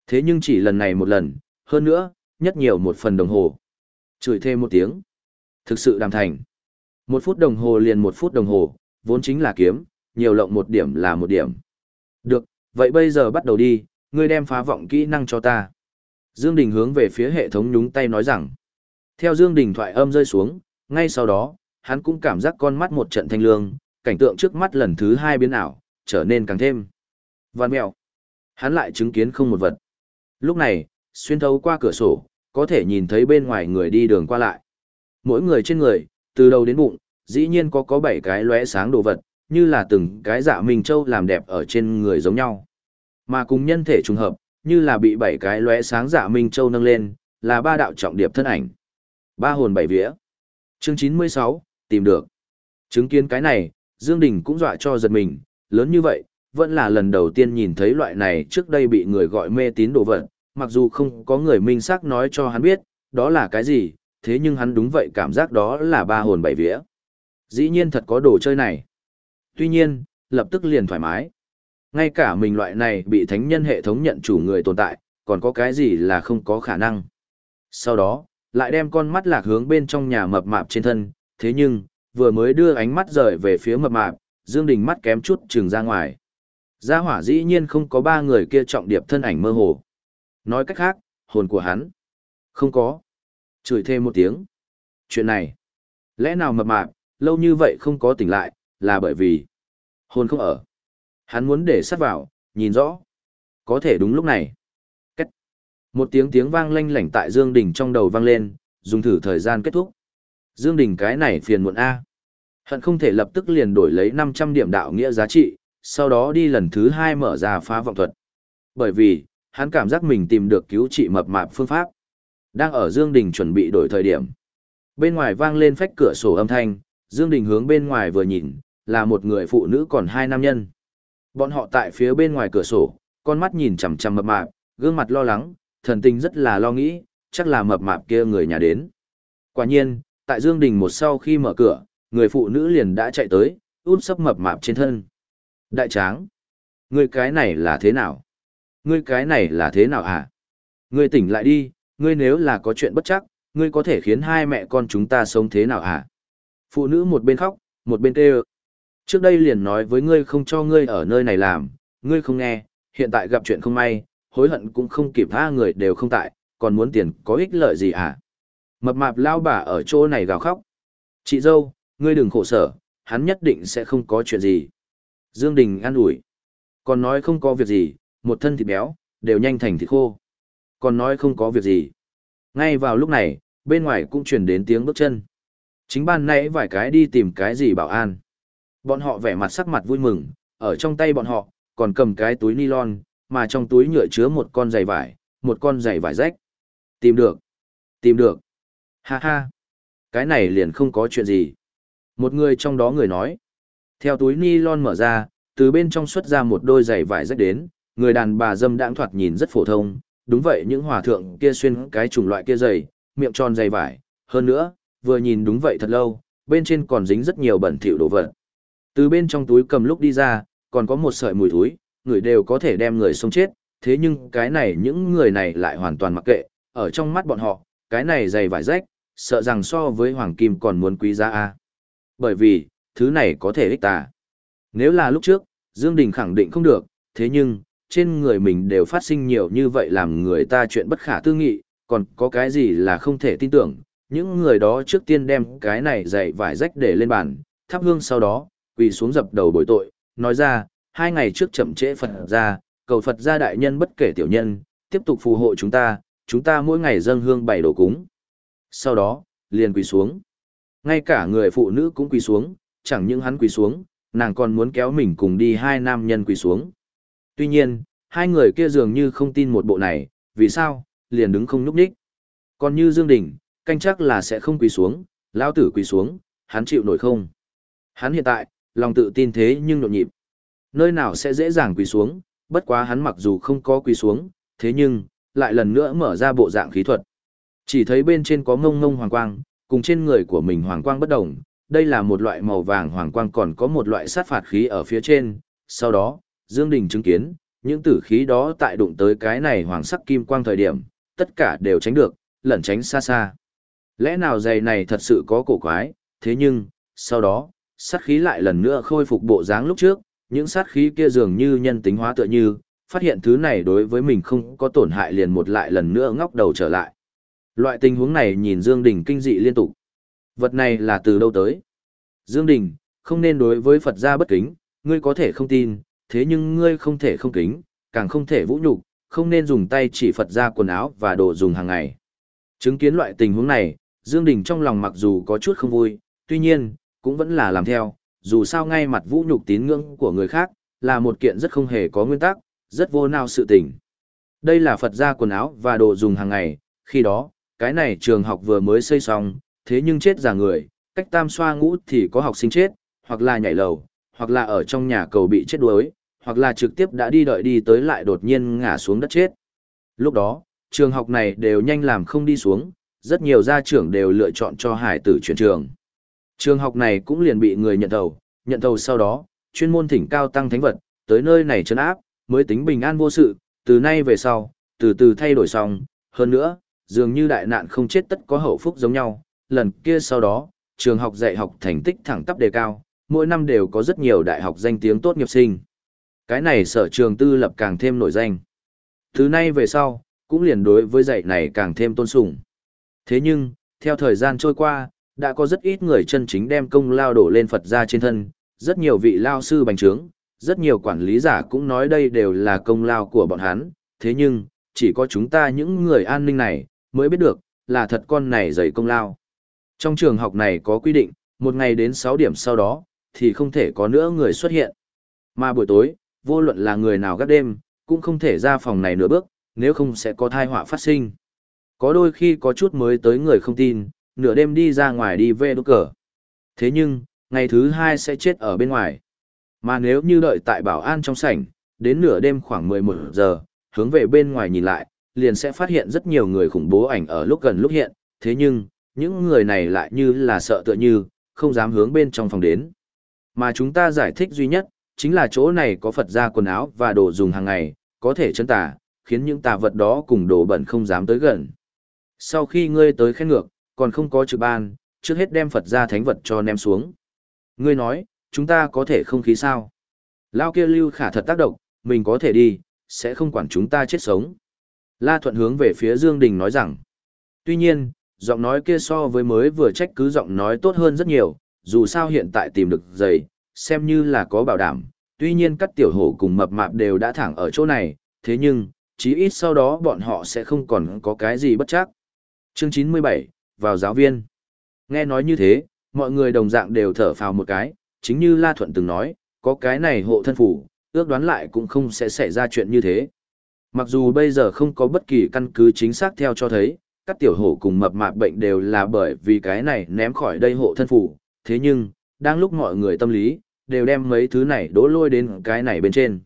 Thế nhưng chỉ lần này một lần, hơn nữa, nhất nhiều một phần đồng hồ. Chửi thêm một tiếng. Thực sự đàm thành. Một phút đồng hồ liền một phút đồng hồ, vốn chính là kiếm, nhiều lộng một điểm là một điểm. Được, vậy bây giờ bắt đầu đi, ngươi đem phá vọng kỹ năng cho ta. Dương Đình hướng về phía hệ thống nhúng tay nói rằng. Theo Dương Đình thoại âm rơi xuống, ngay sau đó, hắn cũng cảm giác con mắt một trận thanh lương, cảnh tượng trước mắt lần thứ hai biến ảo, trở nên càng thêm. Văn mèo. Hắn lại chứng kiến không một vật. Lúc này, xuyên thấu qua cửa sổ, có thể nhìn thấy bên ngoài người đi đường qua lại. Mỗi người trên người, từ đầu đến bụng, dĩ nhiên có có bảy cái lóe sáng đồ vật, như là từng cái dạ minh châu làm đẹp ở trên người giống nhau. Mà cùng nhân thể trùng hợp, như là bị bảy cái lóe sáng dạ minh châu nâng lên, là ba đạo trọng điệp thân ảnh. Ba hồn bảy vía. Chương 96, tìm được. Chứng kiến cái này, Dương Đình cũng dọa cho giật mình, lớn như vậy, vẫn là lần đầu tiên nhìn thấy loại này trước đây bị người gọi mê tín đồ vật, mặc dù không có người minh xác nói cho hắn biết, đó là cái gì, thế nhưng hắn đúng vậy cảm giác đó là ba hồn bảy vía. Dĩ nhiên thật có đồ chơi này. Tuy nhiên, lập tức liền thoải mái. Ngay cả mình loại này bị thánh nhân hệ thống nhận chủ người tồn tại, còn có cái gì là không có khả năng. Sau đó, lại đem con mắt lạc hướng bên trong nhà mập mạp trên thân, thế nhưng, vừa mới đưa ánh mắt rời về phía mập mạp, Dương Đình mắt kém chút trừng ra ngoài. Gia hỏa dĩ nhiên không có ba người kia trọng điệp thân ảnh mơ hồ. Nói cách khác, hồn của hắn. Không có. Chửi thêm một tiếng. Chuyện này. Lẽ nào mập mạp, lâu như vậy không có tỉnh lại, là bởi vì hồn không ở. Hắn muốn để sát vào, nhìn rõ. Có thể đúng lúc này. Cách. Một tiếng tiếng vang lanh lảnh tại Dương Đình trong đầu vang lên, dùng thử thời gian kết thúc. Dương Đình cái này phiền muộn A. Hận không thể lập tức liền đổi lấy 500 điểm đạo nghĩa giá trị, sau đó đi lần thứ hai mở ra phá vọng thuật. Bởi vì, hắn cảm giác mình tìm được cứu trị mập mạp phương pháp. Đang ở Dương Đình chuẩn bị đổi thời điểm. Bên ngoài vang lên phách cửa sổ âm thanh, Dương Đình hướng bên ngoài vừa nhìn, là một người phụ nữ còn hai nam nhân. Bọn họ tại phía bên ngoài cửa sổ, con mắt nhìn chằm chằm mập mạp, gương mặt lo lắng, thần tình rất là lo nghĩ, chắc là mập mạp kia người nhà đến. Quả nhiên, tại Dương Đình một sau khi mở cửa, người phụ nữ liền đã chạy tới, út sấp mập mạp trên thân. Đại tráng, người cái này là thế nào? Ngươi cái này là thế nào hả? Ngươi tỉnh lại đi, ngươi nếu là có chuyện bất chắc, ngươi có thể khiến hai mẹ con chúng ta sống thế nào hả? Phụ nữ một bên khóc, một bên kêu. Trước đây liền nói với ngươi không cho ngươi ở nơi này làm, ngươi không nghe, hiện tại gặp chuyện không may, hối hận cũng không kịp tha người đều không tại, còn muốn tiền có ích lợi gì hả? Mập mạp lao bà ở chỗ này gào khóc. Chị dâu, ngươi đừng khổ sở, hắn nhất định sẽ không có chuyện gì. Dương Đình an ủi. Còn nói không có việc gì, một thân thịt béo, đều nhanh thành thịt khô. Còn nói không có việc gì. Ngay vào lúc này, bên ngoài cũng truyền đến tiếng bước chân. Chính ban nãy vài cái đi tìm cái gì bảo an. Bọn họ vẻ mặt sắc mặt vui mừng, ở trong tay bọn họ, còn cầm cái túi nylon, mà trong túi nhựa chứa một con giày vải, một con giày vải rách. Tìm được. Tìm được. Ha ha. Cái này liền không có chuyện gì. Một người trong đó người nói. Theo túi nylon mở ra, từ bên trong xuất ra một đôi giày vải rách đến, người đàn bà dâm đãng thoạt nhìn rất phổ thông, đúng vậy những hòa thượng kia xuyên cái chủng loại kia dày, miệng tròn dày vải, hơn nữa, vừa nhìn đúng vậy thật lâu, bên trên còn dính rất nhiều bẩn thỉu đồ vật. Từ bên trong túi cầm lúc đi ra, còn có một sợi mùi thối, người đều có thể đem người sống chết, thế nhưng cái này những người này lại hoàn toàn mặc kệ, ở trong mắt bọn họ, cái này dày vải rách, sợ rằng so với hoàng kim còn muốn quý giá a. Bởi vì, thứ này có thể ích ta. Nếu là lúc trước, Dương Đình khẳng định không được, thế nhưng, trên người mình đều phát sinh nhiều như vậy làm người ta chuyện bất khả tư nghị, còn có cái gì là không thể tin tưởng. Những người đó trước tiên đem cái này dạy vải rách để lên bàn, thắp hương sau đó, quỳ xuống dập đầu bồi tội, nói ra, hai ngày trước chậm trễ Phật ra, cầu Phật ra đại nhân bất kể tiểu nhân, tiếp tục phù hộ chúng ta, chúng ta mỗi ngày dâng hương bảy đồ cúng. Sau đó, liền quỳ xuống. Ngay cả người phụ nữ cũng quỳ xuống, chẳng những hắn quỳ xuống, nàng còn muốn kéo mình cùng đi hai nam nhân quỳ xuống. Tuy nhiên, hai người kia dường như không tin một bộ này, vì sao, liền đứng không nhúc nhích. Còn như Dương Đình, canh chắc là sẽ không quỳ xuống, lão tử quỳ xuống, hắn chịu nổi không? Hắn hiện tại, lòng tự tin thế nhưng nhộn nhịp. Nơi nào sẽ dễ dàng quỳ xuống, bất quá hắn mặc dù không có quỳ xuống, thế nhưng, lại lần nữa mở ra bộ dạng khí thuật. Chỉ thấy bên trên có ngông ngông hoàng quang, cùng trên người của mình hoàng quang bất động. đây là một loại màu vàng hoàng quang còn có một loại sát phạt khí ở phía trên, sau đó, Dương Đình chứng kiến, những tử khí đó tại đụng tới cái này hoàng sắc kim quang thời điểm, tất cả đều tránh được, lẩn tránh xa xa. Lẽ nào giày này thật sự có cổ quái, thế nhưng, sau đó, sát khí lại lần nữa khôi phục bộ dáng lúc trước, những sát khí kia dường như nhân tính hóa tựa như, phát hiện thứ này đối với mình không có tổn hại liền một lại lần nữa ngóc đầu trở lại. Loại tình huống này nhìn Dương Đình kinh dị liên tục. Vật này là từ đâu tới? Dương Đình, không nên đối với Phật gia bất kính, ngươi có thể không tin, thế nhưng ngươi không thể không kính, càng không thể vũ nhục, không nên dùng tay chỉ Phật gia quần áo và đồ dùng hàng ngày. Chứng kiến loại tình huống này, Dương Đình trong lòng mặc dù có chút không vui, tuy nhiên, cũng vẫn là làm theo, dù sao ngay mặt vũ nhục tín ngưỡng của người khác, là một kiện rất không hề có nguyên tắc, rất vô nào sự tình. Đây là Phật gia quần áo và đồ dùng hàng ngày, khi đó, cái này trường học vừa mới xây xong, thế nhưng chết già người, cách tam xoa ngũ thì có học sinh chết, hoặc là nhảy lầu, hoặc là ở trong nhà cầu bị chết đuối, hoặc là trực tiếp đã đi đợi đi tới lại đột nhiên ngã xuống đất chết. Lúc đó, trường học này đều nhanh làm không đi xuống, rất nhiều gia trưởng đều lựa chọn cho hải tử chuyển trường. Trường học này cũng liền bị người nhận thầu, nhận thầu sau đó, chuyên môn thỉnh cao tăng thánh vật, tới nơi này trấn áp, mới tính bình an vô sự, từ nay về sau, từ từ thay đổi xong, hơn nữa, dường như đại nạn không chết tất có hậu phúc giống nhau, lần kia sau đó, trường học dạy học thành tích thẳng tắp đề cao, mỗi năm đều có rất nhiều đại học danh tiếng tốt nghiệp sinh. Cái này sở trường tư lập càng thêm nổi danh. thứ nay về sau, cũng liền đối với dạy này càng thêm tôn sùng. Thế nhưng, theo thời gian trôi qua, đã có rất ít người chân chính đem công lao đổ lên Phật gia trên thân, rất nhiều vị lao sư bành trướng, rất nhiều quản lý giả cũng nói đây đều là công lao của bọn hắn, thế nhưng, chỉ có chúng ta những người an ninh này, mới biết được, là thật con này dày công lao. Trong trường học này có quy định, một ngày đến 6 điểm sau đó, thì không thể có nữa người xuất hiện. Mà buổi tối, vô luận là người nào gác đêm, cũng không thể ra phòng này nửa bước, nếu không sẽ có thai họa phát sinh. Có đôi khi có chút mới tới người không tin, nửa đêm đi ra ngoài đi về đốt cờ. Thế nhưng, ngày thứ hai sẽ chết ở bên ngoài. Mà nếu như đợi tại bảo an trong sảnh, đến nửa đêm khoảng 11 giờ, hướng về bên ngoài nhìn lại, liền sẽ phát hiện rất nhiều người khủng bố ảnh ở lúc gần lúc hiện, thế nhưng, những người này lại như là sợ tựa như, không dám hướng bên trong phòng đến. Mà chúng ta giải thích duy nhất, chính là chỗ này có Phật gia quần áo và đồ dùng hàng ngày, có thể chân tà, khiến những tà vật đó cùng đồ bẩn không dám tới gần. Sau khi ngươi tới khen ngược, còn không có trực ban, trước hết đem Phật gia thánh vật cho ném xuống. Ngươi nói, chúng ta có thể không khí sao? Lao kia lưu khả thật tác động, mình có thể đi, sẽ không quản chúng ta chết sống. La Thuận hướng về phía Dương Đình nói rằng, tuy nhiên, giọng nói kia so với mới vừa trách cứ giọng nói tốt hơn rất nhiều, dù sao hiện tại tìm được giày, xem như là có bảo đảm, tuy nhiên các tiểu hổ cùng mập mạp đều đã thẳng ở chỗ này, thế nhưng, chí ít sau đó bọn họ sẽ không còn có cái gì bất chắc. Chương 97, vào giáo viên. Nghe nói như thế, mọi người đồng dạng đều thở phào một cái, chính như La Thuận từng nói, có cái này hộ thân phủ, ước đoán lại cũng không sẽ xảy ra chuyện như thế. Mặc dù bây giờ không có bất kỳ căn cứ chính xác theo cho thấy, các tiểu hổ cùng mập mạp bệnh đều là bởi vì cái này ném khỏi đây hộ thân phủ, thế nhưng, đang lúc mọi người tâm lý, đều đem mấy thứ này đổ lôi đến cái này bên trên.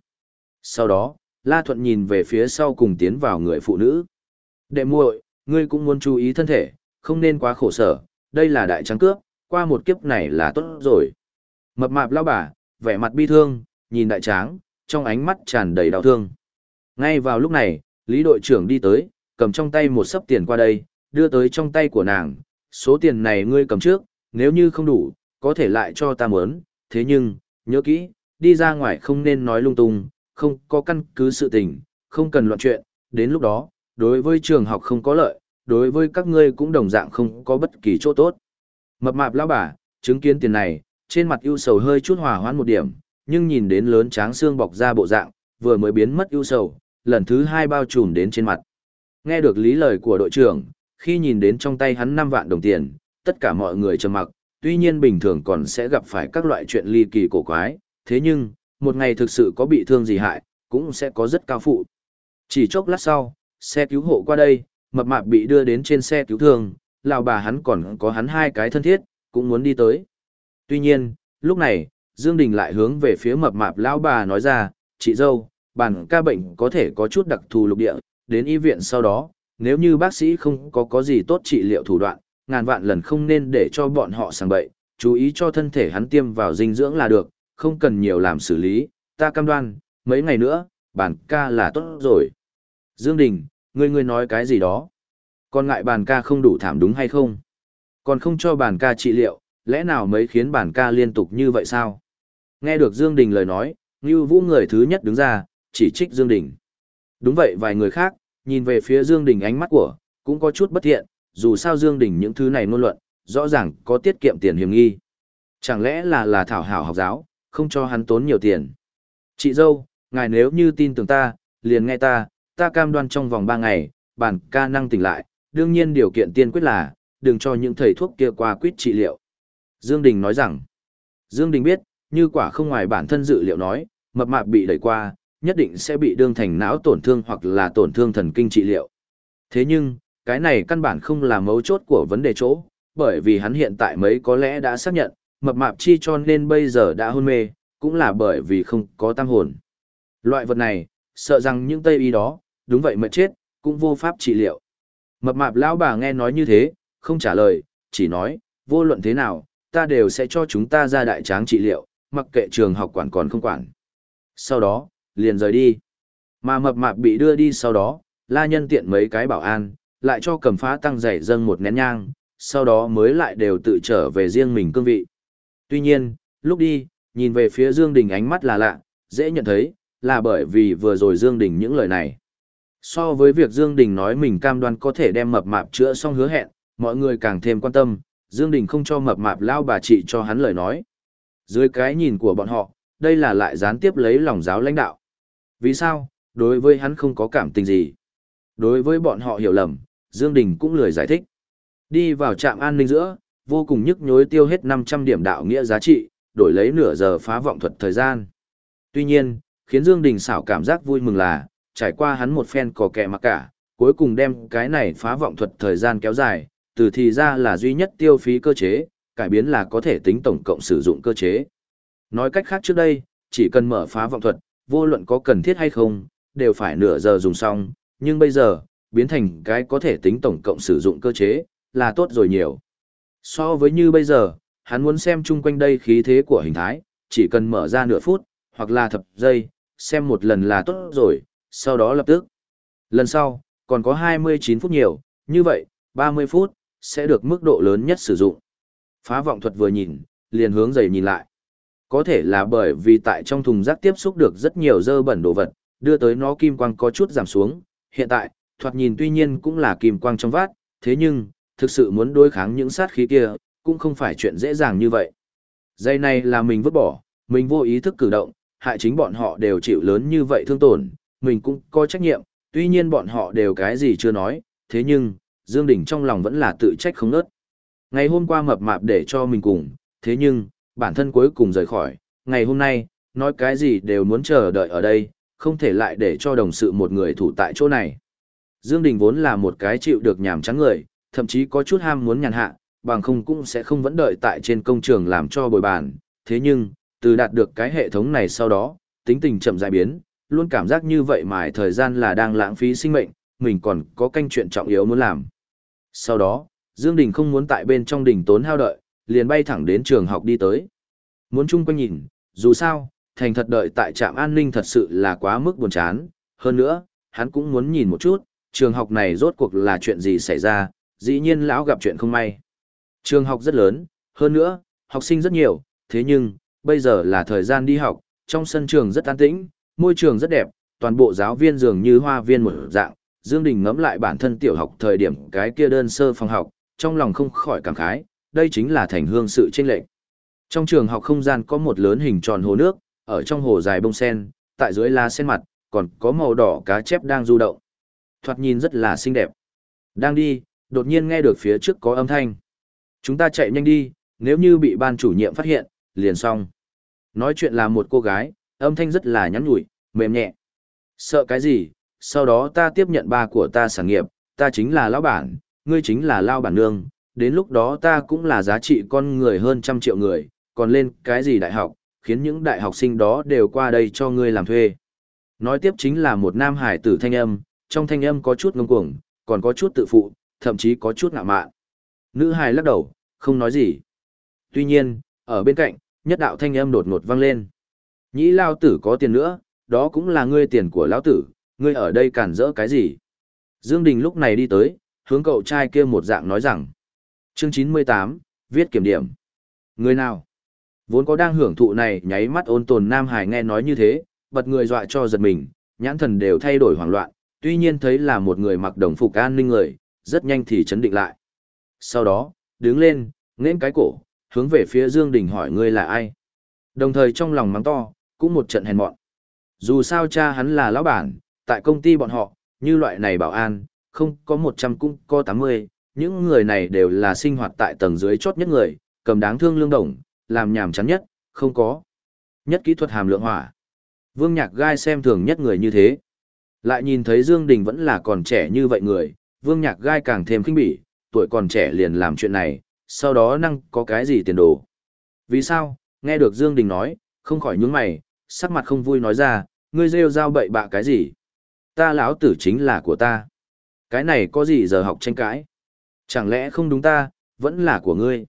Sau đó, La Thuận nhìn về phía sau cùng tiến vào người phụ nữ. Đệ muội, ngươi cũng muốn chú ý thân thể, không nên quá khổ sở, đây là đại trắng cướp, qua một kiếp này là tốt rồi. Mập mạp lao bà, vẻ mặt bi thương, nhìn đại tráng, trong ánh mắt tràn đầy đau thương. Ngay vào lúc này, Lý đội trưởng đi tới, cầm trong tay một sấp tiền qua đây, đưa tới trong tay của nàng, số tiền này ngươi cầm trước, nếu như không đủ, có thể lại cho ta muốn thế nhưng, nhớ kỹ, đi ra ngoài không nên nói lung tung, không có căn cứ sự tình, không cần loạn chuyện, đến lúc đó, đối với trường học không có lợi, đối với các ngươi cũng đồng dạng không có bất kỳ chỗ tốt. Mập mạp lão bà, chứng kiến tiền này, trên mặt ưu sầu hơi chút hòa hoãn một điểm, nhưng nhìn đến lớn tráng xương bọc ra bộ dạng, vừa mới biến mất ưu sầu, lần thứ hai bao trùm đến trên mặt. Nghe được lý lời của đội trưởng, khi nhìn đến trong tay hắn 5 vạn đồng tiền, tất cả mọi người trầm mặc, tuy nhiên bình thường còn sẽ gặp phải các loại chuyện ly kỳ cổ quái, thế nhưng, một ngày thực sự có bị thương gì hại, cũng sẽ có rất cao phụ. Chỉ chốc lát sau, xe cứu hộ qua đây, mập mạp bị đưa đến trên xe cứu thương, lão bà hắn còn có hắn hai cái thân thiết, cũng muốn đi tới. Tuy nhiên, lúc này, Dương Đình lại hướng về phía mập mạp lão bà nói ra, chị dâu, bản ca bệnh có thể có chút đặc thù lục địa, đến y viện sau đó, nếu như bác sĩ không có có gì tốt trị liệu thủ đoạn, ngàn vạn lần không nên để cho bọn họ sang bậy, chú ý cho thân thể hắn tiêm vào dinh dưỡng là được, không cần nhiều làm xử lý, ta cam đoan, mấy ngày nữa, bản ca là tốt rồi. Dương Đình, ngươi ngươi nói cái gì đó? Còn ngại bản ca không đủ thảm đúng hay không? Còn không cho bản ca trị liệu, lẽ nào mấy khiến bản ca liên tục như vậy sao? Nghe được Dương Đình lời nói, Ngưu Vũ người thứ nhất đứng ra, chỉ trích Dương Đình. Đúng vậy vài người khác, nhìn về phía Dương Đình ánh mắt của, cũng có chút bất thiện, dù sao Dương Đình những thứ này ngôn luận, rõ ràng có tiết kiệm tiền hiểm nghi. Chẳng lẽ là là thảo hảo học giáo, không cho hắn tốn nhiều tiền. Chị dâu, ngài nếu như tin tưởng ta, liền nghe ta, ta cam đoan trong vòng 3 ngày, bản ca năng tỉnh lại, đương nhiên điều kiện tiên quyết là, đừng cho những thầy thuốc kia qua quyết trị liệu. Dương Đình nói rằng, Dương Đình biết, như quả không ngoài bản thân dự liệu nói, mập mạp bị đẩy qua, nhất định sẽ bị đương thành não tổn thương hoặc là tổn thương thần kinh trị liệu. Thế nhưng, cái này căn bản không là mấu chốt của vấn đề chỗ, bởi vì hắn hiện tại mấy có lẽ đã xác nhận, mập mạp chi cho nên bây giờ đã hôn mê, cũng là bởi vì không có tam hồn. Loại vật này, sợ rằng những tây y đó, đúng vậy mệt chết, cũng vô pháp trị liệu. Mập mạp lão bà nghe nói như thế, không trả lời, chỉ nói, vô luận thế nào, ta đều sẽ cho chúng ta ra đại tráng trị liệu, mặc kệ trường học quản còn không quản. Sau đó, liền rời đi. Mà mập mạp bị đưa đi sau đó, la nhân tiện mấy cái bảo an, lại cho cầm phá tăng dày dâng một nén nhang, sau đó mới lại đều tự trở về riêng mình cương vị. Tuy nhiên, lúc đi, nhìn về phía Dương Đình ánh mắt là lạ, dễ nhận thấy, là bởi vì vừa rồi Dương Đình những lời này. So với việc Dương Đình nói mình cam đoan có thể đem mập mạp chữa xong hứa hẹn, mọi người càng thêm quan tâm, Dương Đình không cho mập mạp lao bà chị cho hắn lời nói. Dưới cái nhìn của bọn họ, đây là lại gián tiếp lấy lòng giáo lãnh đạo. Vì sao? Đối với hắn không có cảm tình gì. Đối với bọn họ hiểu lầm, Dương Đình cũng lười giải thích. Đi vào trạm an ninh giữa, vô cùng nhức nhối tiêu hết 500 điểm đạo nghĩa giá trị, đổi lấy nửa giờ phá vọng thuật thời gian. Tuy nhiên, khiến Dương Đình xảo cảm giác vui mừng là, trải qua hắn một phen cò kẹ mặc cả, cuối cùng đem cái này phá vọng thuật thời gian kéo dài, từ thì ra là duy nhất tiêu phí cơ chế, cải biến là có thể tính tổng cộng sử dụng cơ chế. Nói cách khác trước đây, chỉ cần mở phá vọng thuật, vô luận có cần thiết hay không, đều phải nửa giờ dùng xong, nhưng bây giờ, biến thành cái có thể tính tổng cộng sử dụng cơ chế, là tốt rồi nhiều. So với như bây giờ, hắn muốn xem chung quanh đây khí thế của hình thái, chỉ cần mở ra nửa phút, hoặc là thập giây, xem một lần là tốt rồi, sau đó lập tức. Lần sau, còn có 29 phút nhiều, như vậy, 30 phút, sẽ được mức độ lớn nhất sử dụng. Phá vọng thuật vừa nhìn, liền hướng dày nhìn lại. Có thể là bởi vì tại trong thùng rác tiếp xúc được rất nhiều dơ bẩn đồ vật, đưa tới nó kim quang có chút giảm xuống. Hiện tại, thoạt nhìn tuy nhiên cũng là kim quang trong vát, thế nhưng, thực sự muốn đối kháng những sát khí kia, cũng không phải chuyện dễ dàng như vậy. Dây này là mình vứt bỏ, mình vô ý thức cử động, hại chính bọn họ đều chịu lớn như vậy thương tổn, mình cũng có trách nhiệm, tuy nhiên bọn họ đều cái gì chưa nói, thế nhưng, Dương Đình trong lòng vẫn là tự trách không nớt. Ngày hôm qua mập mạp để cho mình cùng, thế nhưng, bản thân cuối cùng rời khỏi, ngày hôm nay, nói cái gì đều muốn chờ đợi ở đây, không thể lại để cho đồng sự một người thủ tại chỗ này. Dương Đình vốn là một cái chịu được nhảm chán người, thậm chí có chút ham muốn nhàn hạ, bằng không cũng sẽ không vẫn đợi tại trên công trường làm cho bồi bàn. Thế nhưng, từ đạt được cái hệ thống này sau đó, tính tình chậm rãi biến, luôn cảm giác như vậy mài thời gian là đang lãng phí sinh mệnh, mình còn có canh chuyện trọng yếu muốn làm. Sau đó, Dương Đình không muốn tại bên trong đình tốn hao đợi, liền bay thẳng đến trường học đi tới. Muốn chung quanh nhìn, dù sao, thành thật đợi tại trạm an ninh thật sự là quá mức buồn chán, hơn nữa, hắn cũng muốn nhìn một chút, trường học này rốt cuộc là chuyện gì xảy ra, dĩ nhiên lão gặp chuyện không may. Trường học rất lớn, hơn nữa, học sinh rất nhiều, thế nhưng, bây giờ là thời gian đi học, trong sân trường rất an tĩnh, môi trường rất đẹp, toàn bộ giáo viên dường như hoa viên một dạng. Dương Đình ngẫm lại bản thân tiểu học thời điểm cái kia đơn sơ phòng học, trong lòng không khỏi cảm khái, đây chính là thành hương sự chênh lệch. Trong trường học không gian có một lớn hình tròn hồ nước, ở trong hồ dài bông sen, tại dưới lá sen mặt, còn có màu đỏ cá chép đang du động. Thoạt nhìn rất là xinh đẹp. Đang đi, đột nhiên nghe được phía trước có âm thanh. Chúng ta chạy nhanh đi, nếu như bị ban chủ nhiệm phát hiện, liền xong. Nói chuyện là một cô gái, âm thanh rất là nhắn nhủi, mềm nhẹ. Sợ cái gì, sau đó ta tiếp nhận ba của ta sản nghiệp, ta chính là lão bản, ngươi chính là lao bản nương, đến lúc đó ta cũng là giá trị con người hơn trăm triệu người, còn lên cái gì đại học, khiến những đại học sinh đó đều qua đây cho ngươi làm thuê. Nói tiếp chính là một nam hải tử thanh âm, trong thanh âm có chút ngông cuồng, còn có chút tự phụ, thậm chí có chút ngạo mạn. Nữ hải lắc đầu, không nói gì. Tuy nhiên, ở bên cạnh, nhất đạo thanh âm đột ngột vang lên. Nhĩ lao tử có tiền nữa, đó cũng là ngươi tiền của lão tử, ngươi ở đây cản rỡ cái gì? Dương Đình lúc này đi tới, hướng cậu trai kia một dạng nói rằng. Chương 98, viết kiểm điểm. Người nào? Vốn có đang hưởng thụ này nháy mắt ôn tồn Nam Hải nghe nói như thế, bật người dọa cho giật mình, nhãn thần đều thay đổi hoảng loạn, tuy nhiên thấy là một người mặc đồng phục an ninh người, rất nhanh thì chấn định lại. Sau đó, đứng lên, nghênh cái cổ, hướng về phía Dương Đình hỏi ngươi là ai. Đồng thời trong lòng mắng to, cũng một trận hèn mọn. Dù sao cha hắn là lão bản, tại công ty bọn họ, như loại này bảo an, không có 100 cũng có 80, những người này đều là sinh hoạt tại tầng dưới chót nhất người, cầm đáng thương lương đồng, làm nhảm chán nhất, không có. Nhất kỹ thuật hàm lượng hỏa. Vương Nhạc Gai xem thường nhất người như thế. Lại nhìn thấy Dương Đình vẫn là còn trẻ như vậy người, Vương Nhạc Gai càng thêm kinh bỉ, tuổi còn trẻ liền làm chuyện này, sau đó năng có cái gì tiền đồ. Vì sao, nghe được Dương Đình nói, không khỏi nhướng mày, sắc mặt không vui nói ra, ngươi rêu rao bậy bạ cái gì? Ta lão tử chính là của ta. Cái này có gì giờ học tranh cãi? Chẳng lẽ không đúng ta, vẫn là của ngươi?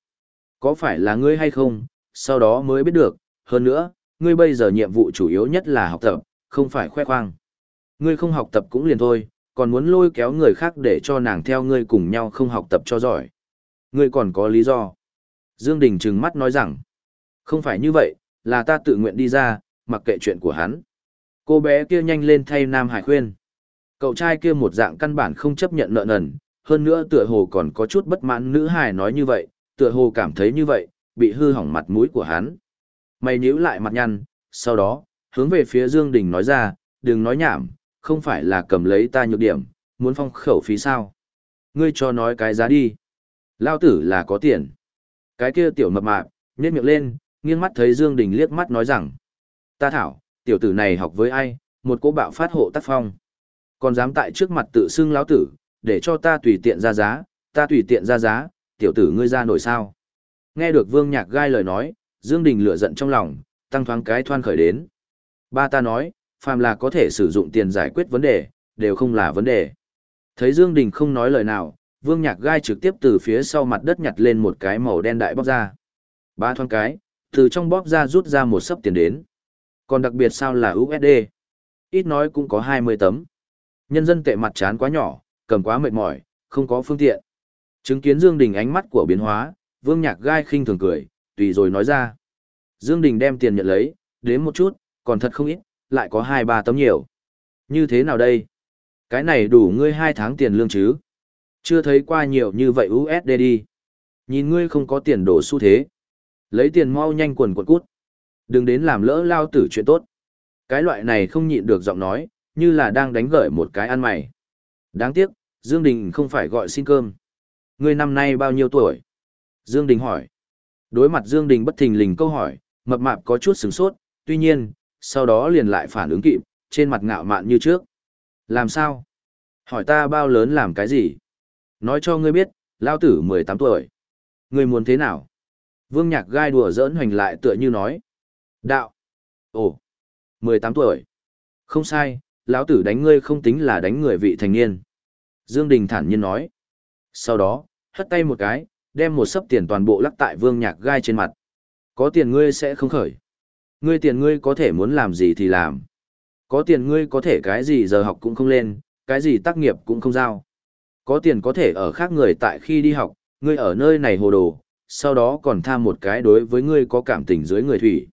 Có phải là ngươi hay không? Sau đó mới biết được, hơn nữa, ngươi bây giờ nhiệm vụ chủ yếu nhất là học tập, không phải khoe khoang. Ngươi không học tập cũng liền thôi, còn muốn lôi kéo người khác để cho nàng theo ngươi cùng nhau không học tập cho giỏi. Ngươi còn có lý do. Dương Đình trừng mắt nói rằng, không phải như vậy, là ta tự nguyện đi ra, mặc kệ chuyện của hắn. Cô bé kia nhanh lên thay Nam Hải khuyên. Cậu trai kia một dạng căn bản không chấp nhận nợ nần, hơn nữa tựa hồ còn có chút bất mãn nữ hài nói như vậy, tựa hồ cảm thấy như vậy, bị hư hỏng mặt mũi của hắn. Mày nhíu lại mặt nhăn, sau đó, hướng về phía Dương Đình nói ra, đừng nói nhảm, không phải là cầm lấy ta nhược điểm, muốn phong khẩu phí sao. Ngươi cho nói cái giá đi. Lao tử là có tiền. Cái kia tiểu mập mạp, nhét miệng lên, nghiêng mắt thấy Dương Đình liếc mắt nói rằng. Ta thảo, tiểu tử này học với ai, một cô bạo phát hộ tác phong. Còn dám tại trước mặt tự xưng lão tử, để cho ta tùy tiện ra giá, ta tùy tiện ra giá, tiểu tử ngươi ra nổi sao. Nghe được Vương Nhạc gai lời nói, Dương Đình lửa giận trong lòng, tăng thoáng cái thoan khởi đến. Ba ta nói, phàm là có thể sử dụng tiền giải quyết vấn đề, đều không là vấn đề. Thấy Dương Đình không nói lời nào, Vương Nhạc gai trực tiếp từ phía sau mặt đất nhặt lên một cái màu đen đại bóp ra. Ba thoáng cái, từ trong bóp ra rút ra một sấp tiền đến. Còn đặc biệt sao là USD? Ít nói cũng có 20 tấm. Nhân dân tệ mặt chán quá nhỏ, cầm quá mệt mỏi, không có phương tiện. Chứng kiến Dương Đình ánh mắt của biến hóa, Vương Nhạc gai khinh thường cười, tùy rồi nói ra. Dương Đình đem tiền nhận lấy, đến một chút, còn thật không ít, lại có 2-3 tấm nhiều. Như thế nào đây? Cái này đủ ngươi hai tháng tiền lương chứ? Chưa thấy qua nhiều như vậy USD đi. Nhìn ngươi không có tiền đổ xu thế. Lấy tiền mau nhanh quần quần cút. Đừng đến làm lỡ lao tử chuyện tốt. Cái loại này không nhịn được giọng nói, như là đang đánh gởi một cái ăn mày. Đáng tiếc, Dương Đình không phải gọi xin cơm. Ngươi năm nay bao nhiêu tuổi? Dương Đình hỏi. Đối mặt Dương Đình bất thình lình câu hỏi, mập mạp có chút sửng sốt, tuy nhiên, sau đó liền lại phản ứng kịp, trên mặt ngạo mạn như trước. Làm sao? Hỏi ta bao lớn làm cái gì? Nói cho ngươi biết, lao tử 18 tuổi. Ngươi muốn thế nào? Vương Nhạc gai đùa giỡn hoành lại tựa như nói. Đạo. Ồ. 18 tuổi. Không sai, lão tử đánh ngươi không tính là đánh người vị thành niên. Dương Đình thản nhiên nói. Sau đó, hất tay một cái, đem một sấp tiền toàn bộ lắc tại vương nhạc gai trên mặt. Có tiền ngươi sẽ không khởi. Ngươi tiền ngươi có thể muốn làm gì thì làm. Có tiền ngươi có thể cái gì giờ học cũng không lên, cái gì tác nghiệp cũng không giao. Có tiền có thể ở khác người tại khi đi học, ngươi ở nơi này hồ đồ, sau đó còn tham một cái đối với ngươi có cảm tình dưới người thủy.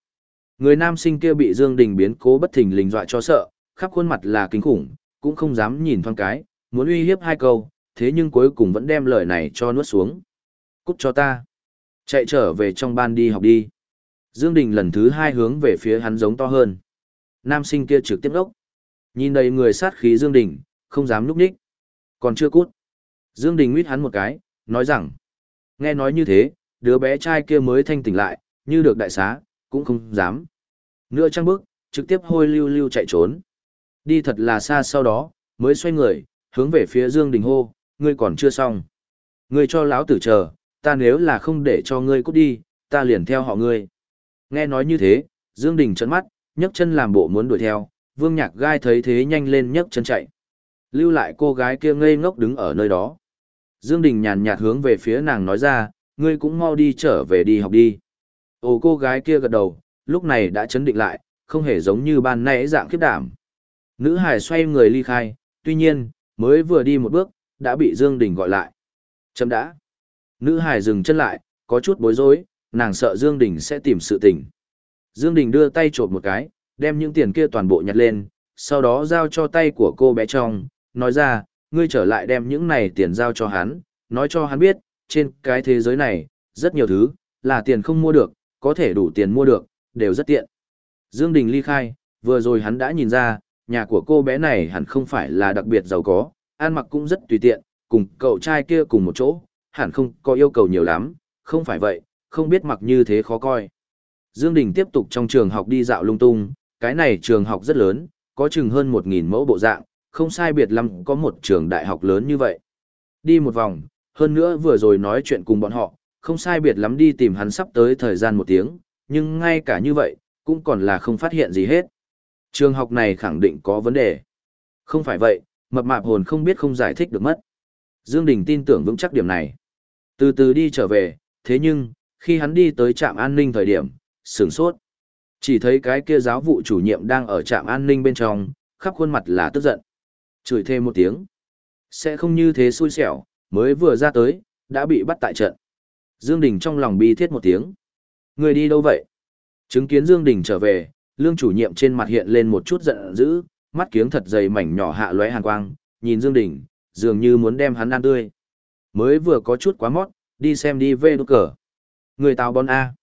Người nam sinh kia bị Dương Đình biến cố bất thình lình dọa cho sợ, khắp khuôn mặt là kinh khủng, cũng không dám nhìn thoáng cái, muốn uy hiếp hai câu, thế nhưng cuối cùng vẫn đem lời này cho nuốt xuống. Cút cho ta. Chạy trở về trong ban đi học đi. Dương Đình lần thứ hai hướng về phía hắn giống to hơn. Nam sinh kia trực tiếp đốc. Nhìn đầy người sát khí Dương Đình, không dám núp nhích. Còn chưa cút. Dương Đình nguyết hắn một cái, nói rằng. Nghe nói như thế, đứa bé trai kia mới thanh tỉnh lại, như được đại xá, cũng không dám. Nửa trăng bước, trực tiếp hôi lưu lưu chạy trốn. Đi thật là xa sau đó, mới xoay người, hướng về phía Dương Đình hô, ngươi còn chưa xong. Ngươi cho lão tử chờ, ta nếu là không để cho ngươi cút đi, ta liền theo họ ngươi. Nghe nói như thế, Dương Đình trợn mắt, nhấc chân làm bộ muốn đuổi theo, Vương Nhạc Gai thấy thế nhanh lên nhấc chân chạy. Lưu lại cô gái kia ngây ngốc đứng ở nơi đó. Dương Đình nhàn nhạt hướng về phía nàng nói ra, ngươi cũng mau đi trở về đi học đi. Ồ cô gái kia gật đầu, lúc này đã chấn định lại, không hề giống như ban nãy dạng khiếp đảm. Nữ hải xoay người ly khai, tuy nhiên, mới vừa đi một bước, đã bị Dương Đình gọi lại. Chấm đã. Nữ hải dừng chân lại, có chút bối rối, nàng sợ Dương Đình sẽ tìm sự tình. Dương Đình đưa tay trộm một cái, đem những tiền kia toàn bộ nhặt lên, sau đó giao cho tay của cô bé trong, nói ra, ngươi trở lại đem những này tiền giao cho hắn, nói cho hắn biết, trên cái thế giới này, rất nhiều thứ, là tiền không mua được, có thể đủ tiền mua được, đều rất tiện. Dương Đình ly khai, vừa rồi hắn đã nhìn ra, nhà của cô bé này hẳn không phải là đặc biệt giàu có, ăn mặc cũng rất tùy tiện, cùng cậu trai kia cùng một chỗ, hẳn không có yêu cầu nhiều lắm, không phải vậy, không biết mặc như thế khó coi. Dương Đình tiếp tục trong trường học đi dạo lung tung, cái này trường học rất lớn, có chừng hơn 1.000 mẫu bộ dạng, không sai biệt lắm có một trường đại học lớn như vậy. Đi một vòng, hơn nữa vừa rồi nói chuyện cùng bọn họ, không sai biệt lắm đi tìm hắn sắp tới thời gian một tiếng, nhưng ngay cả như vậy, cũng còn là không phát hiện gì hết. Trường học này khẳng định có vấn đề. Không phải vậy, mập mạp hồn không biết không giải thích được mất. Dương Đình tin tưởng vững chắc điểm này. Từ từ đi trở về, thế nhưng, khi hắn đi tới trạm an ninh thời điểm, sửng sốt. Chỉ thấy cái kia giáo vụ chủ nhiệm đang ở trạm an ninh bên trong, khắp khuôn mặt là tức giận. Chửi thêm một tiếng. Sẽ không như thế xui xẻo, mới vừa ra tới, đã bị bắt tại trận. Dương Đình trong lòng bi thiết một tiếng. Người đi đâu vậy? Chứng kiến Dương Đình trở về, lương chủ nhiệm trên mặt hiện lên một chút giận dữ, mắt kiếng thật dày mảnh nhỏ hạ lóe hàn quang, nhìn Dương Đình, dường như muốn đem hắn ăn tươi. Mới vừa có chút quá mót, đi xem đi về đút cờ. Người tao bon A.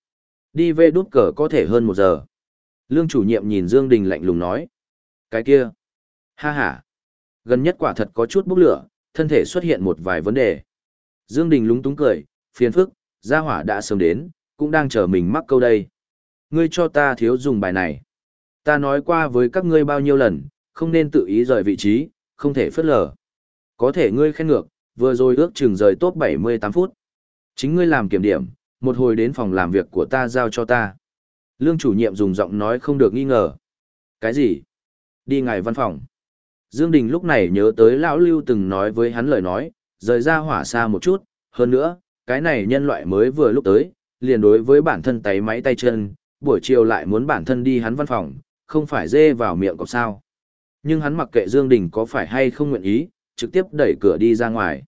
Đi về đút cờ có thể hơn một giờ. Lương chủ nhiệm nhìn Dương Đình lạnh lùng nói. Cái kia. Ha ha. Gần nhất quả thật có chút bốc lửa, thân thể xuất hiện một vài vấn đề. Dương Đình lúng túng cười, phiền phức, gia hỏa đã sớm đến, cũng đang chờ mình mắc câu đây. Ngươi cho ta thiếu dùng bài này. Ta nói qua với các ngươi bao nhiêu lần, không nên tự ý rời vị trí, không thể phớt lờ. Có thể ngươi khen ngược, vừa rồi ước chừng rời tốt 78 phút. Chính ngươi làm kiểm điểm, một hồi đến phòng làm việc của ta giao cho ta. Lương chủ nhiệm dùng giọng nói không được nghi ngờ. Cái gì? Đi ngài văn phòng. Dương Đình lúc này nhớ tới lão Lưu từng nói với hắn lời nói, rời ra hỏa xa một chút, hơn nữa, cái này nhân loại mới vừa lúc tới, liền đối với bản thân tay máy tay chân, buổi chiều lại muốn bản thân đi hắn văn phòng, không phải dê vào miệng có sao. Nhưng hắn mặc kệ Dương Đình có phải hay không nguyện ý, trực tiếp đẩy cửa đi ra ngoài.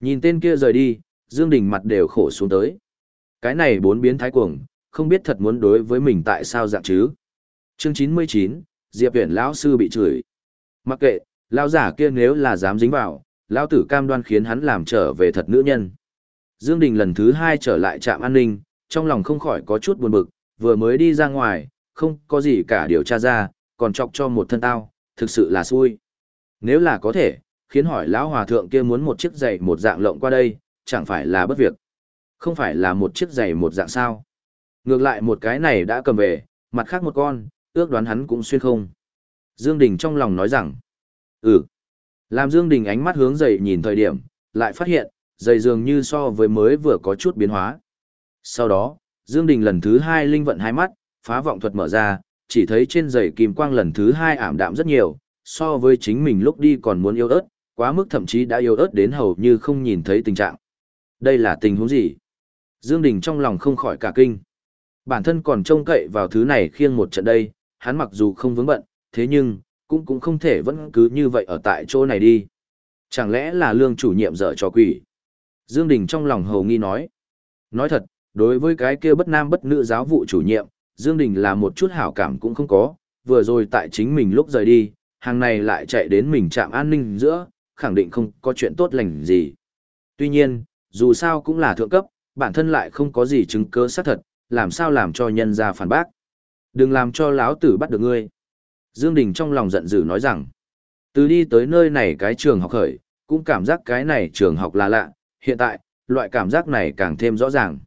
Nhìn tên kia rời đi, Dương Đình mặt đều khổ xuống tới. Cái này bốn biến thái cuồng, không biết thật muốn đối với mình tại sao dạng chứ. Chương 99, Diệp Viễn lão sư bị chửi. Mặc kệ, lão giả kia nếu là dám dính vào, lão tử cam đoan khiến hắn làm trở về thật nữ nhân. Dương Đình lần thứ hai trở lại trạm an ninh, trong lòng không khỏi có chút buồn bực, vừa mới đi ra ngoài, không có gì cả điều tra ra, còn chọc cho một thân tao, thực sự là xui. Nếu là có thể, khiến hỏi lão hòa thượng kia muốn một chiếc giày một dạng lộng qua đây, chẳng phải là bất việc. Không phải là một chiếc giày một dạng sao. Ngược lại một cái này đã cầm về, mặt khác một con, ước đoán hắn cũng xuyên không. Dương Đình trong lòng nói rằng, ừ. Làm Dương Đình ánh mắt hướng giày nhìn thời điểm, lại phát hiện, giày dường như so với mới vừa có chút biến hóa. Sau đó, Dương Đình lần thứ hai linh vận hai mắt, phá vọng thuật mở ra, chỉ thấy trên giày kim quang lần thứ hai ảm đạm rất nhiều, so với chính mình lúc đi còn muốn yếu ớt, quá mức thậm chí đã yếu ớt đến hầu như không nhìn thấy tình trạng. Đây là tình huống gì? Dương Đình trong lòng không khỏi cả kinh. Bản thân còn trông cậy vào thứ này khiêng một trận đây, hắn mặc dù không vướng bận, thế nhưng, cũng cũng không thể vẫn cứ như vậy ở tại chỗ này đi. Chẳng lẽ là lương chủ nhiệm dở trò quỷ? Dương Đình trong lòng hầu nghi nói. Nói thật, đối với cái kia bất nam bất nữ giáo vụ chủ nhiệm, Dương Đình là một chút hảo cảm cũng không có, vừa rồi tại chính mình lúc rời đi, hàng này lại chạy đến mình trạm an ninh giữa, khẳng định không có chuyện tốt lành gì. Tuy nhiên, dù sao cũng là thượng cấp, bản thân lại không có gì chứng cứ xác thật, làm sao làm cho nhân gia phản bác. Đừng làm cho lão tử bắt được ngươi. Dương Đình trong lòng giận dữ nói rằng, từ đi tới nơi này cái trường học khởi, cũng cảm giác cái này trường học là lạ, hiện tại, loại cảm giác này càng thêm rõ ràng.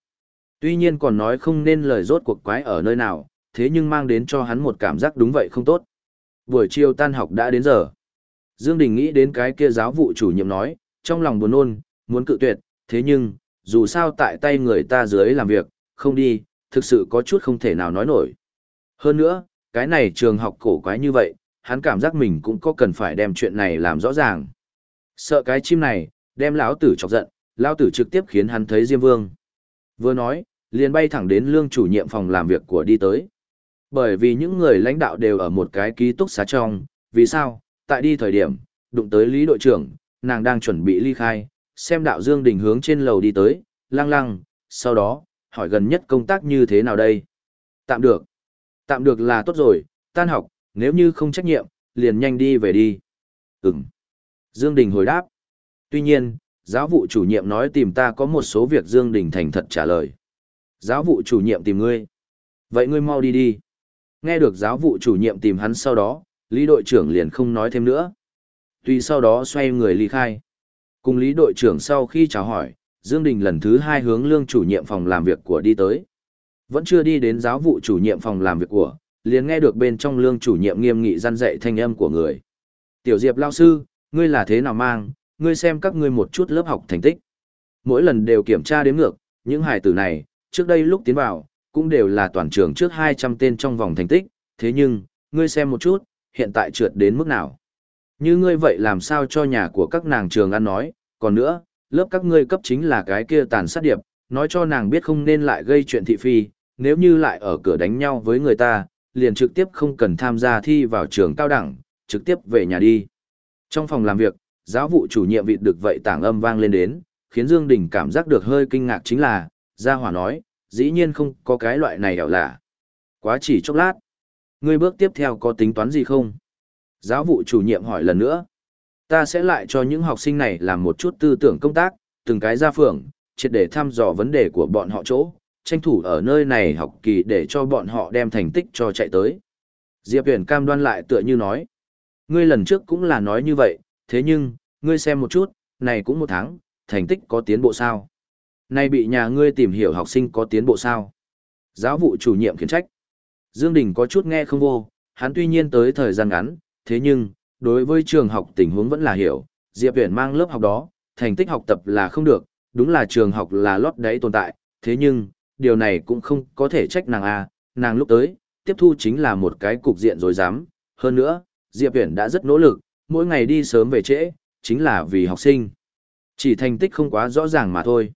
Tuy nhiên còn nói không nên lời rốt cuộc quái ở nơi nào, thế nhưng mang đến cho hắn một cảm giác đúng vậy không tốt. Buổi chiều tan học đã đến giờ. Dương Đình nghĩ đến cái kia giáo vụ chủ nhiệm nói, trong lòng buồn nôn, muốn cự tuyệt, thế nhưng, dù sao tại tay người ta dưới làm việc, không đi, thực sự có chút không thể nào nói nổi. Hơn nữa, cái này trường học cổ quái như vậy, hắn cảm giác mình cũng có cần phải đem chuyện này làm rõ ràng. Sợ cái chim này, đem lão tử chọc giận, lão tử trực tiếp khiến hắn thấy Diêm Vương. Vừa nói, liền bay thẳng đến lương chủ nhiệm phòng làm việc của đi tới. Bởi vì những người lãnh đạo đều ở một cái ký túc xá trong, vì sao, tại đi thời điểm, đụng tới Lý đội trưởng, nàng đang chuẩn bị ly khai, xem đạo Dương Đình hướng trên lầu đi tới, lăng lăng, sau đó, hỏi gần nhất công tác như thế nào đây? Tạm được. Tạm được là tốt rồi, tan học, nếu như không trách nhiệm, liền nhanh đi về đi. Ừm. Dương Đình hồi đáp. Tuy nhiên, giáo vụ chủ nhiệm nói tìm ta có một số việc Dương Đình thành thật trả lời. Giáo vụ chủ nhiệm tìm ngươi. Vậy ngươi mau đi đi. Nghe được giáo vụ chủ nhiệm tìm hắn sau đó, Lý đội trưởng liền không nói thêm nữa. Tuy sau đó xoay người ly khai. Cùng Lý đội trưởng sau khi chào hỏi, Dương Đình lần thứ hai hướng lương chủ nhiệm phòng làm việc của đi tới. Vẫn chưa đi đến giáo vụ chủ nhiệm phòng làm việc của, liền nghe được bên trong lương chủ nhiệm nghiêm nghị gian dạy thanh âm của người. Tiểu Diệp lao sư, ngươi là thế nào mang, ngươi xem các ngươi một chút lớp học thành tích. Mỗi lần đều kiểm tra đếm ngược, những hài tử này, trước đây lúc tiến vào, cũng đều là toàn trường trước 200 tên trong vòng thành tích, thế nhưng, ngươi xem một chút, hiện tại trượt đến mức nào. Như ngươi vậy làm sao cho nhà của các nàng trường ăn nói, còn nữa, lớp các ngươi cấp chính là cái kia tàn sát điệp, nói cho nàng biết không nên lại gây chuyện thị phi, nếu như lại ở cửa đánh nhau với người ta, liền trực tiếp không cần tham gia thi vào trường cao đẳng, trực tiếp về nhà đi. Trong phòng làm việc, giáo vụ chủ nhiệm vịt được vậy tảng âm vang lên đến, khiến Dương Đình cảm giác được hơi kinh ngạc chính là, Gia Hỏa nói, dĩ nhiên không có cái loại này ảo lạ. Quá chỉ chốc lát. Ngươi bước tiếp theo có tính toán gì không? Giáo vụ chủ nhiệm hỏi lần nữa. Ta sẽ lại cho những học sinh này làm một chút tư tưởng công tác, từng cái ra phường, triệt để thăm dò vấn đề của bọn họ chỗ, tranh thủ ở nơi này học kỳ để cho bọn họ đem thành tích cho chạy tới. Diệp Huyền cam đoan lại tựa như nói. Ngươi lần trước cũng là nói như vậy, thế nhưng, ngươi xem một chút, này cũng một tháng, thành tích có tiến bộ sao? Này bị nhà ngươi tìm hiểu học sinh có tiến bộ sao? Giáo vụ chủ nhiệm khiển trách. Dương Đình có chút nghe không vô, hắn tuy nhiên tới thời gian ngắn, thế nhưng, đối với trường học tình huống vẫn là hiểu, Diệp Huyền mang lớp học đó, thành tích học tập là không được, đúng là trường học là lót đáy tồn tại, thế nhưng, điều này cũng không có thể trách nàng a, nàng lúc tới, tiếp thu chính là một cái cục diện rồi dám, hơn nữa, Diệp Huyền đã rất nỗ lực, mỗi ngày đi sớm về trễ, chính là vì học sinh. Chỉ thành tích không quá rõ ràng mà thôi.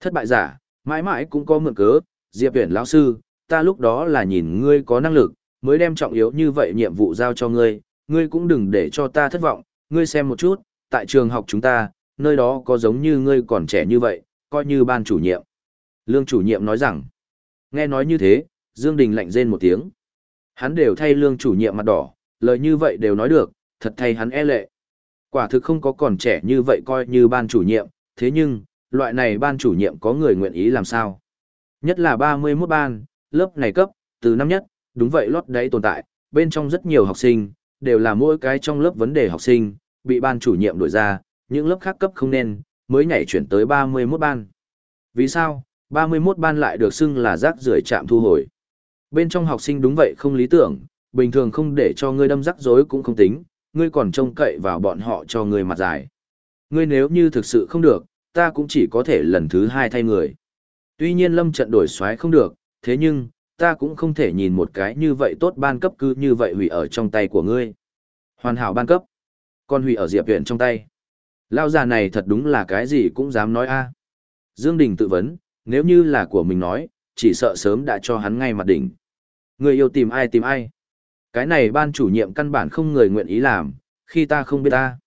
Thất bại giả, mãi mãi cũng có mượn cớ, Diệp Huyền lão sư, ta lúc đó là nhìn ngươi có năng lực, mới đem trọng yếu như vậy nhiệm vụ giao cho ngươi, ngươi cũng đừng để cho ta thất vọng, ngươi xem một chút, tại trường học chúng ta, nơi đó có giống như ngươi còn trẻ như vậy, coi như ban chủ nhiệm. Lương chủ nhiệm nói rằng, nghe nói như thế, Dương Đình lạnh rên một tiếng. Hắn đều thay lương chủ nhiệm mặt đỏ, lời như vậy đều nói được, thật thay hắn e lệ. Quả thực không có còn trẻ như vậy coi như ban chủ nhiệm, thế nhưng, loại này ban chủ nhiệm có người nguyện ý làm sao? Nhất là 31 ban, lớp này cấp, từ năm nhất, đúng vậy lót đấy tồn tại, bên trong rất nhiều học sinh, đều là mỗi cái trong lớp vấn đề học sinh, bị ban chủ nhiệm đổi ra, những lớp khác cấp không nên, mới nhảy chuyển tới 31 ban. Vì sao, 31 ban lại được xưng là rác rưởi trạm thu hồi? Bên trong học sinh đúng vậy không lý tưởng, bình thường không để cho ngươi đâm rắc rối cũng không tính, ngươi còn trông cậy vào bọn họ cho ngươi mặt dài. Ngươi nếu như thực sự không được, ta cũng chỉ có thể lần thứ hai thay người. Tuy nhiên lâm trận đổi xoáy không được, thế nhưng, ta cũng không thể nhìn một cái như vậy tốt ban cấp cứ như vậy hủy ở trong tay của ngươi. Hoàn hảo ban cấp, còn hủy ở diệp viện trong tay. Lao già này thật đúng là cái gì cũng dám nói a. À. Dương Đình tự vấn, nếu như là của mình nói, chỉ sợ sớm đã cho hắn ngay mặt đỉnh. Người yêu tìm ai tìm ai. Cái này ban chủ nhiệm căn bản không người nguyện ý làm, khi ta không biết ta.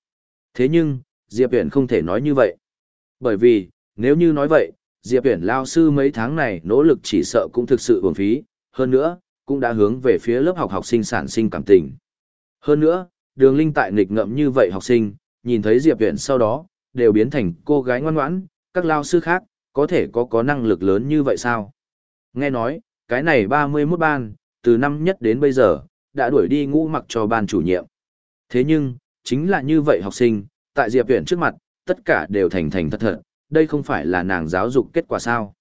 Thế nhưng, Diệp Huyền không thể nói như vậy. Bởi vì, nếu như nói vậy, Diệp Viễn lao sư mấy tháng này nỗ lực chỉ sợ cũng thực sự uổng phí, hơn nữa, cũng đã hướng về phía lớp học học sinh sản sinh cảm tình. Hơn nữa, đường linh tại nghịch ngậm như vậy học sinh, nhìn thấy Diệp Viễn sau đó, đều biến thành cô gái ngoan ngoãn, các lao sư khác, có thể có có năng lực lớn như vậy sao? Nghe nói, cái này 31 ban, từ năm nhất đến bây giờ, đã đuổi đi ngũ mặc cho ban chủ nhiệm. Thế nhưng, chính là như vậy học sinh, tại Diệp Viễn trước mặt, tất cả đều thành thành thật thật, đây không phải là nàng giáo dục kết quả sao.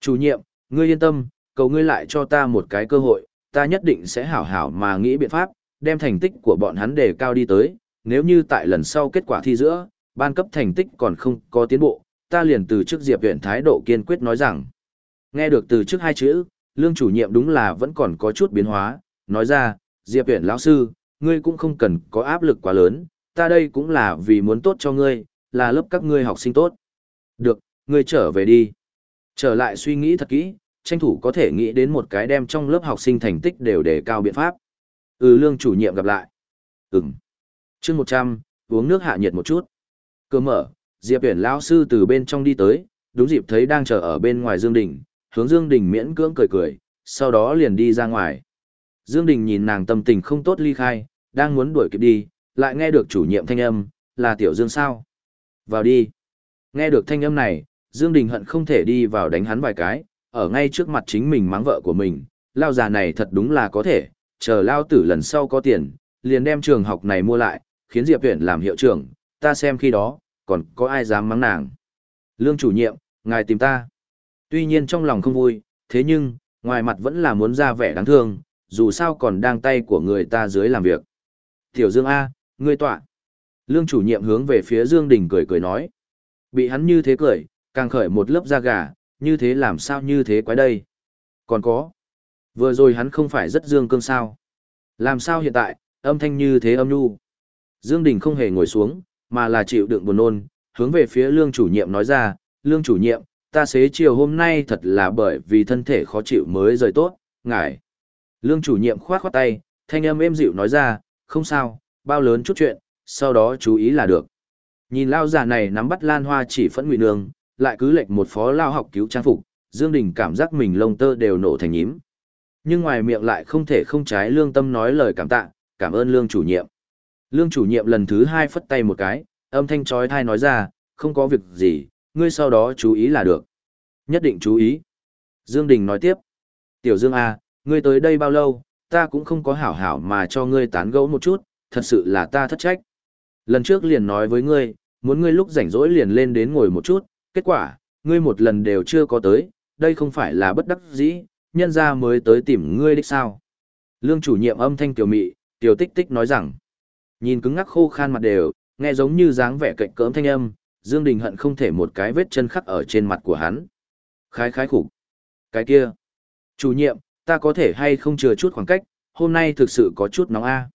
Chủ nhiệm, ngươi yên tâm, cầu ngươi lại cho ta một cái cơ hội, ta nhất định sẽ hảo hảo mà nghĩ biện pháp, đem thành tích của bọn hắn đề cao đi tới, nếu như tại lần sau kết quả thi giữa, ban cấp thành tích còn không có tiến bộ, ta liền từ chức Diệp huyện thái độ kiên quyết nói rằng. Nghe được từ chức hai chữ, lương chủ nhiệm đúng là vẫn còn có chút biến hóa, nói ra, Diệp huyện lão sư, ngươi cũng không cần có áp lực quá lớn, ta đây cũng là vì muốn tốt cho ngươi, là lớp các ngươi học sinh tốt. Được, ngươi trở về đi. Trở lại suy nghĩ thật kỹ, tranh thủ có thể nghĩ đến một cái đem trong lớp học sinh thành tích đều đề cao biện pháp. Ừ lương chủ nhiệm gặp lại. Ừm. chương 100, uống nước hạ nhiệt một chút. cơ mở, Diệp Viễn lão sư từ bên trong đi tới, đúng dịp thấy đang chờ ở bên ngoài Dương Đình, hướng Dương Đình miễn cưỡng cười cười, sau đó liền đi ra ngoài. Dương Đình nhìn nàng tâm tình không tốt ly khai, đang muốn đuổi kịp đi, lại nghe được chủ nhiệm thanh âm, là Tiểu Dương sao? Vào đi. Nghe được thanh âm này, Dương Đình hận không thể đi vào đánh hắn vài cái, ở ngay trước mặt chính mình mắng vợ của mình, lao già này thật đúng là có thể, chờ lao tử lần sau có tiền, liền đem trường học này mua lại, khiến Diệp Viễn làm hiệu trưởng, ta xem khi đó, còn có ai dám mắng nàng. Lương chủ nhiệm, ngài tìm ta. Tuy nhiên trong lòng không vui, thế nhưng, ngoài mặt vẫn là muốn ra vẻ đáng thương, dù sao còn đang tay của người ta dưới làm việc. Tiểu Dương A, ngươi tọa. Lương chủ nhiệm hướng về phía Dương Đình cười cười nói. Bị hắn như thế cười, càng khởi một lớp da gà, như thế làm sao như thế quái đây. Còn có. Vừa rồi hắn không phải rất dương cương sao. Làm sao hiện tại, âm thanh như thế âm nhu. Dương Đình không hề ngồi xuống, mà là chịu đựng buồn nôn, hướng về phía lương chủ nhiệm nói ra, lương chủ nhiệm, ta xế chiều hôm nay thật là bởi vì thân thể khó chịu mới rời tốt, ngài. Lương chủ nhiệm khoát khoát tay, thanh âm êm dịu nói ra, không sao, bao lớn chút chuyện, sau đó chú ý là được. Nhìn lao già này nắm bắt lan hoa chỉ phẫn ngụy nương, lại cứ lệnh một phó lao học cứu trang phục, Dương Đình cảm giác mình lông tơ đều nổ thành nhím. Nhưng ngoài miệng lại không thể không trái lương tâm nói lời cảm tạ, cảm ơn lương chủ nhiệm. Lương chủ nhiệm lần thứ hai phất tay một cái, âm thanh chói tai nói ra, không có việc gì, ngươi sau đó chú ý là được. Nhất định chú ý. Dương Đình nói tiếp. Tiểu Dương A, ngươi tới đây bao lâu, ta cũng không có hảo hảo mà cho ngươi tán gẫu một chút, thật sự là ta thất trách. Lần trước liền nói với ngươi, muốn ngươi lúc rảnh rỗi liền lên đến ngồi một chút, kết quả, ngươi một lần đều chưa có tới, đây không phải là bất đắc dĩ, nhân ra mới tới tìm ngươi đích sao. Lương chủ nhiệm âm thanh tiểu mị, tiểu tích tích nói rằng, nhìn cứng ngắc khô khan mặt đều, nghe giống như dáng vẻ cạnh cỡm thanh âm, Dương Đình hận không thể một cái vết chân khắc ở trên mặt của hắn. Khái khái khủng. Cái kia. Chủ nhiệm, ta có thể hay không chừa chút khoảng cách, hôm nay thực sự có chút nóng a.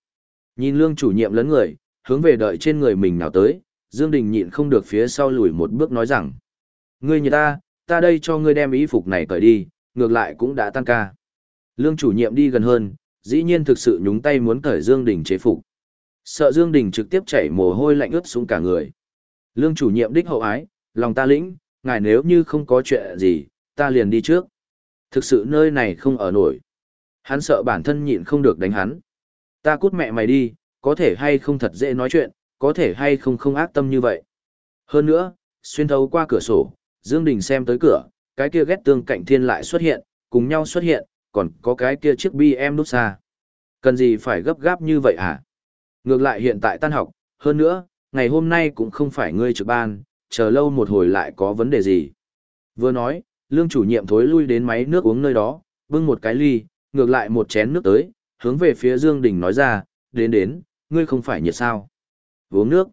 Nhìn lương chủ nhiệm lớn người, hướng về đợi trên người mình nào tới, Dương Đình nhịn không được phía sau lùi một bước nói rằng. Ngươi như ta, ta đây cho ngươi đem ý phục này cởi đi, ngược lại cũng đã tăng ca. Lương chủ nhiệm đi gần hơn, dĩ nhiên thực sự nhúng tay muốn cởi Dương Đình chế phục. Sợ Dương Đình trực tiếp chảy mồ hôi lạnh ướt xuống cả người. Lương chủ nhiệm đích hậu ái, lòng ta lĩnh, ngài nếu như không có chuyện gì, ta liền đi trước. Thực sự nơi này không ở nổi. Hắn sợ bản thân nhịn không được đánh hắn. Ta cút mẹ mày đi, có thể hay không thật dễ nói chuyện, có thể hay không không ác tâm như vậy. Hơn nữa, xuyên thấu qua cửa sổ, Dương Đình xem tới cửa, cái kia ghét tương cạnh thiên lại xuất hiện, cùng nhau xuất hiện, còn có cái kia chiếc bi em nút xa. Cần gì phải gấp gáp như vậy hả? Ngược lại hiện tại tan học, hơn nữa, ngày hôm nay cũng không phải ngươi trực ban, chờ lâu một hồi lại có vấn đề gì. Vừa nói, lương chủ nhiệm thối lui đến máy nước uống nơi đó, bưng một cái ly, ngược lại một chén nước tới, hướng về phía Dương Đình nói ra, đến đến, ngươi không phải nhiệt sao. Uống nước.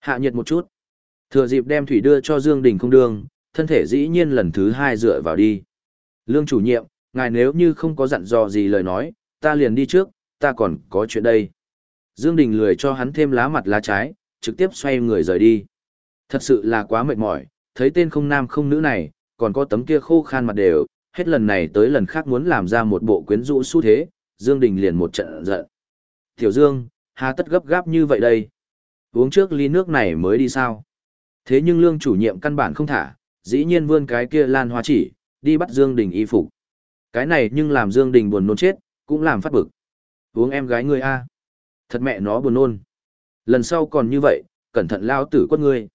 Hạ nhiệt một chút. Thừa dịp đem thủy đưa cho Dương Đình không Đường, thân thể dĩ nhiên lần thứ hai dựa vào đi. Lương chủ nhiệm, ngài nếu như không có dặn dò gì lời nói, ta liền đi trước, ta còn có chuyện đây. Dương Đình lười cho hắn thêm lá mặt lá trái, trực tiếp xoay người rời đi. Thật sự là quá mệt mỏi, thấy tên không nam không nữ này, còn có tấm kia khô khan mặt đều, hết lần này tới lần khác muốn làm ra một bộ quyến rũ xu thế, Dương Đình liền một trận giận. Tiểu Dương, hà tất gấp gáp như vậy đây? Uống trước ly nước này mới đi sao? Thế nhưng lương chủ nhiệm căn bản không thả, dĩ nhiên vươn cái kia lan hoa chỉ, đi bắt Dương Đình y phục. Cái này nhưng làm Dương Đình buồn nôn chết, cũng làm phát bực. Uống em gái ngươi a, Thật mẹ nó buồn nôn. Lần sau còn như vậy, cẩn thận lao tử quất ngươi.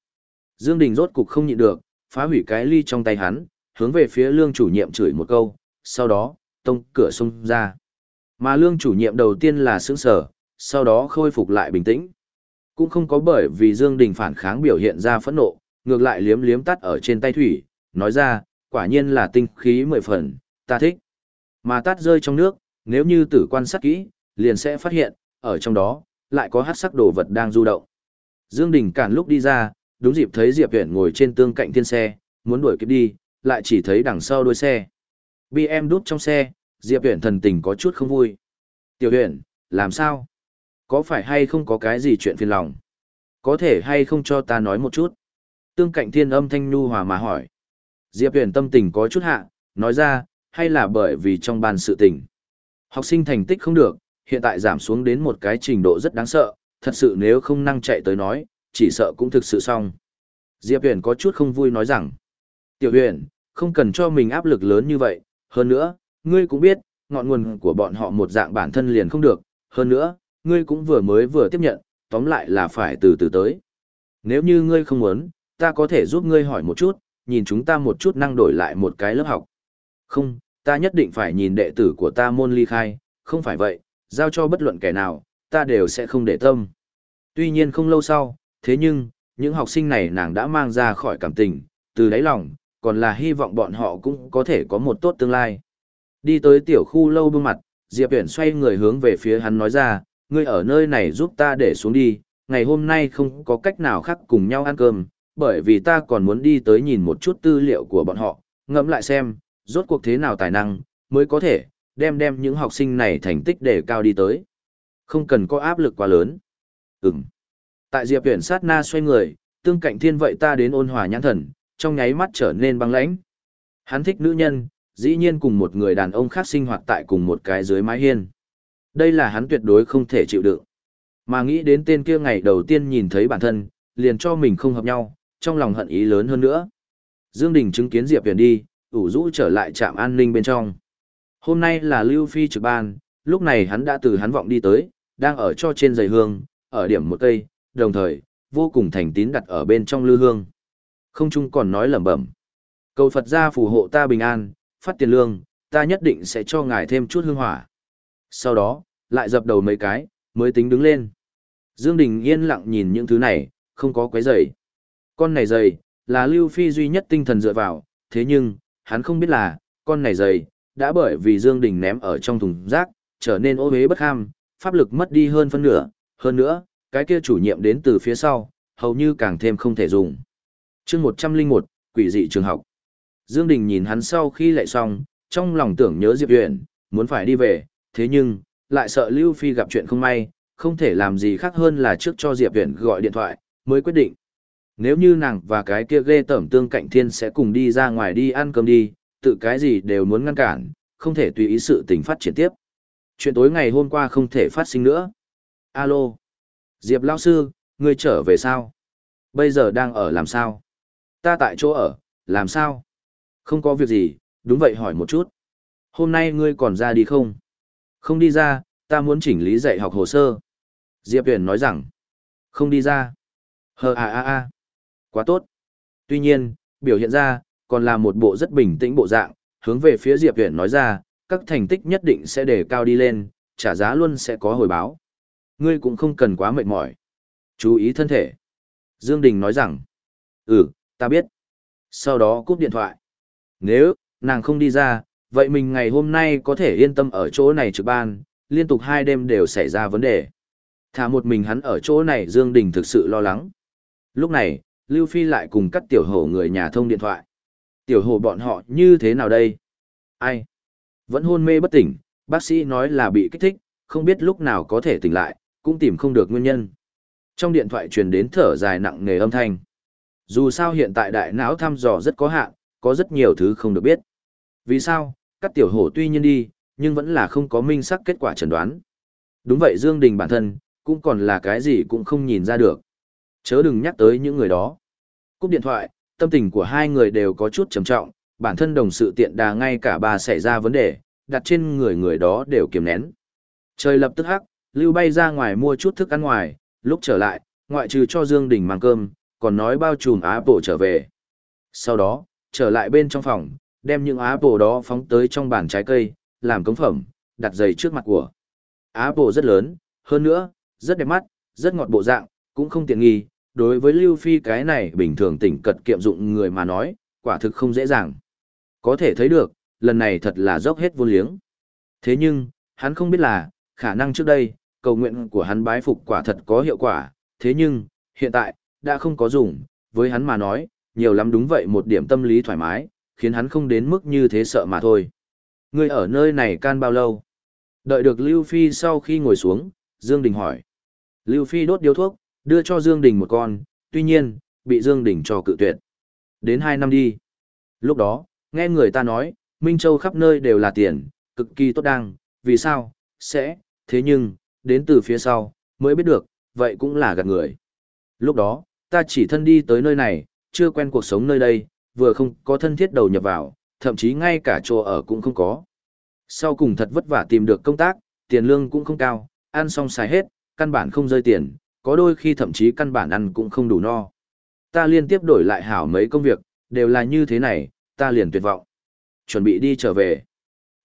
Dương Đình rốt cục không nhịn được, phá hủy cái ly trong tay hắn, hướng về phía lương chủ nhiệm chửi một câu, sau đó, tông cửa xông ra. Mà lương chủ nhiệm đầu tiên là sững sờ, sau đó khôi phục lại bình tĩnh. Cũng không có bởi vì Dương Đình phản kháng biểu hiện ra phẫn nộ, ngược lại liếm liếm tắt ở trên tay thủy, nói ra, quả nhiên là tinh khí mười phần, ta thích. Mà tắt rơi trong nước, nếu như tử quan sát kỹ, liền sẽ phát hiện, ở trong đó, lại có hát sắc đồ vật đang du động. Dương Đình cản lúc đi ra, đúng dịp thấy Diệp Huyền ngồi trên tương cạnh thiên xe, muốn đuổi kịp đi, lại chỉ thấy đằng sau đuôi xe. BM đút trong xe, Diệp Huyền thần tình có chút không vui. Tiểu Huyền, làm sao? Có phải hay không có cái gì chuyện phiền lòng? Có thể hay không cho ta nói một chút? Tương cạnh thiên âm thanh nhu hòa mà hỏi. Diệp Huyền tâm tình có chút hạ, nói ra, hay là bởi vì trong ban sự tình. Học sinh thành tích không được, hiện tại giảm xuống đến một cái trình độ rất đáng sợ, thật sự nếu không năng chạy tới nói, chỉ sợ cũng thực sự xong. Diệp Huyền có chút không vui nói rằng, Tiểu Huyền, không cần cho mình áp lực lớn như vậy, hơn nữa, ngươi cũng biết, ngọn nguồn của bọn họ một dạng bản thân liền không được, hơn nữa, ngươi cũng vừa mới vừa tiếp nhận, tóm lại là phải từ từ tới. Nếu như ngươi không muốn, ta có thể giúp ngươi hỏi một chút, nhìn chúng ta một chút năng đổi lại một cái lớp học. Không, ta nhất định phải nhìn đệ tử của ta môn ly khai, không phải vậy, giao cho bất luận kẻ nào, ta đều sẽ không để tâm. Tuy nhiên không lâu sau, thế nhưng, những học sinh này nàng đã mang ra khỏi cảm tình, từ đáy lòng, còn là hy vọng bọn họ cũng có thể có một tốt tương lai. Đi tới tiểu khu lâu bưng mặt, Diệp Viễn xoay người hướng về phía hắn nói ra, ngươi ở nơi này giúp ta để xuống đi, ngày hôm nay không có cách nào khác cùng nhau ăn cơm, bởi vì ta còn muốn đi tới nhìn một chút tư liệu của bọn họ, ngẫm lại xem, rốt cuộc thế nào tài năng, mới có thể, đem đem những học sinh này thành tích để cao đi tới. Không cần có áp lực quá lớn. Ừm. Tại Diệp Viễn sát na xoay người, tương cạnh thiên vậy ta đến ôn hòa nhãn thần, trong nháy mắt trở nên băng lãnh. Hắn thích nữ nhân, dĩ nhiên cùng một người đàn ông khác sinh hoạt tại cùng một cái dưới mái hiên. Đây là hắn tuyệt đối không thể chịu đựng. Mà nghĩ đến tên kia ngày đầu tiên nhìn thấy bản thân, liền cho mình không hợp nhau, trong lòng hận ý lớn hơn nữa. Dương Đình chứng kiến Diệp Viễn đi, ủ rũ trở lại trạm an ninh bên trong. Hôm nay là Lưu Phi trực ban, lúc này hắn đã từ hắn vọng đi tới, đang ở cho trên giày hương, ở điểm một cây, đồng thời, vô cùng thành tín đặt ở bên trong lư hương. Không chung còn nói lẩm bẩm. Cầu Phật gia phù hộ ta bình an, phát tiền lương, ta nhất định sẽ cho ngài thêm chút hương hỏa. Sau đó, lại dập đầu mấy cái, mới tính đứng lên. Dương Đình yên lặng nhìn những thứ này, không có quấy rầy. Con này dày, là Lưu Phi duy nhất tinh thần dựa vào, thế nhưng, hắn không biết là, con này dày, đã bởi vì Dương Đình ném ở trong thùng rác, trở nên ô uế bất ham, pháp lực mất đi hơn phân nửa, hơn nữa, cái kia chủ nhiệm đến từ phía sau, hầu như càng thêm không thể dùng. Chương 101, quỷ dị trường học. Dương Đình nhìn hắn sau khi lại xong, trong lòng tưởng nhớ Diệp Uyển, muốn phải đi về, thế nhưng, lại sợ Lưu Phi gặp chuyện không may, không thể làm gì khác hơn là trước cho Diệp Viễn gọi điện thoại, mới quyết định. Nếu như nàng và cái kia ghê tẩm tương cạnh thiên sẽ cùng đi ra ngoài đi ăn cơm đi, tự cái gì đều muốn ngăn cản, không thể tùy ý sự tình phát triển tiếp. Chuyện tối ngày hôm qua không thể phát sinh nữa. Alo. Diệp Lao Sư, ngươi trở về sao? Bây giờ đang ở làm sao? Ta tại chỗ ở, làm sao? Không có việc gì, đúng vậy hỏi một chút. Hôm nay ngươi còn ra đi không? Không đi ra, ta muốn chỉnh lý dạy học hồ sơ. Diệp Huyền nói rằng, không đi ra. Hờ à à à. Quá tốt. Tuy nhiên, biểu hiện ra, còn là một bộ rất bình tĩnh bộ dạng, hướng về phía Diệp Huyền nói ra, các thành tích nhất định sẽ đề cao đi lên, trả giá luôn sẽ có hồi báo. Ngươi cũng không cần quá mệt mỏi. Chú ý thân thể. Dương Đình nói rằng, ừ, ta biết. Sau đó cúp điện thoại. Nếu, nàng không đi ra, vậy mình ngày hôm nay có thể yên tâm ở chỗ này trực ban, liên tục hai đêm đều xảy ra vấn đề. Thả một mình hắn ở chỗ này Dương Đình thực sự lo lắng. Lúc này, Lưu Phi lại cùng các tiểu hổ người nhà thông điện thoại. Tiểu hổ bọn họ như thế nào đây? Ai? Vẫn hôn mê bất tỉnh, bác sĩ nói là bị kích thích, không biết lúc nào có thể tỉnh lại, cũng tìm không được nguyên nhân. Trong điện thoại truyền đến thở dài nặng nề âm thanh. Dù sao hiện tại đại não thăm dò rất có hạn, có rất nhiều thứ không được biết. Vì sao? Các tiểu hổ tuy nhiên đi, nhưng vẫn là không có minh xác kết quả chẩn đoán. Đúng vậy Dương Đình bản thân, cũng còn là cái gì cũng không nhìn ra được. Chớ đừng nhắc tới những người đó. Cúp điện thoại, tâm tình của hai người đều có chút trầm trọng, bản thân đồng sự tiện đà ngay cả bà xảy ra vấn đề, đặt trên người người đó đều kiềm nén. Trời lập tức hắc, Lưu bay ra ngoài mua chút thức ăn ngoài, lúc trở lại, ngoại trừ cho Dương Đình mang cơm, còn nói bao trùm bộ trở về. Sau đó, trở lại bên trong phòng, đem những Apple đó phóng tới trong bàn trái cây, làm cống phẩm, đặt giày trước mặt của. Apple rất lớn, hơn nữa, rất đẹp mắt, rất ngọt bộ dạng, cũng không tiện nghi, đối với Lưu Phi cái này bình thường tỉnh cật kiệm dụng người mà nói, quả thực không dễ dàng. Có thể thấy được, lần này thật là dốc hết vô liếng. Thế nhưng, hắn không biết là, khả năng trước đây, cầu nguyện của hắn bái phục quả thật có hiệu quả, thế nhưng, hiện tại, đã không có dùng, với hắn mà nói, nhiều lắm đúng vậy một điểm tâm lý thoải mái, khiến hắn không đến mức như thế sợ mà thôi. Ngươi ở nơi này can bao lâu? Đợi được Lưu Phi sau khi ngồi xuống, Dương Đình hỏi. Lưu Phi đốt điếu thuốc, đưa cho Dương Đình một con, tuy nhiên, bị Dương Đình cho cự tuyệt. Đến hai năm đi. Lúc đó, nghe người ta nói, Minh Châu khắp nơi đều là tiền, cực kỳ tốt đang, vì sao, sẽ, thế nhưng, đến từ phía sau, mới biết được, vậy cũng là gạt người. Lúc đó, ta chỉ thân đi tới nơi này, chưa quen cuộc sống nơi đây, vừa không có thân thiết đầu nhập vào, thậm chí ngay cả chỗ ở cũng không có. Sau cùng thật vất vả tìm được công tác, tiền lương cũng không cao, ăn xong xài hết, căn bản không rơi tiền, có đôi khi thậm chí căn bản ăn cũng không đủ no. Ta liên tiếp đổi lại hảo mấy công việc, đều là như thế này, ta liền tuyệt vọng. Chuẩn bị đi trở về.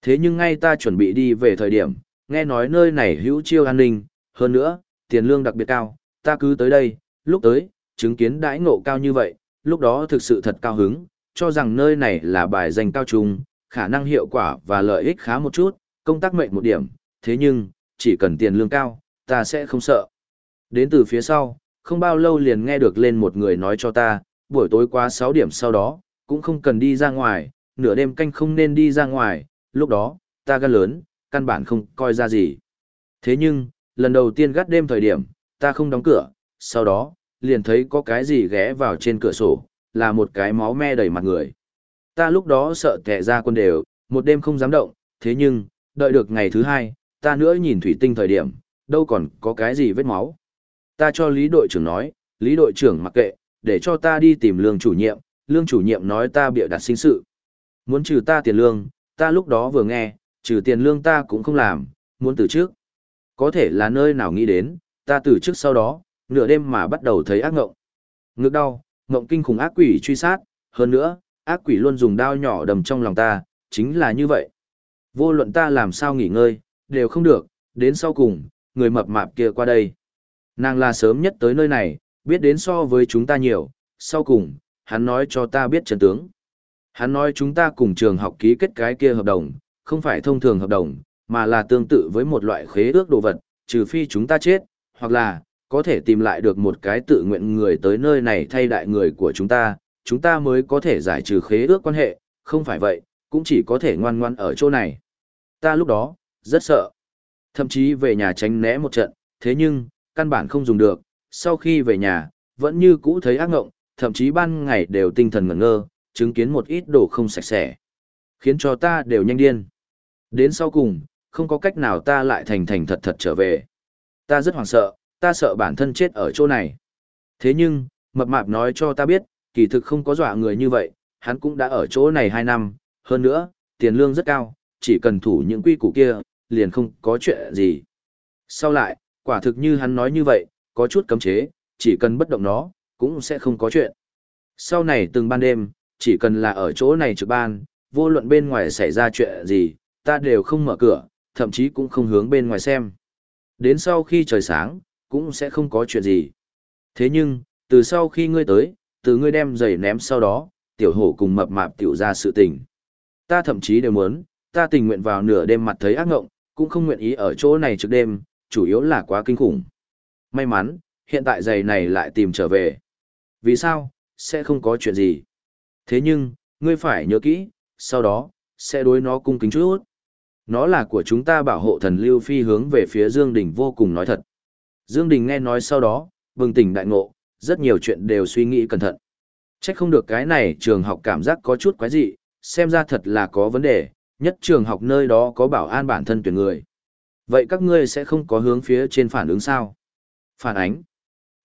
Thế nhưng ngay ta chuẩn bị đi về thời điểm, nghe nói nơi này hữu chiêu an ninh, hơn nữa, tiền lương đặc biệt cao, ta cứ tới đây, lúc tới, chứng kiến đãi ngộ cao như vậy, lúc đó thực sự thật cao hứng, cho rằng nơi này là bài danh cao trung, khả năng hiệu quả và lợi ích khá một chút, công tác mệnh một điểm, thế nhưng, chỉ cần tiền lương cao, ta sẽ không sợ. Đến từ phía sau, không bao lâu liền nghe được lên một người nói cho ta, buổi tối quá 6 điểm sau đó, cũng không cần đi ra ngoài, nửa đêm canh không nên đi ra ngoài, lúc đó, ta gan lớn, căn bản không coi ra gì. Thế nhưng, lần đầu tiên gắt đêm thời điểm, ta không đóng cửa, sau đó, liền thấy có cái gì ghé vào trên cửa sổ, là một cái máu me đầy mặt người. Ta lúc đó sợ kẻ ra quân đều, một đêm không dám động, thế nhưng, đợi được ngày thứ hai, ta nữa nhìn thủy tinh thời điểm, đâu còn có cái gì vết máu. Ta cho Lý đội trưởng nói, Lý đội trưởng mặc kệ, để cho ta đi tìm lương chủ nhiệm, lương chủ nhiệm nói ta bịa đặt sinh sự. Muốn trừ ta tiền lương, ta lúc đó vừa nghe, trừ tiền lương ta cũng không làm, muốn từ trước. Có thể là nơi nào nghĩ đến, ta từ trước sau đó, nửa đêm mà bắt đầu thấy ác ngộng. Ngực đau, ngộng kinh khủng ác quỷ truy sát, hơn nữa, ác quỷ luôn dùng đao nhỏ đầm trong lòng ta, chính là như vậy. Vô luận ta làm sao nghỉ ngơi, đều không được, đến sau cùng, người mập mạp kia qua đây. Nàng là sớm nhất tới nơi này, biết đến so với chúng ta nhiều, sau cùng, hắn nói cho ta biết chân tướng. Hắn nói chúng ta cùng trường học ký kết cái kia hợp đồng, không phải thông thường hợp đồng, mà là tương tự với một loại khế ước đồ vật, trừ phi chúng ta chết, hoặc là, có thể tìm lại được một cái tự nguyện người tới nơi này thay đại người của chúng ta, chúng ta mới có thể giải trừ khế ước quan hệ, không phải vậy, cũng chỉ có thể ngoan ngoan ở chỗ này. Ta lúc đó, rất sợ. Thậm chí về nhà tránh né một trận, thế nhưng, căn bản không dùng được, sau khi về nhà, vẫn như cũ thấy ác ngộng, thậm chí ban ngày đều tinh thần ngẩn ngơ, chứng kiến một ít đồ không sạch sẽ. Khiến cho ta đều nhanh điên. Đến sau cùng, không có cách nào ta lại thành thành thật thật trở về. Ta rất hoảng sợ, ta sợ bản thân chết ở chỗ này. Thế nhưng, mập mạp nói cho ta biết, kỳ thực không có dọa người như vậy, hắn cũng đã ở chỗ này 2 năm, hơn nữa, tiền lương rất cao, chỉ cần thủ những quy củ kia, liền không có chuyện gì. Sau lại, quả thực như hắn nói như vậy, có chút cấm chế, chỉ cần bất động nó, cũng sẽ không có chuyện. Sau này từng ban đêm, chỉ cần là ở chỗ này trực ban, vô luận bên ngoài xảy ra chuyện gì, ta đều không mở cửa, thậm chí cũng không hướng bên ngoài xem. Đến sau khi trời sáng, cũng sẽ không có chuyện gì. Thế nhưng, từ sau khi ngươi tới, từ ngươi đem giày ném sau đó, tiểu hổ cùng mập mạp tiểu ra sự tình. Ta thậm chí đều muốn, ta tình nguyện vào nửa đêm mặt thấy ác ngộng, cũng không nguyện ý ở chỗ này trước đêm, chủ yếu là quá kinh khủng. May mắn, hiện tại giày này lại tìm trở về. Vì sao? Sẽ không có chuyện gì. Thế nhưng, ngươi phải nhớ kỹ, sau đó, sẽ đối nó cung kính chút. Nó là của chúng ta bảo hộ thần Lưu Phi hướng về phía Dương Đình vô cùng nói thật. Dương Đình nghe nói sau đó, bừng tỉnh đại ngộ, rất nhiều chuyện đều suy nghĩ cẩn thận. Chắc không được cái này trường học cảm giác có chút quái dị, xem ra thật là có vấn đề, nhất trường học nơi đó có bảo an bản thân tuyển người. Vậy các ngươi sẽ không có hướng phía trên phản ứng sao? Phản ánh?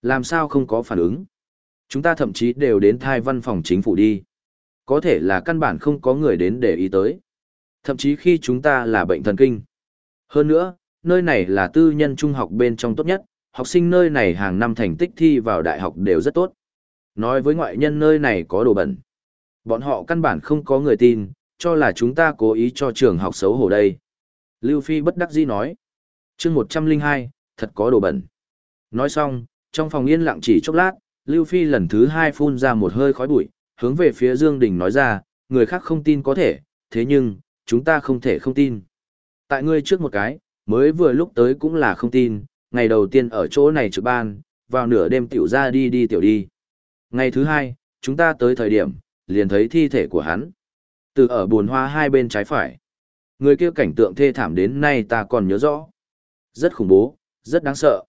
Làm sao không có phản ứng? Chúng ta thậm chí đều đến thai văn phòng chính phủ đi. Có thể là căn bản không có người đến để ý tới. Thậm chí khi chúng ta là bệnh thần kinh. Hơn nữa, nơi này là tư nhân trung học bên trong tốt nhất, học sinh nơi này hàng năm thành tích thi vào đại học đều rất tốt. Nói với ngoại nhân nơi này có đồ bẩn. Bọn họ căn bản không có người tin, cho là chúng ta cố ý cho trường học xấu hổ đây. Lưu Phi bất đắc dĩ nói. chương 102, thật có đồ bẩn. Nói xong, trong phòng yên lặng chỉ chốc lát, Lưu Phi lần thứ hai phun ra một hơi khói bụi, hướng về phía Dương Đình nói ra, người khác không tin có thể, thế nhưng, chúng ta không thể không tin. Tại ngươi trước một cái, mới vừa lúc tới cũng là không tin, ngày đầu tiên ở chỗ này trực ban, vào nửa đêm tiểu ra đi đi tiểu đi. Ngày thứ hai, chúng ta tới thời điểm, liền thấy thi thể của hắn. Từ ở buồn hoa hai bên trái phải. Người kia cảnh tượng thê thảm đến nay ta còn nhớ rõ. Rất khủng bố, rất đáng sợ.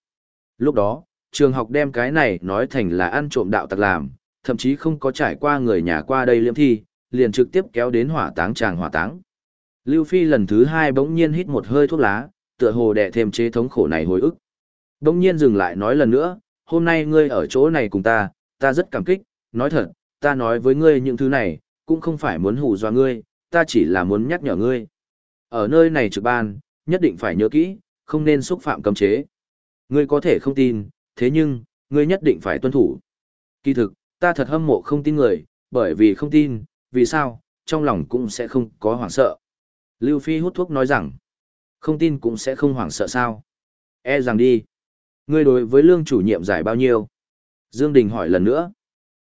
Lúc đó, trường học đem cái này nói thành là ăn trộm đạo tặc làm, thậm chí không có trải qua người nhà qua đây liễm thi, liền trực tiếp kéo đến hỏa táng chàng hỏa táng. Lưu Phi lần thứ hai bỗng nhiên hít một hơi thuốc lá, tựa hồ đè thêm chế thống khổ này hồi ức đông nhiên dừng lại nói lần nữa, hôm nay ngươi ở chỗ này cùng ta, ta rất cảm kích, nói thật, ta nói với ngươi những thứ này, cũng không phải muốn hù dọa ngươi, ta chỉ là muốn nhắc nhở ngươi. Ở nơi này trực ban, nhất định phải nhớ kỹ, không nên xúc phạm cấm chế. Ngươi có thể không tin, thế nhưng, ngươi nhất định phải tuân thủ. Kỳ thực, ta thật hâm mộ không tin người, bởi vì không tin, vì sao, trong lòng cũng sẽ không có hoảng sợ. Lưu Phi hút thuốc nói rằng, không tin cũng sẽ không hoảng sợ sao. E rằng đi. Ngươi đối với lương chủ nhiệm giải bao nhiêu? Dương Đình hỏi lần nữa.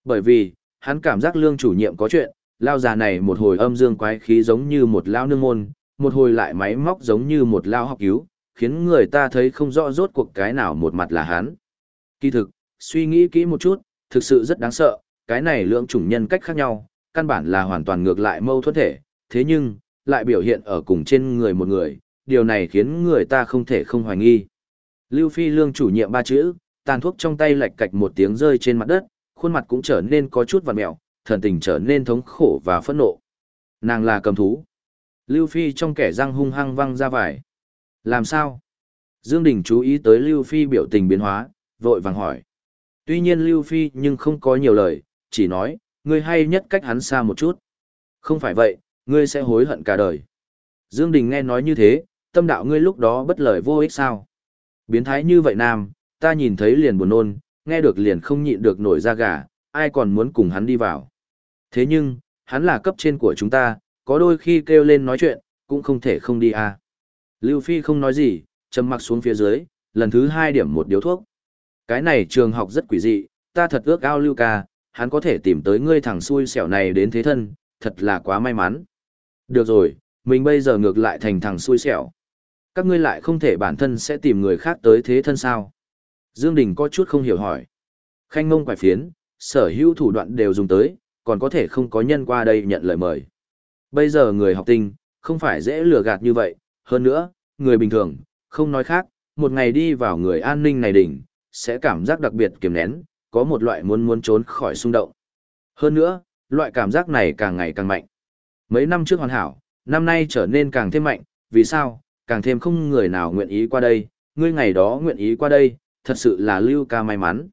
Bởi vì, hắn cảm giác lương chủ nhiệm có chuyện, lao già này một hồi âm dương quái khí giống như một lao nương môn, một hồi lại máy móc giống như một lao học cứu, khiến người ta thấy không rõ rốt cuộc cái nào một mặt là hắn. Kỳ thực, suy nghĩ kỹ một chút, thực sự rất đáng sợ, cái này lượng chủng nhân cách khác nhau, căn bản là hoàn toàn ngược lại mâu thuẫn thể, thế nhưng, lại biểu hiện ở cùng trên người một người, điều này khiến người ta không thể không hoài nghi. Lưu Phi Lương chủ nhiệm ba chữ, tàn thuốc trong tay lạch cạch một tiếng rơi trên mặt đất, khuôn mặt cũng trở nên có chút vằn mẹo, thần tình trở nên thống khổ và phẫn nộ. Nàng là cầm thú. Lưu Phi trong kẻ răng hung hăng văng ra vải. Làm sao? Dương Đình chú ý tới Lưu Phi biểu tình biến hóa, vội vàng hỏi. Tuy nhiên Lưu Phi nhưng không có nhiều lời, chỉ nói, ngươi hay nhất cách hắn xa một chút. Không phải vậy, ngươi sẽ hối hận cả đời. Dương Đình nghe nói như thế, tâm đạo ngươi lúc đó bất lời vô ích sao. Biến thái như vậy nam, ta nhìn thấy liền buồn nôn, nghe được liền không nhịn được nổi da gà, ai còn muốn cùng hắn đi vào. Thế nhưng, hắn là cấp trên của chúng ta, có đôi khi kêu lên nói chuyện, cũng không thể không đi à. Lưu Phi không nói gì, trầm mặc xuống phía dưới, lần thứ hai điểm một điếu thuốc. Cái này trường học rất quỷ dị, ta thật ước ao Lưu ca, hắn có thể tìm tới ngươi thằng xui xẻo này đến thế thân, thật là quá may mắn. Được rồi, mình bây giờ ngược lại thành thằng xui xẻo. Các ngươi lại không thể bản thân sẽ tìm người khác tới thế thân sao? Dương Đình có chút không hiểu hỏi. Khanh mông quải phiến, sở hữu thủ đoạn đều dùng tới, còn có thể không có nhân qua đây nhận lời mời. Bây giờ người học tinh, không phải dễ lừa gạt như vậy, hơn nữa, người bình thường, không nói khác, một ngày đi vào người an ninh này đỉnh, sẽ cảm giác đặc biệt kiềm nén, có một loại muốn muốn trốn khỏi xung động. Hơn nữa, loại cảm giác này càng ngày càng mạnh. Mấy năm trước hoàn hảo, năm nay trở nên càng thêm mạnh, vì sao, càng thêm không người nào nguyện ý qua đây, ngươi ngày đó nguyện ý qua đây, thật sự là lưu ca may mắn.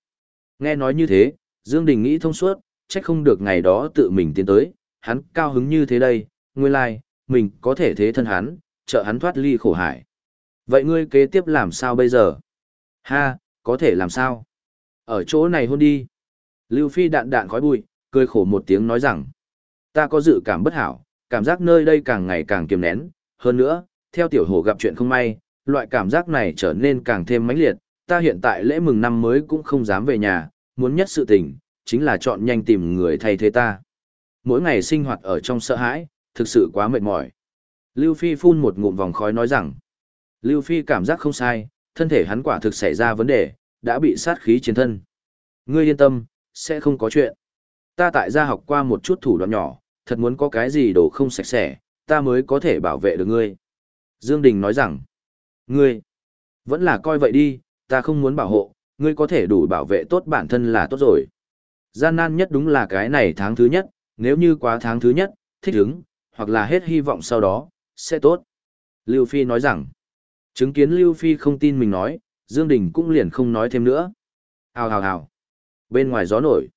Nghe nói như thế, Dương Đình nghĩ thông suốt, trách không được ngày đó tự mình tiến tới, hắn cao hứng như thế đây, nguyên lai, like, mình có thể thế thân hắn, trợ hắn thoát ly khổ hải. Vậy ngươi kế tiếp làm sao bây giờ? Ha, có thể làm sao? Ở chỗ này hôn đi. Lưu Phi đạn đạn khói bụi, cười khổ một tiếng nói rằng, ta có dự cảm bất hảo, cảm giác nơi đây càng ngày càng kiềm nén, hơn nữa, theo tiểu hồ gặp chuyện không may, loại cảm giác này trở nên càng thêm mãnh liệt, ta hiện tại lễ mừng năm mới cũng không dám về nhà, muốn nhất sự tình, chính là chọn nhanh tìm người thay thế ta. Mỗi ngày sinh hoạt ở trong sợ hãi, thực sự quá mệt mỏi. Lưu Phi phun một ngụm vòng khói nói rằng, Lưu Phi cảm giác không sai, thân thể hắn quả thực xảy ra vấn đề, đã bị sát khí chiến thân. Ngươi yên tâm, sẽ không có chuyện. Ta tại gia học qua một chút thủ đoạn nhỏ, thật muốn có cái gì đồ không sạch sẽ, ta mới có thể bảo vệ được ngươi. Dương Đình nói rằng, ngươi, vẫn là coi vậy đi, ta không muốn bảo hộ, ngươi có thể đủ bảo vệ tốt bản thân là tốt rồi. Gian nan nhất đúng là cái này tháng thứ nhất, nếu như quá tháng thứ nhất, thích ứng, hoặc là hết hy vọng sau đó, sẽ tốt. Lưu Phi nói rằng, chứng kiến Lưu Phi không tin mình nói, Dương Đình cũng liền không nói thêm nữa. Hào hào hào. Bên ngoài gió nổi.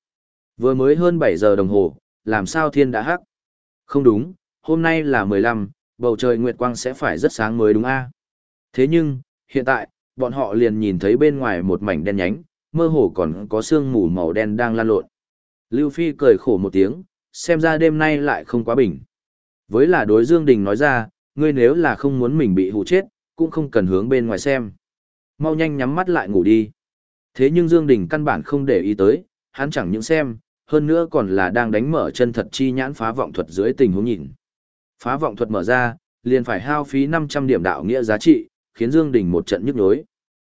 Vừa mới hơn 7 giờ đồng hồ, làm sao thiên đã hắc? Không đúng, hôm nay là 15, bầu trời nguyệt quang sẽ phải rất sáng mới đúng a. Thế nhưng, hiện tại, bọn họ liền nhìn thấy bên ngoài một mảnh đen nhánh, mơ hồ còn có sương mù màu đen đang lan lộn. Lưu Phi cười khổ một tiếng, xem ra đêm nay lại không quá bình. Với là đối Dương Đình nói ra, ngươi nếu là không muốn mình bị hù chết, cũng không cần hướng bên ngoài xem. Mau nhanh nhắm mắt lại ngủ đi. Thế nhưng Dương Đình căn bản không để ý tới, hắn chẳng những xem, hơn nữa còn là đang đánh mở chân thật chi nhãn phá vọng thuật dưới tình huống nhìn. Phá vọng thuật mở ra, liền phải hao phí 500 điểm đạo nghĩa giá trị, khiến Dương Đình một trận nhức nhối.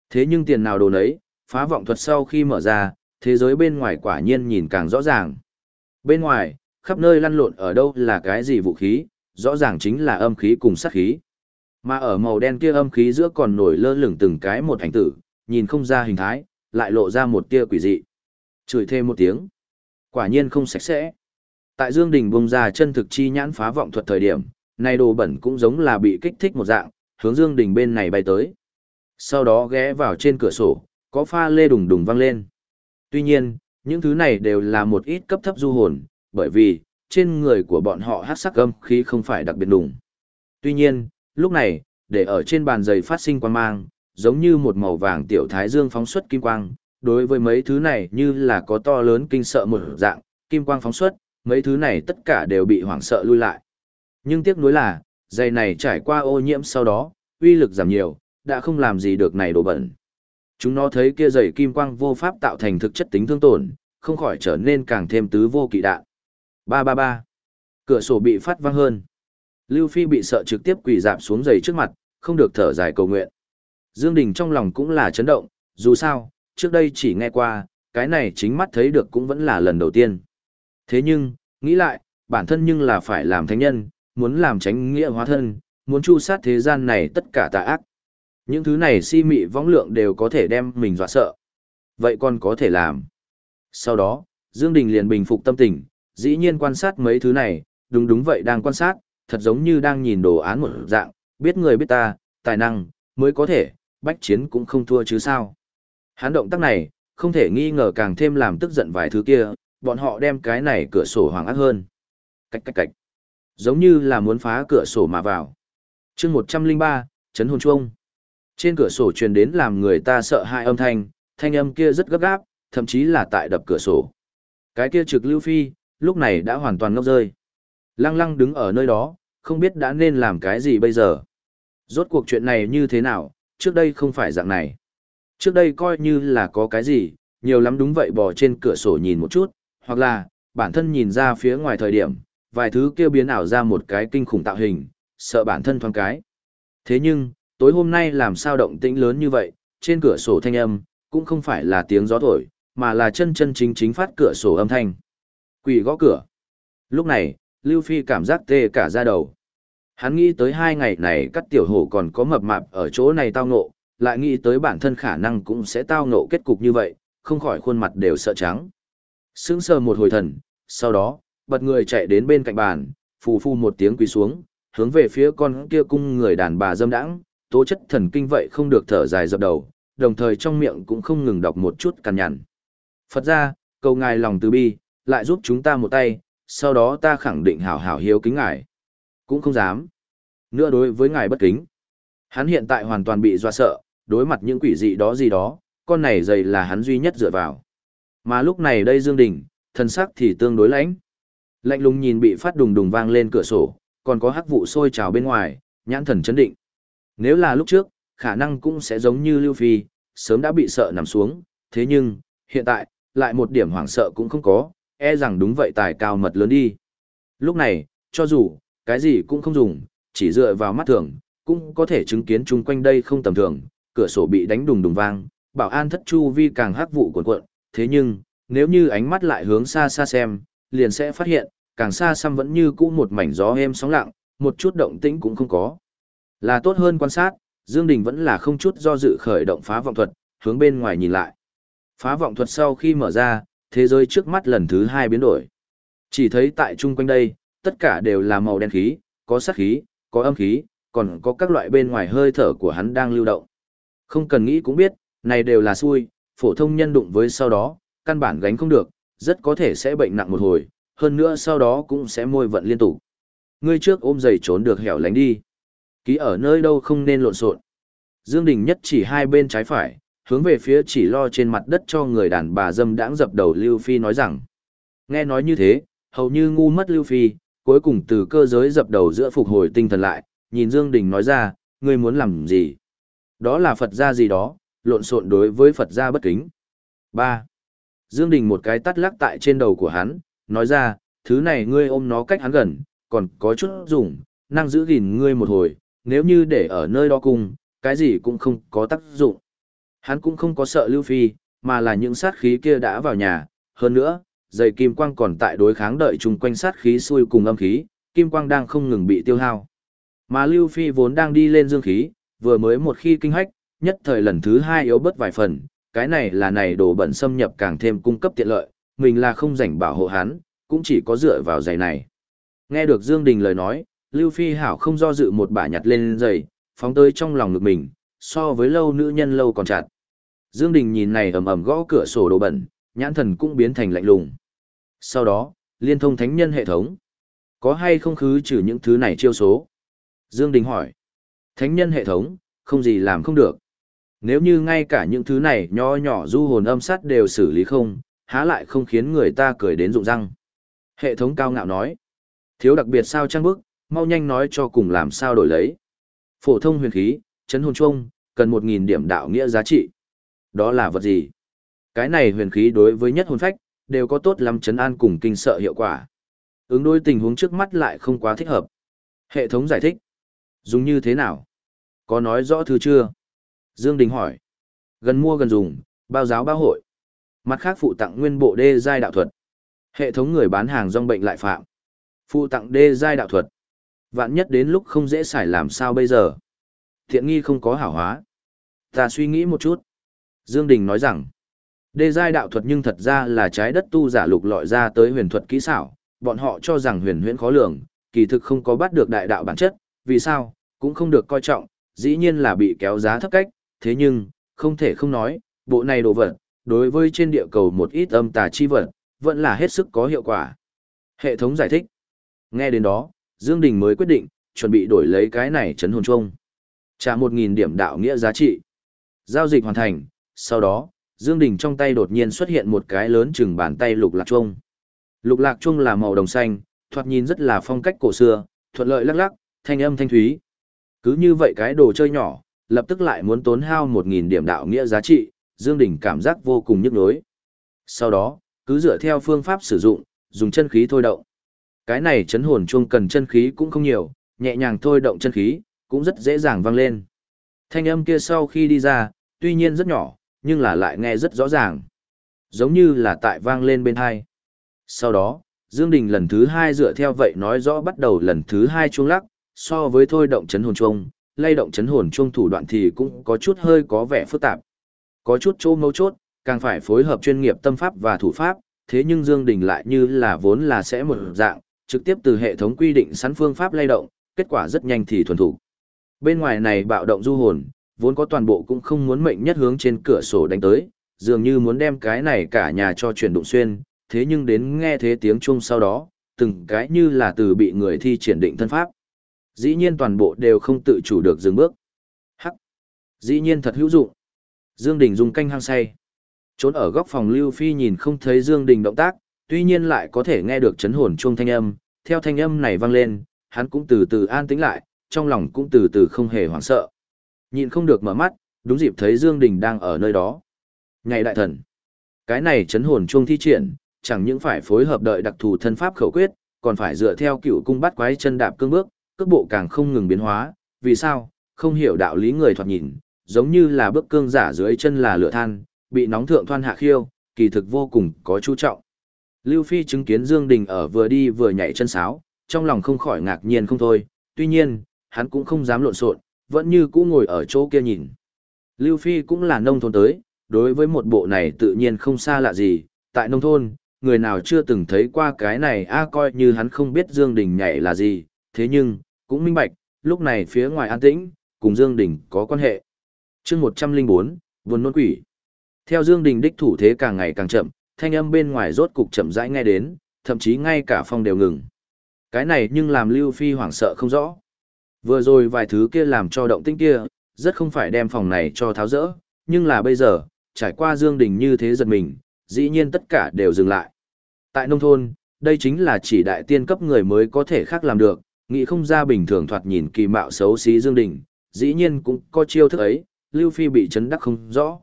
Thế nhưng tiền nào đồ nấy, phá vọng thuật sau khi mở ra, thế giới bên ngoài quả nhiên nhìn càng rõ ràng. Bên ngoài, khắp nơi lăn lộn ở đâu là cái gì vũ khí, rõ ràng chính là âm khí cùng sát khí. Mà ở màu đen kia âm khí giữa còn nổi lơ lửng từng cái một ảnh tử, nhìn không ra hình thái, lại lộ ra một tia quỷ dị. Chửi thêm một tiếng. Quả nhiên không sạch sẽ. Tại Dương Đình bung ra chân thực chi nhãn phá vọng thuật thời điểm, này đồ bẩn cũng giống là bị kích thích một dạng, hướng Dương Đình bên này bay tới. Sau đó ghé vào trên cửa sổ, có pha lê đùng đùng vang lên. Tuy nhiên, những thứ này đều là một ít cấp thấp du hồn, bởi vì, trên người của bọn họ hát sắc âm khí không phải đặc biệt đùng. Tuy nhiên, lúc này, để ở trên bàn giày phát sinh quang mang, giống như một màu vàng tiểu thái dương phóng xuất kim quang, đối với mấy thứ này như là có to lớn kinh sợ một dạng, kim quang phóng xuất, mấy thứ này tất cả đều bị hoảng sợ lui lại. Nhưng tiếc nuối là, giày này trải qua ô nhiễm sau đó, uy lực giảm nhiều, đã không làm gì được này đồ bẩn. Chúng nó thấy kia giày kim quang vô pháp tạo thành thực chất tính thương tổn, không khỏi trở nên càng thêm tứ vô kỵ đạn. Ba ba ba. Cửa sổ bị phát vang hơn. Lưu Phi bị sợ trực tiếp quỳ dạp xuống giày trước mặt, không được thở dài cầu nguyện. Dương Đình trong lòng cũng là chấn động, dù sao, trước đây chỉ nghe qua, cái này chính mắt thấy được cũng vẫn là lần đầu tiên. Thế nhưng, nghĩ lại, bản thân nhưng là phải làm thánh nhân, muốn làm tránh nghĩa hóa thân, muốn chu sát thế gian này tất cả tà ác. Những thứ này si mị võng lượng đều có thể đem mình dọa sợ. Vậy còn có thể làm. Sau đó, Dương Đình liền bình phục tâm tình, dĩ nhiên quan sát mấy thứ này, đúng đúng vậy đang quan sát, thật giống như đang nhìn đồ án một dạng, biết người biết ta, tài năng, mới có thể, bách chiến cũng không thua chứ sao. Hán động tác này, không thể nghi ngờ càng thêm làm tức giận vài thứ kia, bọn họ đem cái này cửa sổ hoàng ác hơn. Cách cách cách. Giống như là muốn phá cửa sổ mà vào. chương 103, chấn hồn chuông. Trên cửa sổ truyền đến làm người ta sợ hãi âm thanh, thanh âm kia rất gấp gáp, thậm chí là tại đập cửa sổ. Cái kia trực lưu phi, lúc này đã hoàn toàn ngốc rơi. Lăng lăng đứng ở nơi đó, không biết đã nên làm cái gì bây giờ. Rốt cuộc chuyện này như thế nào, trước đây không phải dạng này. Trước đây coi như là có cái gì, nhiều lắm đúng vậy bỏ trên cửa sổ nhìn một chút, hoặc là, bản thân nhìn ra phía ngoài thời điểm, vài thứ kia biến ảo ra một cái kinh khủng tạo hình, sợ bản thân thoáng cái. Thế nhưng, tối hôm nay làm sao động tĩnh lớn như vậy, trên cửa sổ thanh âm, cũng không phải là tiếng gió thổi, mà là chân chân chính chính phát cửa sổ âm thanh. Quỷ gõ cửa. Lúc này, Lưu Phi cảm giác tê cả da đầu. Hắn nghĩ tới hai ngày này các tiểu hổ còn có mập mạp ở chỗ này tao ngộ, lại nghĩ tới bản thân khả năng cũng sẽ tao ngộ kết cục như vậy, không khỏi khuôn mặt đều sợ trắng. Sững sờ một hồi thần, sau đó, bật người chạy đến bên cạnh bàn, phù phu một tiếng quỳ xuống, hướng về phía con kia cung người đàn bà dâm đãng, tố chất thần kinh vậy không được thở dài dập đầu, đồng thời trong miệng cũng không ngừng đọc một chút cằn nhằn. Phật ra, cầu ngài lòng từ bi, lại giúp chúng ta một tay, sau đó ta khẳng định hảo hảo hiếu kính ngài. Cũng không dám. Nữa đối với ngài bất kính. Hắn hiện tại hoàn toàn bị dọa sợ, đối mặt những quỷ dị đó gì đó, con này dày là hắn duy nhất dựa vào. Mà lúc này đây Dương Đình, thần sắc thì tương đối lãnh. Lạnh lùng nhìn bị phát đùng đùng vang lên cửa sổ, còn có hắc vụ sôi trào bên ngoài, nhãn thần chấn định. Nếu là lúc trước, khả năng cũng sẽ giống như Lưu Phi, sớm đã bị sợ nằm xuống, thế nhưng, hiện tại, lại một điểm hoảng sợ cũng không có, e rằng đúng vậy tài cao mật lớn đi. Lúc này, cho dù, cái gì cũng không dùng, chỉ dựa vào mắt thường, cũng có thể chứng kiến chung quanh đây không tầm thường, cửa sổ bị đánh đùng đùng vang, bảo an thất chu vi càng hắc vụ cuộn cuộn, thế nhưng, nếu như ánh mắt lại hướng xa xa xem, liền sẽ phát hiện, càng xa xăm vẫn như cũ một mảnh gió êm sóng lặng, một chút động tĩnh cũng không có. Là tốt hơn quan sát, Dương Đình vẫn là không chút do dự khởi động phá vọng thuật, hướng bên ngoài nhìn lại. Phá vọng thuật sau khi mở ra, thế giới trước mắt lần thứ hai biến đổi. Chỉ thấy tại chung quanh đây, tất cả đều là màu đen khí, có sát khí, có âm khí, còn có các loại bên ngoài hơi thở của hắn đang lưu động. Không cần nghĩ cũng biết, này đều là xui, phổ thông nhân đụng với sau đó, căn bản gánh không được, rất có thể sẽ bệnh nặng một hồi, hơn nữa sau đó cũng sẽ môi vận liên tục. Ngươi trước ôm giày trốn được hẻo lánh đi. Ký ở nơi đâu không nên lộn xộn. Dương Đình nhất chỉ hai bên trái phải, hướng về phía chỉ lo trên mặt đất cho người đàn bà dâm đãng dập đầu Lưu Phi nói rằng. Nghe nói như thế, hầu như ngu mất Lưu Phi, cuối cùng từ cơ giới dập đầu giữa phục hồi tinh thần lại, nhìn Dương Đình nói ra, ngươi muốn làm gì? Đó là Phật gia gì đó, lộn xộn đối với Phật gia bất kính. 3. Dương Đình một cái tát lắc tại trên đầu của hắn, nói ra, thứ này ngươi ôm nó cách hắn gần, còn có chút dùng, năng giữ gìn ngươi một hồi, nếu như để ở nơi đó cùng, cái gì cũng không có tác dụng. Hắn cũng không có sợ Lưu Phi, mà là những sát khí kia đã vào nhà, hơn nữa, dây kim quang còn tại đối kháng đợi chung quanh sát khí xui cùng âm khí, kim quang đang không ngừng bị tiêu hao. Mà Lưu Phi vốn đang đi lên dương khí, vừa mới một khi kinh hách, nhất thời lần thứ hai yếu bớt vài phần, cái này là này đồ bẩn xâm nhập càng thêm cung cấp tiện lợi, mình là không rảnh bảo hộ hắn, cũng chỉ có dựa vào giày này. Nghe được Dương Đình lời nói, Lưu Phi Hảo không do dự một bả nhặt lên giày, phóng tới trong lòng ngực mình, so với lâu nữ nhân lâu còn chặt. Dương Đình nhìn này ầm ầm gõ cửa sổ đồ bẩn, nhãn thần cũng biến thành lạnh lùng. Sau đó, liên thông thánh nhân hệ thống. Có hay không khứ trừ những thứ này chiêu số? Dương Đình hỏi. Thánh nhân hệ thống, không gì làm không được. Nếu như ngay cả những thứ này nho nhỏ du hồn âm sát đều xử lý không, há lại không khiến người ta cười đến rụng răng. Hệ thống cao ngạo nói. Thiếu đặc biệt sao trang bức, mau nhanh nói cho cùng làm sao đổi lấy. Phổ thông huyền khí, chấn hồn trung, cần 1.000 điểm đạo nghĩa giá trị. Đó là vật gì? Cái này huyền khí đối với nhất hồn phách, đều có tốt lắm chấn an cùng kinh sợ hiệu quả. Ứng đối tình huống trước mắt lại không quá thích hợp. Hệ thống giải thích. Dùng như thế nào? Có nói rõ thứ chưa? Dương Đình hỏi. Gần mua gần dùng, bao giáo bao hội. Mặt khác phụ tặng nguyên bộ đê giai đạo thuật. Hệ thống người bán hàng rong bệnh lại phạm. Phụ tặng đê giai đạo thuật. Vạn nhất đến lúc không dễ xài làm sao bây giờ. Thiện nghi không có hảo hóa. Ta suy nghĩ một chút. Dương Đình nói rằng, đê giai đạo thuật nhưng thật ra là trái đất tu giả lục lọi ra tới huyền thuật kỹ xảo, bọn họ cho rằng huyền huyễn khó lường, kỳ thực không có bắt được đại đạo bản chất, vì sao, cũng không được coi trọng, dĩ nhiên là bị kéo giá thấp cách, thế nhưng, không thể không nói, bộ này đồ vật, đối với trên địa cầu một ít âm tà chi vật, vẫn là hết sức có hiệu quả. Hệ thống giải thích. Nghe đến đó, Dương Đình mới quyết định, chuẩn bị đổi lấy cái này chấn hồn chung. Trả 1.000 điểm đạo nghĩa giá trị. Giao dịch hoàn thành, sau đó, Dương Đình trong tay đột nhiên xuất hiện một cái lớn chừng bàn tay lục lạc chuông. Lục lạc chuông là màu đồng xanh, thoạt nhìn rất là phong cách cổ xưa, thuận lợi lắc lắc, thanh âm thanh thúy. Cứ như vậy cái đồ chơi nhỏ, lập tức lại muốn tốn hao 1.000 điểm đạo nghĩa giá trị, Dương Đình cảm giác vô cùng nhức nhối. Sau đó, cứ dựa theo phương pháp sử dụng, dùng chân khí thôi động. Cái này chấn hồn chuông cần chân khí cũng không nhiều, nhẹ nhàng thôi động chân khí, cũng rất dễ dàng vang lên. Thanh âm kia sau khi đi ra, tuy nhiên rất nhỏ, nhưng là lại nghe rất rõ ràng. Giống như là tại vang lên bên hai. Sau đó, Dương Đình lần thứ hai dựa theo vậy nói rõ bắt đầu lần thứ hai chuông lắc, so với thôi động chấn hồn chuông, lay động chấn hồn chuông thủ đoạn thì cũng có chút hơi có vẻ phức tạp. Có chút chỗ mấu chốt, càng phải phối hợp chuyên nghiệp tâm pháp và thủ pháp, thế nhưng Dương Đình lại như là vốn là sẽ một dạng, trực tiếp từ hệ thống quy định sẵn phương pháp lay động, kết quả rất nhanh thì thuần thủ. Bên ngoài này bạo động du hồn, vốn có toàn bộ cũng không muốn mệnh nhất hướng trên cửa sổ đánh tới, dường như muốn đem cái này cả nhà cho chuyển đụng xuyên, thế nhưng đến nghe thế tiếng chuông sau đó, từng cái như là từ bị người thi triển định thân pháp. Dĩ nhiên toàn bộ đều không tự chủ được dừng bước. Hắc. Dĩ nhiên thật hữu dụng. Dương Đình dùng canh hăng say. Trốn ở góc phòng Lưu Phi nhìn không thấy Dương Đình động tác, tuy nhiên lại có thể nghe được chấn hồn chuông thanh âm, theo thanh âm này vang lên, hắn cũng từ từ an tĩnh lại, trong lòng cũng từ từ không hề hoảng sợ. Nhìn không được mở mắt, đúng dịp thấy Dương Đình đang ở nơi đó. Ngày đại thần, cái này chấn hồn chuông thi triển, chẳng những phải phối hợp đợi đặc thù thân pháp khẩu quyết, còn phải dựa theo cựu cung bắt quái chân đạp cương bước, cước bộ càng không ngừng biến hóa, vì sao, không hiểu đạo lý người thoạt nhìn, giống như là bước cương giả dưới chân là lửa than, bị nóng thượng thoan hạ khiêu, kỳ thực vô cùng có chú trọng. Lưu Phi chứng kiến Dương Đình ở vừa đi vừa nhảy chân sáo, trong lòng không khỏi ngạc nhiên không thôi, tuy nhiên, hắn cũng không dám lộn xộn, vẫn như cũ ngồi ở chỗ kia nhìn. Lưu Phi cũng là nông thôn tới, đối với một bộ này tự nhiên không xa lạ gì, tại nông thôn, người nào chưa từng thấy qua cái này a coi như hắn không biết Dương Đình nhảy là gì, thế nhưng, cũng minh bạch, lúc này phía ngoài an tĩnh, cùng Dương Đình có quan hệ. chương 104, vườn nôn quỷ. Theo Dương Đình đích thủ thế càng ngày càng chậm, thanh âm bên ngoài rốt cục chậm rãi nghe đến, thậm chí ngay cả phong đều ngừng. Cái này nhưng làm Lưu Phi hoảng sợ không rõ. Vừa rồi vài thứ kia làm cho động tĩnh kia, rất không phải đem phòng này cho tháo rỡ, nhưng là bây giờ, trải qua Dương Đình như thế giật mình, dĩ nhiên tất cả đều dừng lại. Tại nông thôn, đây chính là chỉ đại tiên cấp người mới có thể khác làm được, nghĩ không ra bình thường thoạt nhìn kỳ mạo xấu xí Dương Đình, dĩ nhiên cũng có chiêu thức ấy, Lưu Phi bị chấn đắc không rõ.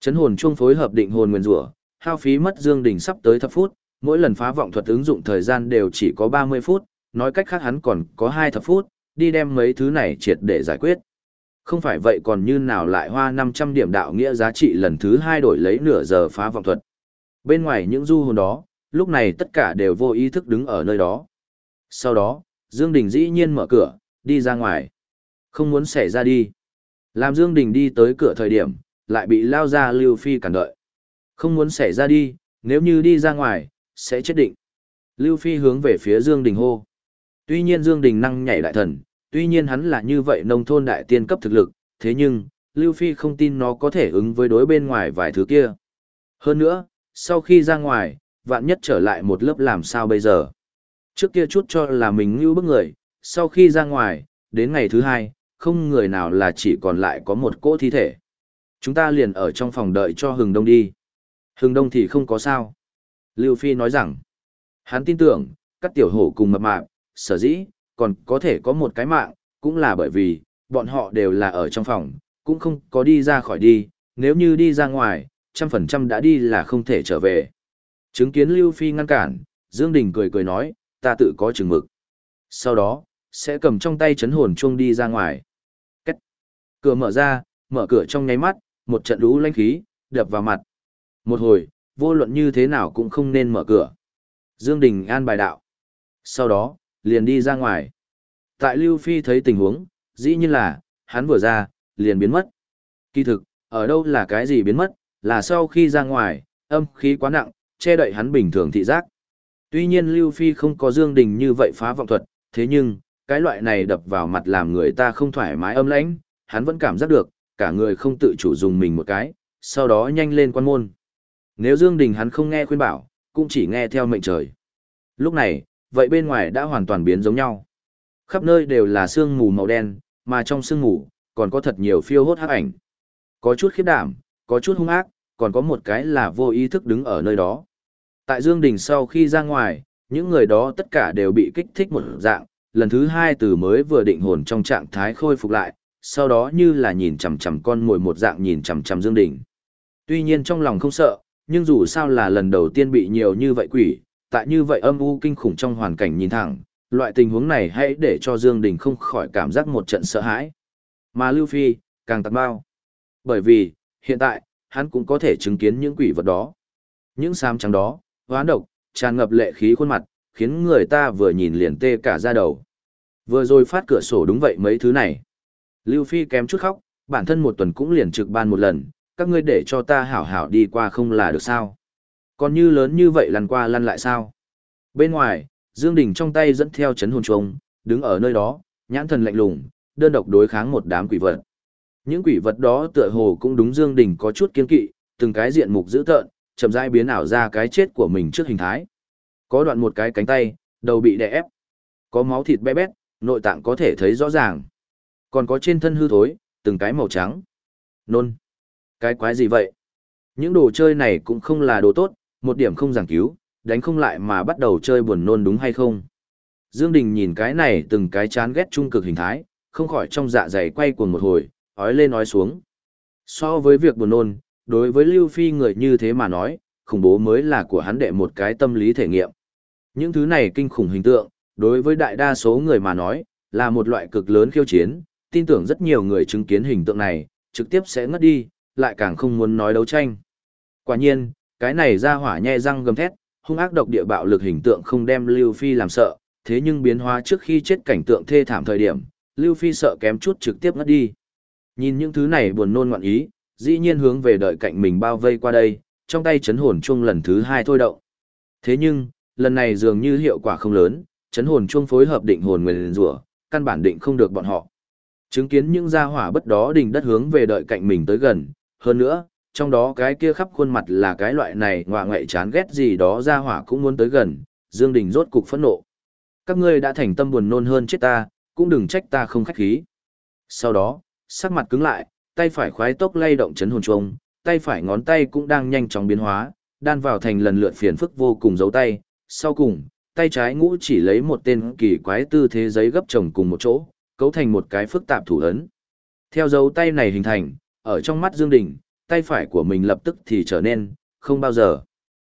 Chấn hồn chuông phối hợp định hồn nguyên rủa, hao phí mất Dương Đình sắp tới thập phút, mỗi lần phá vọng thuật ứng dụng thời gian đều chỉ có 30 phút, nói cách khác hắn còn có hai thập phút, đi đem mấy thứ này triệt để giải quyết. Không phải vậy còn như nào lại hoa 500 điểm đạo nghĩa giá trị lần thứ hai đổi lấy nửa giờ phá vọng thuật. Bên ngoài những du hồn đó, lúc này tất cả đều vô ý thức đứng ở nơi đó. Sau đó, Dương Đình dĩ nhiên mở cửa, đi ra ngoài. Không muốn xảy ra đi. Làm Dương Đình đi tới cửa thời điểm, lại bị lao ra Lưu Phi cản đợi. Không muốn xảy ra đi, nếu như đi ra ngoài, sẽ chết định. Lưu Phi hướng về phía Dương Đình hô. Tuy nhiên Dương Đình năng nhảy đại thần, tuy nhiên hắn là như vậy nông thôn đại tiên cấp thực lực, thế nhưng, Lưu Phi không tin nó có thể ứng với đối bên ngoài vài thứ kia. Hơn nữa, sau khi ra ngoài, vạn nhất trở lại một lớp làm sao bây giờ. Trước kia chút cho là mình như bức người, sau khi ra ngoài, đến ngày thứ hai, không người nào là chỉ còn lại có một cỗ thi thể. Chúng ta liền ở trong phòng đợi cho hừng đông đi. Hừng đông thì không có sao. Lưu Phi nói rằng, hắn tin tưởng, các tiểu hổ cùng mập mạp, sở dĩ, còn có thể có một cái mạng, cũng là bởi vì, bọn họ đều là ở trong phòng, cũng không có đi ra khỏi đi, nếu như đi ra ngoài, trăm phần trăm đã đi là không thể trở về. Chứng kiến Lưu Phi ngăn cản, Dương Đình cười cười nói, ta tự có chừng mực. Sau đó, sẽ cầm trong tay chấn hồn chuông đi ra ngoài. Cách. Cửa mở ra, mở cửa trong nháy mắt, một trận lũ lãnh khí, đập vào mặt. Một hồi, vô luận như thế nào cũng không nên mở cửa. Dương Đình an bài đạo. Sau đó, liền đi ra ngoài. Tại Lưu Phi thấy tình huống, dĩ nhiên là, hắn vừa ra, liền biến mất. Kỳ thực, ở đâu là cái gì biến mất, là sau khi ra ngoài, âm khí quá nặng, che đậy hắn bình thường thị giác. Tuy nhiên Lưu Phi không có Dương Đình như vậy phá vọng thuật, thế nhưng, cái loại này đập vào mặt làm người ta không thoải mái âm lãnh, hắn vẫn cảm giác được, cả người không tự chủ dùng mình một cái, sau đó nhanh lên quan môn. Nếu Dương Đình hắn không nghe khuyên bảo, cũng chỉ nghe theo mệnh trời. Lúc này, vậy bên ngoài đã hoàn toàn biến giống nhau. Khắp nơi đều là sương mù màu đen, mà trong sương mù, còn có thật nhiều phiêu hốt hắc ảnh. Có chút khiếp đảm, có chút hung ác, còn có một cái là vô ý thức đứng ở nơi đó. Tại Dương Đình sau khi ra ngoài, những người đó tất cả đều bị kích thích một dạng, lần thứ hai từ mới vừa định hồn trong trạng thái khôi phục lại, sau đó như là nhìn chằm chằm con mồi một dạng nhìn chằm chằm Dương Đình. Tuy nhiên trong lòng không sợ, nhưng dù sao là lần đầu tiên bị nhiều như vậy quỷ, tại như vậy âm u kinh khủng trong hoàn cảnh nhìn thẳng, loại tình huống này hãy để cho Dương Đình không khỏi cảm giác một trận sợ hãi. Mà Lưu Phi, càng tạc bao. Bởi vì, hiện tại, hắn cũng có thể chứng kiến những quỷ vật đó. Những xám trắng đó, hoán độc, tràn ngập lệ khí khuôn mặt, khiến người ta vừa nhìn liền tê cả da đầu. Vừa rồi phát cửa sổ đúng vậy mấy thứ này. Lưu Phi kém chút khóc, bản thân một tuần cũng liền trực ban một lần, các ngươi để cho ta hảo hảo đi qua không là được sao. Còn như lớn như vậy lăn qua lăn lại sao. Bên ngoài, Dương Đình trong tay dẫn theo chấn hồn trông, đứng ở nơi đó, nhãn thần lạnh lùng, đơn độc đối kháng một đám quỷ vật. Những quỷ vật đó tựa hồ cũng đúng Dương Đình có chút kiên kỵ, từng cái diện mục dữ tợn, chậm rãi biến ảo ra cái chết của mình trước hình thái. Có đoạn một cái cánh tay, đầu bị đè ép. Có máu thịt bé bét, nội tạng có thể thấy rõ ràng. Còn có trên thân hư thối, từng cái màu trắng. Nôn. Cái quái gì vậy? Những đồ chơi này cũng không là đồ tốt, một điểm không giảng cứu, đánh không lại mà bắt đầu chơi buồn nôn đúng hay không? Dương Đình nhìn cái này từng cái chán ghét trung cực hình thái, không khỏi trong dạ dày quay cuồng một hồi, ói lên nói xuống. So với việc buồn nôn, đối với Lưu Phi người như thế mà nói, khủng bố mới là của hắn đệ một cái tâm lý thể nghiệm. Những thứ này kinh khủng hình tượng, đối với đại đa số người mà nói, là một loại cực lớn khiêu chiến, tin tưởng rất nhiều người chứng kiến hình tượng này, trực tiếp sẽ ngất đi, lại càng không muốn nói đấu tranh. Quả nhiên, cái này ra hỏa nhe răng gầm thét, hung ác độc địa bạo lực hình tượng không đem Lưu Phi làm sợ, thế nhưng biến hóa trước khi chết cảnh tượng thê thảm thời điểm, Lưu Phi sợ kém chút trực tiếp ngất đi. Nhìn những thứ này buồn nôn ngoạn ý, dĩ nhiên hướng về đợi cạnh mình bao vây qua đây, trong tay chấn hồn chuông lần thứ hai thôi động. Thế nhưng, lần này dường như hiệu quả không lớn, chấn hồn chuông phối hợp định hồn nguyên rủa, căn bản định không được bọn họ. Chứng kiến những gia hỏa bất đó đình đất hướng về đợi cạnh mình tới gần, hơn nữa, trong đó cái kia khắp khuôn mặt là cái loại này ngoạ ngoại chán ghét gì đó gia hỏa cũng muốn tới gần, Dương Đình rốt cục phẫn nộ. Các ngươi đã thành tâm buồn nôn hơn chết ta, cũng đừng trách ta không khách khí. Sau đó, sắc mặt cứng lại, tay phải khoái tốc lay động chấn hồn chuông, tay phải ngón tay cũng đang nhanh chóng biến hóa, đan vào thành lần lượt phiền phức vô cùng dấu tay. Sau cùng, tay trái ngũ chỉ lấy một tên kỳ quái tư thế giấy gấp chồng cùng một chỗ, cấu thành một cái phức tạp thủ ấn. Theo dấu tay này hình thành, ở trong mắt Dương Đình, tay phải của mình lập tức thì trở nên, không bao giờ.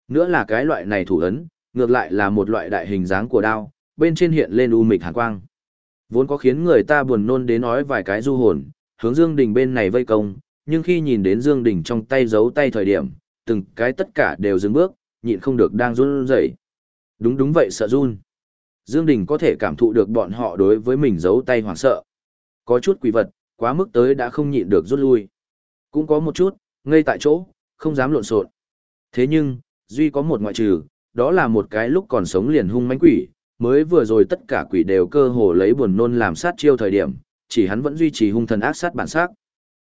Nữa là cái loại này thủ ấn, ngược lại là một loại đại hình dáng của đao, bên trên hiện lên u mịch hàn quang. Vốn có khiến người ta buồn nôn đến nói vài cái du hồn, hướng Dương Đình bên này vây công, nhưng khi nhìn đến Dương Đình trong tay giấu tay thời điểm, từng cái tất cả đều dừng bước, nhịn không được đang run rẩy. Đúng đúng vậy sợ run. Dương Đình có thể cảm thụ được bọn họ đối với mình giấu tay hoảng sợ. Có chút quỷ vật, quá mức tới đã không nhịn được rút lui. Cũng có một chút, ngây tại chỗ, không dám lộn xộn. Thế nhưng, duy có một ngoại trừ, đó là một cái lúc còn sống liền hung mãnh quỷ, mới vừa rồi tất cả quỷ đều cơ hồ lấy buồn nôn làm sát chiêu thời điểm, chỉ hắn vẫn duy trì hung thần ác sát bản sắc.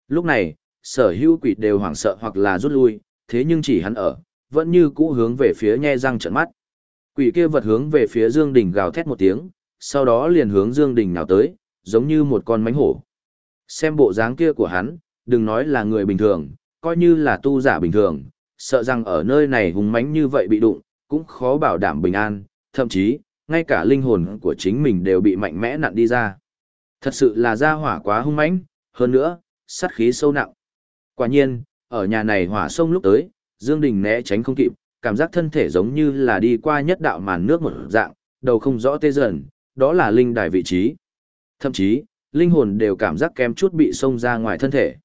Lúc này, sở hữu quỷ đều hoảng sợ hoặc là rút lui, thế nhưng chỉ hắn ở, vẫn như cũ hướng về phía nhe răng trợn mắt. Quỷ kia vật hướng về phía Dương Đình gào thét một tiếng, sau đó liền hướng Dương Đình nào tới, giống như một con mánh hổ. Xem bộ dáng kia của hắn, đừng nói là người bình thường, coi như là tu giả bình thường, sợ rằng ở nơi này hùng mãnh như vậy bị đụng, cũng khó bảo đảm bình an, thậm chí, ngay cả linh hồn của chính mình đều bị mạnh mẽ nặn đi ra. Thật sự là gia hỏa quá hung mãnh, hơn nữa, sát khí sâu nặng. Quả nhiên, ở nhà này hỏa sông lúc tới, Dương Đình né tránh không kịp, cảm giác thân thể giống như là đi qua nhất đạo màn nước một dạng, đầu không rõ tê dần, đó là linh đài vị trí. Thậm chí, linh hồn đều cảm giác kém chút bị xông ra ngoài thân thể.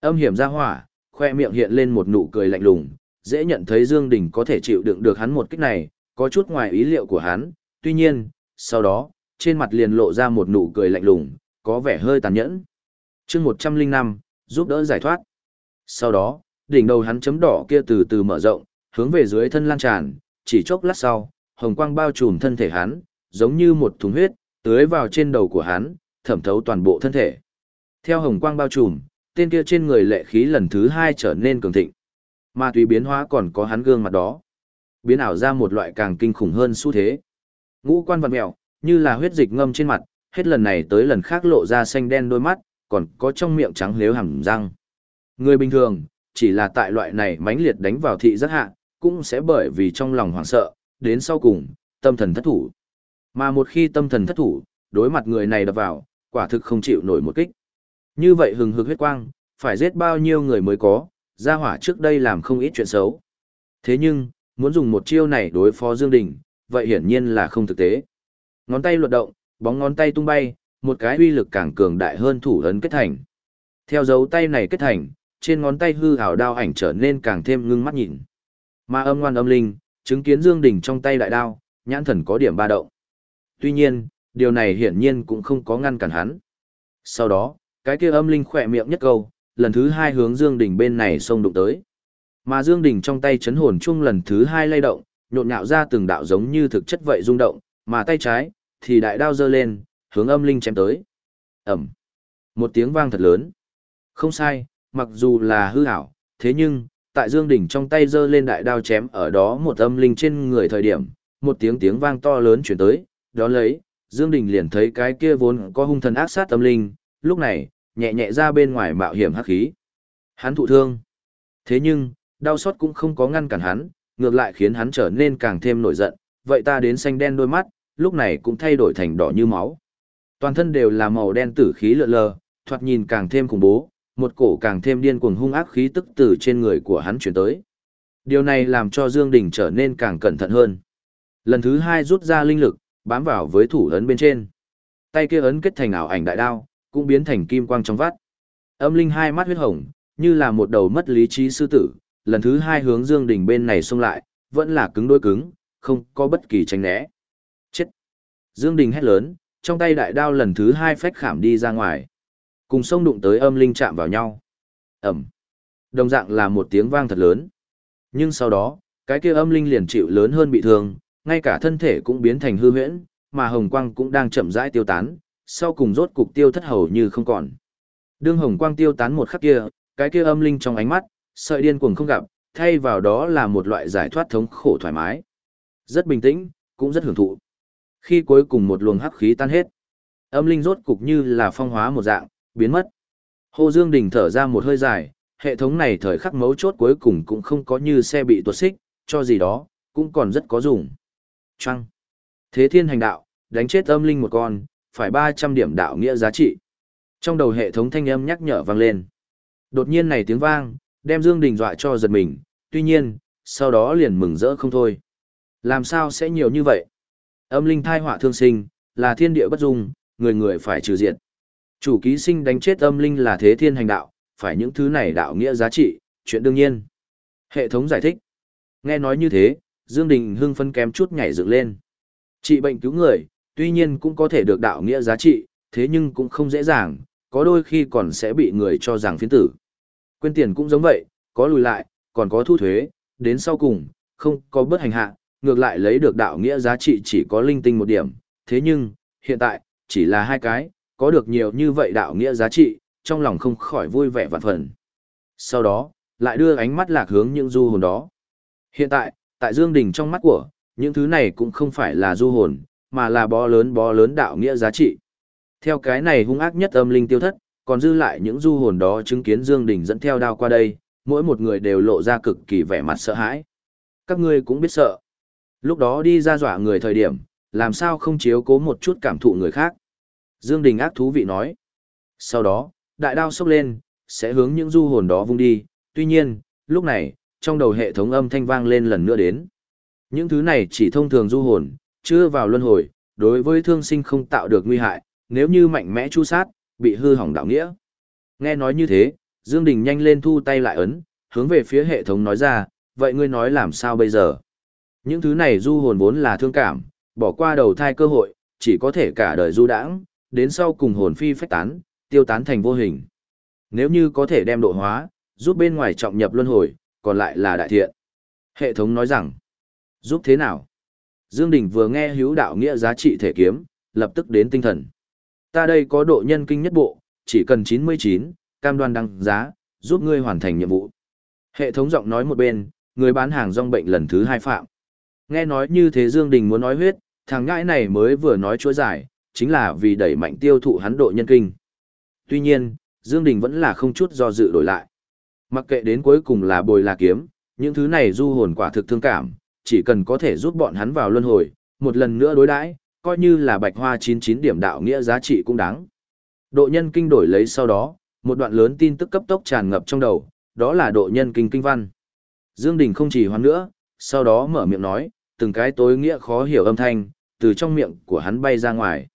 Âm hiểm ra hỏa, khoe miệng hiện lên một nụ cười lạnh lùng, dễ nhận thấy Dương Đình có thể chịu đựng được hắn một kích này, có chút ngoài ý liệu của hắn, tuy nhiên, sau đó, trên mặt liền lộ ra một nụ cười lạnh lùng, có vẻ hơi tàn nhẫn. Chương 105, giúp đỡ giải thoát. Sau đó, đỉnh đầu hắn chấm đỏ kia từ từ mở rộng, hướng về dưới thân lan tràn, chỉ chốc lát sau, hồng quang bao trùm thân thể hắn, giống như một thùng huyết, tưới vào trên đầu của hắn, thẩm thấu toàn bộ thân thể. Theo hồng quang bao trùm, tên kia trên người lệ khí lần thứ hai trở nên cường thịnh. Mà tùy biến hóa còn có hắn gương mặt đó. Biến ảo ra một loại càng kinh khủng hơn xu thế. Ngũ quan vật mèo, như là huyết dịch ngâm trên mặt, hết lần này tới lần khác lộ ra xanh đen đôi mắt, còn có trong miệng trắng liếu hẳn răng. Người bình thường, chỉ là tại loại này mãnh liệt đánh vào thị giác hạ, cũng sẽ bởi vì trong lòng hoảng sợ, đến sau cùng, tâm thần thất thủ. Mà một khi tâm thần thất thủ, đối mặt người này đập vào, quả thực không chịu nổi một kích. Như vậy hừng hực huyết quang, phải giết bao nhiêu người mới có, gia hỏa trước đây làm không ít chuyện xấu. Thế nhưng, muốn dùng một chiêu này đối phó Dương Đình, vậy hiển nhiên là không thực tế. Ngón tay luật động, bóng ngón tay tung bay, một cái uy lực càng cường đại hơn thủ ấn kết thành. Theo dấu tay này kết thành, trên ngón tay hư ảo đao ảnh trở nên càng thêm ngưng mắt nhìn. Mà âm ngoan âm linh, chứng kiến Dương Đình trong tay đại đao, nhãn thần có điểm ba động. Tuy nhiên, điều này hiển nhiên cũng không có ngăn cản hắn. Sau đó, cái kia âm linh khỏe miệng nhất câu, lần thứ hai hướng Dương Đình bên này xông đụng tới. Mà Dương Đình trong tay chấn hồn chung lần thứ hai lay động, nhộn nhạo ra từng đạo giống như thực chất vậy rung động, mà tay trái, thì đại đao giơ lên, hướng âm linh chém tới. Ẩm. Một tiếng vang thật lớn. Không sai, mặc dù là hư ảo, thế nhưng, tại Dương đỉnh trong tay giơ lên đại đao chém ở đó một âm linh trên người thời điểm, một tiếng tiếng vang to lớn chuyển tới, đó lấy, Dương Đình liền thấy cái kia vốn có hung thần ác sát âm linh, lúc này, nhẹ nhẹ ra bên ngoài mạo hiểm hắc khí. Hắn thụ thương. Thế nhưng, đau xót cũng không có ngăn cản hắn, ngược lại khiến hắn trở nên càng thêm nổi giận, vậy ta đến xanh đen đôi mắt, lúc này cũng thay đổi thành đỏ như máu. Toàn thân đều là màu đen tử khí lượn lờ, thoạt nhìn càng thêm khủng bố, một cổ càng thêm điên cuồng hung ác khí tức từ trên người của hắn chuyển tới. Điều này làm cho Dương Đình trở nên càng cẩn thận hơn. Lần thứ hai rút ra linh lực, bám vào với thủ ấn bên trên. Tay kia ấn kết thành ảo ảnh đại đao, cũng biến thành kim quang trong vắt. Âm linh hai mắt huyết hồng, như là một đầu mất lý trí sư tử, lần thứ hai hướng Dương Đình bên này xông lại, vẫn là cứng đối cứng, không có bất kỳ tránh né. Chết! Dương Đình hét lớn, trong tay đại đao lần thứ hai phách khảm đi ra ngoài. Cùng sông đụng tới âm linh chạm vào nhau. Ẩm! Đồng dạng là một tiếng vang thật lớn. Nhưng sau đó, cái kia âm linh liền chịu lớn hơn bị thương, ngay cả thân thể cũng biến thành hư huyễn, mà hồng quang cũng đang chậm rãi tiêu tán, sau cùng rốt cục tiêu thất hầu như không còn. Đương hồng quang tiêu tán một khắc kia, cái kia âm linh trong ánh mắt, sợi điên cuồng không gặp, thay vào đó là một loại giải thoát thống khổ thoải mái. Rất bình tĩnh, cũng rất hưởng thụ. Khi cuối cùng một luồng hắc khí tan hết, âm linh rốt cục như là phong hóa một dạng, biến mất. Hồ Dương Đình thở ra một hơi dài, hệ thống này thời khắc mấu chốt cuối cùng cũng không có như xe bị tuột xích, cho gì đó, cũng còn rất có dùng. Trăng. Thế thiên hành đạo, đánh chết âm linh một con, phải 300 điểm đạo nghĩa giá trị. Trong đầu hệ thống thanh âm nhắc nhở vang lên. Đột nhiên này tiếng vang, đem Dương Đình dọa cho giật mình, tuy nhiên, sau đó liền mừng rỡ không thôi. Làm sao sẽ nhiều như vậy? Âm linh thai họa thương sinh, là thiên địa bất dung, người người phải trừ diệt. Chủ ký sinh đánh chết âm linh là thế thiên hành đạo, phải những thứ này đạo nghĩa giá trị, chuyện đương nhiên. Hệ thống giải thích. Nghe nói như thế, Dương Đình hưng phấn kém chút nhảy dựng lên. Trị bệnh cứu người, tuy nhiên cũng có thể được đạo nghĩa giá trị, thế nhưng cũng không dễ dàng, có đôi khi còn sẽ bị người cho rằng phiến tử. Quên tiền cũng giống vậy, có lùi lại, còn có thu thuế, đến sau cùng, không có bớt hành hạ, ngược lại lấy được đạo nghĩa giá trị chỉ có linh tinh một điểm, thế nhưng, hiện tại, chỉ là hai cái, có được nhiều như vậy đạo nghĩa giá trị, trong lòng không khỏi vui vẻ vạn phần. Sau đó, lại đưa ánh mắt lạc hướng những du hồn đó. Hiện tại, tại Dương Đình trong mắt của, những thứ này cũng không phải là du hồn, mà là bó lớn bó lớn đạo nghĩa giá trị. Theo cái này hung ác nhất âm linh tiêu thất, còn dư lại những du hồn đó chứng kiến Dương Đình dẫn theo đao qua đây, mỗi một người đều lộ ra cực kỳ vẻ mặt sợ hãi. Các ngươi cũng biết sợ. Lúc đó đi ra dọa người thời điểm, làm sao không chiếu cố một chút cảm thụ người khác. Dương Đình ác thú vị nói. Sau đó, đại đao sốc lên, sẽ hướng những du hồn đó vung đi. Tuy nhiên, lúc này, trong đầu hệ thống âm thanh vang lên lần nữa đến. Những thứ này chỉ thông thường du hồn, chưa vào luân hồi, đối với thương sinh không tạo được nguy hại, nếu như mạnh mẽ chu sát, bị hư hỏng đạo nghĩa. Nghe nói như thế, Dương Đình nhanh lên thu tay lại ấn, hướng về phía hệ thống nói ra, vậy ngươi nói làm sao bây giờ? Những thứ này du hồn vốn là thương cảm, bỏ qua đầu thai cơ hội, chỉ có thể cả đời du đãng, đến sau cùng hồn phi phách tán, tiêu tán thành vô hình. Nếu như có thể đem độ hóa, giúp bên ngoài trọng nhập luân hồi, còn lại là đại thiện. Hệ thống nói rằng, giúp thế nào? Dương Đình vừa nghe hữu đạo nghĩa giá trị thể kiếm, lập tức đến tinh thần. Ta đây có độ nhân kinh nhất bộ, chỉ cần 99, cam đoan đăng giá, giúp ngươi hoàn thành nhiệm vụ. Hệ thống giọng nói một bên, người bán hàng rong bệnh lần thứ hai phạm. Nghe nói như thế Dương Đình muốn nói huyết, thằng ngãi này mới vừa nói chuỗi giải, chính là vì đẩy mạnh tiêu thụ hắn độ nhân kinh. Tuy nhiên, Dương Đình vẫn là không chút do dự đổi lại. Mặc kệ đến cuối cùng là bồi là kiếm, những thứ này du hồn quả thực thương cảm, chỉ cần có thể giúp bọn hắn vào luân hồi, một lần nữa đối đãi, coi như là bạch hoa 99 điểm đạo nghĩa giá trị cũng đáng. Độ nhân kinh đổi lấy sau đó, một đoạn lớn tin tức cấp tốc tràn ngập trong đầu, đó là độ nhân kinh kinh văn. Dương Đình không chỉ hoan nữa, sau đó mở miệng nói, từng cái tối nghĩa khó hiểu âm thanh, từ trong miệng của hắn bay ra ngoài.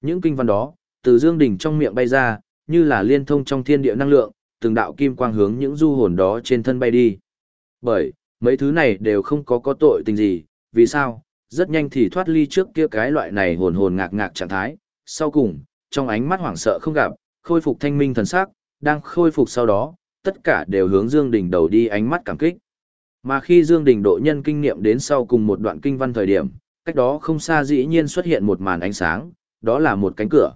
Những kinh văn đó, từ Dương Đình trong miệng bay ra, như là liên thông trong thiên địa năng lượng, từng đạo kim quang hướng những du hồn đó trên thân bay đi. Bởi, mấy thứ này đều không có có tội tình gì, vì sao? Rất nhanh thì thoát ly trước kia cái loại này hồn hồn ngạc ngạc trạng thái, sau cùng, trong ánh mắt hoảng sợ không gặp, khôi phục thanh minh thần sắc, đang khôi phục sau đó, tất cả đều hướng Dương Đình đầu đi ánh mắt cảm kích. Mà khi Dương Đình độ nhân kinh nghiệm đến sau cùng một đoạn kinh văn thời điểm, cách đó không xa dĩ nhiên xuất hiện một màn ánh sáng, đó là một cánh cửa.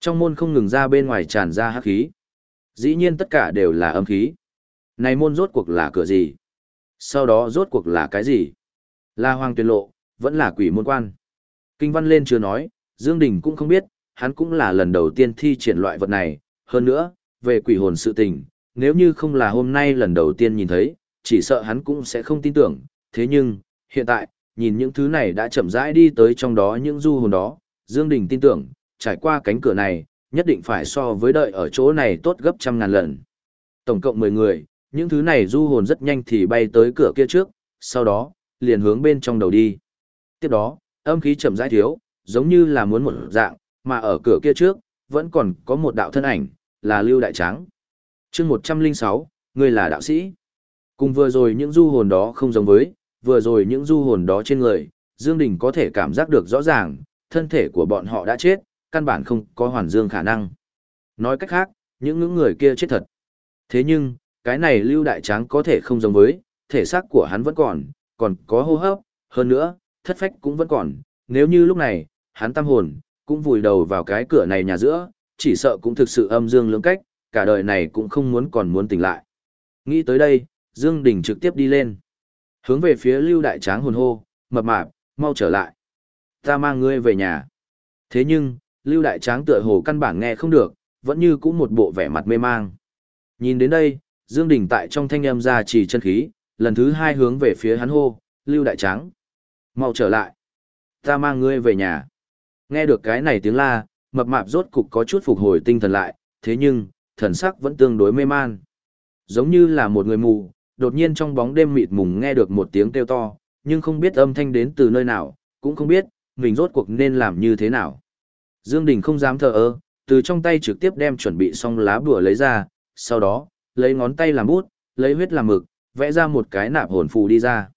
Trong môn không ngừng ra bên ngoài tràn ra hắc khí. Dĩ nhiên tất cả đều là âm khí. Này môn rốt cuộc là cửa gì? Sau đó rốt cuộc là cái gì? Là hoàng tuyên lộ, vẫn là quỷ môn quan. Kinh văn lên chưa nói, Dương Đình cũng không biết, hắn cũng là lần đầu tiên thi triển loại vật này. Hơn nữa, về quỷ hồn sự tình, nếu như không là hôm nay lần đầu tiên nhìn thấy, chỉ sợ hắn cũng sẽ không tin tưởng. Thế nhưng, hiện tại, nhìn những thứ này đã chậm rãi đi tới trong đó những du hồn đó, Dương Đình tin tưởng, trải qua cánh cửa này, nhất định phải so với đợi ở chỗ này tốt gấp trăm ngàn lần. Tổng cộng 10 người, những thứ này du hồn rất nhanh thì bay tới cửa kia trước, sau đó, liền hướng bên trong đầu đi. Tiếp đó, âm khí chậm rãi thiếu, giống như là muốn một dạng, mà ở cửa kia trước, vẫn còn có một đạo thân ảnh, là Lưu Đại Tráng. chương 106, người là đạo sĩ. Cùng vừa rồi những du hồn đó không giống với, vừa rồi những du hồn đó trên người, Dương Đình có thể cảm giác được rõ ràng, thân thể của bọn họ đã chết, căn bản không có hoàn dương khả năng. Nói cách khác, những những người kia chết thật. Thế nhưng, cái này Lưu Đại Tráng có thể không giống với, thể xác của hắn vẫn còn, còn có hô hấp, hơn nữa, thất phách cũng vẫn còn. Nếu như lúc này, hắn tâm hồn, cũng vùi đầu vào cái cửa này nhà giữa, chỉ sợ cũng thực sự âm dương lưỡng cách, cả đời này cũng không muốn còn muốn tỉnh lại. Nghĩ tới đây, Dương Đình trực tiếp đi lên. Hướng về phía Lưu Đại Tráng hồn hô, mập mạp, mau trở lại. Ta mang ngươi về nhà. Thế nhưng, Lưu Đại Tráng tựa hồ căn bản nghe không được, vẫn như cũ một bộ vẻ mặt mê mang. Nhìn đến đây, Dương Đình tại trong thanh âm ra chỉ chân khí, lần thứ hai hướng về phía hắn hô, Lưu Đại Tráng. Mau trở lại. Ta mang ngươi về nhà. Nghe được cái này tiếng la, mập mạp rốt cục có chút phục hồi tinh thần lại, thế nhưng, thần sắc vẫn tương đối mê man. Giống như là một người mù, đột nhiên trong bóng đêm mịt mùng nghe được một tiếng kêu to, nhưng không biết âm thanh đến từ nơi nào, cũng không biết, mình rốt cuộc nên làm như thế nào. Dương Đình không dám thờ ơ, từ trong tay trực tiếp đem chuẩn bị xong lá bùa lấy ra, sau đó, lấy ngón tay làm bút, lấy huyết làm mực, vẽ ra một cái nạp hồn phù đi ra.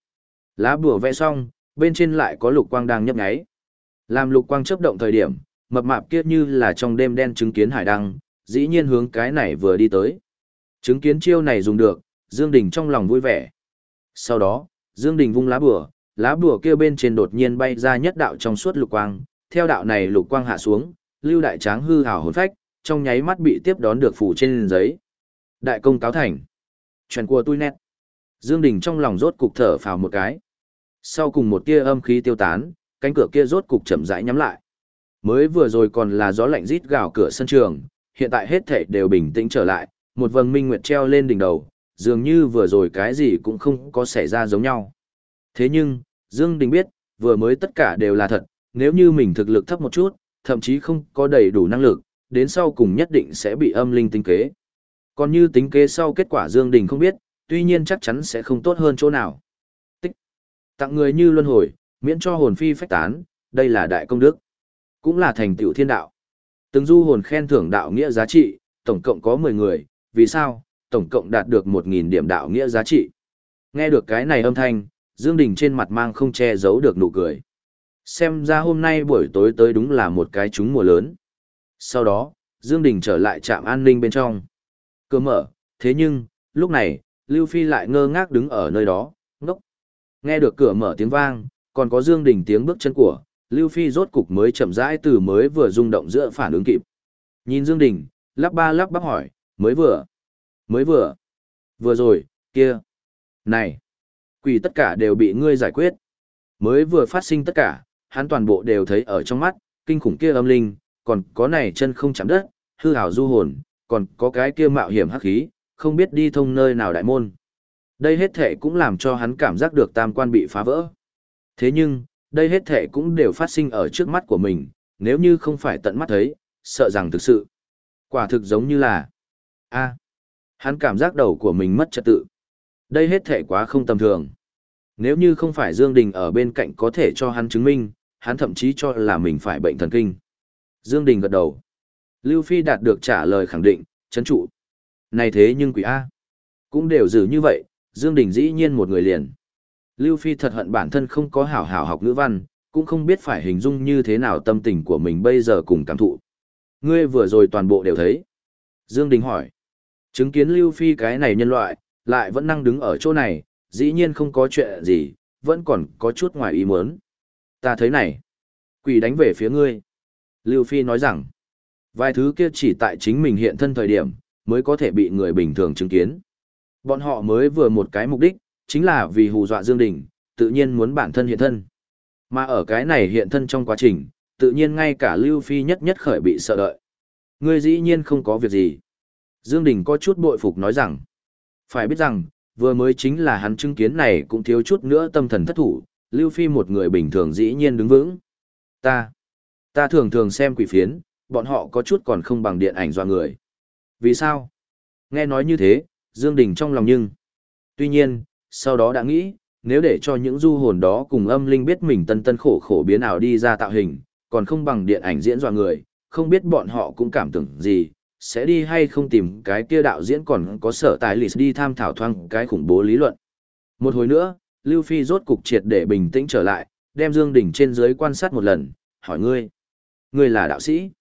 Lá bùa vẽ xong, bên trên lại có lục quang đang nhấp nháy. Làm lục quang chớp động thời điểm, mập mạp kia như là trong đêm đen chứng kiến hải đăng, dĩ nhiên hướng cái này vừa đi tới. Chứng kiến chiêu này dùng được, Dương Đình trong lòng vui vẻ. Sau đó, Dương Đình vung lá bùa, lá bùa kia bên trên đột nhiên bay ra nhất đạo trong suốt lục quang, theo đạo này lục quang hạ xuống, Lưu Đại Tráng hư hào hồn phách, trong nháy mắt bị tiếp đón được phủ trên giấy. Đại công cáo thành. Chuyện của tôi nét. Dương Đình trong lòng rốt cục thở phào một cái. Sau cùng một tia âm khí tiêu tán, cánh cửa kia rốt cục chậm rãi nhắm lại. Mới vừa rồi còn là gió lạnh rít gào cửa sân trường, hiện tại hết thảy đều bình tĩnh trở lại, một vầng minh nguyệt treo lên đỉnh đầu, dường như vừa rồi cái gì cũng không có xảy ra giống nhau. Thế nhưng, Dương Đình biết, vừa mới tất cả đều là thật, nếu như mình thực lực thấp một chút, thậm chí không có đầy đủ năng lực, đến sau cùng nhất định sẽ bị âm linh tính kế. Còn như tính kế sau kết quả Dương Đình không biết, tuy nhiên chắc chắn sẽ không tốt hơn chỗ nào. Tích. Tặng người như luân hồi, miễn cho hồn phi phách tán, đây là đại công đức. Cũng là thành tựu thiên đạo. Từng du hồn khen thưởng đạo nghĩa giá trị, tổng cộng có 10 người, vì sao? Tổng cộng đạt được 1.000 điểm đạo nghĩa giá trị. Nghe được cái này âm thanh, Dương Đình trên mặt mang không che giấu được nụ cười. Xem ra hôm nay buổi tối tới đúng là một cái trúng mùa lớn. Sau đó, Dương Đình trở lại trạm an ninh bên trong. Cửa mở, thế nhưng, lúc này, Lưu Phi lại ngơ ngác đứng ở nơi đó, ngốc. Nghe được cửa mở tiếng vang, còn có Dương Đình tiếng bước chân của, Lưu Phi rốt cục mới chậm rãi từ mới vừa rung động giữa phản ứng kịp. Nhìn Dương Đình, lắp ba lắp bắp hỏi, mới vừa, mới vừa, vừa rồi, kia, này, quỷ tất cả đều bị ngươi giải quyết. Mới vừa phát sinh tất cả, hắn toàn bộ đều thấy ở trong mắt, kinh khủng kia âm linh, còn có này chân không chạm đất, hư hảo du hồn, còn có cái kia mạo hiểm hắc khí, không biết đi thông nơi nào đại môn. Đây hết thệ cũng làm cho hắn cảm giác được tam quan bị phá vỡ. Thế nhưng, đây hết thệ cũng đều phát sinh ở trước mắt của mình, nếu như không phải tận mắt thấy, sợ rằng thực sự. Quả thực giống như là... a hắn cảm giác đầu của mình mất trật tự. Đây hết thể quá không tầm thường. Nếu như không phải Dương Đình ở bên cạnh có thể cho hắn chứng minh, hắn thậm chí cho là mình phải bệnh thần kinh. Dương Đình gật đầu. Lưu Phi đạt được trả lời khẳng định, chấn trụ. Này thế nhưng quỷ A. Cũng đều giữ như vậy, Dương Đình dĩ nhiên một người liền. Lưu Phi thật hận bản thân không có hảo hảo học ngữ văn, cũng không biết phải hình dung như thế nào tâm tình của mình bây giờ cùng cảm thụ. Ngươi vừa rồi toàn bộ đều thấy. Dương Đình hỏi. Chứng kiến Lưu Phi cái này nhân loại, lại vẫn năng đứng ở chỗ này, dĩ nhiên không có chuyện gì, vẫn còn có chút ngoài ý muốn. Ta thấy này. Quỷ đánh về phía ngươi. Lưu Phi nói rằng, vài thứ kia chỉ tại chính mình hiện thân thời điểm, mới có thể bị người bình thường chứng kiến. Bọn họ mới vừa một cái mục đích, chính là vì hù dọa Dương Đình, tự nhiên muốn bản thân hiện thân. Mà ở cái này hiện thân trong quá trình, tự nhiên ngay cả Lưu Phi nhất nhất khởi bị sợ đợi. Ngươi dĩ nhiên không có việc gì. Dương Đình có chút bội phục nói rằng, phải biết rằng, vừa mới chính là hắn chứng kiến này cũng thiếu chút nữa tâm thần thất thủ, Lưu Phi một người bình thường dĩ nhiên đứng vững. Ta, ta thường thường xem quỷ phiến, bọn họ có chút còn không bằng điện ảnh doa người. Vì sao? Nghe nói như thế, Dương Đình trong lòng nhưng. Tuy nhiên, sau đó đã nghĩ, nếu để cho những du hồn đó cùng âm linh biết mình tân tân khổ khổ biến ảo đi ra tạo hình, còn không bằng điện ảnh diễn doa người, không biết bọn họ cũng cảm tưởng gì, sẽ đi hay không tìm cái kia đạo diễn còn có sở tài lịch đi tham thảo thoang cái khủng bố lý luận. Một hồi nữa, Lưu Phi rốt cục triệt để bình tĩnh trở lại, đem Dương Đình trên dưới quan sát một lần, hỏi ngươi. Ngươi là đạo sĩ.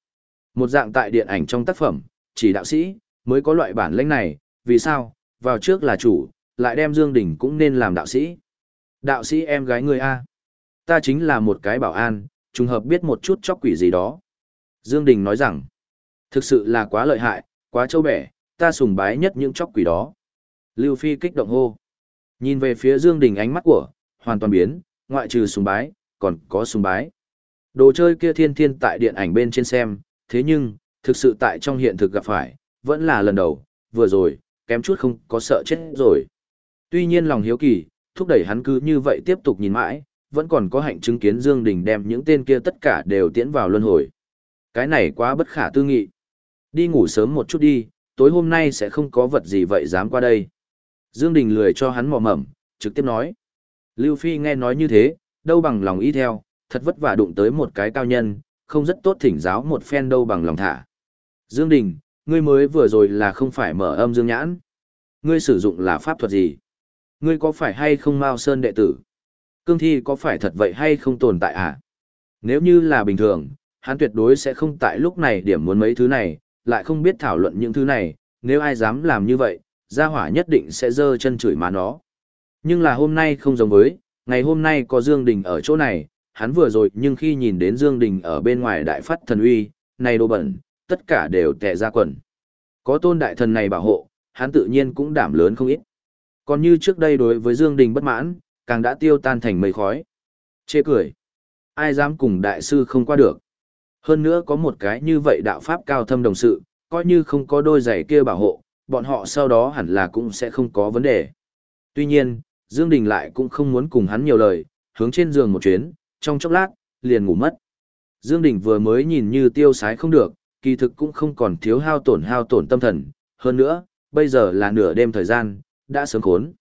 Một dạng tại điện ảnh trong tác phẩm, chỉ đạo sĩ, mới có loại bản lĩnh này, vì sao, vào trước là chủ, lại đem Dương Đình cũng nên làm đạo sĩ. Đạo sĩ em gái ngươi A. Ta chính là một cái bảo an, trùng hợp biết một chút chóc quỷ gì đó. Dương Đình nói rằng, thực sự là quá lợi hại, quá châu bẻ, ta sùng bái nhất những chóc quỷ đó. Lưu Phi kích động hô. Nhìn về phía Dương Đình ánh mắt của, hoàn toàn biến, ngoại trừ sùng bái, còn có sùng bái. Đồ chơi kia thiên thiên tại điện ảnh bên trên xem, thế nhưng, thực sự tại trong hiện thực gặp phải, vẫn là lần đầu, vừa rồi, kém chút không có sợ chết rồi. Tuy nhiên lòng hiếu kỳ, thúc đẩy hắn cứ như vậy tiếp tục nhìn mãi, vẫn còn có hạnh chứng kiến Dương Đình đem những tên kia tất cả đều tiễn vào luân hồi. Cái này quá bất khả tư nghị. Đi ngủ sớm một chút đi, tối hôm nay sẽ không có vật gì vậy dám qua đây. Dương Đình lười cho hắn mò mẩm, trực tiếp nói. Lưu Phi nghe nói như thế, đâu bằng lòng ý theo, thật vất vả đụng tới một cái cao nhân, không rất tốt thỉnh giáo một phen đâu bằng lòng thả. Dương Đình, ngươi mới vừa rồi là không phải mở âm dương nhãn. Ngươi sử dụng là pháp thuật gì? Ngươi có phải hay không Mao Sơn đệ tử? Cương thi có phải thật vậy hay không tồn tại à? Nếu như là bình thường, hắn tuyệt đối sẽ không tại lúc này điểm muốn mấy thứ này, lại không biết thảo luận những thứ này, nếu ai dám làm như vậy, gia hỏa nhất định sẽ dơ chân chửi má nó. Nhưng là hôm nay không giống với, ngày hôm nay có Dương Đình ở chỗ này, hắn vừa rồi nhưng khi nhìn đến Dương Đình ở bên ngoài đại phát thần uy, này đồ bẩn, tất cả đều tệ ra quần. Có tôn đại thần này bảo hộ, hắn tự nhiên cũng đảm lớn không ít. Còn như trước đây đối với Dương Đình bất mãn, càng đã tiêu tan thành mây khói. Chê cười. Ai dám cùng đại sư không qua được. Hơn nữa có một cái như vậy đạo pháp cao thâm đồng sự, coi như không có đôi giày kia bảo hộ, bọn họ sau đó hẳn là cũng sẽ không có vấn đề. Tuy nhiên, Dương Đình lại cũng không muốn cùng hắn nhiều lời, hướng trên giường một chuyến, trong chốc lát, liền ngủ mất. Dương Đình vừa mới nhìn như tiêu sái không được, kỳ thực cũng không còn thiếu hao tổn hao tổn tâm thần, hơn nữa, bây giờ là nửa đêm thời gian, đã sớm khốn.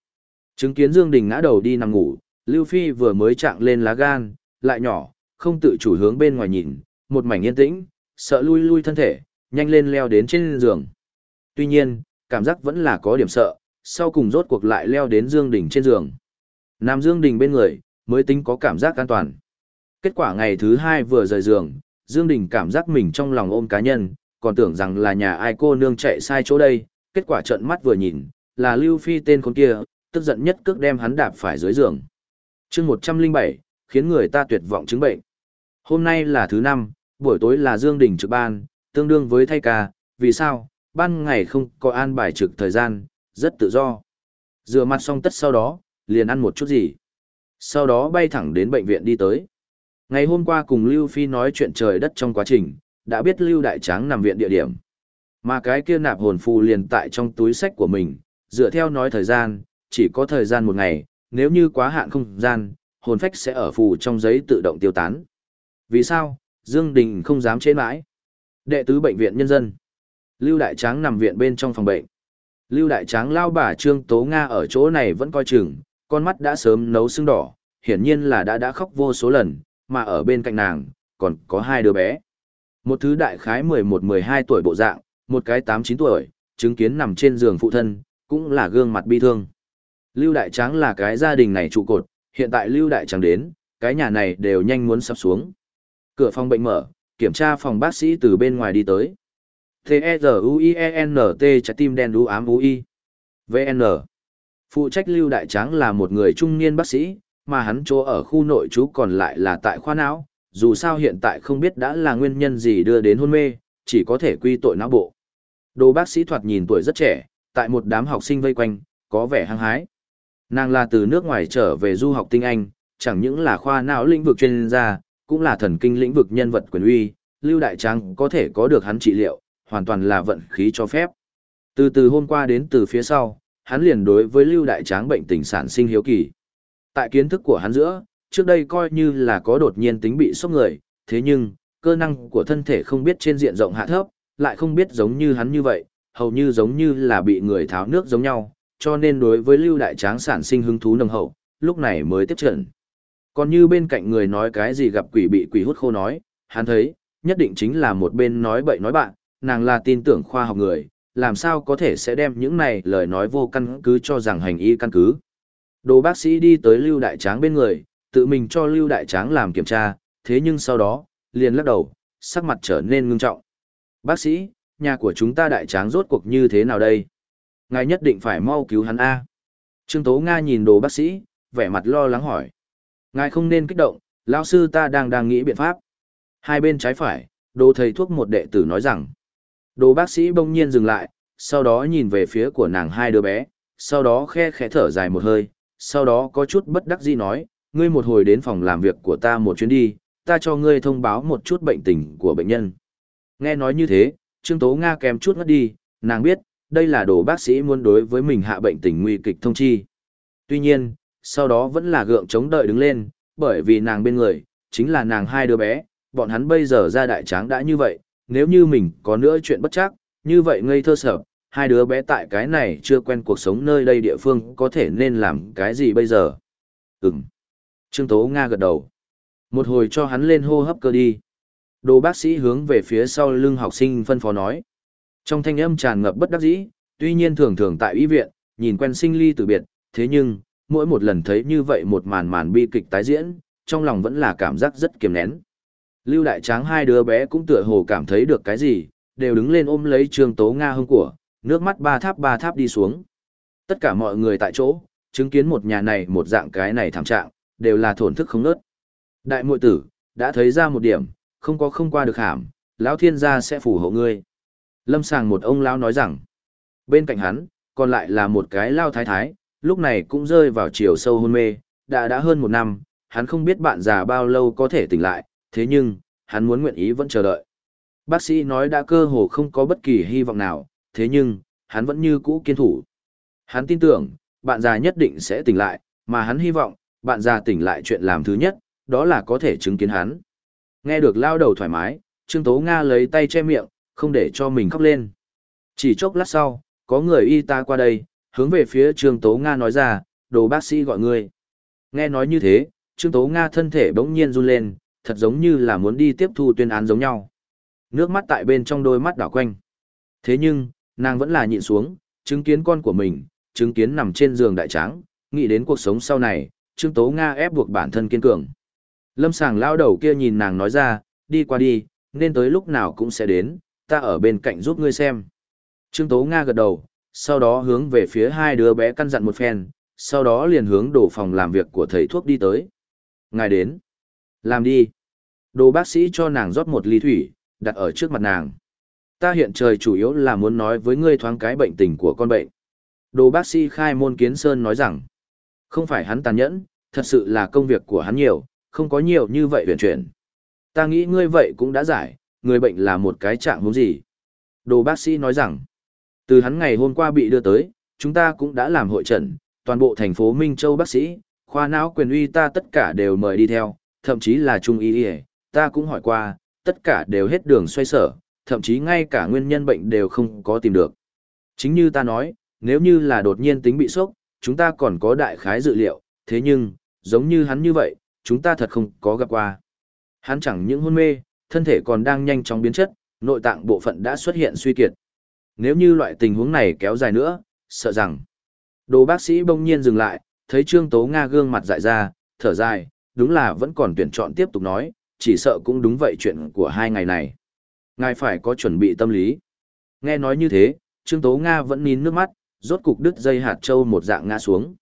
Chứng kiến Dương Đình ngã đầu đi nằm ngủ, Lưu Phi vừa mới trạng lên lá gan, lại nhỏ, không tự chủ hướng bên ngoài nhìn, một mảnh yên tĩnh, sợ lui lui thân thể, nhanh lên leo đến trên giường. Tuy nhiên, cảm giác vẫn là có điểm sợ, sau cùng rốt cuộc lại leo đến Dương Đình trên giường. Nam Dương Đình bên người, mới tính có cảm giác an toàn. Kết quả ngày thứ hai vừa rời giường, Dương Đình cảm giác mình trong lòng ôm cá nhân, còn tưởng rằng là nhà ai cô nương chạy sai chỗ đây, kết quả trợn mắt vừa nhìn, là Lưu Phi tên con kia, tức giận nhất cước đem hắn đạp phải dưới giường. Chương 107, khiến người ta tuyệt vọng chứng bệnh. Hôm nay là thứ năm, buổi tối là Dương Đình trực ban, tương đương với thay ca, vì sao? Ban ngày không có an bài trực thời gian, rất tự do. Rửa mặt xong tất sau đó, liền ăn một chút gì. Sau đó bay thẳng đến bệnh viện đi tới. Ngày hôm qua cùng Lưu Phi nói chuyện trời đất trong quá trình, đã biết Lưu Đại Tráng nằm viện địa điểm. Mà cái kia nạp hồn phù liền tại trong túi sách của mình, dựa theo nói thời gian, chỉ có thời gian một ngày, nếu như quá hạn không gian, hồn phách sẽ ở phù trong giấy tự động tiêu tán. Vì sao? Dương Đình không dám chế mãi. Đệ tứ bệnh viện nhân dân. Lưu Đại Tráng nằm viện bên trong phòng bệnh. Lưu Đại Tráng lao bà Trương Tố Nga ở chỗ này vẫn coi chừng, con mắt đã sớm nấu sưng đỏ, hiển nhiên là đã đã khóc vô số lần, mà ở bên cạnh nàng, còn có hai đứa bé. Một thứ đại khái 11-12 tuổi bộ dạng, một cái 8-9 tuổi, chứng kiến nằm trên giường phụ thân, cũng là gương mặt bi thương. Lưu Đại Tráng là cái gia đình này trụ cột, hiện tại Lưu Đại Tráng đến, cái nhà này đều nhanh muốn sắp xuống. Cửa phòng bệnh mở, kiểm tra phòng bác sĩ từ bên ngoài đi tới. T-E-Z-U-I-E-N-T trái tim đen đu ám U-I. VN. Phụ trách Lưu Đại Tráng là một người trung niên bác sĩ, mà hắn chỗ ở khu nội trú còn lại là tại khoa não, dù sao hiện tại không biết đã là nguyên nhân gì đưa đến hôn mê, chỉ có thể quy tội não bộ. Đồ bác sĩ thoạt nhìn tuổi rất trẻ, tại một đám học sinh vây quanh, có vẻ hăng hái. Nàng là từ nước ngoài trở về du học tinh Anh, chẳng những là khoa não lĩnh vực chuyên gia, cũng là thần kinh lĩnh vực nhân vật quyền uy, Lưu Đại Tráng có thể có được hắn trị liệu, hoàn toàn là vận khí cho phép. Từ từ hôm qua đến từ phía sau, hắn liền đối với Lưu Đại Tráng bệnh tình sản sinh hiếu kỳ. Tại kiến thức của hắn giữa, trước đây coi như là có đột nhiên tính bị sốc người, thế nhưng, cơ năng của thân thể không biết trên diện rộng hạ thấp, lại không biết giống như hắn như vậy, hầu như giống như là bị người tháo nước giống nhau, cho nên đối với Lưu Đại Tráng sản sinh hứng thú nồng hậu, lúc này mới tiếp trận. Còn như bên cạnh người nói cái gì gặp quỷ bị quỷ hút khô nói, hắn thấy, nhất định chính là một bên nói bậy nói bạn, nàng là tin tưởng khoa học người, làm sao có thể sẽ đem những này lời nói vô căn cứ cho rằng hành y căn cứ. Đồ bác sĩ đi tới Lưu Đại Tráng bên người, tự mình cho Lưu Đại Tráng làm kiểm tra, thế nhưng sau đó, liền lắc đầu, sắc mặt trở nên ngưng trọng. Bác sĩ, nhà của chúng ta Đại Tráng rốt cuộc như thế nào đây? Ngài nhất định phải mau cứu hắn A. Trương Tố Nga nhìn đồ bác sĩ, vẻ mặt lo lắng hỏi. Ngài không nên kích động, lão sư ta đang đang nghĩ biện pháp. Hai bên trái phải, đồ thầy thuốc một đệ tử nói rằng. Đồ bác sĩ bỗng nhiên dừng lại, sau đó nhìn về phía của nàng hai đứa bé, sau đó khe khẽ thở dài một hơi, sau đó có chút bất đắc dĩ nói, ngươi một hồi đến phòng làm việc của ta một chuyến đi, ta cho ngươi thông báo một chút bệnh tình của bệnh nhân. Nghe nói như thế, Trương Tố Nga kèm chút ngất đi, nàng biết, đây là đồ bác sĩ muốn đối với mình hạ bệnh tình nguy kịch thông chi. Tuy nhiên, sau đó vẫn là gượng chống đợi đứng lên, bởi vì nàng bên người, chính là nàng hai đứa bé, bọn hắn bây giờ ra đại tráng đã như vậy, nếu như mình có nữa chuyện bất chắc, như vậy ngây thơ sợ, hai đứa bé tại cái này chưa quen cuộc sống nơi đây địa phương có thể nên làm cái gì bây giờ? Ừm. Trương Tố Nga gật đầu. Một hồi cho hắn lên hô hấp cơ đi. Đồ bác sĩ hướng về phía sau lưng học sinh phân phó nói. Trong thanh âm tràn ngập bất đắc dĩ, tuy nhiên thường thường tại y viện, nhìn quen sinh ly từ biệt, thế nhưng, mỗi một lần thấy như vậy một màn màn bi kịch tái diễn, trong lòng vẫn là cảm giác rất kiềm nén. Lưu Đại Tráng hai đứa bé cũng tựa hồ cảm thấy được cái gì, đều đứng lên ôm lấy Trương Tố Nga hông của, nước mắt ba tháp ba tháp đi xuống. Tất cả mọi người tại chỗ, chứng kiến một nhà này một dạng cái này thảm trạng, đều là thổn thức không nớt. Đại muội tử, đã thấy ra một điểm, không có không qua được hàm, lão thiên gia sẽ phù hộ ngươi. Lâm sàng một ông lão nói rằng, bên cạnh hắn, còn lại là một cái lao thái thái, lúc này cũng rơi vào chiều sâu hôn mê, đã đã hơn một năm, hắn không biết bạn già bao lâu có thể tỉnh lại, thế nhưng, hắn muốn nguyện ý vẫn chờ đợi. Bác sĩ nói đã cơ hồ không có bất kỳ hy vọng nào, thế nhưng, hắn vẫn như cũ kiên thủ. Hắn tin tưởng, bạn già nhất định sẽ tỉnh lại, mà hắn hy vọng, bạn già tỉnh lại chuyện làm thứ nhất, đó là có thể chứng kiến hắn. Nghe được lao đầu thoải mái, Trương Tố Nga lấy tay che miệng, không để cho mình khóc lên. Chỉ chốc lát sau, có người y ta qua đây, hướng về phía Trương Tố Nga nói ra, đồ bác sĩ gọi ngươi. Nghe nói như thế, Trương Tố Nga thân thể bỗng nhiên run lên, thật giống như là muốn đi tiếp thu tuyên án giống nhau. Nước mắt tại bên trong đôi mắt đảo quanh. Thế nhưng, nàng vẫn là nhịn xuống, chứng kiến con của mình, chứng kiến nằm trên giường đại tráng, nghĩ đến cuộc sống sau này, Trương Tố Nga ép buộc bản thân kiên cường. Lâm sàng lao đầu kia nhìn nàng nói ra, đi qua đi, nên tới lúc nào cũng sẽ đến, ta ở bên cạnh giúp ngươi xem. Trương Tố Nga gật đầu, sau đó hướng về phía hai đứa bé căn dặn một phen, sau đó liền hướng đổ phòng làm việc của thầy thuốc đi tới. Ngài đến. Làm đi. Đồ bác sĩ cho nàng rót một ly thủy, đặt ở trước mặt nàng. Ta hiện trời chủ yếu là muốn nói với ngươi thoáng cái bệnh tình của con bệnh. Đồ bác sĩ khai môn kiến sơn nói rằng, không phải hắn tàn nhẫn, thật sự là công việc của hắn nhiều, không có nhiều như vậy huyền chuyển. Ta nghĩ ngươi vậy cũng đã giải, người bệnh là một cái trạng huống gì. Đồ bác sĩ nói rằng, từ hắn ngày hôm qua bị đưa tới, chúng ta cũng đã làm hội trần, toàn bộ thành phố Minh Châu bác sĩ, khoa não quyền uy ta tất cả đều mời đi theo, thậm chí là trung y y, ta cũng hỏi qua, tất cả đều hết đường xoay sở, thậm chí ngay cả nguyên nhân bệnh đều không có tìm được. Chính như ta nói, nếu như là đột nhiên tính bị sốc, chúng ta còn có đại khái dự liệu, thế nhưng, giống như hắn như vậy, chúng ta thật không có gặp qua. Hắn chẳng những hôn mê, thân thể còn đang nhanh chóng biến chất, nội tạng bộ phận đã xuất hiện suy kiệt. Nếu như loại tình huống này kéo dài nữa, sợ rằng. Đồ bác sĩ bỗng nhiên dừng lại, thấy Trương Tố Nga gương mặt dại ra, thở dài, đúng là vẫn còn tuyển chọn tiếp tục nói, chỉ sợ cũng đúng vậy chuyện của hai ngày này. Ngài phải có chuẩn bị tâm lý. Nghe nói như thế, Trương Tố Nga vẫn nín nước mắt, rốt cục đứt dây hạt châu một dạng ngã xuống.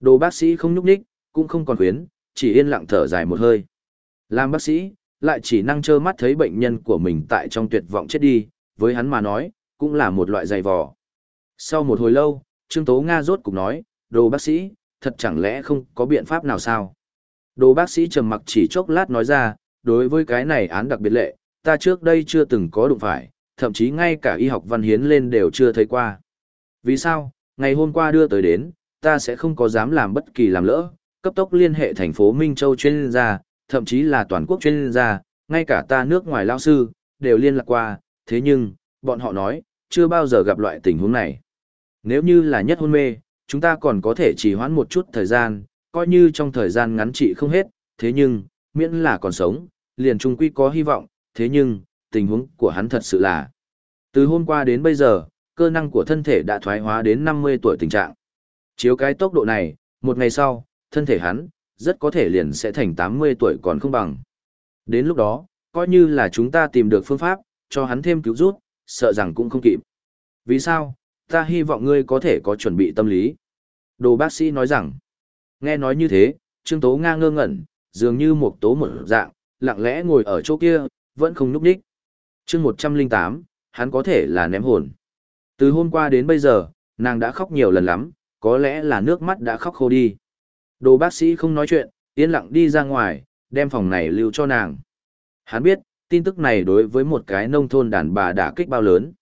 Đồ bác sĩ không nhúc nhích, cũng không còn khuyến, chỉ yên lặng thở dài một hơi. Làm bác sĩ, lại chỉ năng trơ mắt thấy bệnh nhân của mình tại trong tuyệt vọng chết đi, với hắn mà nói, cũng là một loại dày vò. Sau một hồi lâu, Trương Tố Nga rốt cục nói, đồ bác sĩ, thật chẳng lẽ không có biện pháp nào sao? Đồ bác sĩ trầm mặc chỉ chốc lát nói ra, đối với cái này án đặc biệt lệ, ta trước đây chưa từng có đụng phải, thậm chí ngay cả y học văn hiến lên đều chưa thấy qua. Vì sao, ngày hôm qua đưa tới đến, ta sẽ không có dám làm bất kỳ làm lỡ, cấp tốc liên hệ thành phố Minh Châu chuyên gia, thậm chí là toàn quốc chuyên gia, ngay cả ta nước ngoài lao sư, đều liên lạc qua, thế nhưng, bọn họ nói, chưa bao giờ gặp loại tình huống này. Nếu như là nhất hôn mê, chúng ta còn có thể trì hoãn một chút thời gian, coi như trong thời gian ngắn trị không hết, thế nhưng, miễn là còn sống, liền trung quy có hy vọng, thế nhưng, tình huống của hắn thật sự là. Từ hôm qua đến bây giờ, cơ năng của thân thể đã thoái hóa đến 50 tuổi tình trạng. Chiếu cái tốc độ này, một ngày sau, thân thể hắn, rất có thể liền sẽ thành 80 tuổi còn không bằng. Đến lúc đó, coi như là chúng ta tìm được phương pháp, cho hắn thêm cứu rút, sợ rằng cũng không kịp. Vì sao? Ta hy vọng ngươi có thể có chuẩn bị tâm lý. Đồ bác sĩ nói rằng, nghe nói như thế, Trương Tố Nga ngơ ngẩn, dường như một tố một dạng, lặng lẽ ngồi ở chỗ kia, vẫn không núp đích. chương 108, hắn có thể là ném hồn. Từ hôm qua đến bây giờ, nàng đã khóc nhiều lần lắm, có lẽ là nước mắt đã khóc khô đi. Đồ bác sĩ không nói chuyện, yên lặng đi ra ngoài, đem phòng này lưu cho nàng. Hắn biết, tin tức này đối với một cái nông thôn đàn bà đã kích bao lớn.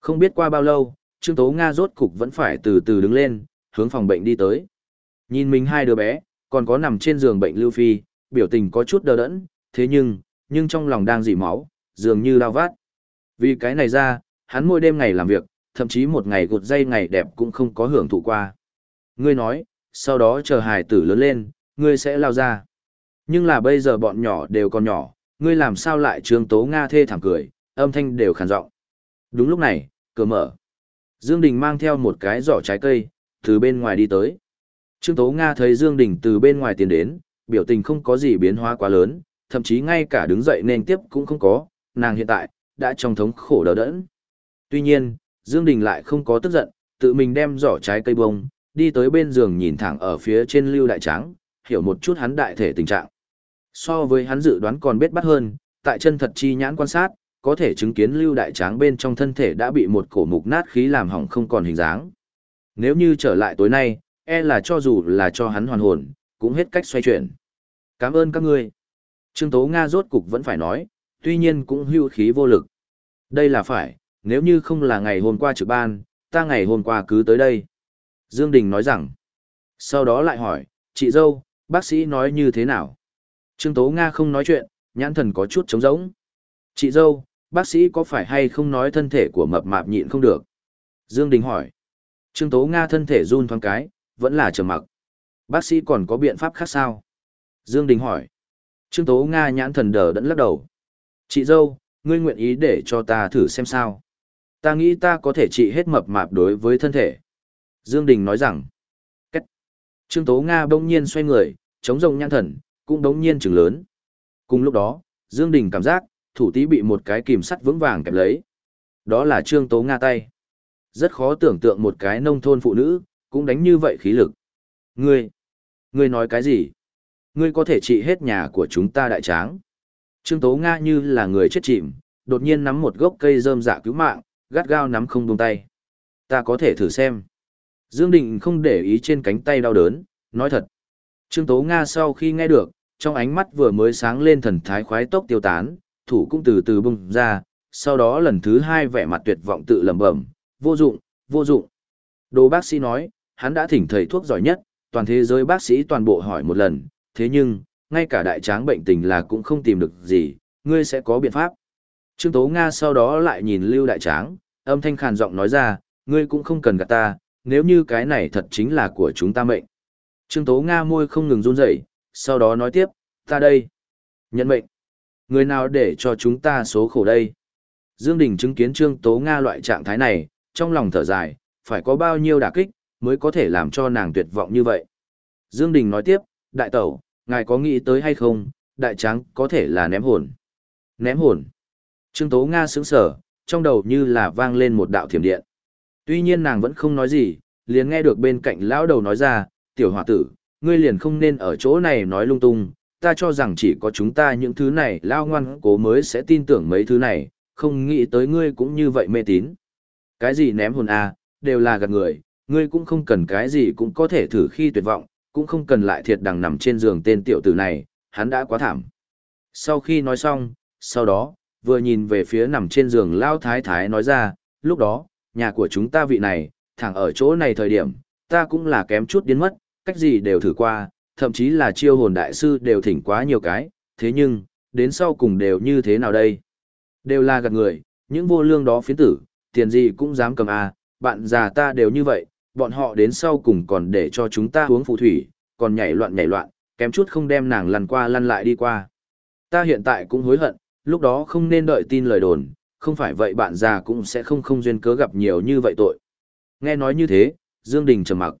Không biết qua bao lâu, Trương Tố Nga rốt cục vẫn phải từ từ đứng lên, hướng phòng bệnh đi tới. Nhìn mình hai đứa bé, còn có nằm trên giường bệnh Lưu Phi, biểu tình có chút đờ đẫn, thế nhưng, nhưng trong lòng đang dỉ máu, dường như lao vát. Vì cái này ra, hắn mỗi đêm ngày làm việc, thậm chí một ngày gột dây ngày đẹp cũng không có hưởng thụ qua. Ngươi nói, sau đó chờ hài tử lớn lên, ngươi sẽ lao ra. Nhưng là bây giờ bọn nhỏ đều còn nhỏ, ngươi làm sao lại trương tố Nga thê thảm cười, âm thanh đều khàn giọng. Đúng lúc này, Cửa mở. Dương Đình mang theo một cái giỏ trái cây, từ bên ngoài đi tới. Trương Tố Nga thấy Dương Đình từ bên ngoài tiến đến, biểu tình không có gì biến hóa quá lớn, thậm chí ngay cả đứng dậy nên tiếp cũng không có, nàng hiện tại, đã trong thống khổ đỡ đẫn. Tuy nhiên, Dương Đình lại không có tức giận, tự mình đem giỏ trái cây bông, đi tới bên giường nhìn thẳng ở phía trên lưu đại tráng, hiểu một chút hắn đại thể tình trạng. So với hắn dự đoán còn biết bắt hơn, tại chân thật chi nhãn quan sát, có thể chứng kiến lưu đại tráng bên trong thân thể đã bị một cổ mục nát khí làm hỏng không còn hình dáng. Nếu như trở lại tối nay, e là cho dù là cho hắn hoàn hồn, cũng hết cách xoay chuyển. Cảm ơn các ngươi. Trương Tố Nga rốt cục vẫn phải nói, tuy nhiên cũng hưu khí vô lực. Đây là phải, nếu như không là ngày hôm qua trực ban, ta ngày hôm qua cứ tới đây. Dương Đình nói rằng, sau đó lại hỏi, chị dâu, bác sĩ nói như thế nào? Trương Tố Nga không nói chuyện, nhãn thần có chút trống rỗng. Chị dâu, bác sĩ có phải hay không nói thân thể của mập mạp nhịn không được? Dương Đình hỏi. Trương Tố Nga thân thể run thoáng cái, vẫn là trầm mặc. Bác sĩ còn có biện pháp khác sao? Dương Đình hỏi. Trương Tố Nga nhãn thần đờ đẫn lắc đầu. Chị dâu, ngươi nguyện ý để cho ta thử xem sao? Ta nghĩ ta có thể trị hết mập mạp đối với thân thể. Dương Đình nói rằng. Cách. Trương Tố Nga bỗng nhiên xoay người, chống rồng nhãn thần, cũng đống nhiên trừng lớn. Cùng lúc đó, Dương Đình cảm giác, thủ tí bị một cái kìm sắt vững vàng kẹp lấy. Đó là Trương Tố Nga tay. Rất khó tưởng tượng một cái nông thôn phụ nữ, cũng đánh như vậy khí lực. Ngươi, ngươi nói cái gì? Ngươi có thể trị hết nhà của chúng ta đại tráng. Trương Tố Nga như là người chết chìm, đột nhiên nắm một gốc cây rơm dạ cứu mạng, gắt gao nắm không buông tay. Ta có thể thử xem. Dương đình không để ý trên cánh tay đau đớn, nói thật. Trương Tố Nga sau khi nghe được, trong ánh mắt vừa mới sáng lên thần thái khoái tốc tiêu tán, thủ cũng từ từ bung ra, sau đó lần thứ hai vẻ mặt tuyệt vọng tự lẩm bẩm, vô dụng, vô dụng. Đồ bác sĩ nói, hắn đã thỉnh thầy thuốc giỏi nhất, toàn thế giới bác sĩ toàn bộ hỏi một lần, thế nhưng, ngay cả đại tráng bệnh tình là cũng không tìm được gì, ngươi sẽ có biện pháp. Trương Tố Nga sau đó lại nhìn Lưu Đại Tráng, âm thanh khàn giọng nói ra, ngươi cũng không cần gạt ta, nếu như cái này thật chính là của chúng ta mệnh. Trương Tố Nga môi không ngừng run rẩy, sau đó nói tiếp, ta đây. Nhận mệnh. Người nào để cho chúng ta số khổ đây? Dương Đình chứng kiến Trương Tố Nga loại trạng thái này, trong lòng thở dài, phải có bao nhiêu đả kích, mới có thể làm cho nàng tuyệt vọng như vậy. Dương Đình nói tiếp, đại tẩu, ngài có nghĩ tới hay không, đại tráng có thể là ném hồn. Ném hồn. Trương Tố Nga sững sờ, trong đầu như là vang lên một đạo thiểm điện. Tuy nhiên nàng vẫn không nói gì, liền nghe được bên cạnh lão đầu nói ra, tiểu hòa tử, ngươi liền không nên ở chỗ này nói lung tung, ta cho rằng chỉ có chúng ta những thứ này lao ngoan cố mới sẽ tin tưởng mấy thứ này, không nghĩ tới ngươi cũng như vậy mê tín. Cái gì ném hồn à, đều là gạt người, ngươi cũng không cần cái gì cũng có thể thử khi tuyệt vọng, cũng không cần lại thiệt đằng nằm trên giường tên tiểu tử này, hắn đã quá thảm. Sau khi nói xong, sau đó, vừa nhìn về phía nằm trên giường lao thái thái nói ra, lúc đó, nhà của chúng ta vị này, thẳng ở chỗ này thời điểm, ta cũng là kém chút điên mất, cách gì đều thử qua, thậm chí là chiêu hồn đại sư đều thỉnh quá nhiều cái, thế nhưng, đến sau cùng đều như thế nào đây? Đều là gạt người, những vô lương đó phiến tử, tiền gì cũng dám cầm à, bạn già ta đều như vậy, bọn họ đến sau cùng còn để cho chúng ta uống phù thủy, còn nhảy loạn nhảy loạn, kém chút không đem nàng lăn qua lăn lại đi qua. Ta hiện tại cũng hối hận, lúc đó không nên đợi tin lời đồn, không phải vậy bạn già cũng sẽ không không duyên cớ gặp nhiều như vậy tội. Nghe nói như thế, Dương Đình trầm mặc.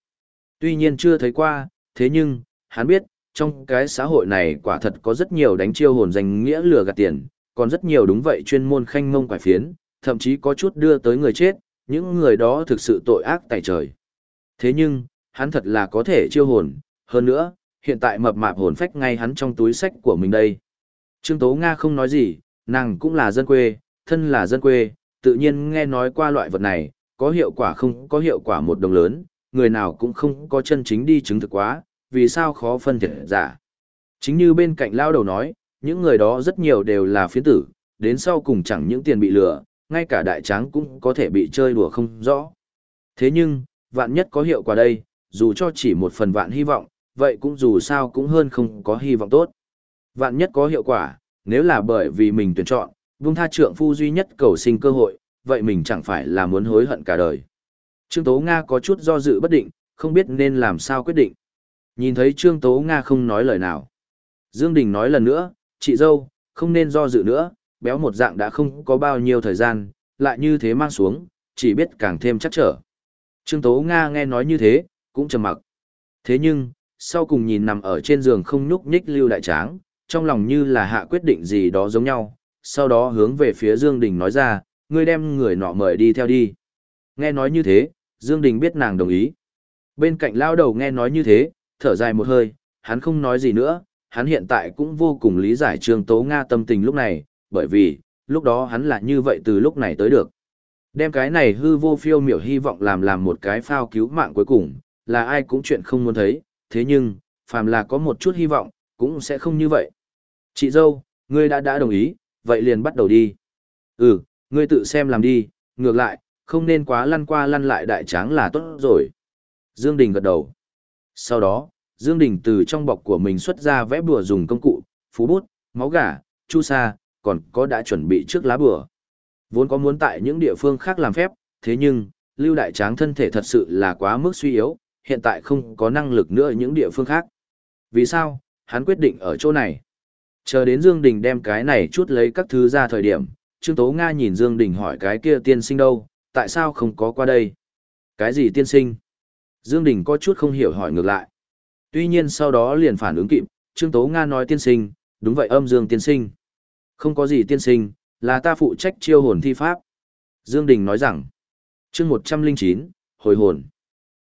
Tuy nhiên chưa thấy qua, thế nhưng, hắn biết, trong cái xã hội này quả thật có rất nhiều đánh chiêu hồn danh nghĩa lừa gạt tiền, còn rất nhiều đúng vậy chuyên môn khanh mông quải phiến, thậm chí có chút đưa tới người chết, những người đó thực sự tội ác tại trời. Thế nhưng, hắn thật là có thể chiêu hồn, hơn nữa, hiện tại mập mạp hồn phách ngay hắn trong túi sách của mình đây. Trương Tố Nga không nói gì, nàng cũng là dân quê, thân là dân quê, tự nhiên nghe nói qua loại vật này, có hiệu quả không có hiệu quả một đồng lớn, người nào cũng không có chân chính đi chứng thực quá, vì sao khó phân thiệt giả. Chính như bên cạnh lao đầu nói, những người đó rất nhiều đều là phiến tử, đến sau cùng chẳng những tiền bị lừa, ngay cả đại tráng cũng có thể bị chơi đùa không rõ. Thế nhưng, vạn nhất có hiệu quả đây, dù cho chỉ một phần vạn hy vọng, vậy cũng dù sao cũng hơn không có hy vọng tốt. Vạn nhất có hiệu quả, nếu là bởi vì mình tuyển chọn, vung tha trượng phu duy nhất cầu sinh cơ hội, vậy mình chẳng phải là muốn hối hận cả đời. Trương Tố Nga có chút do dự bất định, không biết nên làm sao quyết định. Nhìn thấy Trương Tố Nga không nói lời nào. Dương Đình nói lần nữa, chị dâu, không nên do dự nữa, béo một dạng đã không có bao nhiêu thời gian, lại như thế mang xuống, chỉ biết càng thêm chắc trở. Trương Tố Nga nghe nói như thế, cũng trầm mặc. Thế nhưng, sau cùng nhìn nằm ở trên giường không nhúc nhích Lưu Đại Tráng, trong lòng như là hạ quyết định gì đó giống nhau, sau đó hướng về phía Dương Đình nói ra, ngươi đem người nọ mời đi theo đi. Nghe nói như thế, Dương Đình biết nàng đồng ý. Bên cạnh lao đầu nghe nói như thế, thở dài một hơi, hắn không nói gì nữa, hắn hiện tại cũng vô cùng lý giải Trương Tố Nga tâm tình lúc này, bởi vì, lúc đó hắn là như vậy từ lúc này tới được. Đem cái này hư vô phiêu miểu hy vọng làm làm một cái phao cứu mạng cuối cùng, là ai cũng chuyện không muốn thấy, thế nhưng, phàm là có một chút hy vọng, cũng sẽ không như vậy. Chị dâu, ngươi đã đã đồng ý, vậy liền bắt đầu đi. Ừ, ngươi tự xem làm đi, ngược lại, không nên quá lăn qua lăn lại đại tráng là tốt rồi. Dương Đình gật đầu. Sau đó, Dương Đình từ trong bọc của mình xuất ra vẽ bùa dùng công cụ, phú bút, máu gà, chu sa, còn có đã chuẩn bị trước lá bùa. Vốn có muốn tại những địa phương khác làm phép, thế nhưng, Lưu Đại Tráng thân thể thật sự là quá mức suy yếu, hiện tại không có năng lực nữa những địa phương khác. Vì sao? Hắn quyết định ở chỗ này. Chờ đến Dương Đình đem cái này chút lấy các thứ ra thời điểm, Trương Tố Nga nhìn Dương Đình hỏi cái kia tiên sinh đâu, tại sao không có qua đây? Cái gì tiên sinh? Dương Đình có chút không hiểu hỏi ngược lại. Tuy nhiên sau đó liền phản ứng kịp, Trương Tố Nga nói tiên sinh, đúng vậy âm Dương tiên sinh. Không có gì tiên sinh, là ta phụ trách chiêu hồn thi pháp. Dương Đình nói rằng, chương 109, hồi hồn.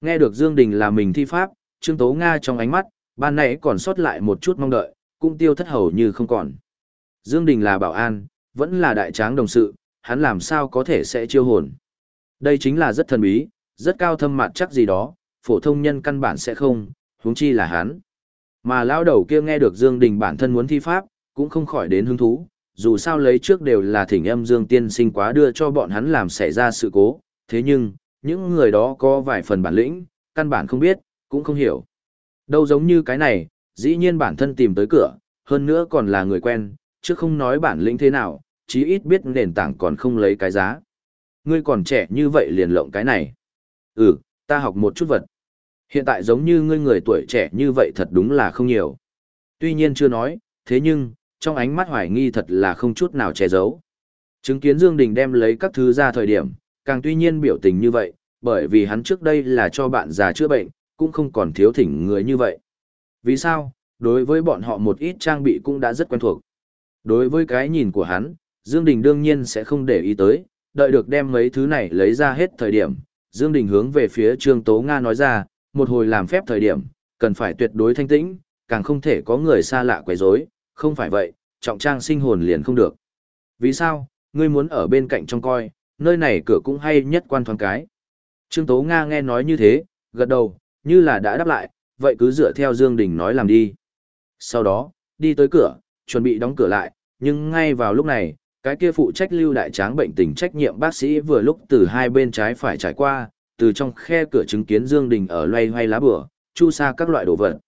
Nghe được Dương Đình là mình thi pháp, Trương Tố Nga trong ánh mắt, ban nãy còn sót lại một chút mong đợi, cũng tiêu thất hầu như không còn. Dương Đình là bảo an, vẫn là đại tráng đồng sự, hắn làm sao có thể sẽ chiêu hồn. Đây chính là rất thần bí, rất cao thâm mặt chắc gì đó, phổ thông nhân căn bản sẽ không, huống chi là hắn. Mà lão đầu kia nghe được Dương Đình bản thân muốn thi pháp, cũng không khỏi đến hứng thú, dù sao lấy trước đều là thỉnh âm Dương tiên sinh quá đưa cho bọn hắn làm xảy ra sự cố, thế nhưng, những người đó có vài phần bản lĩnh, căn bản không biết, cũng không hiểu. Đâu giống như cái này, dĩ nhiên bản thân tìm tới cửa, hơn nữa còn là người quen, chứ không nói bản lĩnh thế nào, chí ít biết nền tảng còn không lấy cái giá. Ngươi còn trẻ như vậy liền lộng cái này. Ừ, ta học một chút vật. Hiện tại giống như ngươi người tuổi trẻ như vậy thật đúng là không nhiều. Tuy nhiên chưa nói, thế nhưng, trong ánh mắt hoài nghi thật là không chút nào che giấu. Chứng kiến Dương Đình đem lấy các thứ ra thời điểm, càng tuy nhiên biểu tình như vậy, bởi vì hắn trước đây là cho bạn già chữa bệnh, cũng không còn thiếu thỉnh người như vậy. Vì sao? Đối với bọn họ một ít trang bị cũng đã rất quen thuộc. Đối với cái nhìn của hắn, Dương Đình đương nhiên sẽ không để ý tới, đợi được đem mấy thứ này lấy ra hết thời điểm. Dương Đình hướng về phía Trương Tố Nga nói ra, một hồi làm phép thời điểm, cần phải tuyệt đối thanh tĩnh, càng không thể có người xa lạ quấy rối, không phải vậy, trọng trang sinh hồn liền không được. Vì sao, ngươi muốn ở bên cạnh trông coi, nơi này cửa cũng hay nhất quan thoáng cái. Trương Tố Nga nghe nói như thế, gật đầu, như là đã đáp lại, vậy cứ dựa theo Dương Đình nói làm đi. Sau đó, đi tới cửa, chuẩn bị đóng cửa lại, nhưng ngay vào lúc này, cái kia phụ trách lưu đại tráng bệnh tình trách nhiệm bác sĩ vừa lúc từ hai bên trái phải trải qua, từ trong khe cửa chứng kiến Dương Đình ở loay hoay lá bửa, chu sa các loại đồ vật.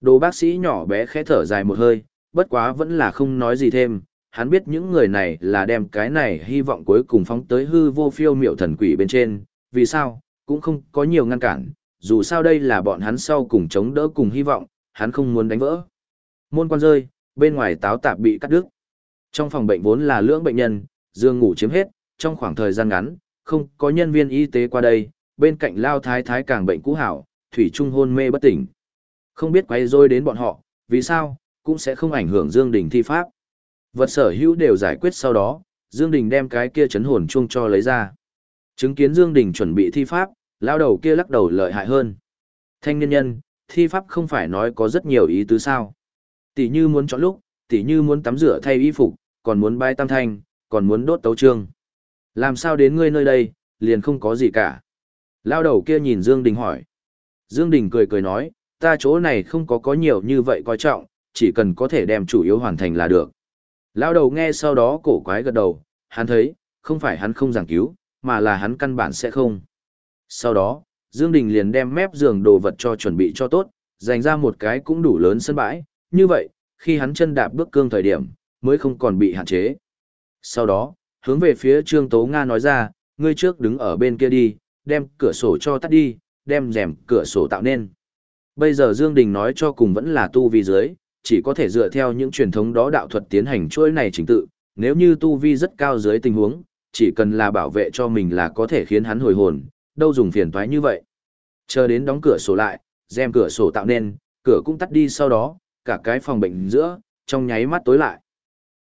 Đồ bác sĩ nhỏ bé khẽ thở dài một hơi, bất quá vẫn là không nói gì thêm, hắn biết những người này là đem cái này hy vọng cuối cùng phóng tới hư vô phiêu miệu thần quỷ bên trên, vì sao, cũng không có nhiều ngăn cản, dù sao đây là bọn hắn sau cùng chống đỡ cùng hy vọng, hắn không muốn đánh vỡ. Môn quan rơi, bên ngoài táo tạp bị cắt đứt. Trong phòng bệnh vốn là lưỡng bệnh nhân, giường ngủ chiếm hết, trong khoảng thời gian ngắn, không có nhân viên y tế qua đây, bên cạnh lao thái thái càng bệnh cũ hảo, thủy trung hôn mê bất tỉnh. Không biết quay rôi đến bọn họ, vì sao, cũng sẽ không ảnh hưởng Dương Đình thi pháp. Vật sở hữu đều giải quyết sau đó, Dương Đình đem cái kia chấn hồn chuông cho lấy ra. Chứng kiến Dương Đình chuẩn bị thi pháp, lao đầu kia lắc đầu lợi hại hơn. Thanh niên nhân, thi pháp không phải nói có rất nhiều ý tứ sao. Tỷ như muốn chọn lúc, tỷ như muốn tắm rửa thay y phục, còn muốn bái tam thanh, còn muốn đốt tấu trương. Làm sao đến ngươi nơi đây, liền không có gì cả. Lao đầu kia nhìn Dương Đình hỏi. Dương Đình cười cười nói, ta chỗ này không có có nhiều như vậy coi trọng, chỉ cần có thể đem chủ yếu hoàn thành là được. Lao đầu nghe sau đó cổ quái gật đầu, hắn thấy, không phải hắn không giảng cứu, mà là hắn căn bản sẽ không. Sau đó, Dương Đình liền đem mép giường đồ vật cho chuẩn bị cho tốt, dành ra một cái cũng đủ lớn sân bãi, như vậy, khi hắn chân đạp bước cương thời điểm, mới không còn bị hạn chế. Sau đó, hướng về phía Trương Tố Nga nói ra, ngươi trước đứng ở bên kia đi, đem cửa sổ cho tắt đi, đem rèm cửa sổ tạo nên. Bây giờ Dương Đình nói cho cùng vẫn là tu vi dưới, chỉ có thể dựa theo những truyền thống đó đạo thuật tiến hành chuỗi này trình tự, nếu như tu vi rất cao dưới tình huống, chỉ cần là bảo vệ cho mình là có thể khiến hắn hồi hồn, đâu dùng phiền toái như vậy. Chờ đến đóng cửa sổ lại, rèm cửa sổ tạo nên, cửa cũng tắt đi sau đó, cả cái phòng bệnh giữa, trong nháy mắt tối lại.